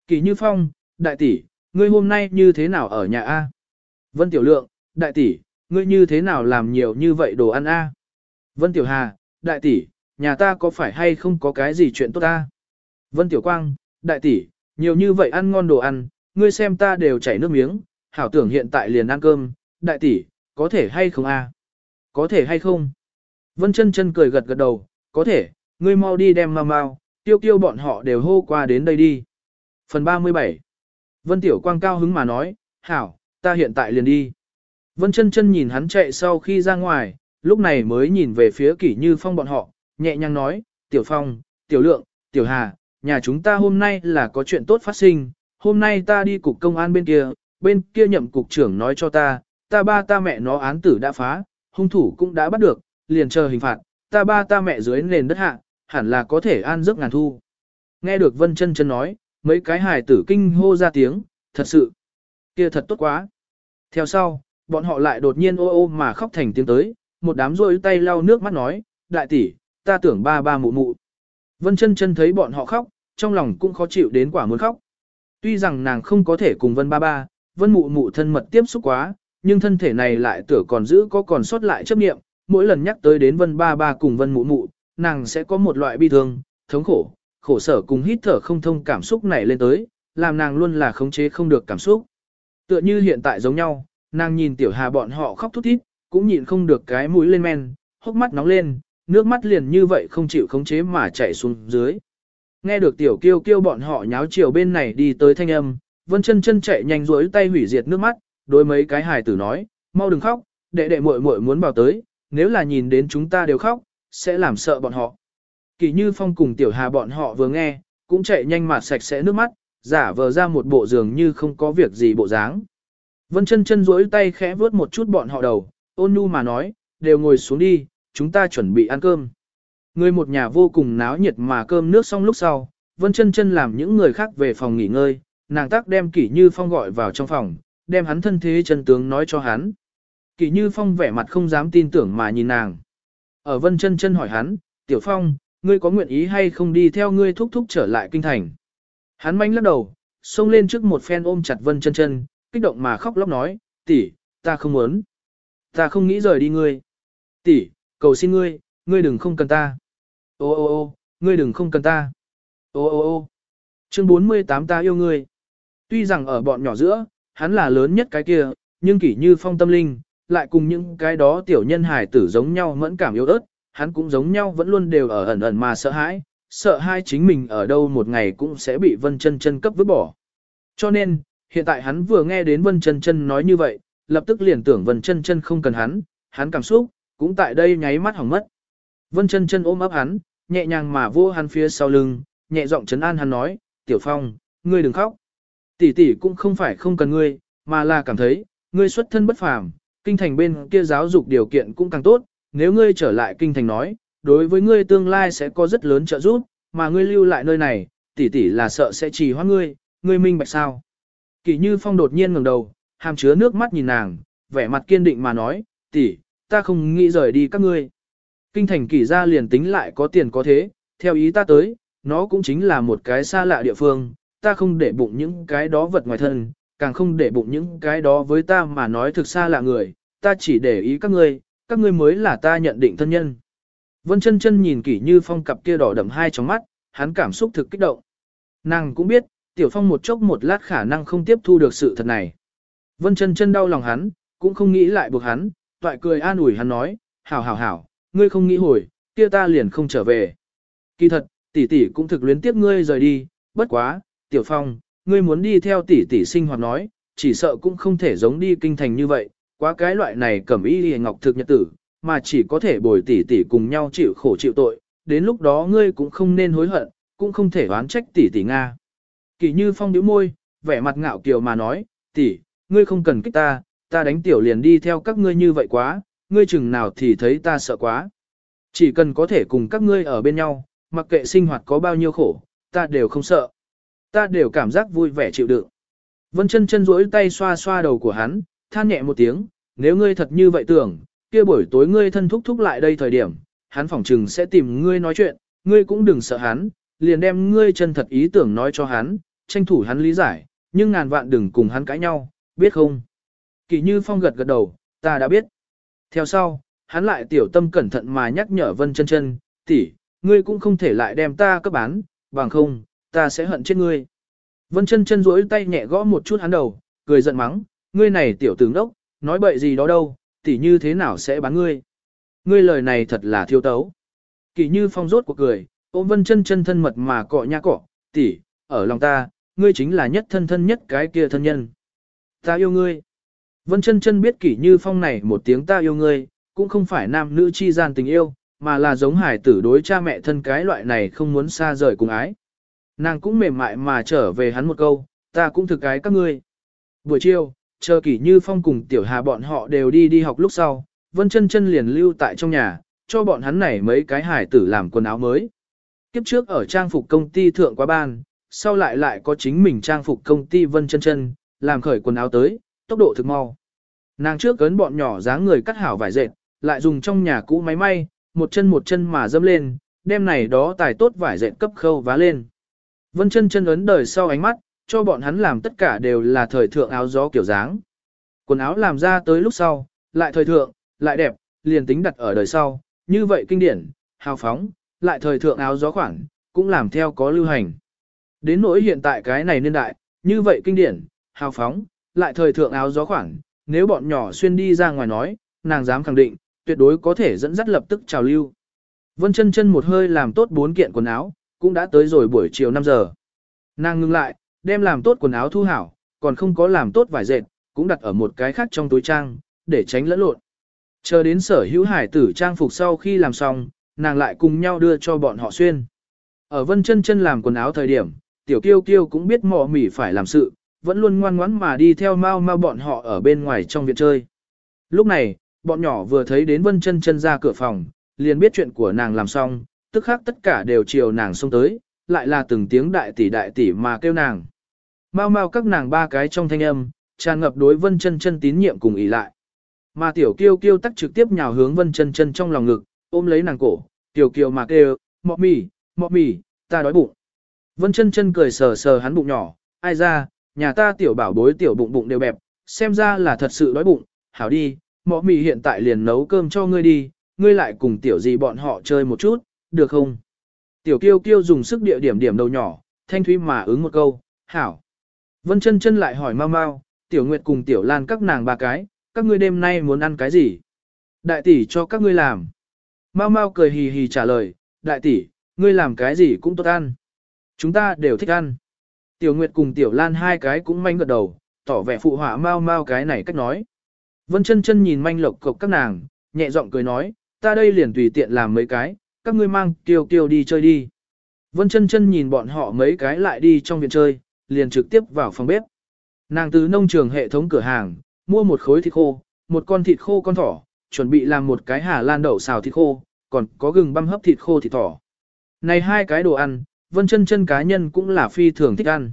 Kỳ như phong, đại tỷ, ngươi hôm nay như thế nào ở nhà A? Vân tiểu lượng, đại tỷ, ngươi như thế nào làm nhiều như vậy đồ ăn a? Vân Tiểu Hà, đại tỷ, nhà ta có phải hay không có cái gì chuyện tốt ta? Vân Tiểu Quang, đại tỷ, nhiều như vậy ăn ngon đồ ăn, ngươi xem ta đều chảy nước miếng, hảo tưởng hiện tại liền ăn cơm, đại tỷ, có thể hay không a? Có thể hay không? Vân chân chân cười gật gật đầu, có thể, ngươi mau đi đem mau mau, tiêu tiêu bọn họ đều hô qua đến đây đi. Phần 37 Vân Tiểu Quang cao hứng mà nói, hảo, ta hiện tại liền đi. Vân chân chân nhìn hắn chạy sau khi ra ngoài, lúc này mới nhìn về phía kỷ như phong bọn họ, nhẹ nhàng nói, Tiểu Phong, Tiểu Lượng, Tiểu Hà, nhà chúng ta hôm nay là có chuyện tốt phát sinh, hôm nay ta đi cục công an bên kia, bên kia nhậm cục trưởng nói cho ta, ta ba ta mẹ nó án tử đã phá, hung thủ cũng đã bắt được, liền chờ hình phạt, ta ba ta mẹ dưới nền đất hạ, hẳn là có thể an giấc ngàn thu. Nghe được Vân chân chân nói, mấy cái hài tử kinh hô ra tiếng, thật sự, kia thật tốt quá. Theo sau, bọn họ lại đột nhiên ô ô mà khóc thành tiếng tới, một đám rôi tay lau nước mắt nói, đại tỷ, ta tưởng ba ba mụ mụ. Vân chân chân thấy bọn họ khóc, trong lòng cũng khó chịu đến quả muốn khóc. Tuy rằng nàng không có thể cùng Vân ba ba, Vân mụ mụ thân mật tiếp xúc quá, nhưng thân thể này lại tưởng còn giữ có còn sót lại chấp niệm, mỗi lần nhắc tới đến Vân ba ba cùng Vân mụ mụ, nàng sẽ có một loại bi thương, thống khổ, khổ sở cùng hít thở không thông cảm xúc này lên tới, làm nàng luôn là khống chế không được cảm xúc. Tựa như hiện tại giống nhau, nàng nhìn tiểu hà bọn họ khóc thút thít, cũng nhịn không được cái mũi lên men, hốc mắt nóng lên, nước mắt liền như vậy không chịu khống chế mà chảy xuống dưới. Nghe được tiểu kiêu kiêu bọn họ nháo chiều bên này đi tới thanh âm, vân chân chân chạy nhanh rối tay hủy diệt nước mắt, đối mấy cái hài tử nói, mau đừng khóc, đệ đệ muội muội muốn vào tới, nếu là nhìn đến chúng ta đều khóc, sẽ làm sợ bọn họ. Kỳ như phong cùng tiểu hà bọn họ vừa nghe, cũng chạy nhanh mà sạch sẽ nước mắt, giả vờ ra một bộ giường như không có việc gì bộ dáng. Vân chân chân rối tay khẽ vớt một chút bọn họ đầu, ôn nhu mà nói, đều ngồi xuống đi, chúng ta chuẩn bị ăn cơm. Người một nhà vô cùng náo nhiệt mà cơm nước xong lúc sau, Vân chân chân làm những người khác về phòng nghỉ ngơi, nàng tác đem kỷ như phong gọi vào trong phòng, đem hắn thân thế chân tướng nói cho hắn. Kỷ như phong vẻ mặt không dám tin tưởng mà nhìn nàng. Ở Vân chân chân hỏi hắn, Tiểu Phong, ngươi có nguyện ý hay không đi theo ngươi thúc thúc trở lại kinh thành? Hắn manh lắc đầu, xông lên trước một phen ôm chặt Vân chân chân, kích động mà khóc lóc nói, tỷ, ta không muốn. Ta không nghĩ rời đi ngươi. Tỷ, cầu xin ngươi, ngươi đừng không cần ta. Ô ô ô, ngươi đừng không cần ta. Ô ô ô. Chương 48 ta yêu ngươi. Tuy rằng ở bọn nhỏ giữa, hắn là lớn nhất cái kia, nhưng kỷ như phong tâm linh, lại cùng những cái đó tiểu nhân hài tử giống nhau mẫn cảm yếu ớt, hắn cũng giống nhau vẫn luôn đều ở ẩn ẩn mà sợ hãi, sợ hai chính mình ở đâu một ngày cũng sẽ bị Vân Chân Chân cấp vứt bỏ. Cho nên, hiện tại hắn vừa nghe đến Vân Chân Chân nói như vậy, lập tức liền tưởng Vân Chân Chân không cần hắn, hắn cảm xúc cũng tại đây nháy mắt hỏng mất. Vân Chân Chân ôm ấp hắn, nhẹ nhàng mà vô hắn phía sau lưng, nhẹ giọng trấn an hắn nói, "Tiểu Phong, ngươi đừng khóc. Tỷ tỷ cũng không phải không cần ngươi, mà là cảm thấy, ngươi xuất thân bất phàm, kinh thành bên kia giáo dục điều kiện cũng càng tốt, nếu ngươi trở lại kinh thành nói, đối với ngươi tương lai sẽ có rất lớn trợ giúp, mà ngươi lưu lại nơi này, tỷ tỷ là sợ sẽ trì hoãn ngươi, ngươi minh bạch sao. Kỳ Như Phong đột nhiên ngẩng đầu, hàm chứa nước mắt nhìn nàng, vẻ mặt kiên định mà nói, tỷ, ta không nghĩ rời đi các ngươi. Kinh thành kỷ ra liền tính lại có tiền có thế, theo ý ta tới, nó cũng chính là một cái xa lạ địa phương, ta không để bụng những cái đó vật ngoài thân, càng không để bụng những cái đó với ta mà nói thực xa lạ người, ta chỉ để ý các ngươi, các ngươi mới là ta nhận định thân nhân. Vân chân chân nhìn kỷ như phong cặp kia đỏ đậm hai trong mắt, hắn cảm xúc thực kích động. Nàng cũng biết, tiểu phong một chốc một lát khả năng không tiếp thu được sự thật này. Vân chân chân đau lòng hắn, cũng không nghĩ lại buộc hắn, toại cười an ủi hắn nói, hảo hảo hảo, ngươi không nghĩ hồi, kia ta liền không trở về. Kỳ thật, tỷ tỷ cũng thực luyến tiếc ngươi rời đi, bất quá, tiểu phong, ngươi muốn đi theo tỷ tỷ sinh hoạt nói, chỉ sợ cũng không thể giống đi kinh thành như vậy, quá cái loại này cẩm y hề ngọc thực nhật tử, mà chỉ có thể bồi tỷ tỷ cùng nhau chịu khổ chịu tội, đến lúc đó ngươi cũng không nên hối hận, cũng không thể oán trách tỷ tỷ Nga. Kỳ như phong nhíu môi, vẻ mặt ngạo kiều mà nói, tỷ, ngươi không cần kích ta, ta đánh tiểu liền đi theo các ngươi như vậy quá, ngươi chừng nào thì thấy ta sợ quá. Chỉ cần có thể cùng các ngươi ở bên nhau, mặc kệ sinh hoạt có bao nhiêu khổ, ta đều không sợ. Ta đều cảm giác vui vẻ chịu đựng. Vân chân chân duỗi tay xoa xoa đầu của hắn, than nhẹ một tiếng, nếu ngươi thật như vậy tưởng, kia buổi tối ngươi thân thúc thúc lại đây thời điểm, hắn phỏng chừng sẽ tìm ngươi nói chuyện, ngươi cũng đừng sợ hắn, liền đem ngươi chân thật ý tưởng nói cho hắn, tranh thủ hắn lý giải, nhưng ngàn vạn đừng cùng hắn cãi nhau, biết không? Kỳ như phong gật gật đầu, ta đã biết. Theo sau, hắn lại tiểu tâm cẩn thận mà nhắc nhở Vân chân chân, tỷ, ngươi cũng không thể lại đem ta cấp bán, bằng không, ta sẽ hận chết ngươi. Vân chân chân duỗi tay nhẹ gõ một chút hắn đầu, cười giận mắng, ngươi này tiểu tướng đốc, nói bậy gì đó đâu, tỷ như thế nào sẽ bán ngươi. Ngươi lời này thật là thiêu tấu. Kỳ như phong rốt cuộc cười, ôm vân chân chân thân mật mà cọ nhã cọ, tỷ, ở lòng ta, ngươi chính là nhất thân thân nhất cái kia thân nhân. Ta yêu ngươi. Vân chân chân biết kỷ như phong này một tiếng ta yêu ngươi, cũng không phải nam nữ chi gian tình yêu, mà là giống hải tử đối cha mẹ thân cái loại này không muốn xa rời cùng ái. Nàng cũng mềm mại mà trở về hắn một câu, ta cũng thực cái các ngươi. Buổi chiều, chờ kỷ như phong cùng tiểu hà bọn họ đều đi đi học lúc sau, vân chân chân liền lưu tại trong nhà, cho bọn hắn này mấy cái hải tử làm quần áo mới. Kiếp trước ở trang phục công ty thượng quá ban, sau lại lại có chính mình trang phục công ty vân chân chân, làm khởi quần áo tới, tốc độ thực mau. Nàng trước cấn bọn nhỏ dáng người cắt hảo vải dệt, lại dùng trong nhà cũ máy may, một chân một chân mà dâm lên, đem này đó tài tốt vải dệt cấp khâu vá lên. Vân chân chân ấn đời sau ánh mắt, cho bọn hắn làm tất cả đều là thời thượng áo gió kiểu dáng. Quần áo làm ra tới lúc sau, lại thời thượng, lại đẹp, liền tính đặt ở đời sau, như vậy kinh điển, hào phóng, lại thời thượng áo gió khoảng, cũng làm theo có lưu hành. Đến nỗi hiện tại cái này niên đại, như vậy kinh điển, hào phóng, lại thời thượng áo gió khoảng, nếu bọn nhỏ xuyên đi ra ngoài nói, nàng dám khẳng định, tuyệt đối có thể dẫn dắt lập tức trào lưu. Vân chân chân một hơi làm tốt bốn kiện quần áo, cũng đã tới rồi buổi chiều 5 giờ. Nàng ngừng lại, đem làm tốt quần áo thu hảo, còn không có làm tốt vải dệt, cũng đặt ở một cái khác trong túi trang, để tránh lẫn lộn. Chờ đến sở hữu hải tử trang phục sau khi làm xong, nàng lại cùng nhau đưa cho bọn họ xuyên. Ở vân chân chân làm quần áo thời điểm, tiểu kiêu kiêu cũng biết mò mỉ phải làm sự, vẫn luôn ngoan ngoãn mà đi theo mau mau bọn họ ở bên ngoài trong viện chơi. Lúc này, bọn nhỏ vừa thấy đến vân chân chân ra cửa phòng, liền biết chuyện của nàng làm xong, tức khác tất cả đều chiều nàng xông tới, lại là từng tiếng đại tỷ đại tỷ mà kêu nàng. Mau mau các nàng ba cái trong thanh âm, tràn ngập đối vân chân chân tín nhiệm cùng ý lại. Mà tiểu kiêu kiêu tắc trực tiếp nhào hướng vân chân chân trong lòng ngực, ôm lấy nàng cổ, tiểu kiều mà kêu, mọ mì, mọ mì, ta đói bụng. Vân chân chân cười sờ sờ hắn bụng nhỏ, ai ra, nhà ta tiểu bảo bối tiểu bụng bụng đều bẹp, xem ra là thật sự đói bụng, hảo đi, mọ mì hiện tại liền nấu cơm cho ngươi đi, ngươi lại cùng tiểu gì bọn họ chơi một chút, được không? Tiểu kiêu kiêu dùng sức địa điểm điểm đầu nhỏ, thanh thúy mà ứng một câu, hảo. Vân chân chân lại hỏi mau mau, tiểu nguyệt cùng tiểu lan các nàng ba cái, các ngươi đêm nay muốn ăn cái gì? Đại tỷ cho các ngươi làm. Mau mau cười hì hì trả lời, đại tỷ, ngươi làm cái gì cũng tốt ăn. Chúng ta đều thích ăn. Tiểu Nguyệt cùng Tiểu Lan hai cái cũng manh gật đầu, tỏ vẻ phụ họa mau mau cái này cách nói. Vân chân chân nhìn manh lộc cộc các nàng, nhẹ giọng cười nói, ta đây liền tùy tiện làm mấy cái, các ngươi mang kiều kiều đi chơi đi. Vân chân chân nhìn bọn họ mấy cái lại đi trong viện chơi, liền trực tiếp vào phòng bếp. Nàng từ nông trường hệ thống cửa hàng, mua một khối thịt khô, một con thịt khô con thỏ, chuẩn bị làm một cái hà lan đậu xào thịt khô, còn có gừng băm hấp thịt khô thịt thỏ. Này hai cái đồ ăn, vân chân chân cá nhân cũng là phi thường thích ăn.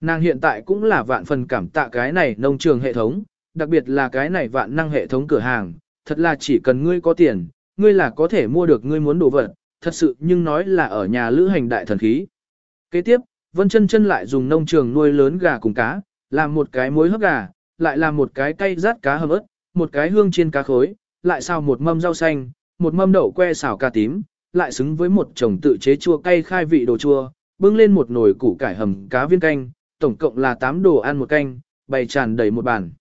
Nàng hiện tại cũng là vạn phần cảm tạ cái này nông trường hệ thống, đặc biệt là cái này vạn năng hệ thống cửa hàng, thật là chỉ cần ngươi có tiền, ngươi là có thể mua được ngươi muốn đồ vật, thật sự nhưng nói là ở nhà lữ hành đại thần khí. Kế tiếp, Vân chân chân lại dùng nông trường nuôi lớn gà cùng cá, làm một cái muối hấp gà, lại làm một cái cay rát cá hầm ớt, một cái hương chiên cá khối, lại xào một mâm rau xanh, một mâm đậu que xào cà tím, lại xứng với một chồng tự chế chua cay khai vị đồ chua, bưng lên một nồi củ cải hầm cá viên canh, tổng cộng là 8 đồ ăn một canh, bày tràn đầy một bàn.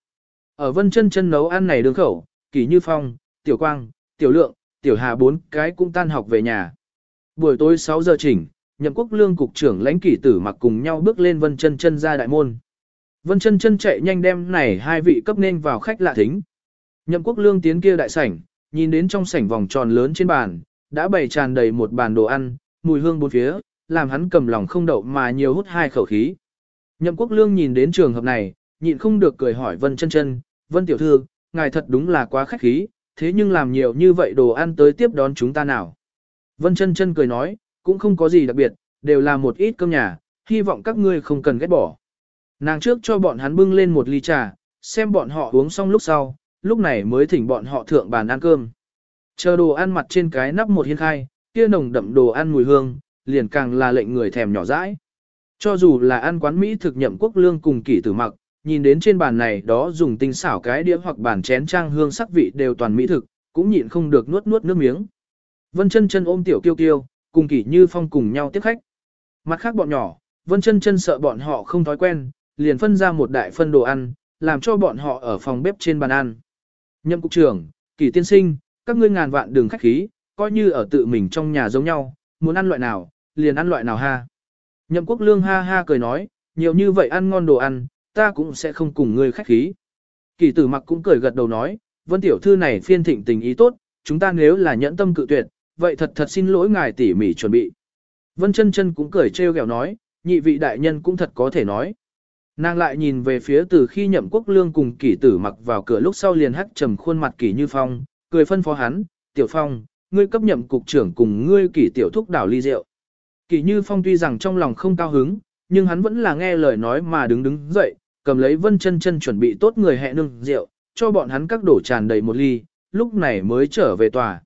Ở vân chân chân nấu ăn này đường khẩu, kỳ như phong, tiểu quang, tiểu lượng, tiểu hà bốn cái cũng tan học về nhà. Buổi tối 6 giờ chỉnh, nhậm quốc lương cục trưởng lãnh kỷ tử mặc cùng nhau bước lên vân chân chân ra đại môn. Vân chân chân chạy nhanh đem này hai vị cấp nên vào khách lạ thính. Nhậm quốc lương tiến kia đại sảnh, nhìn đến trong sảnh vòng tròn lớn trên bàn, đã bày tràn đầy một bàn đồ ăn, mùi hương bốn phía, làm hắn cầm lòng không đậu mà nhiều hút hai khẩu khí. Nhậm quốc lương nhìn đến trường hợp này, nhịn không được cười hỏi Vân chân chân, Vân tiểu thư, ngài thật đúng là quá khách khí, thế nhưng làm nhiều như vậy đồ ăn tới tiếp đón chúng ta nào. Vân chân chân cười nói, cũng không có gì đặc biệt, đều là một ít cơm nhà, hy vọng các ngươi không cần ghét bỏ. Nàng trước cho bọn hắn bưng lên một ly trà, xem bọn họ uống xong lúc sau, lúc này mới thỉnh bọn họ thượng bàn ăn cơm. Chờ đồ ăn mặt trên cái nắp một hiên khai, kia nồng đậm đồ ăn mùi hương, liền càng là lệnh người thèm nhỏ dãi. Cho dù là ăn quán Mỹ thực nhậm quốc lương cùng kỷ tử mặc, nhìn đến trên bàn này đó dùng tinh xảo cái đĩa hoặc bàn chén trang hương sắc vị đều toàn mỹ thực, cũng nhịn không được nuốt nuốt nước miếng. Vân chân chân ôm tiểu kiêu kiêu, cùng kỷ như phong cùng nhau tiếp khách. Mặt khác bọn nhỏ, vân chân chân sợ bọn họ không thói quen, liền phân ra một đại phân đồ ăn, làm cho bọn họ ở phòng bếp trên bàn ăn. Nhậm cục trưởng, kỷ tiên sinh, các ngươi ngàn vạn đường khách khí, coi như ở tự mình trong nhà giống nhau, muốn ăn loại nào, liền ăn loại nào ha. Nhậm quốc lương ha ha cười nói, nhiều như vậy ăn ngon đồ ăn, ta cũng sẽ không cùng ngươi khách khí. Kỳ tử mặc cũng cười gật đầu nói, vân tiểu thư này phiên thịnh tình ý tốt, chúng ta nếu là nhẫn tâm cự tuyệt, vậy thật thật xin lỗi ngài tỉ mỉ chuẩn bị. Vân chân chân cũng cười trêu ghẹo nói, nhị vị đại nhân cũng thật có thể nói. Nàng lại nhìn về phía từ khi nhậm quốc lương cùng kỷ tử mặc vào cửa lúc sau liền hắc trầm khuôn mặt kỷ như phong, cười phân phó hắn, tiểu phong, ngươi cấp nhậm cục trưởng cùng ngươi kỷ tiểu thúc đảo ly rượu. Kỷ như phong tuy rằng trong lòng không cao hứng, nhưng hắn vẫn là nghe lời nói mà đứng đứng dậy, cầm lấy vân chân chân chuẩn bị tốt người hẹn nương rượu, cho bọn hắn các đổ tràn đầy một ly, lúc này mới trở về tòa.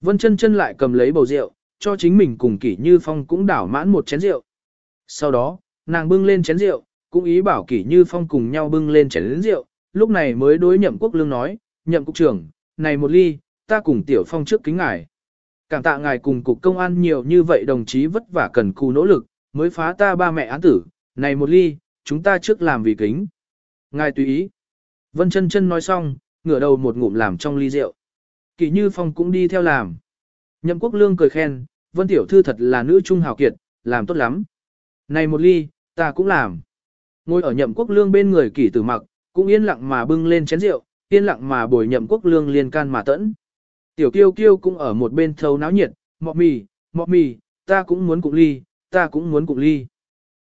Vân chân chân lại cầm lấy bầu rượu, cho chính mình cùng kỷ như phong cũng đảo mãn một chén rượu. Sau đó, nàng bưng lên chén rượu, cũng ý bảo kỷ như phong cùng nhau bưng lên chén rượu, lúc này mới đối nhậm quốc lương nói, nhậm cục trưởng, này một ly, ta cùng tiểu phong trước kính ngài. Cảm tạ ngài cùng cục công an nhiều như vậy đồng chí vất vả cần cù nỗ lực, mới phá ta ba mẹ án tử, này một ly, chúng ta trước làm vì kính. Ngài tùy ý. Vân chân chân nói xong, ngửa đầu một ngụm làm trong ly rượu. Kỳ Như Phong cũng đi theo làm. Nhậm Quốc Lương cười khen, Vân Tiểu Thư thật là nữ trung hào kiệt, làm tốt lắm. Này một ly, ta cũng làm. Ngồi ở Nhậm Quốc Lương bên người Kỳ Tử Mặc, cũng yên lặng mà bưng lên chén rượu, yên lặng mà bồi Nhậm Quốc Lương liên can mà tẫn. Tiểu Kiêu Kiêu cũng ở một bên thâu náo nhiệt, mọ mì, mọ mì, ta cũng muốn cụng ly, ta cũng muốn cụng ly.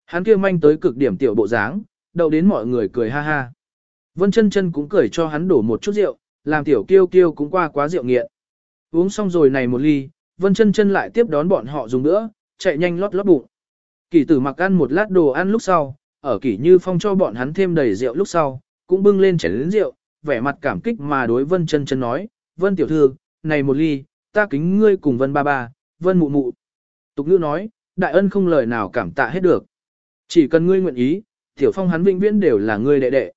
Hắn kia manh tới cực điểm tiểu bộ dáng, đậu đến mọi người cười ha ha. Vân chân chân cũng cười cho hắn đổ một chút rượu, làm tiểu kiêu kiêu cũng qua quá rượu nghiện. Uống xong rồi này một ly, Vân chân chân lại tiếp đón bọn họ dùng nữa, chạy nhanh lót lót bụng. Kỷ tử mặc ăn một lát đồ ăn lúc sau, ở kỷ như phong cho bọn hắn thêm đầy rượu lúc sau, cũng bưng lên chén lớn rượu, vẻ mặt cảm kích mà đối Vân chân chân nói, Vân tiểu thư, này một ly, ta kính ngươi cùng Vân ba ba, Vân mụ mụ. Tục ngữ nói, đại ân không lời nào cảm tạ hết được. Chỉ cần ngươi nguyện ý, tiểu phong hắn vĩnh viễn đều là ngươi đệ đệ.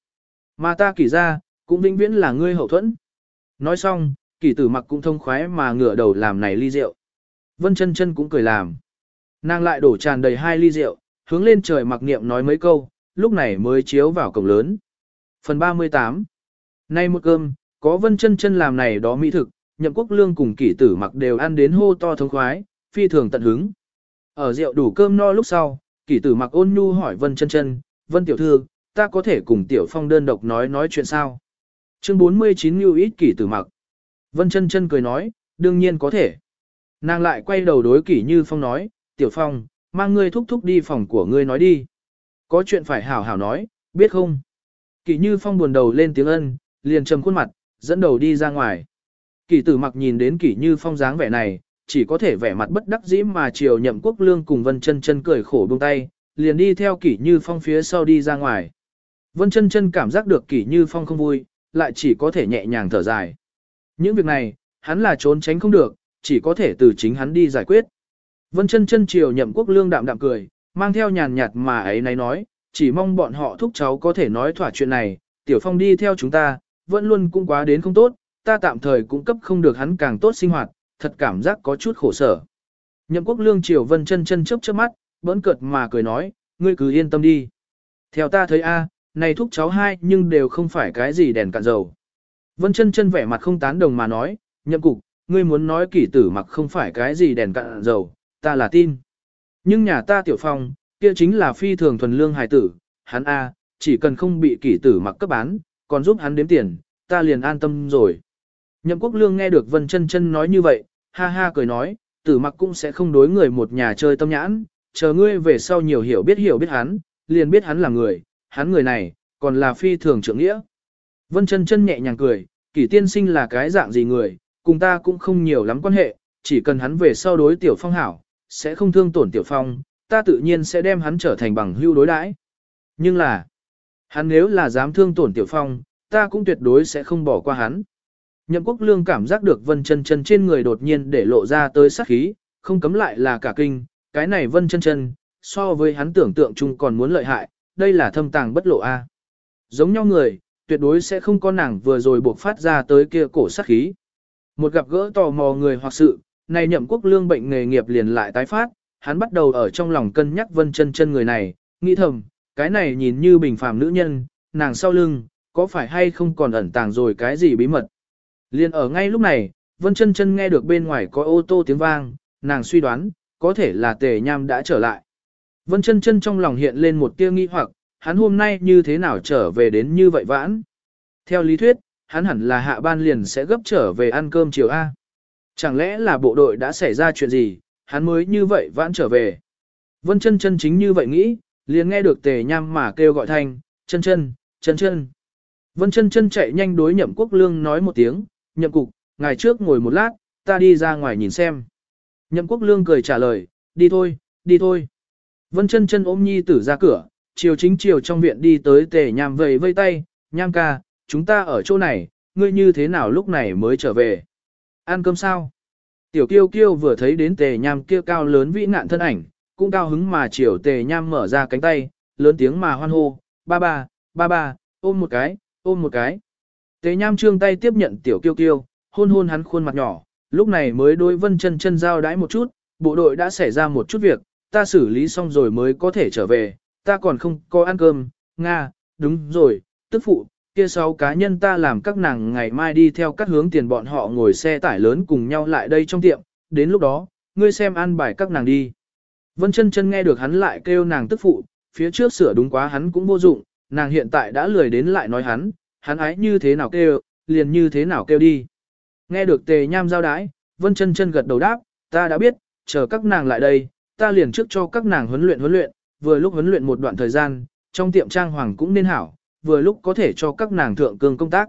Mà ta kỳ ra, cũng vĩnh viễn là ngươi hậu thuẫn. Nói xong, kỳ tử mặc cũng thông khoái mà ngửa đầu làm này ly rượu. Vân chân chân cũng cười làm. Nàng lại đổ tràn đầy hai ly rượu, hướng lên trời mặc niệm nói mấy câu, lúc này mới chiếu vào cổng lớn. Phần 38 Nay một cơm, có vân chân chân làm này đó mỹ thực, nhậm quốc lương cùng kỷ tử mặc đều ăn đến hô to thông khoái, phi thường tận hứng. Ở rượu đủ cơm no lúc sau, kỷ tử mặc ôn nhu hỏi vân chân chân, vân tiểu thư, ta có thể cùng tiểu phong đơn độc nói nói chuyện sao? Chương 49 Ngưu ít kỷ tử mặc. Vân chân chân cười nói, đương nhiên có thể. Nàng lại quay đầu đối kỷ như phong nói, tiểu phong, mang ngươi thúc thúc đi phòng của ngươi nói đi. Có chuyện phải hảo hảo nói, biết không? Kỷ như phong buồn đầu lên tiếng ân, liền trầm khuôn mặt, dẫn đầu đi ra ngoài. Kỷ tử mặc nhìn đến kỷ như phong dáng vẻ này, chỉ có thể vẻ mặt bất đắc dĩ mà chiều nhậm quốc lương cùng vân chân chân cười khổ buông tay, liền đi theo kỷ như phong phía sau đi ra ngoài. Vân chân chân cảm giác được kỷ như phong không vui, lại chỉ có thể nhẹ nhàng thở dài. Những việc này, hắn là trốn tránh không được, chỉ có thể từ chính hắn đi giải quyết. Vân chân chân chiều nhậm quốc lương đạm đạm cười, mang theo nhàn nhạt mà ấy nay nói, chỉ mong bọn họ thúc cháu có thể nói thỏa chuyện này, tiểu phong đi theo chúng ta, vẫn luôn cũng quá đến không tốt, ta tạm thời cũng cấp không được hắn càng tốt sinh hoạt, thật cảm giác có chút khổ sở. Nhậm quốc lương triều vân chân chân chớp chớp mắt, bỡn cợt mà cười nói, ngươi cứ yên tâm đi. Theo ta thấy a, này thúc cháu hai nhưng đều không phải cái gì đèn cạn dầu. Vân chân chân vẻ mặt không tán đồng mà nói, nhậm cục, ngươi muốn nói kỷ tử mặc không phải cái gì đèn cạn dầu, ta là tin. Nhưng nhà ta tiểu phong, kia chính là phi thường thuần lương hài tử, hắn a, chỉ cần không bị kỷ tử mặc cấp bán, còn giúp hắn đếm tiền, ta liền an tâm rồi. Nhậm quốc lương nghe được Vân chân chân nói như vậy, ha ha cười nói, tử mặc cũng sẽ không đối người một nhà chơi tâm nhãn, chờ ngươi về sau nhiều hiểu biết hiểu biết hắn, liền biết hắn là người, hắn người này, còn là phi thường trưởng nghĩa. Vân chân chân nhẹ nhàng cười, kỷ tiên sinh là cái dạng gì người, cùng ta cũng không nhiều lắm quan hệ, chỉ cần hắn về sau đối tiểu phong hảo, sẽ không thương tổn tiểu phong, ta tự nhiên sẽ đem hắn trở thành bằng hưu đối đãi. Nhưng là, hắn nếu là dám thương tổn tiểu phong, ta cũng tuyệt đối sẽ không bỏ qua hắn. Nhậm quốc lương cảm giác được vân chân chân trên người đột nhiên để lộ ra tới sát khí, không cấm lại là cả kinh, cái này vân chân chân, so với hắn tưởng tượng chung còn muốn lợi hại, đây là thâm tàng bất lộ a. giống nhau người, tuyệt đối sẽ không có nàng vừa rồi buộc phát ra tới kia cổ sát khí. Một gặp gỡ tò mò người hoặc sự, này nhậm quốc lương bệnh nghề nghiệp liền lại tái phát, hắn bắt đầu ở trong lòng cân nhắc vân chân chân người này, nghĩ thầm, cái này nhìn như bình phàm nữ nhân, nàng sau lưng, có phải hay không còn ẩn tàng rồi cái gì bí mật. Liên ở ngay lúc này, vân chân chân nghe được bên ngoài có ô tô tiếng vang, nàng suy đoán, có thể là tề nham đã trở lại. Vân chân chân trong lòng hiện lên một tia nghi hoặc, hắn hôm nay như thế nào trở về đến như vậy vãn. Theo lý thuyết, hắn hẳn là hạ ban liền sẽ gấp trở về ăn cơm chiều A. Chẳng lẽ là bộ đội đã xảy ra chuyện gì, hắn mới như vậy vãn trở về. Vân chân chân chính như vậy nghĩ, liền nghe được tề nham mà kêu gọi thanh, chân chân, chân chân. Vân chân chân chạy nhanh đối nhậm quốc lương nói một tiếng, nhậm cục, ngày trước ngồi một lát, ta đi ra ngoài nhìn xem. Nhậm quốc lương cười trả lời, đi thôi, đi thôi. Vân chân chân ôm nhi tử ra cửa, chiều chính chiều trong viện đi tới tề nham vầy vây tay, nham ca, chúng ta ở chỗ này, ngươi như thế nào lúc này mới trở về. Ăn cơm sao? Tiểu kiêu kiêu vừa thấy đến tề nham kia cao lớn vĩ nạn thân ảnh, cũng cao hứng mà chiều tề nham mở ra cánh tay, lớn tiếng mà hoan hô, ba ba, ba ba, ôm một cái, ôm một cái. Tề nham trương tay tiếp nhận tiểu kiêu kiêu, hôn hôn hắn khuôn mặt nhỏ, lúc này mới đôi vân chân chân giao đãi một chút, bộ đội đã xảy ra một chút việc, ta xử lý xong rồi mới có thể trở về, ta còn không có ăn cơm, Nga, đúng rồi, tức phụ, kia sáu cá nhân ta làm các nàng ngày mai đi theo các hướng tiền bọn họ ngồi xe tải lớn cùng nhau lại đây trong tiệm, đến lúc đó, ngươi xem ăn bài các nàng đi. Vân chân chân nghe được hắn lại kêu nàng tức phụ, phía trước sửa đúng quá hắn cũng vô dụng, nàng hiện tại đã lười đến lại nói hắn, hắn ái như thế nào kêu, liền như thế nào kêu đi. Nghe được tề nham giao đái, vân chân chân gật đầu đáp, ta đã biết, chờ các nàng lại đây, ta liền trước cho các nàng huấn luyện huấn luyện, vừa lúc huấn luyện một đoạn thời gian, trong tiệm trang hoàng cũng nên hảo, vừa lúc có thể cho các nàng thượng cương công tác.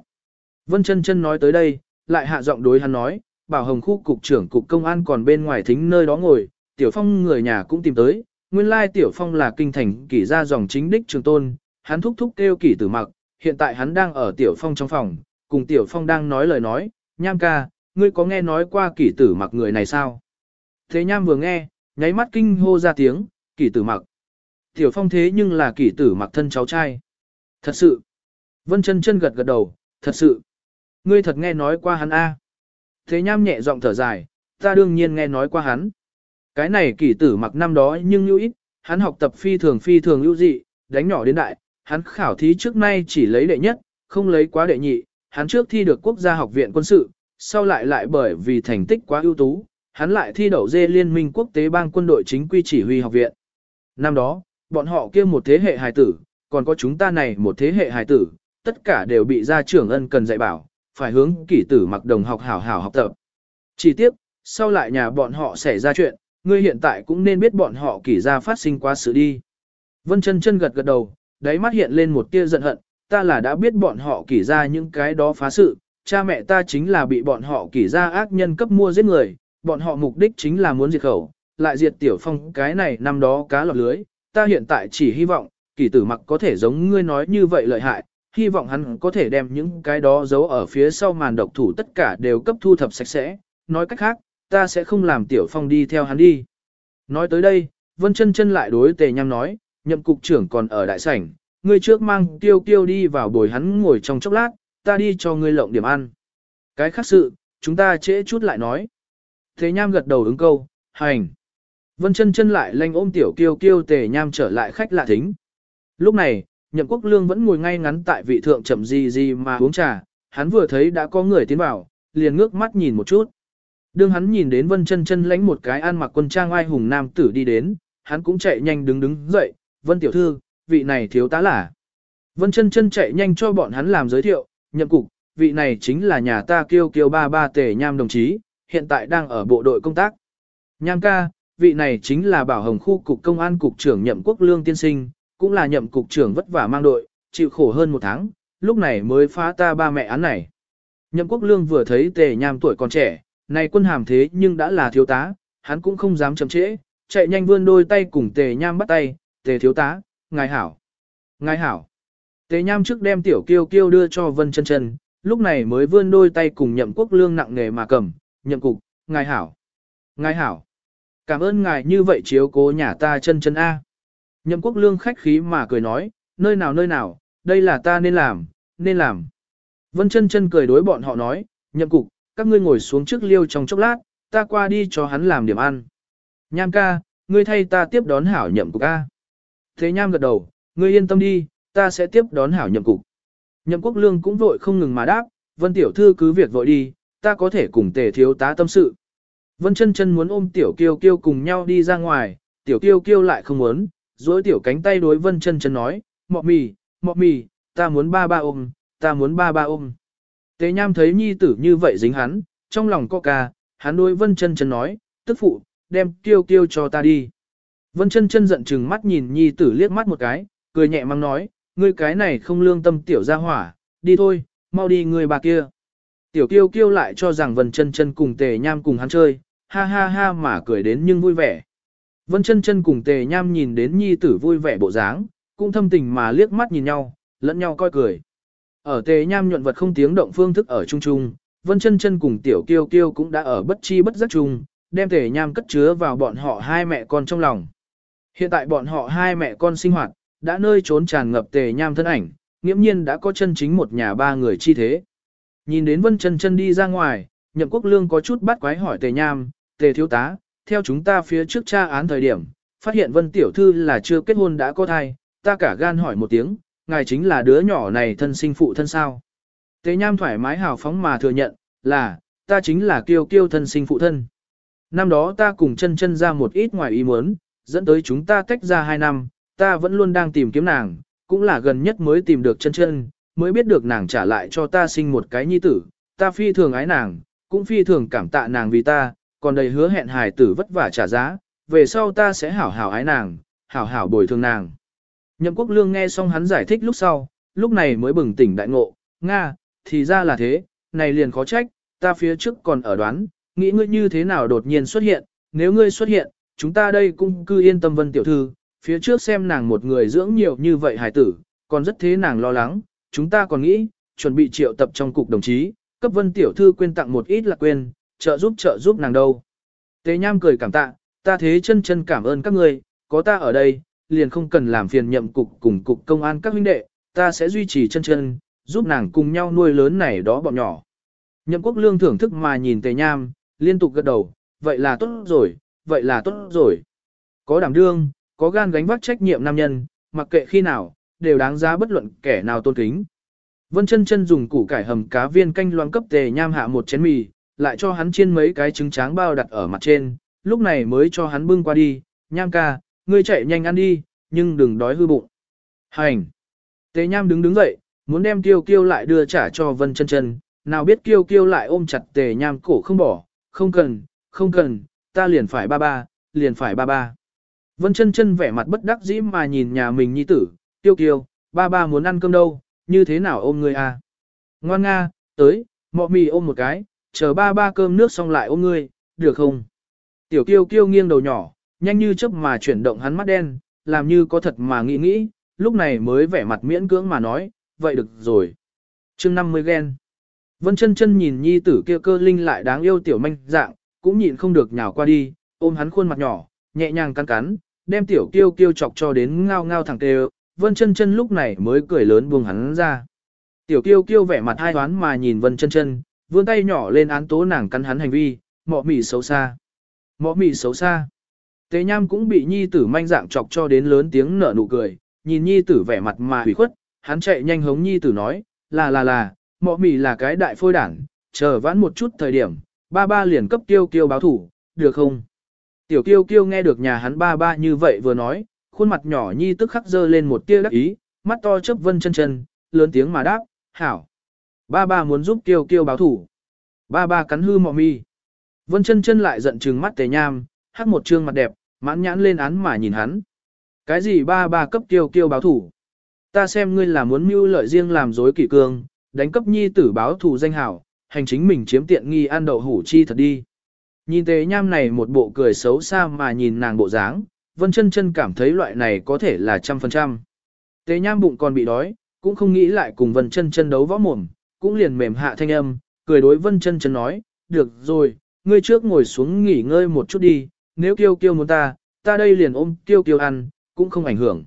Vân chân chân nói tới đây, lại hạ giọng đối hắn nói, bảo hồng khu cục trưởng cục công an còn bên ngoài thính nơi đó ngồi, tiểu phong người nhà cũng tìm tới, nguyên lai tiểu phong là kinh thành kỷ gia dòng chính đích trường tôn, hắn thúc thúc kêu kỷ tử mặc, hiện tại hắn đang ở tiểu phong trong phòng, cùng tiểu phong đang nói lời nói, nham ca, ngươi có nghe nói qua kỷ tử mặc người này sao? Thế nham vừa nghe, nháy mắt kinh hô ra tiếng, kỷ tử mặc. Tiểu phong thế nhưng là kỷ tử mặc thân cháu trai. Thật sự. Vân chân chân gật gật đầu, thật sự. Ngươi thật nghe nói qua hắn a? Thế nham nhẹ giọng thở dài, ta đương nhiên nghe nói qua hắn. Cái này kỷ tử mặc năm đó nhưng lưu ít, hắn học tập phi thường phi thường ưu dị, đánh nhỏ đến đại, hắn khảo thí trước nay chỉ lấy đệ nhất, không lấy quá đệ nhị, hắn trước thi được quốc gia học viện quân sự, sau lại lại bởi vì thành tích quá ưu tú, hắn lại thi đậu dê liên minh quốc tế bang quân đội chính quy chỉ huy học viện. Năm đó, bọn họ kia một thế hệ hài tử, còn có chúng ta này một thế hệ hài tử, tất cả đều bị gia trưởng ân cần dạy bảo, phải hướng kỷ tử mặc đồng học hảo hảo học tập. Chỉ tiếc, sau lại nhà bọn họ xảy ra chuyện, ngươi hiện tại cũng nên biết bọn họ kỷ ra phát sinh quá sự đi. Vân chân chân gật gật đầu, đáy mắt hiện lên một tia giận hận, ta là đã biết bọn họ kỷ ra những cái đó phá sự, cha mẹ ta chính là bị bọn họ kỷ ra ác nhân cấp mua giết người, bọn họ mục đích chính là muốn diệt khẩu, lại diệt tiểu phong cái này năm đó cá lọt lưới, ta hiện tại chỉ hy vọng, kỷ tử mặc có thể giống ngươi nói như vậy lợi hại, hy vọng hắn có thể đem những cái đó giấu ở phía sau màn độc thủ tất cả đều cấp thu thập sạch sẽ, nói cách khác, ta sẽ không làm tiểu phong đi theo hắn đi. Nói tới đây, Vân chân chân lại đối tề nham nói, nhậm cục trưởng còn ở đại sảnh, ngươi trước mang tiêu tiêu đi vào bồi hắn ngồi trong chốc lát, ta đi cho ngươi lộng điểm ăn. Cái khác sự, chúng ta trễ chút lại nói. Thế nham gật đầu ứng câu, hành. Vân chân chân lại lanh ôm tiểu kiêu kiêu tề nham trở lại khách lạ thính. Lúc này, nhậm quốc lương vẫn ngồi ngay ngắn tại vị thượng chậm gì gì mà uống trà, hắn vừa thấy đã có người tiến vào, liền ngước mắt nhìn một chút. Đương hắn nhìn đến vân chân chân lánh một cái ăn mặc quân trang ai hùng nam tử đi đến, hắn cũng chạy nhanh đứng đứng dậy, vân tiểu thư, vị này thiếu tá là. Vân chân chân chạy nhanh cho bọn hắn làm giới thiệu, nhậm cục, vị này chính là nhà ta kiêu kiêu ba ba tề nham đồng chí, hiện tại đang ở bộ đội công tác. Nham ca, vị này chính là bảo hồng khu cục công an cục trưởng nhậm quốc lương tiên sinh, cũng là nhậm cục trưởng vất vả mang đội, chịu khổ hơn một tháng, lúc này mới phá ta ba mẹ án này. Nhậm quốc lương vừa thấy tề nham tuổi còn trẻ, này quân hàm thế nhưng đã là thiếu tá, hắn cũng không dám chậm trễ, chạy nhanh vươn đôi tay cùng tề nham bắt tay, tề thiếu tá, ngài hảo. Ngài hảo. Tề nham trước đem tiểu kiêu kiêu đưa cho vân chân chân, lúc này mới vươn đôi tay cùng nhậm quốc lương nặng nghề mà cầm, nhậm cục, ngài hảo. Ngài hảo. Cảm ơn ngài như vậy chiếu cố nhà ta chân chân A. Nhậm quốc lương khách khí mà cười nói, nơi nào nơi nào, đây là ta nên làm, nên làm. Vân chân chân cười đối bọn họ nói, nhậm cục, các ngươi ngồi xuống trước liêu trong chốc lát, ta qua đi cho hắn làm điểm ăn. Nham ca, ngươi thay ta tiếp đón hảo nhậm cục ca. Thế nham gật đầu, ngươi yên tâm đi, ta sẽ tiếp đón hảo nhậm cục. Nhậm quốc lương cũng vội không ngừng mà đáp, vân tiểu thư cứ việc vội đi, ta có thể cùng tề thiếu tá tâm sự. Vân chân chân muốn ôm tiểu kiêu kiêu cùng nhau đi ra ngoài, tiểu kiêu kiêu lại không muốn, dối tiểu cánh tay đối vân chân chân nói, mọ mì, mọ mì, ta muốn ba ba ôm, ta muốn ba ba ôm. Tế nham thấy nhi tử như vậy dính hắn, trong lòng có ca, hắn đối vân chân chân nói, tức phụ, đem Tiêu Tiêu cho ta đi. Vân chân chân giận chừng mắt nhìn nhi tử liếc mắt một cái, cười nhẹ mang nói, ngươi cái này không lương tâm tiểu ra hỏa, đi thôi, mau đi người bà kia. Tiểu kiêu kiêu lại cho rằng vân chân chân cùng tề nham cùng hắn chơi, ha ha ha mà cười đến nhưng vui vẻ. Vân chân chân cùng tề nham nhìn đến nhi tử vui vẻ bộ dáng, cũng thâm tình mà liếc mắt nhìn nhau, lẫn nhau coi cười. Ở tề nham nhuận vật không tiếng động phương thức ở chung chung, vân chân chân cùng tiểu kiêu kiêu cũng đã ở bất chi bất giác chung, đem tề nham cất chứa vào bọn họ hai mẹ con trong lòng. Hiện tại bọn họ hai mẹ con sinh hoạt, đã nơi trốn tràn ngập tề nham thân ảnh, nghiễm nhiên đã có chân chính một nhà ba người chi thế. Nhìn đến vân chân chân đi ra ngoài, nhậm quốc lương có chút bắt quái hỏi tề nham, tề thiếu tá, theo chúng ta phía trước tra án thời điểm, phát hiện vân tiểu thư là chưa kết hôn đã có thai, ta cả gan hỏi một tiếng, ngài chính là đứa nhỏ này thân sinh phụ thân sao. Tế nham thoải mái hào phóng mà thừa nhận, là, ta chính là kiêu kiêu thân sinh phụ thân. Năm đó ta cùng chân chân ra một ít ngoài ý muốn, dẫn tới chúng ta tách ra hai năm, ta vẫn luôn đang tìm kiếm nàng, cũng là gần nhất mới tìm được chân chân, mới biết được nàng trả lại cho ta sinh một cái nhi tử, ta phi thường ái nàng, cũng phi thường cảm tạ nàng vì ta, còn đầy hứa hẹn hài tử vất vả trả giá, về sau ta sẽ hảo hảo ái nàng, hảo hảo bồi thường nàng. Nhậm quốc lương nghe xong hắn giải thích lúc sau, lúc này mới bừng tỉnh đại ngộ, Nga, thì ra là thế, này liền khó trách, ta phía trước còn ở đoán, nghĩ ngươi như thế nào đột nhiên xuất hiện, nếu ngươi xuất hiện, chúng ta đây cũng cư yên tâm vân tiểu thư, phía trước xem nàng một người dưỡng nhiều như vậy hải tử, còn rất thế nàng lo lắng, chúng ta còn nghĩ, chuẩn bị triệu tập trong cục đồng chí, cấp vân tiểu thư quên tặng một ít là quên, trợ giúp trợ giúp nàng đâu. Tế Nham cười cảm tạ, ta thế chân chân cảm ơn các người, có ta ở đây, liền không cần làm phiền nhậm cục cùng cục công an các huynh đệ, ta sẽ duy trì chân chân, giúp nàng cùng nhau nuôi lớn này đó bọn nhỏ. Nhậm quốc lương thưởng thức mà nhìn Tề Nham, liên tục gật đầu, vậy là tốt rồi, vậy là tốt rồi. Có đảm đương, có gan gánh vác trách nhiệm nam nhân, mặc kệ khi nào, đều đáng giá bất luận kẻ nào tôn kính. Vân chân chân dùng củ cải hầm cá viên canh loang cấp Tề Nham hạ một chén mì, lại cho hắn chiên mấy cái trứng tráng bao đặt ở mặt trên, lúc này mới cho hắn bưng qua đi, Nham ca, ngươi chạy nhanh ăn đi, nhưng đừng đói hư bụng. Hành! Tề Nham đứng đứng dậy, muốn đem Kiêu Kiêu lại đưa trả cho Vân chân chân, nào biết Kiêu Kiêu lại ôm chặt Tề Nham cổ không bỏ, không cần, không cần, ta liền phải ba ba, liền phải ba ba. Vân chân chân vẻ mặt bất đắc dĩ mà nhìn nhà mình nhi tử, Kiêu Kiêu, ba ba muốn ăn cơm đâu, như thế nào ôm ngươi à? Ngoan nga, tới, mọ mì ôm một cái, chờ ba ba cơm nước xong lại ôm ngươi, được không? Tiểu kiêu kiêu nghiêng đầu nhỏ, nhanh như chớp mà chuyển động hắn mắt đen, làm như có thật mà nghĩ nghĩ, lúc này mới vẻ mặt miễn cưỡng mà nói, vậy được rồi. chương 50 ghen. Vân chân chân nhìn nhi tử kia cơ linh lại đáng yêu tiểu manh dạng, cũng nhịn không được nhào qua đi, ôm hắn khuôn mặt nhỏ, nhẹ nhàng cắn cắn, đem tiểu kiêu kiêu chọc cho đến ngao ngao thẳng tê Vân chân chân lúc này mới cười lớn buông hắn ra. Tiểu kiêu kiêu vẻ mặt hai toán mà nhìn Vân chân chân, vươn tay nhỏ lên án tố nàng cắn hắn hành vi, mọ mị xấu xa. Mọ mị xấu xa. Tế nham cũng bị nhi tử manh dạng chọc cho đến lớn tiếng nở nụ cười, nhìn nhi tử vẻ mặt mà hủy khuất, hắn chạy nhanh hống nhi tử nói, là là là, mọ mì là cái đại phôi đảng, chờ vãn một chút thời điểm, ba ba liền cấp tiêu kiêu báo thủ, được không? Tiểu kiêu kiêu nghe được nhà hắn ba ba như vậy vừa nói, khuôn mặt nhỏ nhi tức khắc dơ lên một tia đắc ý, mắt to chớp vân chân chân, lớn tiếng mà đáp, hảo. Ba ba muốn giúp kiêu kiêu báo thủ. Ba ba cắn hư mọ mi. Vân chân chân lại giận trừng mắt tề nham, hắc một trương mặt đẹp, mãn nhãn lên án mà nhìn hắn. Cái gì ba ba cấp kiêu kiêu báo thủ? Ta xem ngươi là muốn mưu lợi riêng làm dối kỷ cương, đánh cấp nhi tử báo thủ danh hảo, hành chính mình chiếm tiện nghi ăn đậu hủ chi thật đi. Nhìn tề nham này một bộ cười xấu xa mà nhìn nàng bộ dáng, vân chân chân cảm thấy loại này có thể là trăm phần trăm. Tề nham bụng còn bị đói, cũng không nghĩ lại cùng vân chân chân đấu võ mồm, cũng liền mềm hạ thanh âm, cười đối vân chân chân nói, được rồi, ngươi trước ngồi xuống nghỉ ngơi một chút đi, nếu kiêu kiêu muốn ta, ta đây liền ôm kiêu kiêu ăn, cũng không ảnh hưởng.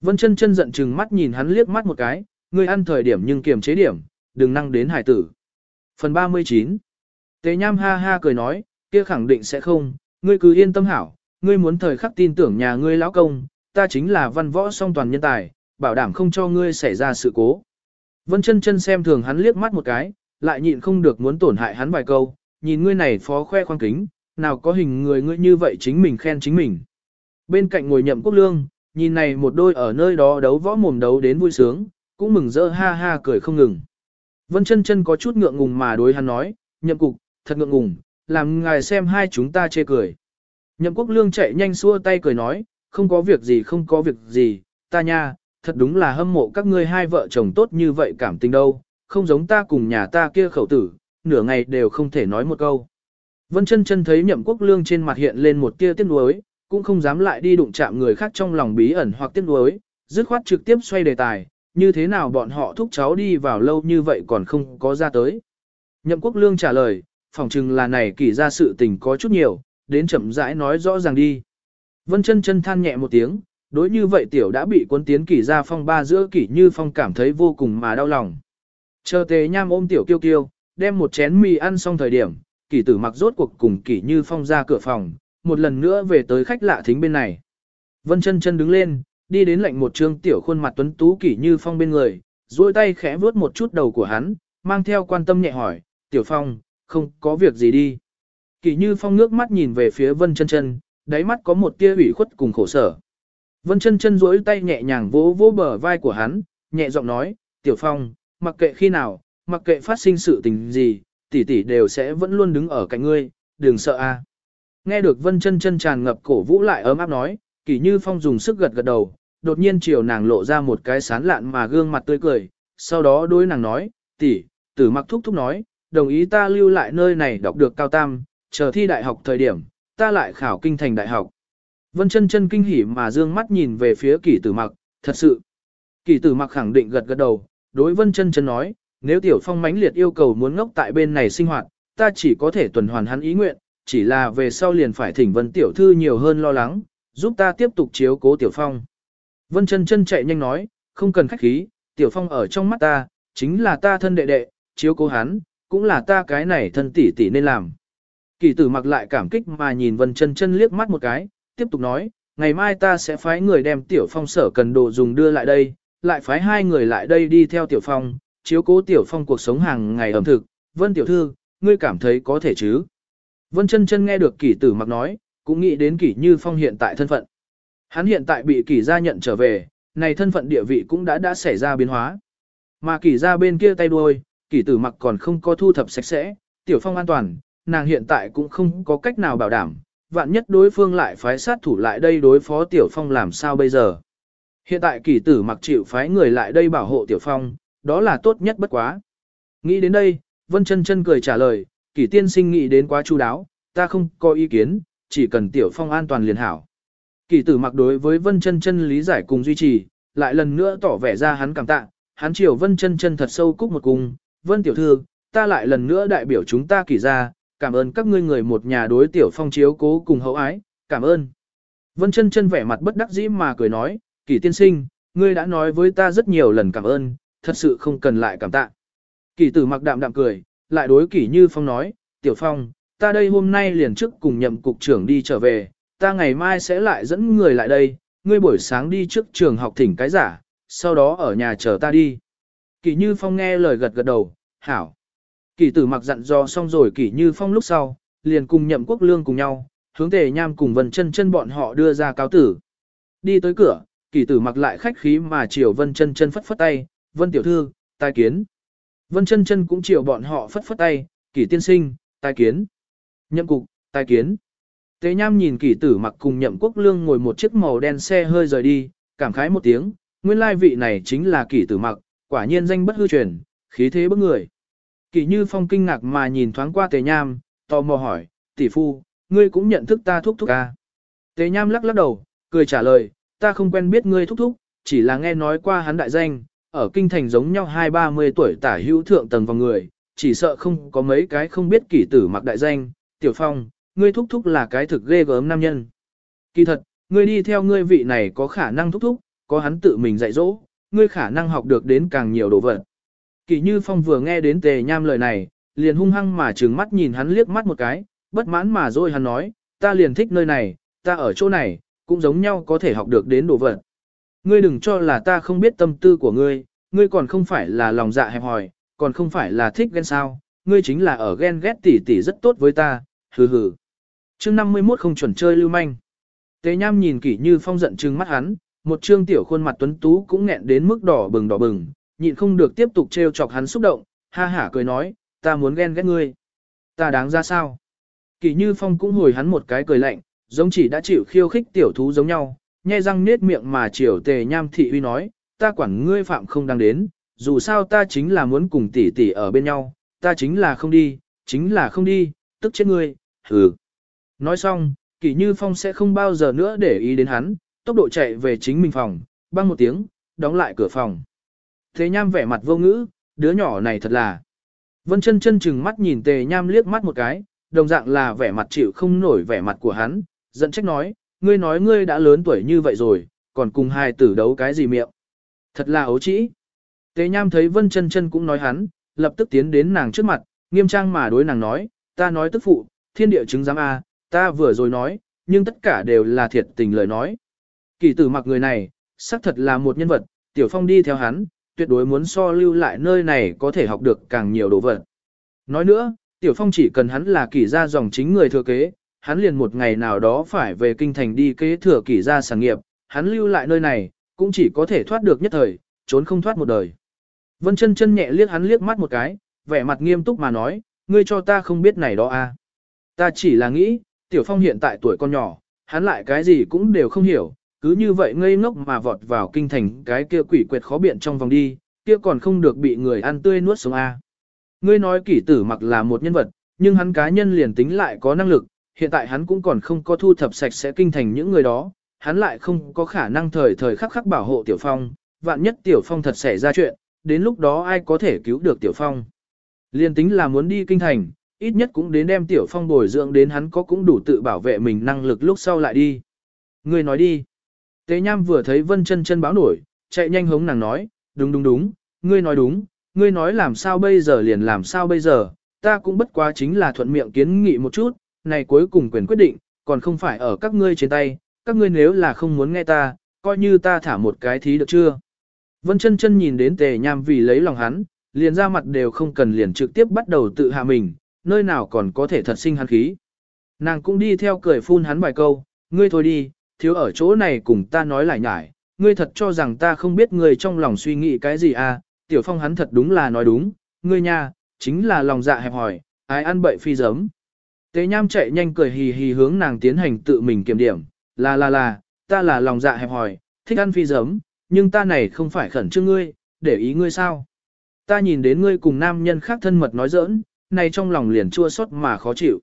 Vân chân chân giận chừng mắt nhìn hắn liếc mắt một cái, ngươi ăn thời điểm nhưng kiềm chế điểm, đừng năng đến hải tử. Phần 39 tế nham ha ha cười nói, kia khẳng định sẽ không, ngươi cứ yên tâm hảo, ngươi muốn thời khắc tin tưởng nhà ngươi lão công, ta chính là văn võ song toàn nhân tài, bảo đảm không cho ngươi xảy ra sự cố. Vân chân chân xem thường hắn liếc mắt một cái, lại nhịn không được muốn tổn hại hắn vài câu, nhìn ngươi này phó khoe khoang kính, nào có hình người ngươi như vậy chính mình khen chính mình. Bên cạnh ngồi nhậm quốc lương, nhìn này một đôi ở nơi đó đấu võ mồm đấu đến vui sướng, cũng mừng rỡ ha ha cười không ngừng. Vân chân chân có chút ngượng ngùng mà đối hắn nói, nhậm cục, thật ngượng ngùng, làm ngài xem hai chúng ta chê cười. Nhậm quốc lương chạy nhanh xua tay cười nói, không có việc gì không có việc gì, ta nha, thật đúng là hâm mộ các ngươi hai vợ chồng tốt như vậy cảm tình đâu, không giống ta cùng nhà ta kia khẩu tử, nửa ngày đều không thể nói một câu. Vân chân chân thấy nhậm quốc lương trên mặt hiện lên một tia tiếc nuối, cũng không dám lại đi đụng chạm người khác trong lòng bí ẩn hoặc tiếc nuối, dứt khoát trực tiếp xoay đề tài, như thế nào bọn họ thúc cháu đi vào lâu như vậy còn không có ra tới. Nhậm quốc lương trả lời, phỏng chừng là này kỳ ra sự tình có chút nhiều, đến chậm rãi nói rõ ràng đi. Vân chân chân than nhẹ một tiếng, đối như vậy tiểu đã bị cuốn tiến kỳ ra phong ba giữa kỷ như phong cảm thấy vô cùng mà đau lòng. Chờ tề nham ôm tiểu kiêu kiêu, đem một chén mì ăn xong thời điểm, kỷ tử mặc rốt cuộc cùng kỷ như phong ra cửa phòng, một lần nữa về tới khách lạ thính bên này. Vân chân chân đứng lên, đi đến lạnh một trương tiểu khuôn mặt tuấn tú kỷ như phong bên người, duỗi tay khẽ vuốt một chút đầu của hắn, mang theo quan tâm nhẹ hỏi, tiểu phong, không có việc gì đi. Kỷ như phong ngước mắt nhìn về phía vân chân chân, đáy mắt có một tia ủy khuất cùng khổ sở. Vân chân chân duỗi tay nhẹ nhàng vỗ vỗ bờ vai của hắn, nhẹ giọng nói, tiểu phong, mặc kệ khi nào, mặc kệ phát sinh sự tình gì, tỷ tỷ đều sẽ vẫn luôn đứng ở cạnh ngươi, đừng sợ a. Nghe được Vân Chân Chân tràn ngập cổ vũ lại ấm áp nói, Kỷ Như Phong dùng sức gật gật đầu, đột nhiên chiều nàng lộ ra một cái sán lạn mà gương mặt tươi cười, sau đó đối nàng nói, tỷ, tử mặc thúc thúc nói, đồng ý ta lưu lại nơi này đọc được cao tam, chờ thi đại học thời điểm, ta lại khảo kinh thành đại học. Vân chân chân kinh hỉ mà dương mắt nhìn về phía kỷ tử mặc, thật sự. Kỷ tử mặc khẳng định gật gật đầu, đối vân chân chân nói, nếu tiểu phong mãnh liệt yêu cầu muốn ngốc tại bên này sinh hoạt, ta chỉ có thể tuần hoàn hắn ý nguyện, chỉ là về sau liền phải thỉnh vân tiểu thư nhiều hơn lo lắng, giúp ta tiếp tục chiếu cố tiểu phong. Vân chân chân chạy nhanh nói, không cần khách khí, tiểu phong ở trong mắt ta, chính là ta thân đệ đệ, chiếu cố hắn, cũng là ta cái này thân tỷ tỷ nên làm. Kỳ tử mặc lại cảm kích mà nhìn vân chân chân liếc mắt một cái, tiếp tục nói, ngày mai ta sẽ phái người đem tiểu phong sở cần đồ dùng đưa lại đây, lại phái hai người lại đây đi theo tiểu phong, chiếu cố tiểu phong cuộc sống hàng ngày ẩm thực. Vân tiểu thư, ngươi cảm thấy có thể chứ? Vân chân chân nghe được kỷ tử mặc nói, cũng nghĩ đến kỷ như phong hiện tại thân phận. Hắn hiện tại bị kỷ gia nhận trở về, này thân phận địa vị cũng đã đã xảy ra biến hóa. Mà kỷ gia bên kia tay đuôi, kỷ tử mặc còn không có thu thập sạch sẽ, tiểu phong an toàn, nàng hiện tại cũng không có cách nào bảo đảm, vạn nhất đối phương lại phái sát thủ lại đây đối phó tiểu phong làm sao bây giờ. Hiện tại kỷ tử mặc chịu phái người lại đây bảo hộ tiểu phong, đó là tốt nhất bất quá. Nghĩ đến đây, Vân chân chân cười trả lời, kỷ tiên sinh nghĩ đến quá chu đáo, ta không có ý kiến, chỉ cần tiểu phong an toàn liền hảo. Kỷ tử mặc đối với Vân chân chân lý giải cùng duy trì, lại lần nữa tỏ vẻ ra hắn cảm tạ, hắn chiều Vân chân chân thật sâu cúc một cung, Vân tiểu thư, ta lại lần nữa đại biểu chúng ta kỷ ra, cảm ơn các ngươi người một nhà đối tiểu phong chiếu cố cùng hậu ái, cảm ơn. Vân chân chân vẻ mặt bất đắc dĩ mà cười nói, kỷ tiên sinh, ngươi đã nói với ta rất nhiều lần cảm ơn, thật sự không cần lại cảm tạ. Kỷ tử mặc đạm đạm cười, lại đối kỷ như phong nói, tiểu phong, ta đây hôm nay liền trước cùng nhậm cục trưởng đi trở về, ta ngày mai sẽ lại dẫn người lại đây, ngươi buổi sáng đi trước trường học thỉnh cái giả, sau đó ở nhà chờ ta đi. Kỷ như phong nghe lời gật gật đầu, hảo. Kỷ tử mặc dặn dò xong rồi kỷ như phong lúc sau, liền cùng nhậm quốc lương cùng nhau, hướng tề nham cùng vân chân chân bọn họ đưa ra cáo tử. Đi tới cửa, kỷ tử mặc lại khách khí mà chiều vân chân chân phất phất tay, vân tiểu thư, tai kiến. Vân chân chân cũng chiều bọn họ phất phất tay, kỷ tiên sinh, tai kiến. Nhậm cục, tai kiến. Tế nham nhìn kỷ tử mặc cùng nhậm quốc lương ngồi một chiếc màu đen xe hơi rời đi, cảm khái một tiếng, nguyên lai vị này chính là kỷ tử mặc, quả nhiên danh bất hư truyền, khí thế bức người. Kỷ Như Phong kinh ngạc mà nhìn thoáng qua Tế Nham, tò mò hỏi, tỷ phu, ngươi cũng nhận thức ta thúc thúc à? Tế Nham lắc lắc đầu, cười trả lời, ta không quen biết ngươi thúc thúc, chỉ là nghe nói qua hắn đại danh, ở kinh thành giống nhau hai ba mươi tuổi tả hữu thượng tầng vào người, chỉ sợ không có mấy cái không biết kỷ tử mặc đại danh, tiểu phong, ngươi thúc thúc là cái thực ghê gớm nam nhân. Kỳ thật, ngươi đi theo ngươi vị này có khả năng thúc thúc, có hắn tự mình dạy dỗ, ngươi khả năng học được đến càng nhiều đồ vật. Kỳ Như Phong vừa nghe đến Tề Nham lời này, liền hung hăng mà trừng mắt nhìn hắn liếc mắt một cái, bất mãn mà rồi hắn nói, ta liền thích nơi này, ta ở chỗ này, cũng giống nhau có thể học được đến đồ vật. Ngươi đừng cho là ta không biết tâm tư của ngươi, ngươi còn không phải là lòng dạ hẹp hòi, còn không phải là thích ghen sao, ngươi chính là ở ghen ghét tỉ tỉ rất tốt với ta, hừ hừ. chương 51 không chuẩn chơi lưu manh. Tế Nham nhìn kỹ như phong giận trừng mắt hắn, một trương tiểu khuôn mặt tuấn tú cũng nghẹn đến mức đỏ bừng đỏ bừng, nhịn không được tiếp tục trêu chọc hắn xúc động, ha hả cười nói, ta muốn ghen ghét ngươi. Ta đáng ra sao? Kỷ Như Phong cũng hồi hắn một cái cười lạnh, giống chỉ đã chịu khiêu khích tiểu thú giống nhau, nhe răng nết miệng mà chiều tề nham thị uy nói, ta quản ngươi phạm không đang đến, dù sao ta chính là muốn cùng tỷ tỷ ở bên nhau, ta chính là không đi, chính là không đi, tức chết ngươi, hừ. Nói xong, Kỷ Như Phong sẽ không bao giờ nữa để ý đến hắn, tốc độ chạy về chính mình phòng, băng một tiếng, đóng lại cửa phòng. Thế nham vẻ mặt vô ngữ, đứa nhỏ này thật là. Vân chân chân chừng mắt nhìn tề nham liếc mắt một cái, đồng dạng là vẻ mặt chịu không nổi vẻ mặt của hắn, giận trách nói, ngươi nói ngươi đã lớn tuổi như vậy rồi, còn cùng hai tử đấu cái gì miệng. Thật là ấu trĩ. Tế nham thấy vân chân chân cũng nói hắn, lập tức tiến đến nàng trước mặt, nghiêm trang mà đối nàng nói, ta nói tức phụ, thiên địa chứng giám A, ta vừa rồi nói, nhưng tất cả đều là thiệt tình lời nói. Kỳ tử mặc người này, xác thật là một nhân vật, tiểu phong đi theo hắn, tuyệt đối muốn so lưu lại nơi này có thể học được càng nhiều đồ vật. Nói nữa, tiểu phong chỉ cần hắn là kỳ gia dòng chính người thừa kế, hắn liền một ngày nào đó phải về kinh thành đi kế thừa kỷ gia sản nghiệp, hắn lưu lại nơi này, cũng chỉ có thể thoát được nhất thời, trốn không thoát một đời. Vân chân chân nhẹ liếc hắn liếc mắt một cái, vẻ mặt nghiêm túc mà nói, ngươi cho ta không biết này đó à. Ta chỉ là nghĩ, tiểu phong hiện tại tuổi con nhỏ, hắn lại cái gì cũng đều không hiểu, cứ như vậy ngây ngốc mà vọt vào kinh thành cái kia quỷ quyệt khó biện trong vòng đi, kia còn không được bị người ăn tươi nuốt sống a. Ngươi nói kỷ tử mặc là một nhân vật, nhưng hắn cá nhân liền tính lại có năng lực, hiện tại hắn cũng còn không có thu thập sạch sẽ kinh thành những người đó, hắn lại không có khả năng thời thời khắc khắc bảo hộ Tiểu Phong, vạn nhất Tiểu Phong thật xảy ra chuyện, đến lúc đó ai có thể cứu được Tiểu Phong. Liên tính là muốn đi kinh thành, ít nhất cũng đến đem Tiểu Phong bồi dưỡng đến hắn có cũng đủ tự bảo vệ mình năng lực lúc sau lại đi. người nói đi. Tế Nham vừa thấy Vân chân chân báo nổi, chạy nhanh hống nàng nói, đúng đúng đúng, ngươi nói đúng, ngươi nói làm sao bây giờ liền làm sao bây giờ, ta cũng bất quá chính là thuận miệng kiến nghị một chút, này cuối cùng quyền quyết định, còn không phải ở các ngươi trên tay, các ngươi nếu là không muốn nghe ta, coi như ta thả một cái thí được chưa. Vân chân chân nhìn đến tề nham vì lấy lòng hắn, liền ra mặt đều không cần liền trực tiếp bắt đầu tự hạ mình, nơi nào còn có thể thật sinh hắn khí. Nàng cũng đi theo cười phun hắn vài câu, ngươi thôi đi, thiếu ở chỗ này cùng ta nói lại nhải, ngươi thật cho rằng ta không biết ngươi trong lòng suy nghĩ cái gì à, tiểu phong hắn thật đúng là nói đúng, ngươi nha, chính là lòng dạ hẹp hỏi, ai ăn bậy phi giấm. Tế nham chạy nhanh cười hì hì hướng nàng tiến hành tự mình kiểm điểm, là là là, ta là lòng dạ hẹp hòi, thích ăn phi giấm, nhưng ta này không phải khẩn trương ngươi, để ý ngươi sao. Ta nhìn đến ngươi cùng nam nhân khác thân mật nói giỡn, này trong lòng liền chua xót mà khó chịu.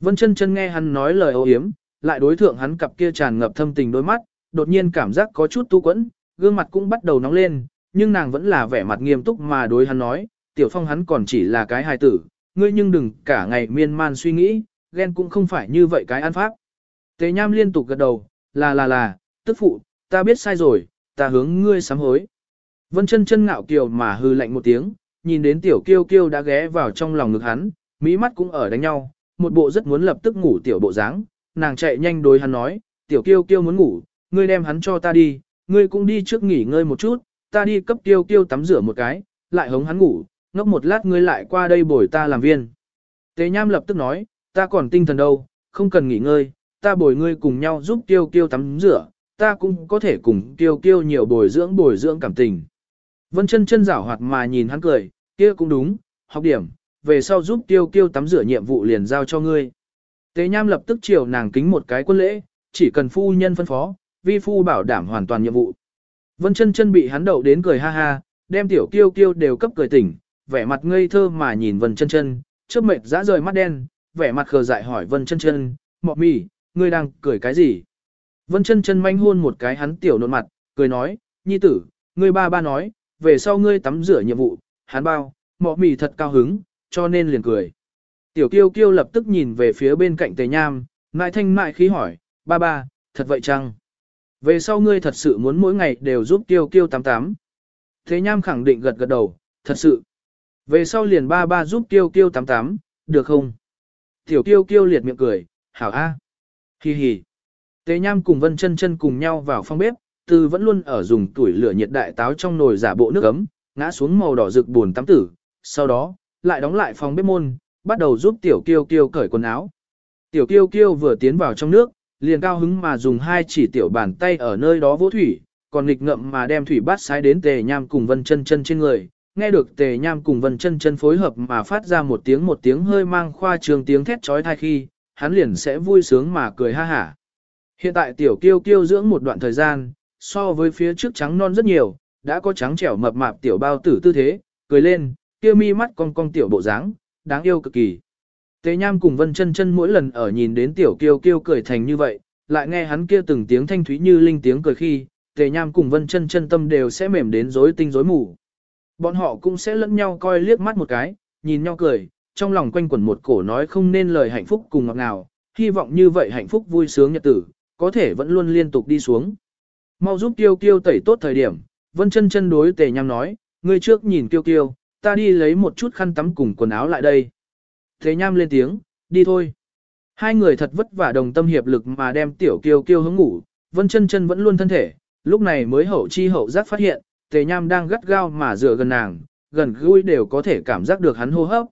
Vân chân chân nghe hắn nói lời ô hiếm, lại đối thượng hắn cặp kia tràn ngập thâm tình đôi mắt, đột nhiên cảm giác có chút tu quẫn, gương mặt cũng bắt đầu nóng lên, nhưng nàng vẫn là vẻ mặt nghiêm túc mà đối hắn nói, tiểu phong hắn còn chỉ là cái hài tử, ngươi nhưng đừng cả ngày miên man suy nghĩ, ghen cũng không phải như vậy cái ăn pháp. Tề nham liên tục gật đầu, là là là, tức phụ, ta biết sai rồi, ta hướng ngươi sám hối. Vân chân chân ngạo kiều mà hư lạnh một tiếng, nhìn đến tiểu kiêu kiêu đã ghé vào trong lòng ngực hắn, mỹ mắt cũng ở đánh nhau, một bộ rất muốn lập tức ngủ tiểu bộ dáng, nàng chạy nhanh đối hắn nói, tiểu kiêu kiêu muốn ngủ, ngươi đem hắn cho ta đi, ngươi cũng đi trước nghỉ ngơi một chút, ta đi cấp kiêu kiêu tắm rửa một cái, lại hống hắn ngủ, ngốc một lát ngươi lại qua đây bồi ta làm viên. Tế Nham lập tức nói, ta còn tinh thần đâu, không cần nghỉ ngơi, ta bồi ngươi cùng nhau giúp kiêu kiêu tắm rửa, ta cũng có thể cùng kiêu kiêu nhiều bồi dưỡng bồi dưỡng cảm tình. Vân chân chân rảo hoạt mà nhìn hắn cười, kia cũng đúng, học điểm, về sau giúp kiêu kiêu tắm rửa nhiệm vụ liền giao cho ngươi. Tế Nham lập tức chiều nàng kính một cái quân lễ, chỉ cần phu nhân phân phó, vi phu bảo đảm hoàn toàn nhiệm vụ. Vân chân chân bị hắn đậu đến cười ha ha, đem tiểu kiêu kiêu đều cấp cười tỉnh, vẻ mặt ngây thơ mà nhìn Vân chân chân, chớp mệt dã rời mắt đen, vẻ mặt khờ dại hỏi Vân chân chân, "Mộc Mị, ngươi đang cười cái gì? Vân chân chân manh hôn một cái hắn tiểu nộn mặt, cười nói, nhi tử, ngươi ba ba nói, về sau ngươi tắm rửa nhiệm vụ, hắn bao, Mộc Mị thật cao hứng, cho nên liền cười. Tiểu kiêu kiêu lập tức nhìn về phía bên cạnh tề nham, ngại thanh mại khí hỏi, ba ba, thật vậy chăng? Về sau ngươi thật sự muốn mỗi ngày đều giúp Kiêu kiêu tắm tắm. Thế nham khẳng định gật gật đầu, thật sự. Về sau liền ba ba giúp tiêu kiêu tắm tắm, được không? Tiểu kiêu kiêu liệt miệng cười, hảo a. Hi hi. Tế nham cùng vân chân chân cùng nhau vào phòng bếp, từ vẫn luôn ở dùng tuổi lửa nhiệt đại táo trong nồi giả bộ nước ấm, ngã xuống màu đỏ rực buồn tắm tử. Sau đó, lại đóng lại phòng bếp môn, bắt đầu giúp tiểu kiêu kiêu cởi quần áo. Tiểu kiêu kiêu vừa tiến vào trong nước, liền cao hứng mà dùng hai chỉ tiểu bàn tay ở nơi đó vỗ thủy, còn nghịch ngậm mà đem thủy bát sái đến tề nham cùng vân chân chân trên người. Nghe được tề nham cùng vân chân chân phối hợp mà phát ra một tiếng một tiếng hơi mang khoa trường tiếng thét trói thai khi, hắn liền sẽ vui sướng mà cười ha hả. Hiện tại tiểu kiêu kiêu dưỡng một đoạn thời gian, so với phía trước trắng non rất nhiều, đã có trắng trẻo mập mạp tiểu bao tử tư thế, cười lên, kia mi mắt cong cong tiểu bộ dáng, đáng yêu cực kỳ. Tế Nham cùng Vân Chân Chân mỗi lần ở nhìn đến tiểu kiêu kiêu cười thành như vậy, lại nghe hắn kia từng tiếng thanh thúy như linh tiếng cười khi, Tề Nham cùng Vân Chân Chân tâm đều sẽ mềm đến rối tinh rối mù. Bọn họ cũng sẽ lẫn nhau coi liếc mắt một cái, nhìn nhau cười, trong lòng quanh quẩn một cổ nói không nên lời hạnh phúc cùng ngọt ngào, hy vọng như vậy hạnh phúc vui sướng nhật tử, có thể vẫn luôn liên tục đi xuống. Mau giúp Tiêu Kiêu tẩy tốt thời điểm, Vân Chân Chân đối Tề Nham nói, ngươi trước nhìn Tiêu Kiêu, ta đi lấy một chút khăn tắm cùng quần áo lại đây. Tề Nham lên tiếng, đi thôi. Hai người thật vất vả đồng tâm hiệp lực mà đem tiểu Kiêu Kiêu hướng ngủ, Vân Chân Chân vẫn luôn thân thể, lúc này mới hậu chi hậu giác phát hiện, Tề Nham đang gắt gao mà dựa gần nàng, gần gũi đều có thể cảm giác được hắn hô hấp.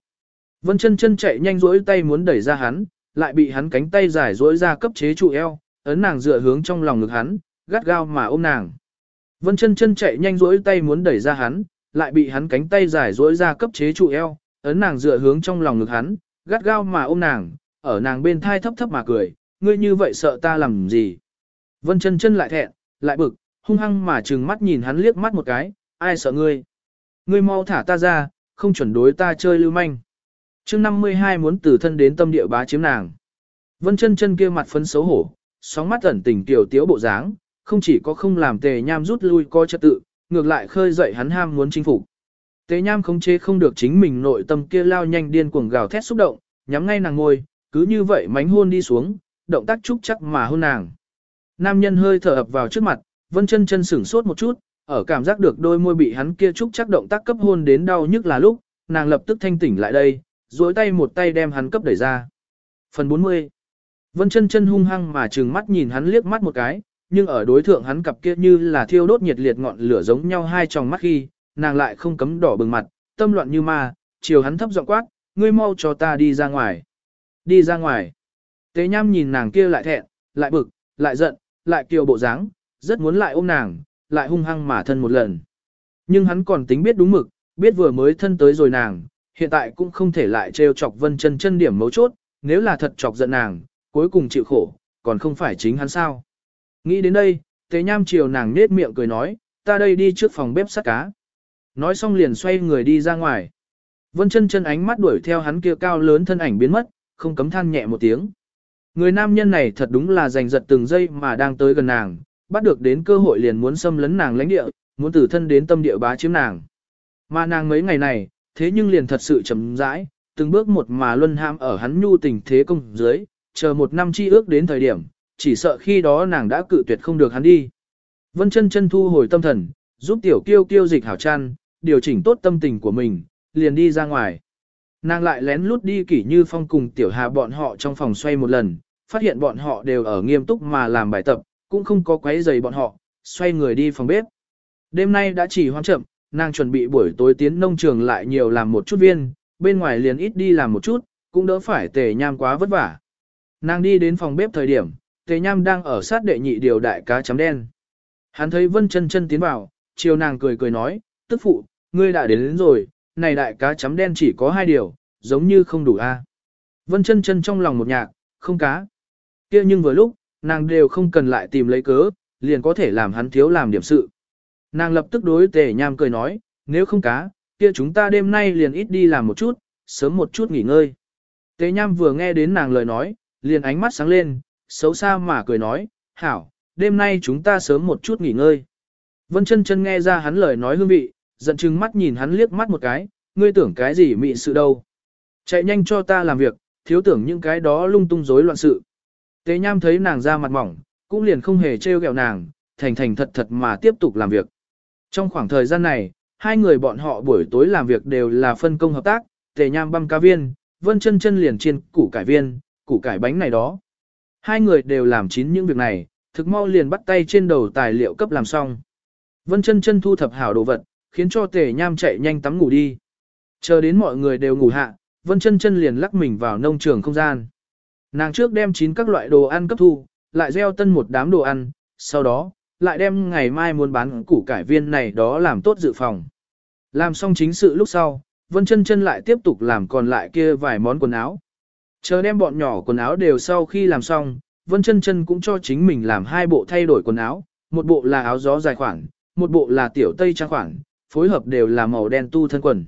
Vân Chân Chân chạy nhanh rỗi tay muốn đẩy ra hắn, lại bị hắn cánh tay dài rỗi ra cấp chế trụ eo, ấn nàng dựa hướng trong lòng ngực hắn, gắt gao mà ôm nàng. Vân chân chân chạy nhanh rỗi tay muốn đẩy ra hắn, lại bị hắn cánh tay dài rỗi ra cấp chế trụ eo, ấn nàng dựa hướng trong lòng ngực hắn, gắt gao mà ôm nàng, ở nàng bên thai thấp thấp mà cười, ngươi như vậy sợ ta làm gì. Vân chân chân lại thẹn, lại bực, hung hăng mà trừng mắt nhìn hắn liếc mắt một cái, ai sợ ngươi. Ngươi mau thả ta ra, không chuẩn đối ta chơi lưu manh. chương 52 muốn từ thân đến tâm địa bá chiếm nàng. Vân chân chân kia mặt phấn xấu hổ, sóng mắt ẩn tình tiểu tiếu bộ dáng, không chỉ có không làm tề nham rút lui coi trật tự, ngược lại khơi dậy hắn ham muốn chinh phục. Tề nham không chế không được chính mình nội tâm kia lao nhanh điên cuồng gào thét xúc động, nhắm ngay nàng ngồi, cứ như vậy mánh hôn đi xuống, động tác trúc chắc mà hôn nàng. Nam nhân hơi thở ập vào trước mặt, vân chân chân sửng sốt một chút, ở cảm giác được đôi môi bị hắn kia trúc chắc động tác cấp hôn đến đau nhức là lúc, nàng lập tức thanh tỉnh lại đây, duỗi tay một tay đem hắn cấp đẩy ra. Phần 40 Vân chân chân hung hăng mà trừng mắt nhìn hắn liếc mắt một cái, nhưng ở đối thượng hắn cặp kia như là thiêu đốt nhiệt liệt ngọn lửa giống nhau hai tròng mắt khi, nàng lại không cấm đỏ bừng mặt, tâm loạn như ma, chiều hắn thấp giọng quát, ngươi mau cho ta đi ra ngoài. Đi ra ngoài. Tế nham nhìn nàng kia lại thẹn, lại bực, lại giận, lại kiều bộ dáng, rất muốn lại ôm nàng, lại hung hăng mà thân một lần. Nhưng hắn còn tính biết đúng mực, biết vừa mới thân tới rồi nàng, hiện tại cũng không thể lại trêu chọc vân chân chân điểm mấu chốt, nếu là thật chọc giận nàng, cuối cùng chịu khổ, còn không phải chính hắn sao. Nghĩ đến đây, tế nham chiều nàng nết miệng cười nói, ta đây đi trước phòng bếp sắt cá. Nói xong liền xoay người đi ra ngoài. Vân chân chân ánh mắt đuổi theo hắn kia cao lớn thân ảnh biến mất, không cấm than nhẹ một tiếng. Người nam nhân này thật đúng là giành giật từng giây mà đang tới gần nàng, bắt được đến cơ hội liền muốn xâm lấn nàng lãnh địa, muốn tử thân đến tâm địa bá chiếm nàng. Mà nàng mấy ngày này, thế nhưng liền thật sự chậm rãi, từng bước một mà luân ham ở hắn nhu tình thế công dưới, chờ một năm chi ước đến thời điểm, chỉ sợ khi đó nàng đã cự tuyệt không được hắn đi. Vân chân chân thu hồi tâm thần, giúp tiểu kiêu kiêu dịch hảo chăn, điều chỉnh tốt tâm tình của mình, liền đi ra ngoài. Nàng lại lén lút đi kỷ như phong cùng tiểu hà bọn họ trong phòng xoay một lần, phát hiện bọn họ đều ở nghiêm túc mà làm bài tập, cũng không có quấy giày bọn họ, xoay người đi phòng bếp. Đêm nay đã chỉ hoang chậm, nàng chuẩn bị buổi tối tiến nông trường lại nhiều làm một chút viên, bên ngoài liền ít đi làm một chút, cũng đỡ phải tề nham quá vất vả. Nàng đi đến phòng bếp thời điểm, Tề Nham đang ở sát đệ nhị điều đại cá chấm đen. Hắn thấy Vân chân chân tiến vào, chiều nàng cười cười nói, tức phụ, ngươi đã đến, đến rồi, này đại cá chấm đen chỉ có hai điều, giống như không đủ a. Vân chân chân trong lòng một nhạc, không cá. kia nhưng vừa lúc, nàng đều không cần lại tìm lấy cớ, liền có thể làm hắn thiếu làm điểm sự. Nàng lập tức đối tề nham cười nói, nếu không cá, kia chúng ta đêm nay liền ít đi làm một chút, sớm một chút nghỉ ngơi. Tề nham vừa nghe đến nàng lời nói, liền ánh mắt sáng lên, xấu xa mà cười nói, hảo, đêm nay chúng ta sớm một chút nghỉ ngơi. Vân chân chân nghe ra hắn lời nói hương vị, giận chừng mắt nhìn hắn liếc mắt một cái, ngươi tưởng cái gì mị sự đâu. Chạy nhanh cho ta làm việc, thiếu tưởng những cái đó lung tung rối loạn sự. Tế nham thấy nàng ra mặt mỏng, cũng liền không hề trêu ghẹo nàng, thành thành thật thật mà tiếp tục làm việc. Trong khoảng thời gian này, hai người bọn họ buổi tối làm việc đều là phân công hợp tác, tề nham băm cá viên, vân chân chân liền chiên củ cải viên, củ cải bánh này đó. Hai người đều làm chín những việc này, thực mau liền bắt tay trên đầu tài liệu cấp làm xong. Vân chân chân thu thập hảo đồ vật, khiến cho tề nham chạy nhanh tắm ngủ đi. Chờ đến mọi người đều ngủ hạ, Vân chân chân liền lắc mình vào nông trường không gian. Nàng trước đem chín các loại đồ ăn cấp thu, lại gieo tân một đám đồ ăn, sau đó, lại đem ngày mai muốn bán củ cải viên này đó làm tốt dự phòng. Làm xong chính sự lúc sau, Vân chân chân lại tiếp tục làm còn lại kia vài món quần áo. Chờ đem bọn nhỏ quần áo đều sau khi làm xong, Vân chân chân cũng cho chính mình làm hai bộ thay đổi quần áo, một bộ là áo gió dài khoảng, một bộ là tiểu tây trang khoảng, phối hợp đều là màu đen tu thân quần.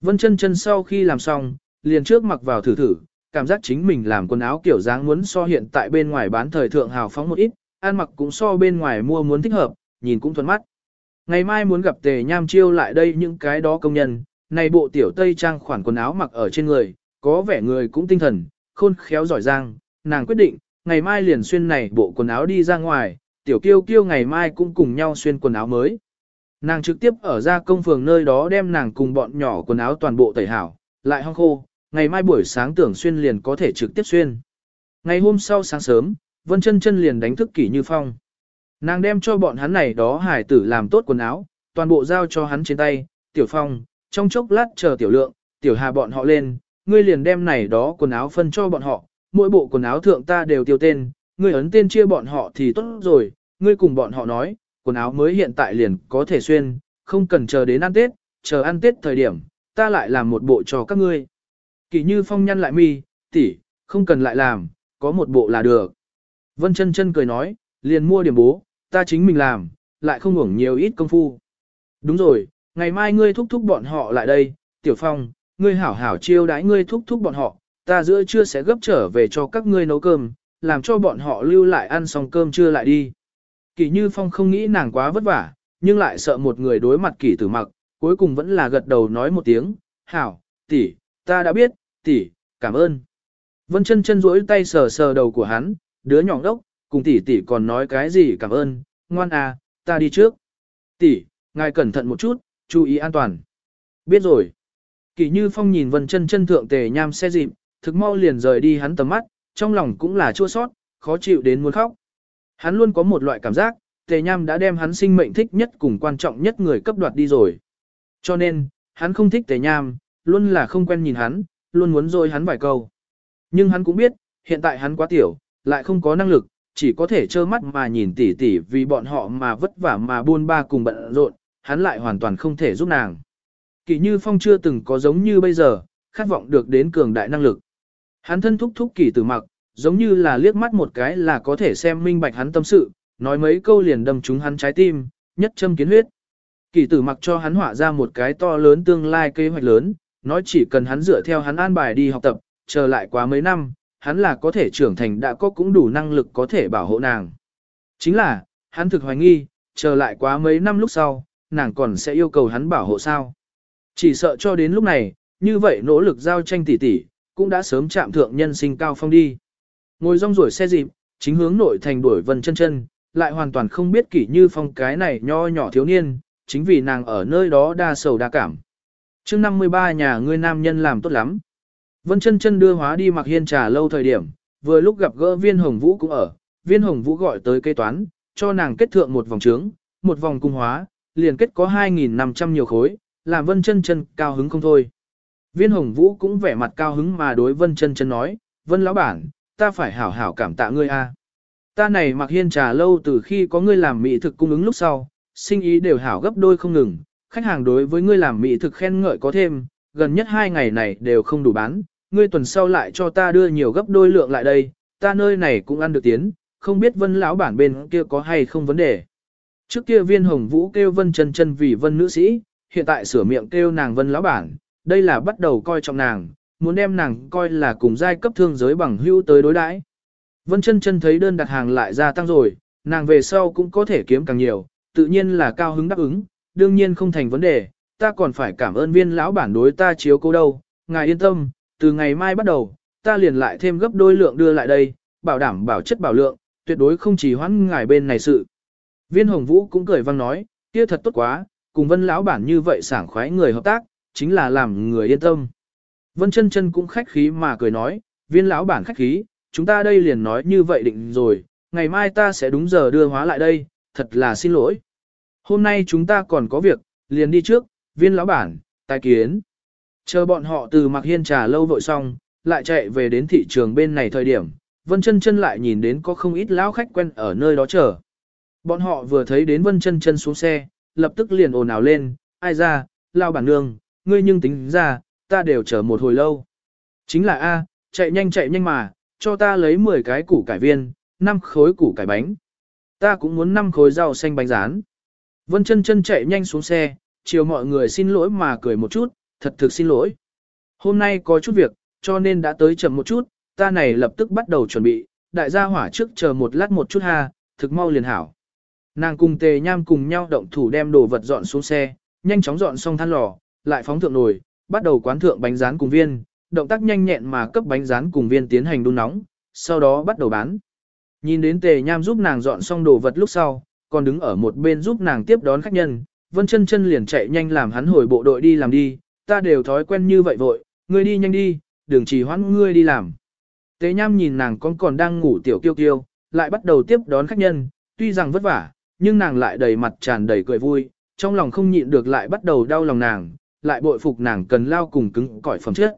Vân chân chân sau khi làm xong, liền trước mặc vào thử thử, cảm giác chính mình làm quần áo kiểu dáng muốn so hiện tại bên ngoài bán thời thượng hào phóng một ít, ăn mặc cũng so bên ngoài mua muốn thích hợp, nhìn cũng thuận mắt. Ngày mai muốn gặp tề nham chiêu lại đây những cái đó công nhân, này bộ tiểu tây trang khoản quần áo mặc ở trên người, có vẻ người cũng tinh thần, khôn khéo giỏi giang, nàng quyết định, ngày mai liền xuyên này bộ quần áo đi ra ngoài, tiểu kiêu kiêu ngày mai cũng cùng nhau xuyên quần áo mới. Nàng trực tiếp ở ra công phường nơi đó đem nàng cùng bọn nhỏ quần áo toàn bộ tẩy hảo, lại hong khô, ngày mai buổi sáng tưởng xuyên liền có thể trực tiếp xuyên. Ngày hôm sau sáng sớm, Vân chân chân liền đánh thức kỷ như phong. Nàng đem cho bọn hắn này đó hải tử làm tốt quần áo, toàn bộ giao cho hắn trên tay, tiểu phong, trong chốc lát chờ tiểu lượng, tiểu hà bọn họ lên, ngươi liền đem này đó quần áo phân cho bọn họ, mỗi bộ quần áo thượng ta đều tiêu tên, ngươi ấn tên chia bọn họ thì tốt rồi, ngươi cùng bọn họ nói, quần áo mới hiện tại liền có thể xuyên, không cần chờ đến ăn Tết, chờ ăn Tết thời điểm, ta lại làm một bộ cho các ngươi. Kỳ như phong nhăn lại mi, tỷ, không cần lại làm, có một bộ là được. Vân chân chân cười nói, liền mua điểm bố, ta chính mình làm, lại không hưởng nhiều ít công phu. Đúng rồi, ngày mai ngươi thúc thúc bọn họ lại đây, tiểu phong, ngươi hảo hảo chiêu đãi ngươi thúc thúc bọn họ, ta giữa trưa sẽ gấp trở về cho các ngươi nấu cơm, làm cho bọn họ lưu lại ăn xong cơm trưa lại đi. Kỳ Như Phong không nghĩ nàng quá vất vả, nhưng lại sợ một người đối mặt Kỳ Tử Mặc, cuối cùng vẫn là gật đầu nói một tiếng, "Hảo, tỷ, ta đã biết, tỷ, cảm ơn." Vân Chân Chân duỗi tay sờ sờ đầu của hắn, đứa nhỏ đốc, cùng tỷ tỷ còn nói cái gì cảm ơn, ngoan à, ta đi trước. Tỷ, ngài cẩn thận một chút, chú ý an toàn. Biết rồi. Kỳ Như Phong nhìn Vân Chân Chân thượng tề nham xe dịp, thực mau liền rời đi hắn tầm mắt, trong lòng cũng là chua sót, khó chịu đến muốn khóc. Hắn luôn có một loại cảm giác, tề nham đã đem hắn sinh mệnh thích nhất cùng quan trọng nhất người cấp đoạt đi rồi. Cho nên, hắn không thích tề nham, luôn là không quen nhìn hắn, luôn muốn dôi hắn vài câu. Nhưng hắn cũng biết, hiện tại hắn quá tiểu, lại không có năng lực, chỉ có thể trơ mắt mà nhìn tỉ tỉ vì bọn họ mà vất vả mà buôn ba cùng bận rộn, hắn lại hoàn toàn không thể giúp nàng. Kỳ Như Phong chưa từng có giống như bây giờ, khát vọng được đến cường đại năng lực. Hắn thân thúc thúc kỳ tử mặc, giống như là liếc mắt một cái là có thể xem minh bạch hắn tâm sự, nói mấy câu liền đâm trúng hắn trái tim, nhất châm kiến huyết. Kỳ tử mặc cho hắn họa ra một cái to lớn tương lai kế hoạch lớn, nói chỉ cần hắn dựa theo hắn an bài đi học tập, chờ lại quá mấy năm, hắn là có thể trưởng thành đã có cũng đủ năng lực có thể bảo hộ nàng. Chính là, hắn thực hoài nghi, chờ lại quá mấy năm lúc sau, nàng còn sẽ yêu cầu hắn bảo hộ sao. Chỉ sợ cho đến lúc này, như vậy nỗ lực giao tranh tỉ tỉ, cũng đã sớm chạm thượng nhân sinh cao phong đi. Ngồi rong ruổi xe dịp, chính hướng nội thành đuổi vân chân chân, lại hoàn toàn không biết kỷ như phong cái này nho nhỏ thiếu niên, chính vì nàng ở nơi đó đa sầu đa cảm chương 53 nhà ngươi nam nhân làm tốt lắm. Vân chân chân đưa hóa đi mặc hiên trà lâu thời điểm, vừa lúc gặp gỡ viên hồng vũ cũng ở, viên hồng vũ gọi tới kế toán, cho nàng kết thượng một vòng trướng, một vòng cung hóa, liền kết có 2.500 nhiều khối, làm vân chân chân cao hứng không thôi. Viên hồng vũ cũng vẻ mặt cao hứng mà đối vân chân chân nói, vân lão bản, ta phải hảo hảo cảm tạ ngươi a. Ta này mặc hiên trà lâu từ khi có ngươi làm mỹ thực cung ứng lúc sau, sinh ý đều hảo gấp đôi không ngừng, khách hàng đối với ngươi làm mỹ thực khen ngợi có thêm, gần nhất hai ngày này đều không đủ bán, ngươi tuần sau lại cho ta đưa nhiều gấp đôi lượng lại đây, ta nơi này cũng ăn được tiến, không biết vân lão bản bên kia có hay không vấn đề. Trước kia viên hồng vũ kêu vân chân chân vì vân nữ sĩ, hiện tại sửa miệng kêu nàng vân lão bản, đây là bắt đầu coi trọng nàng, muốn đem nàng coi là cùng giai cấp thương giới bằng hữu tới đối đãi. Vân chân chân thấy đơn đặt hàng lại gia tăng rồi, nàng về sau cũng có thể kiếm càng nhiều, tự nhiên là cao hứng đáp ứng, đương nhiên không thành vấn đề, ta còn phải cảm ơn viên lão bản đối ta chiếu cố đâu, ngài yên tâm, từ ngày mai bắt đầu, ta liền lại thêm gấp đôi lượng đưa lại đây, bảo đảm bảo chất bảo lượng, tuyệt đối không chỉ hoãn ngài bên này sự. Viên Hồng Vũ cũng cười vang nói, kia thật tốt quá, cùng Vân lão bản như vậy sảng khoái người hợp tác, chính là làm người yên tâm. Vân chân chân cũng khách khí mà cười nói, viên lão bản khách khí, chúng ta đây liền nói như vậy định rồi, ngày mai ta sẽ đúng giờ đưa hóa lại đây, thật là xin lỗi. Hôm nay chúng ta còn có việc, liền đi trước, viên lão bản, tài kiến. Chờ bọn họ từ mặc hiên trà lâu vội xong, lại chạy về đến thị trường bên này thời điểm, Vân chân chân lại nhìn đến có không ít lão khách quen ở nơi đó chờ. Bọn họ vừa thấy đến Vân chân chân xuống xe, lập tức liền ồn ào lên, ai ra, lao bản nương, ngươi nhưng tính ra, ta đều chờ một hồi lâu. Chính là A, chạy nhanh chạy nhanh mà, cho ta lấy 10 cái củ cải viên, 5 khối củ cải bánh. Ta cũng muốn 5 khối rau xanh bánh rán. Vân chân chân chạy nhanh xuống xe, chiều mọi người xin lỗi mà cười một chút, thật thực xin lỗi. Hôm nay có chút việc, cho nên đã tới chậm một chút, ta này lập tức bắt đầu chuẩn bị, đại gia hỏa trước chờ một lát một chút ha, thực mau liền hảo. Nàng cùng tề nham cùng nhau động thủ đem đồ vật dọn xuống xe, nhanh chóng dọn xong than lò, lại phóng thượng nồi, bắt đầu quán thượng bánh rán cùng viên, động tác nhanh nhẹn mà cấp bánh rán cùng viên tiến hành đun nóng, sau đó bắt đầu bán. Nhìn đến tề nham giúp nàng dọn xong đồ vật lúc sau, còn đứng ở một bên giúp nàng tiếp đón khách nhân, vân chân chân liền chạy nhanh làm hắn hồi bộ đội đi làm đi, ta đều thói quen như vậy vội, ngươi đi nhanh đi, đừng trì hoãn ngươi đi làm. Tế nham nhìn nàng con còn đang ngủ tiểu kiêu kiêu, lại bắt đầu tiếp đón khách nhân, tuy rằng vất vả, nhưng nàng lại đầy mặt tràn đầy cười vui, trong lòng không nhịn được lại bắt đầu đau lòng nàng, lại bội phục nàng cần lao cùng cứng cỏi phẩm chất.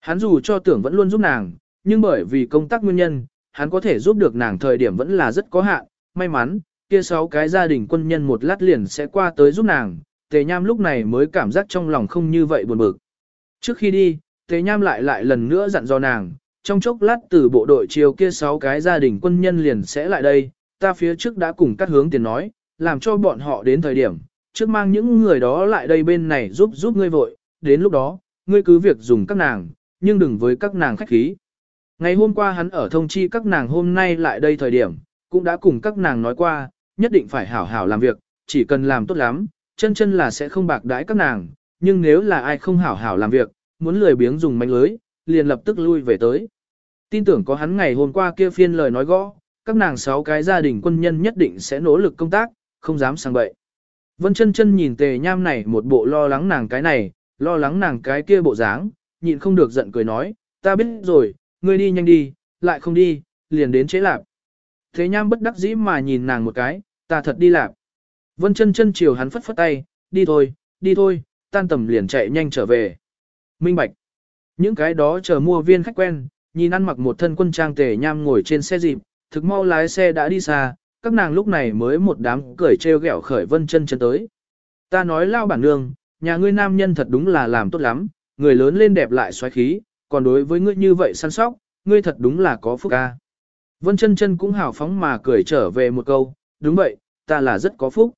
Hắn dù cho tưởng vẫn luôn giúp nàng, nhưng bởi vì công tác nguyên nhân, hắn có thể giúp được nàng thời điểm vẫn là rất có hạn, may mắn, kia sáu cái gia đình quân nhân một lát liền sẽ qua tới giúp nàng, tề nham lúc này mới cảm giác trong lòng không như vậy buồn bực. Trước khi đi, tề nham lại lại lần nữa dặn dò nàng, trong chốc lát từ bộ đội chiều kia sáu cái gia đình quân nhân liền sẽ lại đây, ta phía trước đã cùng các hướng tiền nói, làm cho bọn họ đến thời điểm, trước mang những người đó lại đây bên này giúp giúp ngươi vội, đến lúc đó, ngươi cứ việc dùng các nàng, nhưng đừng với các nàng khách khí. Ngày hôm qua hắn ở thông chi các nàng hôm nay lại đây thời điểm, cũng đã cùng các nàng nói qua, nhất định phải hảo hảo làm việc, chỉ cần làm tốt lắm, chân chân là sẽ không bạc đãi các nàng, nhưng nếu là ai không hảo hảo làm việc, muốn lười biếng dùng manh lưới, liền lập tức lui về tới. Tin tưởng có hắn ngày hôm qua kia phiên lời nói gõ, các nàng sáu cái gia đình quân nhân nhất định sẽ nỗ lực công tác, không dám sang bậy. Vân chân chân nhìn tề nham này một bộ lo lắng nàng cái này, lo lắng nàng cái kia bộ dáng, nhịn không được giận cười nói, ta biết rồi, ngươi đi nhanh đi, lại không đi, liền đến chế lạp. Thế nham bất đắc dĩ mà nhìn nàng một cái, ta thật đi lạc, Vân chân chân chiều hắn phất phất tay, đi thôi, đi thôi, tan tầm liền chạy nhanh trở về. Minh Bạch. Những cái đó chờ mua viên khách quen, nhìn ăn mặc một thân quân trang tề nham ngồi trên xe dịp, thực mau lái xe đã đi xa, các nàng lúc này mới một đám cười trêu ghẹo khởi vân chân chân tới. Ta nói lao bản nương, nhà ngươi nam nhân thật đúng là làm tốt lắm, người lớn lên đẹp lại xoáy khí, còn đối với ngươi như vậy săn sóc, ngươi thật đúng là có phúc ca. Vân chân chân cũng hào phóng mà cười trở về một câu, đúng vậy, ta là rất có phúc.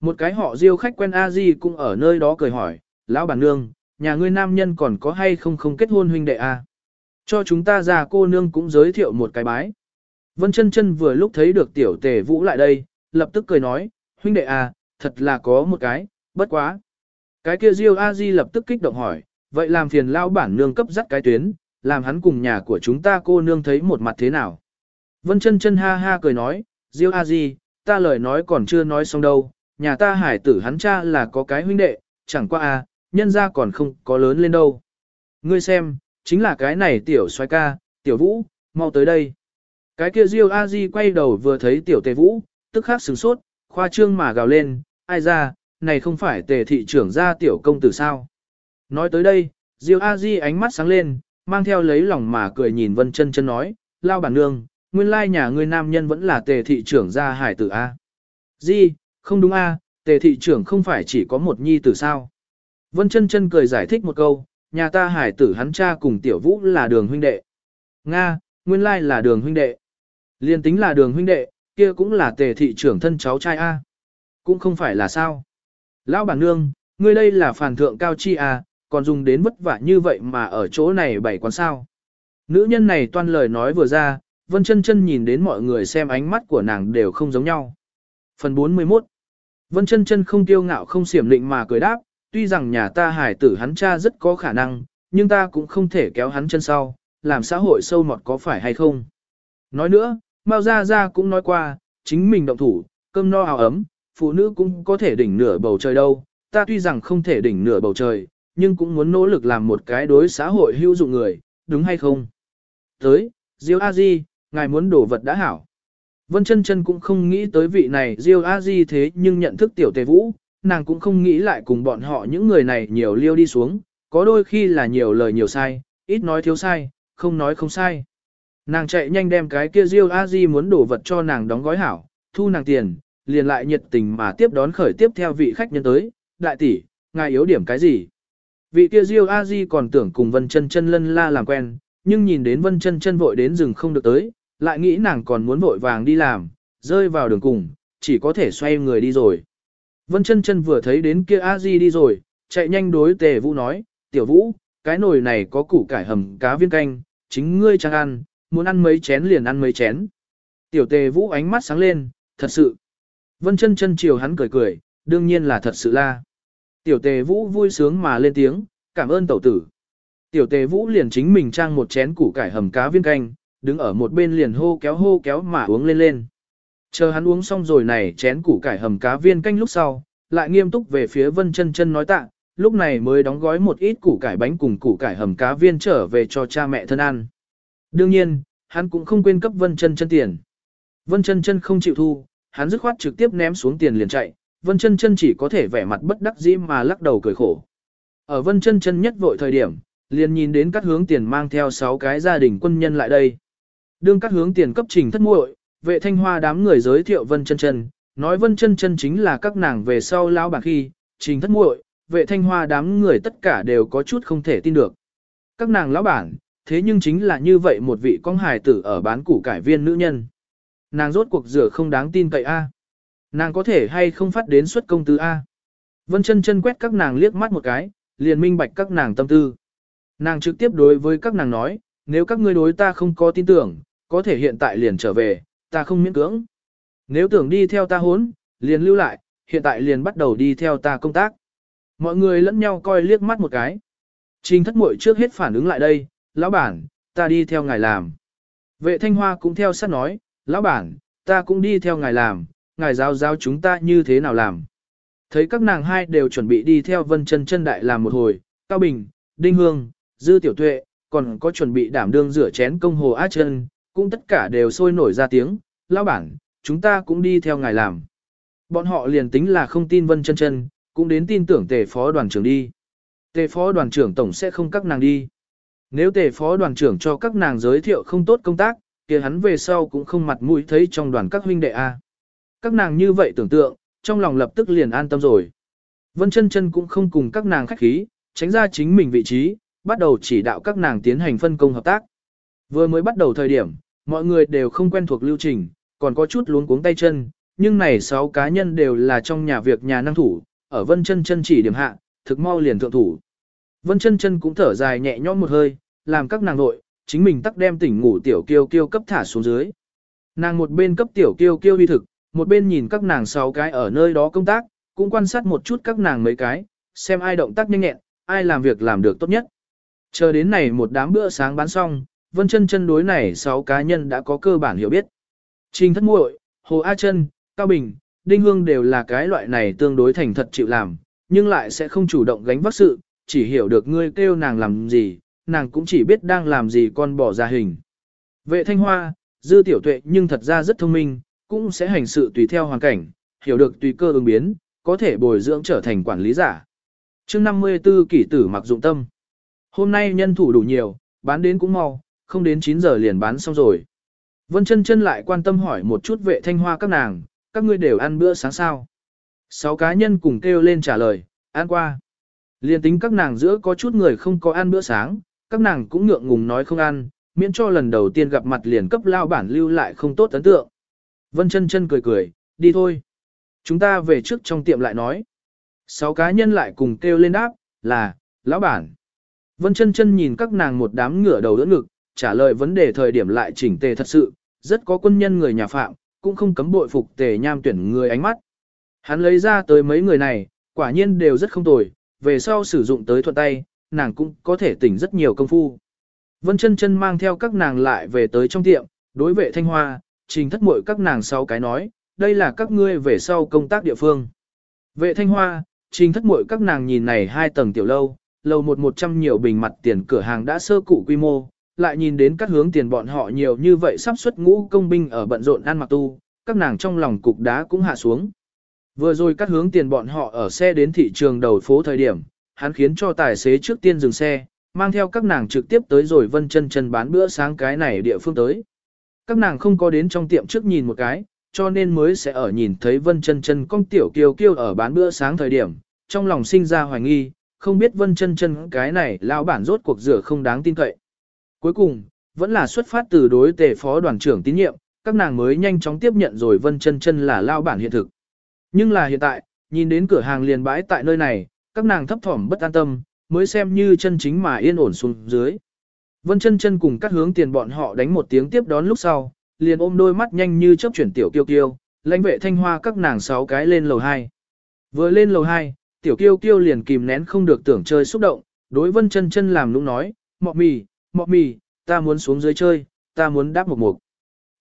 Một cái họ diêu khách quen a di cũng ở nơi đó cười hỏi, lão bản nương, nhà ngươi nam nhân còn có hay không không kết hôn huynh đệ a? Cho chúng ta già cô nương cũng giới thiệu một cái bái. Vân chân chân vừa lúc thấy được tiểu tề vũ lại đây, lập tức cười nói, huynh đệ à, thật là có một cái, bất quá. Cái kia Diêu A Di lập tức kích động hỏi, vậy làm phiền lao bản nương cấp dắt cái tuyến, làm hắn cùng nhà của chúng ta cô nương thấy một mặt thế nào. Vân chân chân ha ha cười nói, Diêu A Di, ta lời nói còn chưa nói xong đâu, nhà ta hải tử hắn cha là có cái huynh đệ, chẳng qua à, nhân ra còn không có lớn lên đâu. Ngươi xem, chính là cái này tiểu xoay ca, tiểu vũ, mau tới đây. Cái kia Diêu A Di quay đầu vừa thấy tiểu tề vũ, tức khắc sửng sốt, khoa trương mà gào lên, ai ra, này không phải tề thị trưởng gia tiểu công tử sao. Nói tới đây, Diêu A Di ánh mắt sáng lên, mang theo lấy lòng mà cười nhìn Vân chân chân nói, lao bản nương, nguyên lai nhà ngươi nam nhân vẫn là tề thị trưởng gia hải tử A. Di, không đúng A, tề thị trưởng không phải chỉ có một nhi tử sao. Vân chân chân cười giải thích một câu, nhà ta hải tử hắn cha cùng tiểu vũ là đường huynh đệ. Nga, nguyên lai là đường huynh đệ. Liên tính là đường huynh đệ, kia cũng là tề thị trưởng thân cháu trai A. Cũng không phải là sao. Lão bản nương, ngươi đây là phản thượng cao chi A, còn dùng đến vất vả như vậy mà ở chỗ này bảy quán sao. Nữ nhân này toan lời nói vừa ra, vân chân chân nhìn đến mọi người xem ánh mắt của nàng đều không giống nhau. Phần 41 Vân chân chân không tiêu ngạo không xiểm định mà cười đáp, tuy rằng nhà ta hải tử hắn cha rất có khả năng, nhưng ta cũng không thể kéo hắn chân sau, làm xã hội sâu mọt có phải hay không. Nói nữa, Mao Gia Gia cũng nói qua, chính mình động thủ, cơm no áo ấm, phụ nữ cũng có thể đỉnh nửa bầu trời đâu, ta tuy rằng không thể đỉnh nửa bầu trời, nhưng cũng muốn nỗ lực làm một cái đối xã hội hữu dụng người, đúng hay không? Tới, Diêu A Di, ngài muốn đổ vật đã hảo. Vân chân chân cũng không nghĩ tới vị này Diêu A Di thế nhưng nhận thức tiểu tề vũ, nàng cũng không nghĩ lại cùng bọn họ những người này nhiều liêu đi xuống, có đôi khi là nhiều lời nhiều sai, ít nói thiếu sai, không nói không sai. Nàng chạy nhanh đem cái kia Diêu A Di muốn đổ vật cho nàng đóng gói hảo, thu nàng tiền, liền lại nhiệt tình mà tiếp đón khởi tiếp theo vị khách nhân tới, đại tỷ, ngài yếu điểm cái gì? Vị kia Diêu A Di còn tưởng cùng Vân Chân Chân lân la làm quen, nhưng nhìn đến Vân Chân Chân vội đến rừng không được tới, lại nghĩ nàng còn muốn vội vàng đi làm, rơi vào đường cùng, chỉ có thể xoay người đi rồi. Vân Chân Chân vừa thấy đến kia A Di đi rồi, chạy nhanh đối Tề Vũ nói, "Tiểu Vũ, cái nồi này có củ cải hầm cá viên canh, chính ngươi chẳng ăn, muốn ăn mấy chén liền ăn mấy chén." Tiểu Tề Vũ ánh mắt sáng lên, "Thật sự?" Vân Chân Chân chiều hắn cười cười, đương nhiên là thật sự la. Tiểu Tề Vũ vui sướng mà lên tiếng, "Cảm ơn tẩu tử." Tiểu Tề Vũ liền chính mình trang một chén củ cải hầm cá viên canh, đứng ở một bên liền hô kéo hô kéo mà uống lên lên. Chờ hắn uống xong rồi này chén củ cải hầm cá viên canh lúc sau, lại nghiêm túc về phía Vân Chân Chân nói tạ, lúc này mới đóng gói một ít củ cải bánh cùng củ cải hầm cá viên trở về cho cha mẹ thân ăn. Đương nhiên, hắn cũng không quên cấp Vân Chân Chân tiền. Vân Chân Chân không chịu thu, hắn dứt khoát trực tiếp ném xuống tiền liền chạy, Vân Chân Chân chỉ có thể vẻ mặt bất đắc dĩ mà lắc đầu cười khổ. Ở Vân Chân Chân nhất vội thời điểm, liền nhìn đến các hướng tiền mang theo 6 cái gia đình quân nhân lại đây. Đương các hướng tiền cấp trình thất muội, vệ thanh hoa đám người giới thiệu Vân Chân Chân, nói Vân Chân Chân chính là các nàng về sau lão bạc khi, trình thất muội, vệ thanh hoa đám người tất cả đều có chút không thể tin được. Các nàng lão bản, thế nhưng chính là như vậy một vị con hài tử ở bán củ cải viên nữ nhân. Nàng rốt cuộc rửa không đáng tin cậy a. Nàng có thể hay không phát đến xuất công tư a. Vân chân chân quét các nàng liếc mắt một cái, liền minh bạch các nàng tâm tư. Nàng trực tiếp đối với các nàng nói, nếu các ngươi đối ta không có tin tưởng, có thể hiện tại liền trở về, ta không miễn cưỡng. Nếu tưởng đi theo ta hốn, liền lưu lại, hiện tại liền bắt đầu đi theo ta công tác. Mọi người lẫn nhau coi liếc mắt một cái. Trình thất muội trước hết phản ứng lại đây, lão bản, ta đi theo ngài làm. Vệ thanh hoa cũng theo sát nói, lão bản, ta cũng đi theo ngài làm, ngài giáo giáo chúng ta như thế nào làm. Thấy các nàng hai đều chuẩn bị đi theo vân chân chân đại làm một hồi, Cao Bình, Đinh Hương, Dư Tiểu Tuệ, còn có chuẩn bị đảm đương rửa chén công hồ á chân, cũng tất cả đều sôi nổi ra tiếng, lão bản, chúng ta cũng đi theo ngài làm. Bọn họ liền tính là không tin vân chân chân, cũng đến tin tưởng tề phó đoàn trưởng đi. Tề phó đoàn trưởng tổng sẽ không các nàng đi. Nếu tề phó đoàn trưởng cho các nàng giới thiệu không tốt công tác, kia hắn về sau cũng không mặt mũi thấy trong đoàn các huynh đệ A. Các nàng như vậy tưởng tượng, trong lòng lập tức liền an tâm rồi. Vân chân chân cũng không cùng các nàng khách khí, tránh ra chính mình vị trí, bắt đầu chỉ đạo các nàng tiến hành phân công hợp tác. Vừa mới bắt đầu thời điểm, mọi người đều không quen thuộc lưu trình, còn có chút luống cuống tay chân, nhưng này sáu cá nhân đều là trong nhà việc nhà năng thủ, ở Vân chân chân chỉ điểm hạ, thực mau liền thượng thủ. Vân chân chân cũng thở dài nhẹ nhõm một hơi, làm các nàng nội, chính mình tắc đem tỉnh ngủ tiểu kiêu kiêu cấp thả xuống dưới. Nàng một bên cấp tiểu kiêu kiêu uy thực, một bên nhìn các nàng sáu cái ở nơi đó công tác, cũng quan sát một chút các nàng mấy cái, xem ai động tác nhanh nhẹn, ai làm việc làm được tốt nhất. Chờ đến này một đám bữa sáng bán xong, Vân Chân Chân đối này sáu cá nhân đã có cơ bản hiểu biết. Trình Thất Muội, Hồ A Chân, Cao Bình, Đinh Hương đều là cái loại này tương đối thành thật chịu làm, nhưng lại sẽ không chủ động gánh vác sự, chỉ hiểu được ngươi kêu nàng làm gì, nàng cũng chỉ biết đang làm gì con bỏ ra hình. Vệ Thanh Hoa, Dư Tiểu Tuệ nhưng thật ra rất thông minh, cũng sẽ hành sự tùy theo hoàn cảnh, hiểu được tùy cơ ứng biến, có thể bồi dưỡng trở thành quản lý giả. chương 54 kỷ tử mặc dụng tâm. Hôm nay nhân thủ đủ nhiều, bán đến cũng mau, không đến 9 giờ liền bán xong rồi. Vân chân chân lại quan tâm hỏi một chút vệ thanh hoa các nàng, các ngươi đều ăn bữa sáng sao. Sáu cá nhân cùng kêu lên trả lời, ăn qua. Liên tính các nàng giữa có chút người không có ăn bữa sáng, các nàng cũng ngượng ngùng nói không ăn, miễn cho lần đầu tiên gặp mặt liền cấp lao bản lưu lại không tốt ấn tượng. Vân chân chân cười cười, đi thôi. Chúng ta về trước trong tiệm lại nói. Sáu cá nhân lại cùng kêu lên đáp, là, lão bản. Vân chân chân nhìn các nàng một đám ngửa đầu đỡ ngực, trả lời vấn đề thời điểm lại chỉnh tề thật sự, rất có quân nhân người nhà phạm, cũng không cấm bội phục tề nham tuyển người ánh mắt. Hắn lấy ra tới mấy người này, quả nhiên đều rất không tồi, về sau sử dụng tới thuận tay, nàng cũng có thể tỉnh rất nhiều công phu. Vân chân chân mang theo các nàng lại về tới trong tiệm, đối vệ thanh hoa, trình thất muội các nàng sau cái nói, đây là các ngươi về sau công tác địa phương. Vệ thanh hoa, trình thất muội các nàng nhìn này hai tầng tiểu lâu, lầu một một trăm nhiều bình mặt tiền cửa hàng đã sơ cụ quy mô, lại nhìn đến các hướng tiền bọn họ nhiều như vậy sắp xuất ngũ công binh ở bận rộn ăn mặc tu, các nàng trong lòng cục đá cũng hạ xuống. Vừa rồi các hướng tiền bọn họ ở xe đến thị trường đầu phố thời điểm, hắn khiến cho tài xế trước tiên dừng xe, mang theo các nàng trực tiếp tới rồi vân chân chân bán bữa sáng cái này địa phương tới. Các nàng không có đến trong tiệm trước nhìn một cái, cho nên mới sẽ ở nhìn thấy vân chân chân con tiểu kiều kiêu ở bán bữa sáng thời điểm, trong lòng sinh ra hoài nghi, không biết vân chân chân cái này lão bản rốt cuộc rửa không đáng tin cậy. Cuối cùng, vẫn là xuất phát từ đối tề phó đoàn trưởng tín nhiệm, các nàng mới nhanh chóng tiếp nhận rồi vân chân chân là lao bản hiện thực. Nhưng là hiện tại, nhìn đến cửa hàng liền bãi tại nơi này, các nàng thấp thỏm bất an tâm, mới xem như chân chính mà yên ổn xuống dưới. Vân chân chân cùng các hướng tiền bọn họ đánh một tiếng tiếp đón lúc sau, liền ôm đôi mắt nhanh như chớp chuyển tiểu kiêu kiêu, lãnh vệ thanh hoa các nàng sáu cái lên lầu 2. Vừa lên lầu 2, tiểu kiêu kiêu liền kìm nén không được tưởng chơi xúc động, đối vân chân chân làm nũng nói, mọ mì, mọ mì, ta muốn xuống dưới chơi, ta muốn đáp một mục.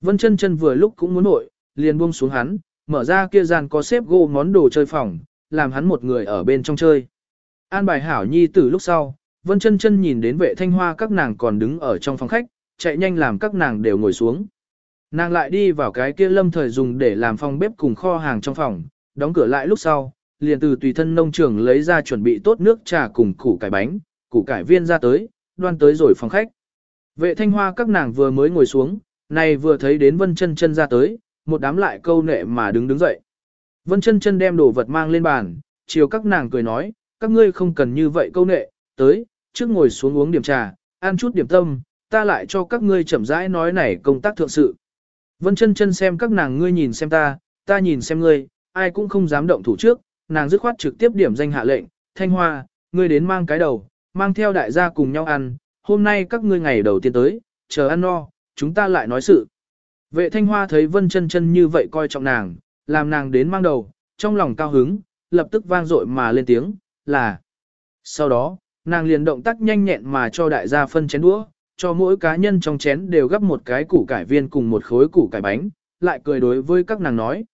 Vân chân chân vừa lúc cũng muốn nội, liền buông xuống hắn, mở ra kia gian có xếp gỗ món đồ chơi phòng, làm hắn một người ở bên trong chơi. An bài hảo nhi từ lúc sau, Vân chân chân nhìn đến vệ thanh hoa các nàng còn đứng ở trong phòng khách, chạy nhanh làm các nàng đều ngồi xuống. Nàng lại đi vào cái kia lâm thời dùng để làm phòng bếp cùng kho hàng trong phòng, đóng cửa lại lúc sau, liền từ tùy thân nông trường lấy ra chuẩn bị tốt nước trà cùng củ cải bánh, củ cải viên ra tới, đoan tới rồi phòng khách. Vệ thanh hoa các nàng vừa mới ngồi xuống, này vừa thấy đến vân chân chân ra tới, một đám lại câu nệ mà đứng đứng dậy. Vân chân chân đem đồ vật mang lên bàn, chiều các nàng cười nói, các ngươi không cần như vậy câu nệ, tới, trước ngồi xuống uống điểm trà, ăn chút điểm tâm, ta lại cho các ngươi chậm rãi nói này công tác thượng sự. Vân chân chân xem các nàng ngươi nhìn xem ta, ta nhìn xem ngươi, ai cũng không dám động thủ trước, nàng dứt khoát trực tiếp điểm danh hạ lệnh, thanh hoa, ngươi đến mang cái đầu, mang theo đại gia cùng nhau ăn, hôm nay các ngươi ngày đầu tiên tới, chờ ăn no, chúng ta lại nói sự. Vệ thanh hoa thấy vân chân chân như vậy coi trọng nàng, làm nàng đến mang đầu, trong lòng cao hứng, lập tức vang dội mà lên tiếng, là. Sau đó, nàng liền động tác nhanh nhẹn mà cho đại gia phân chén đũa, cho mỗi cá nhân trong chén đều gấp một cái củ cải viên cùng một khối củ cải bánh, lại cười đối với các nàng nói,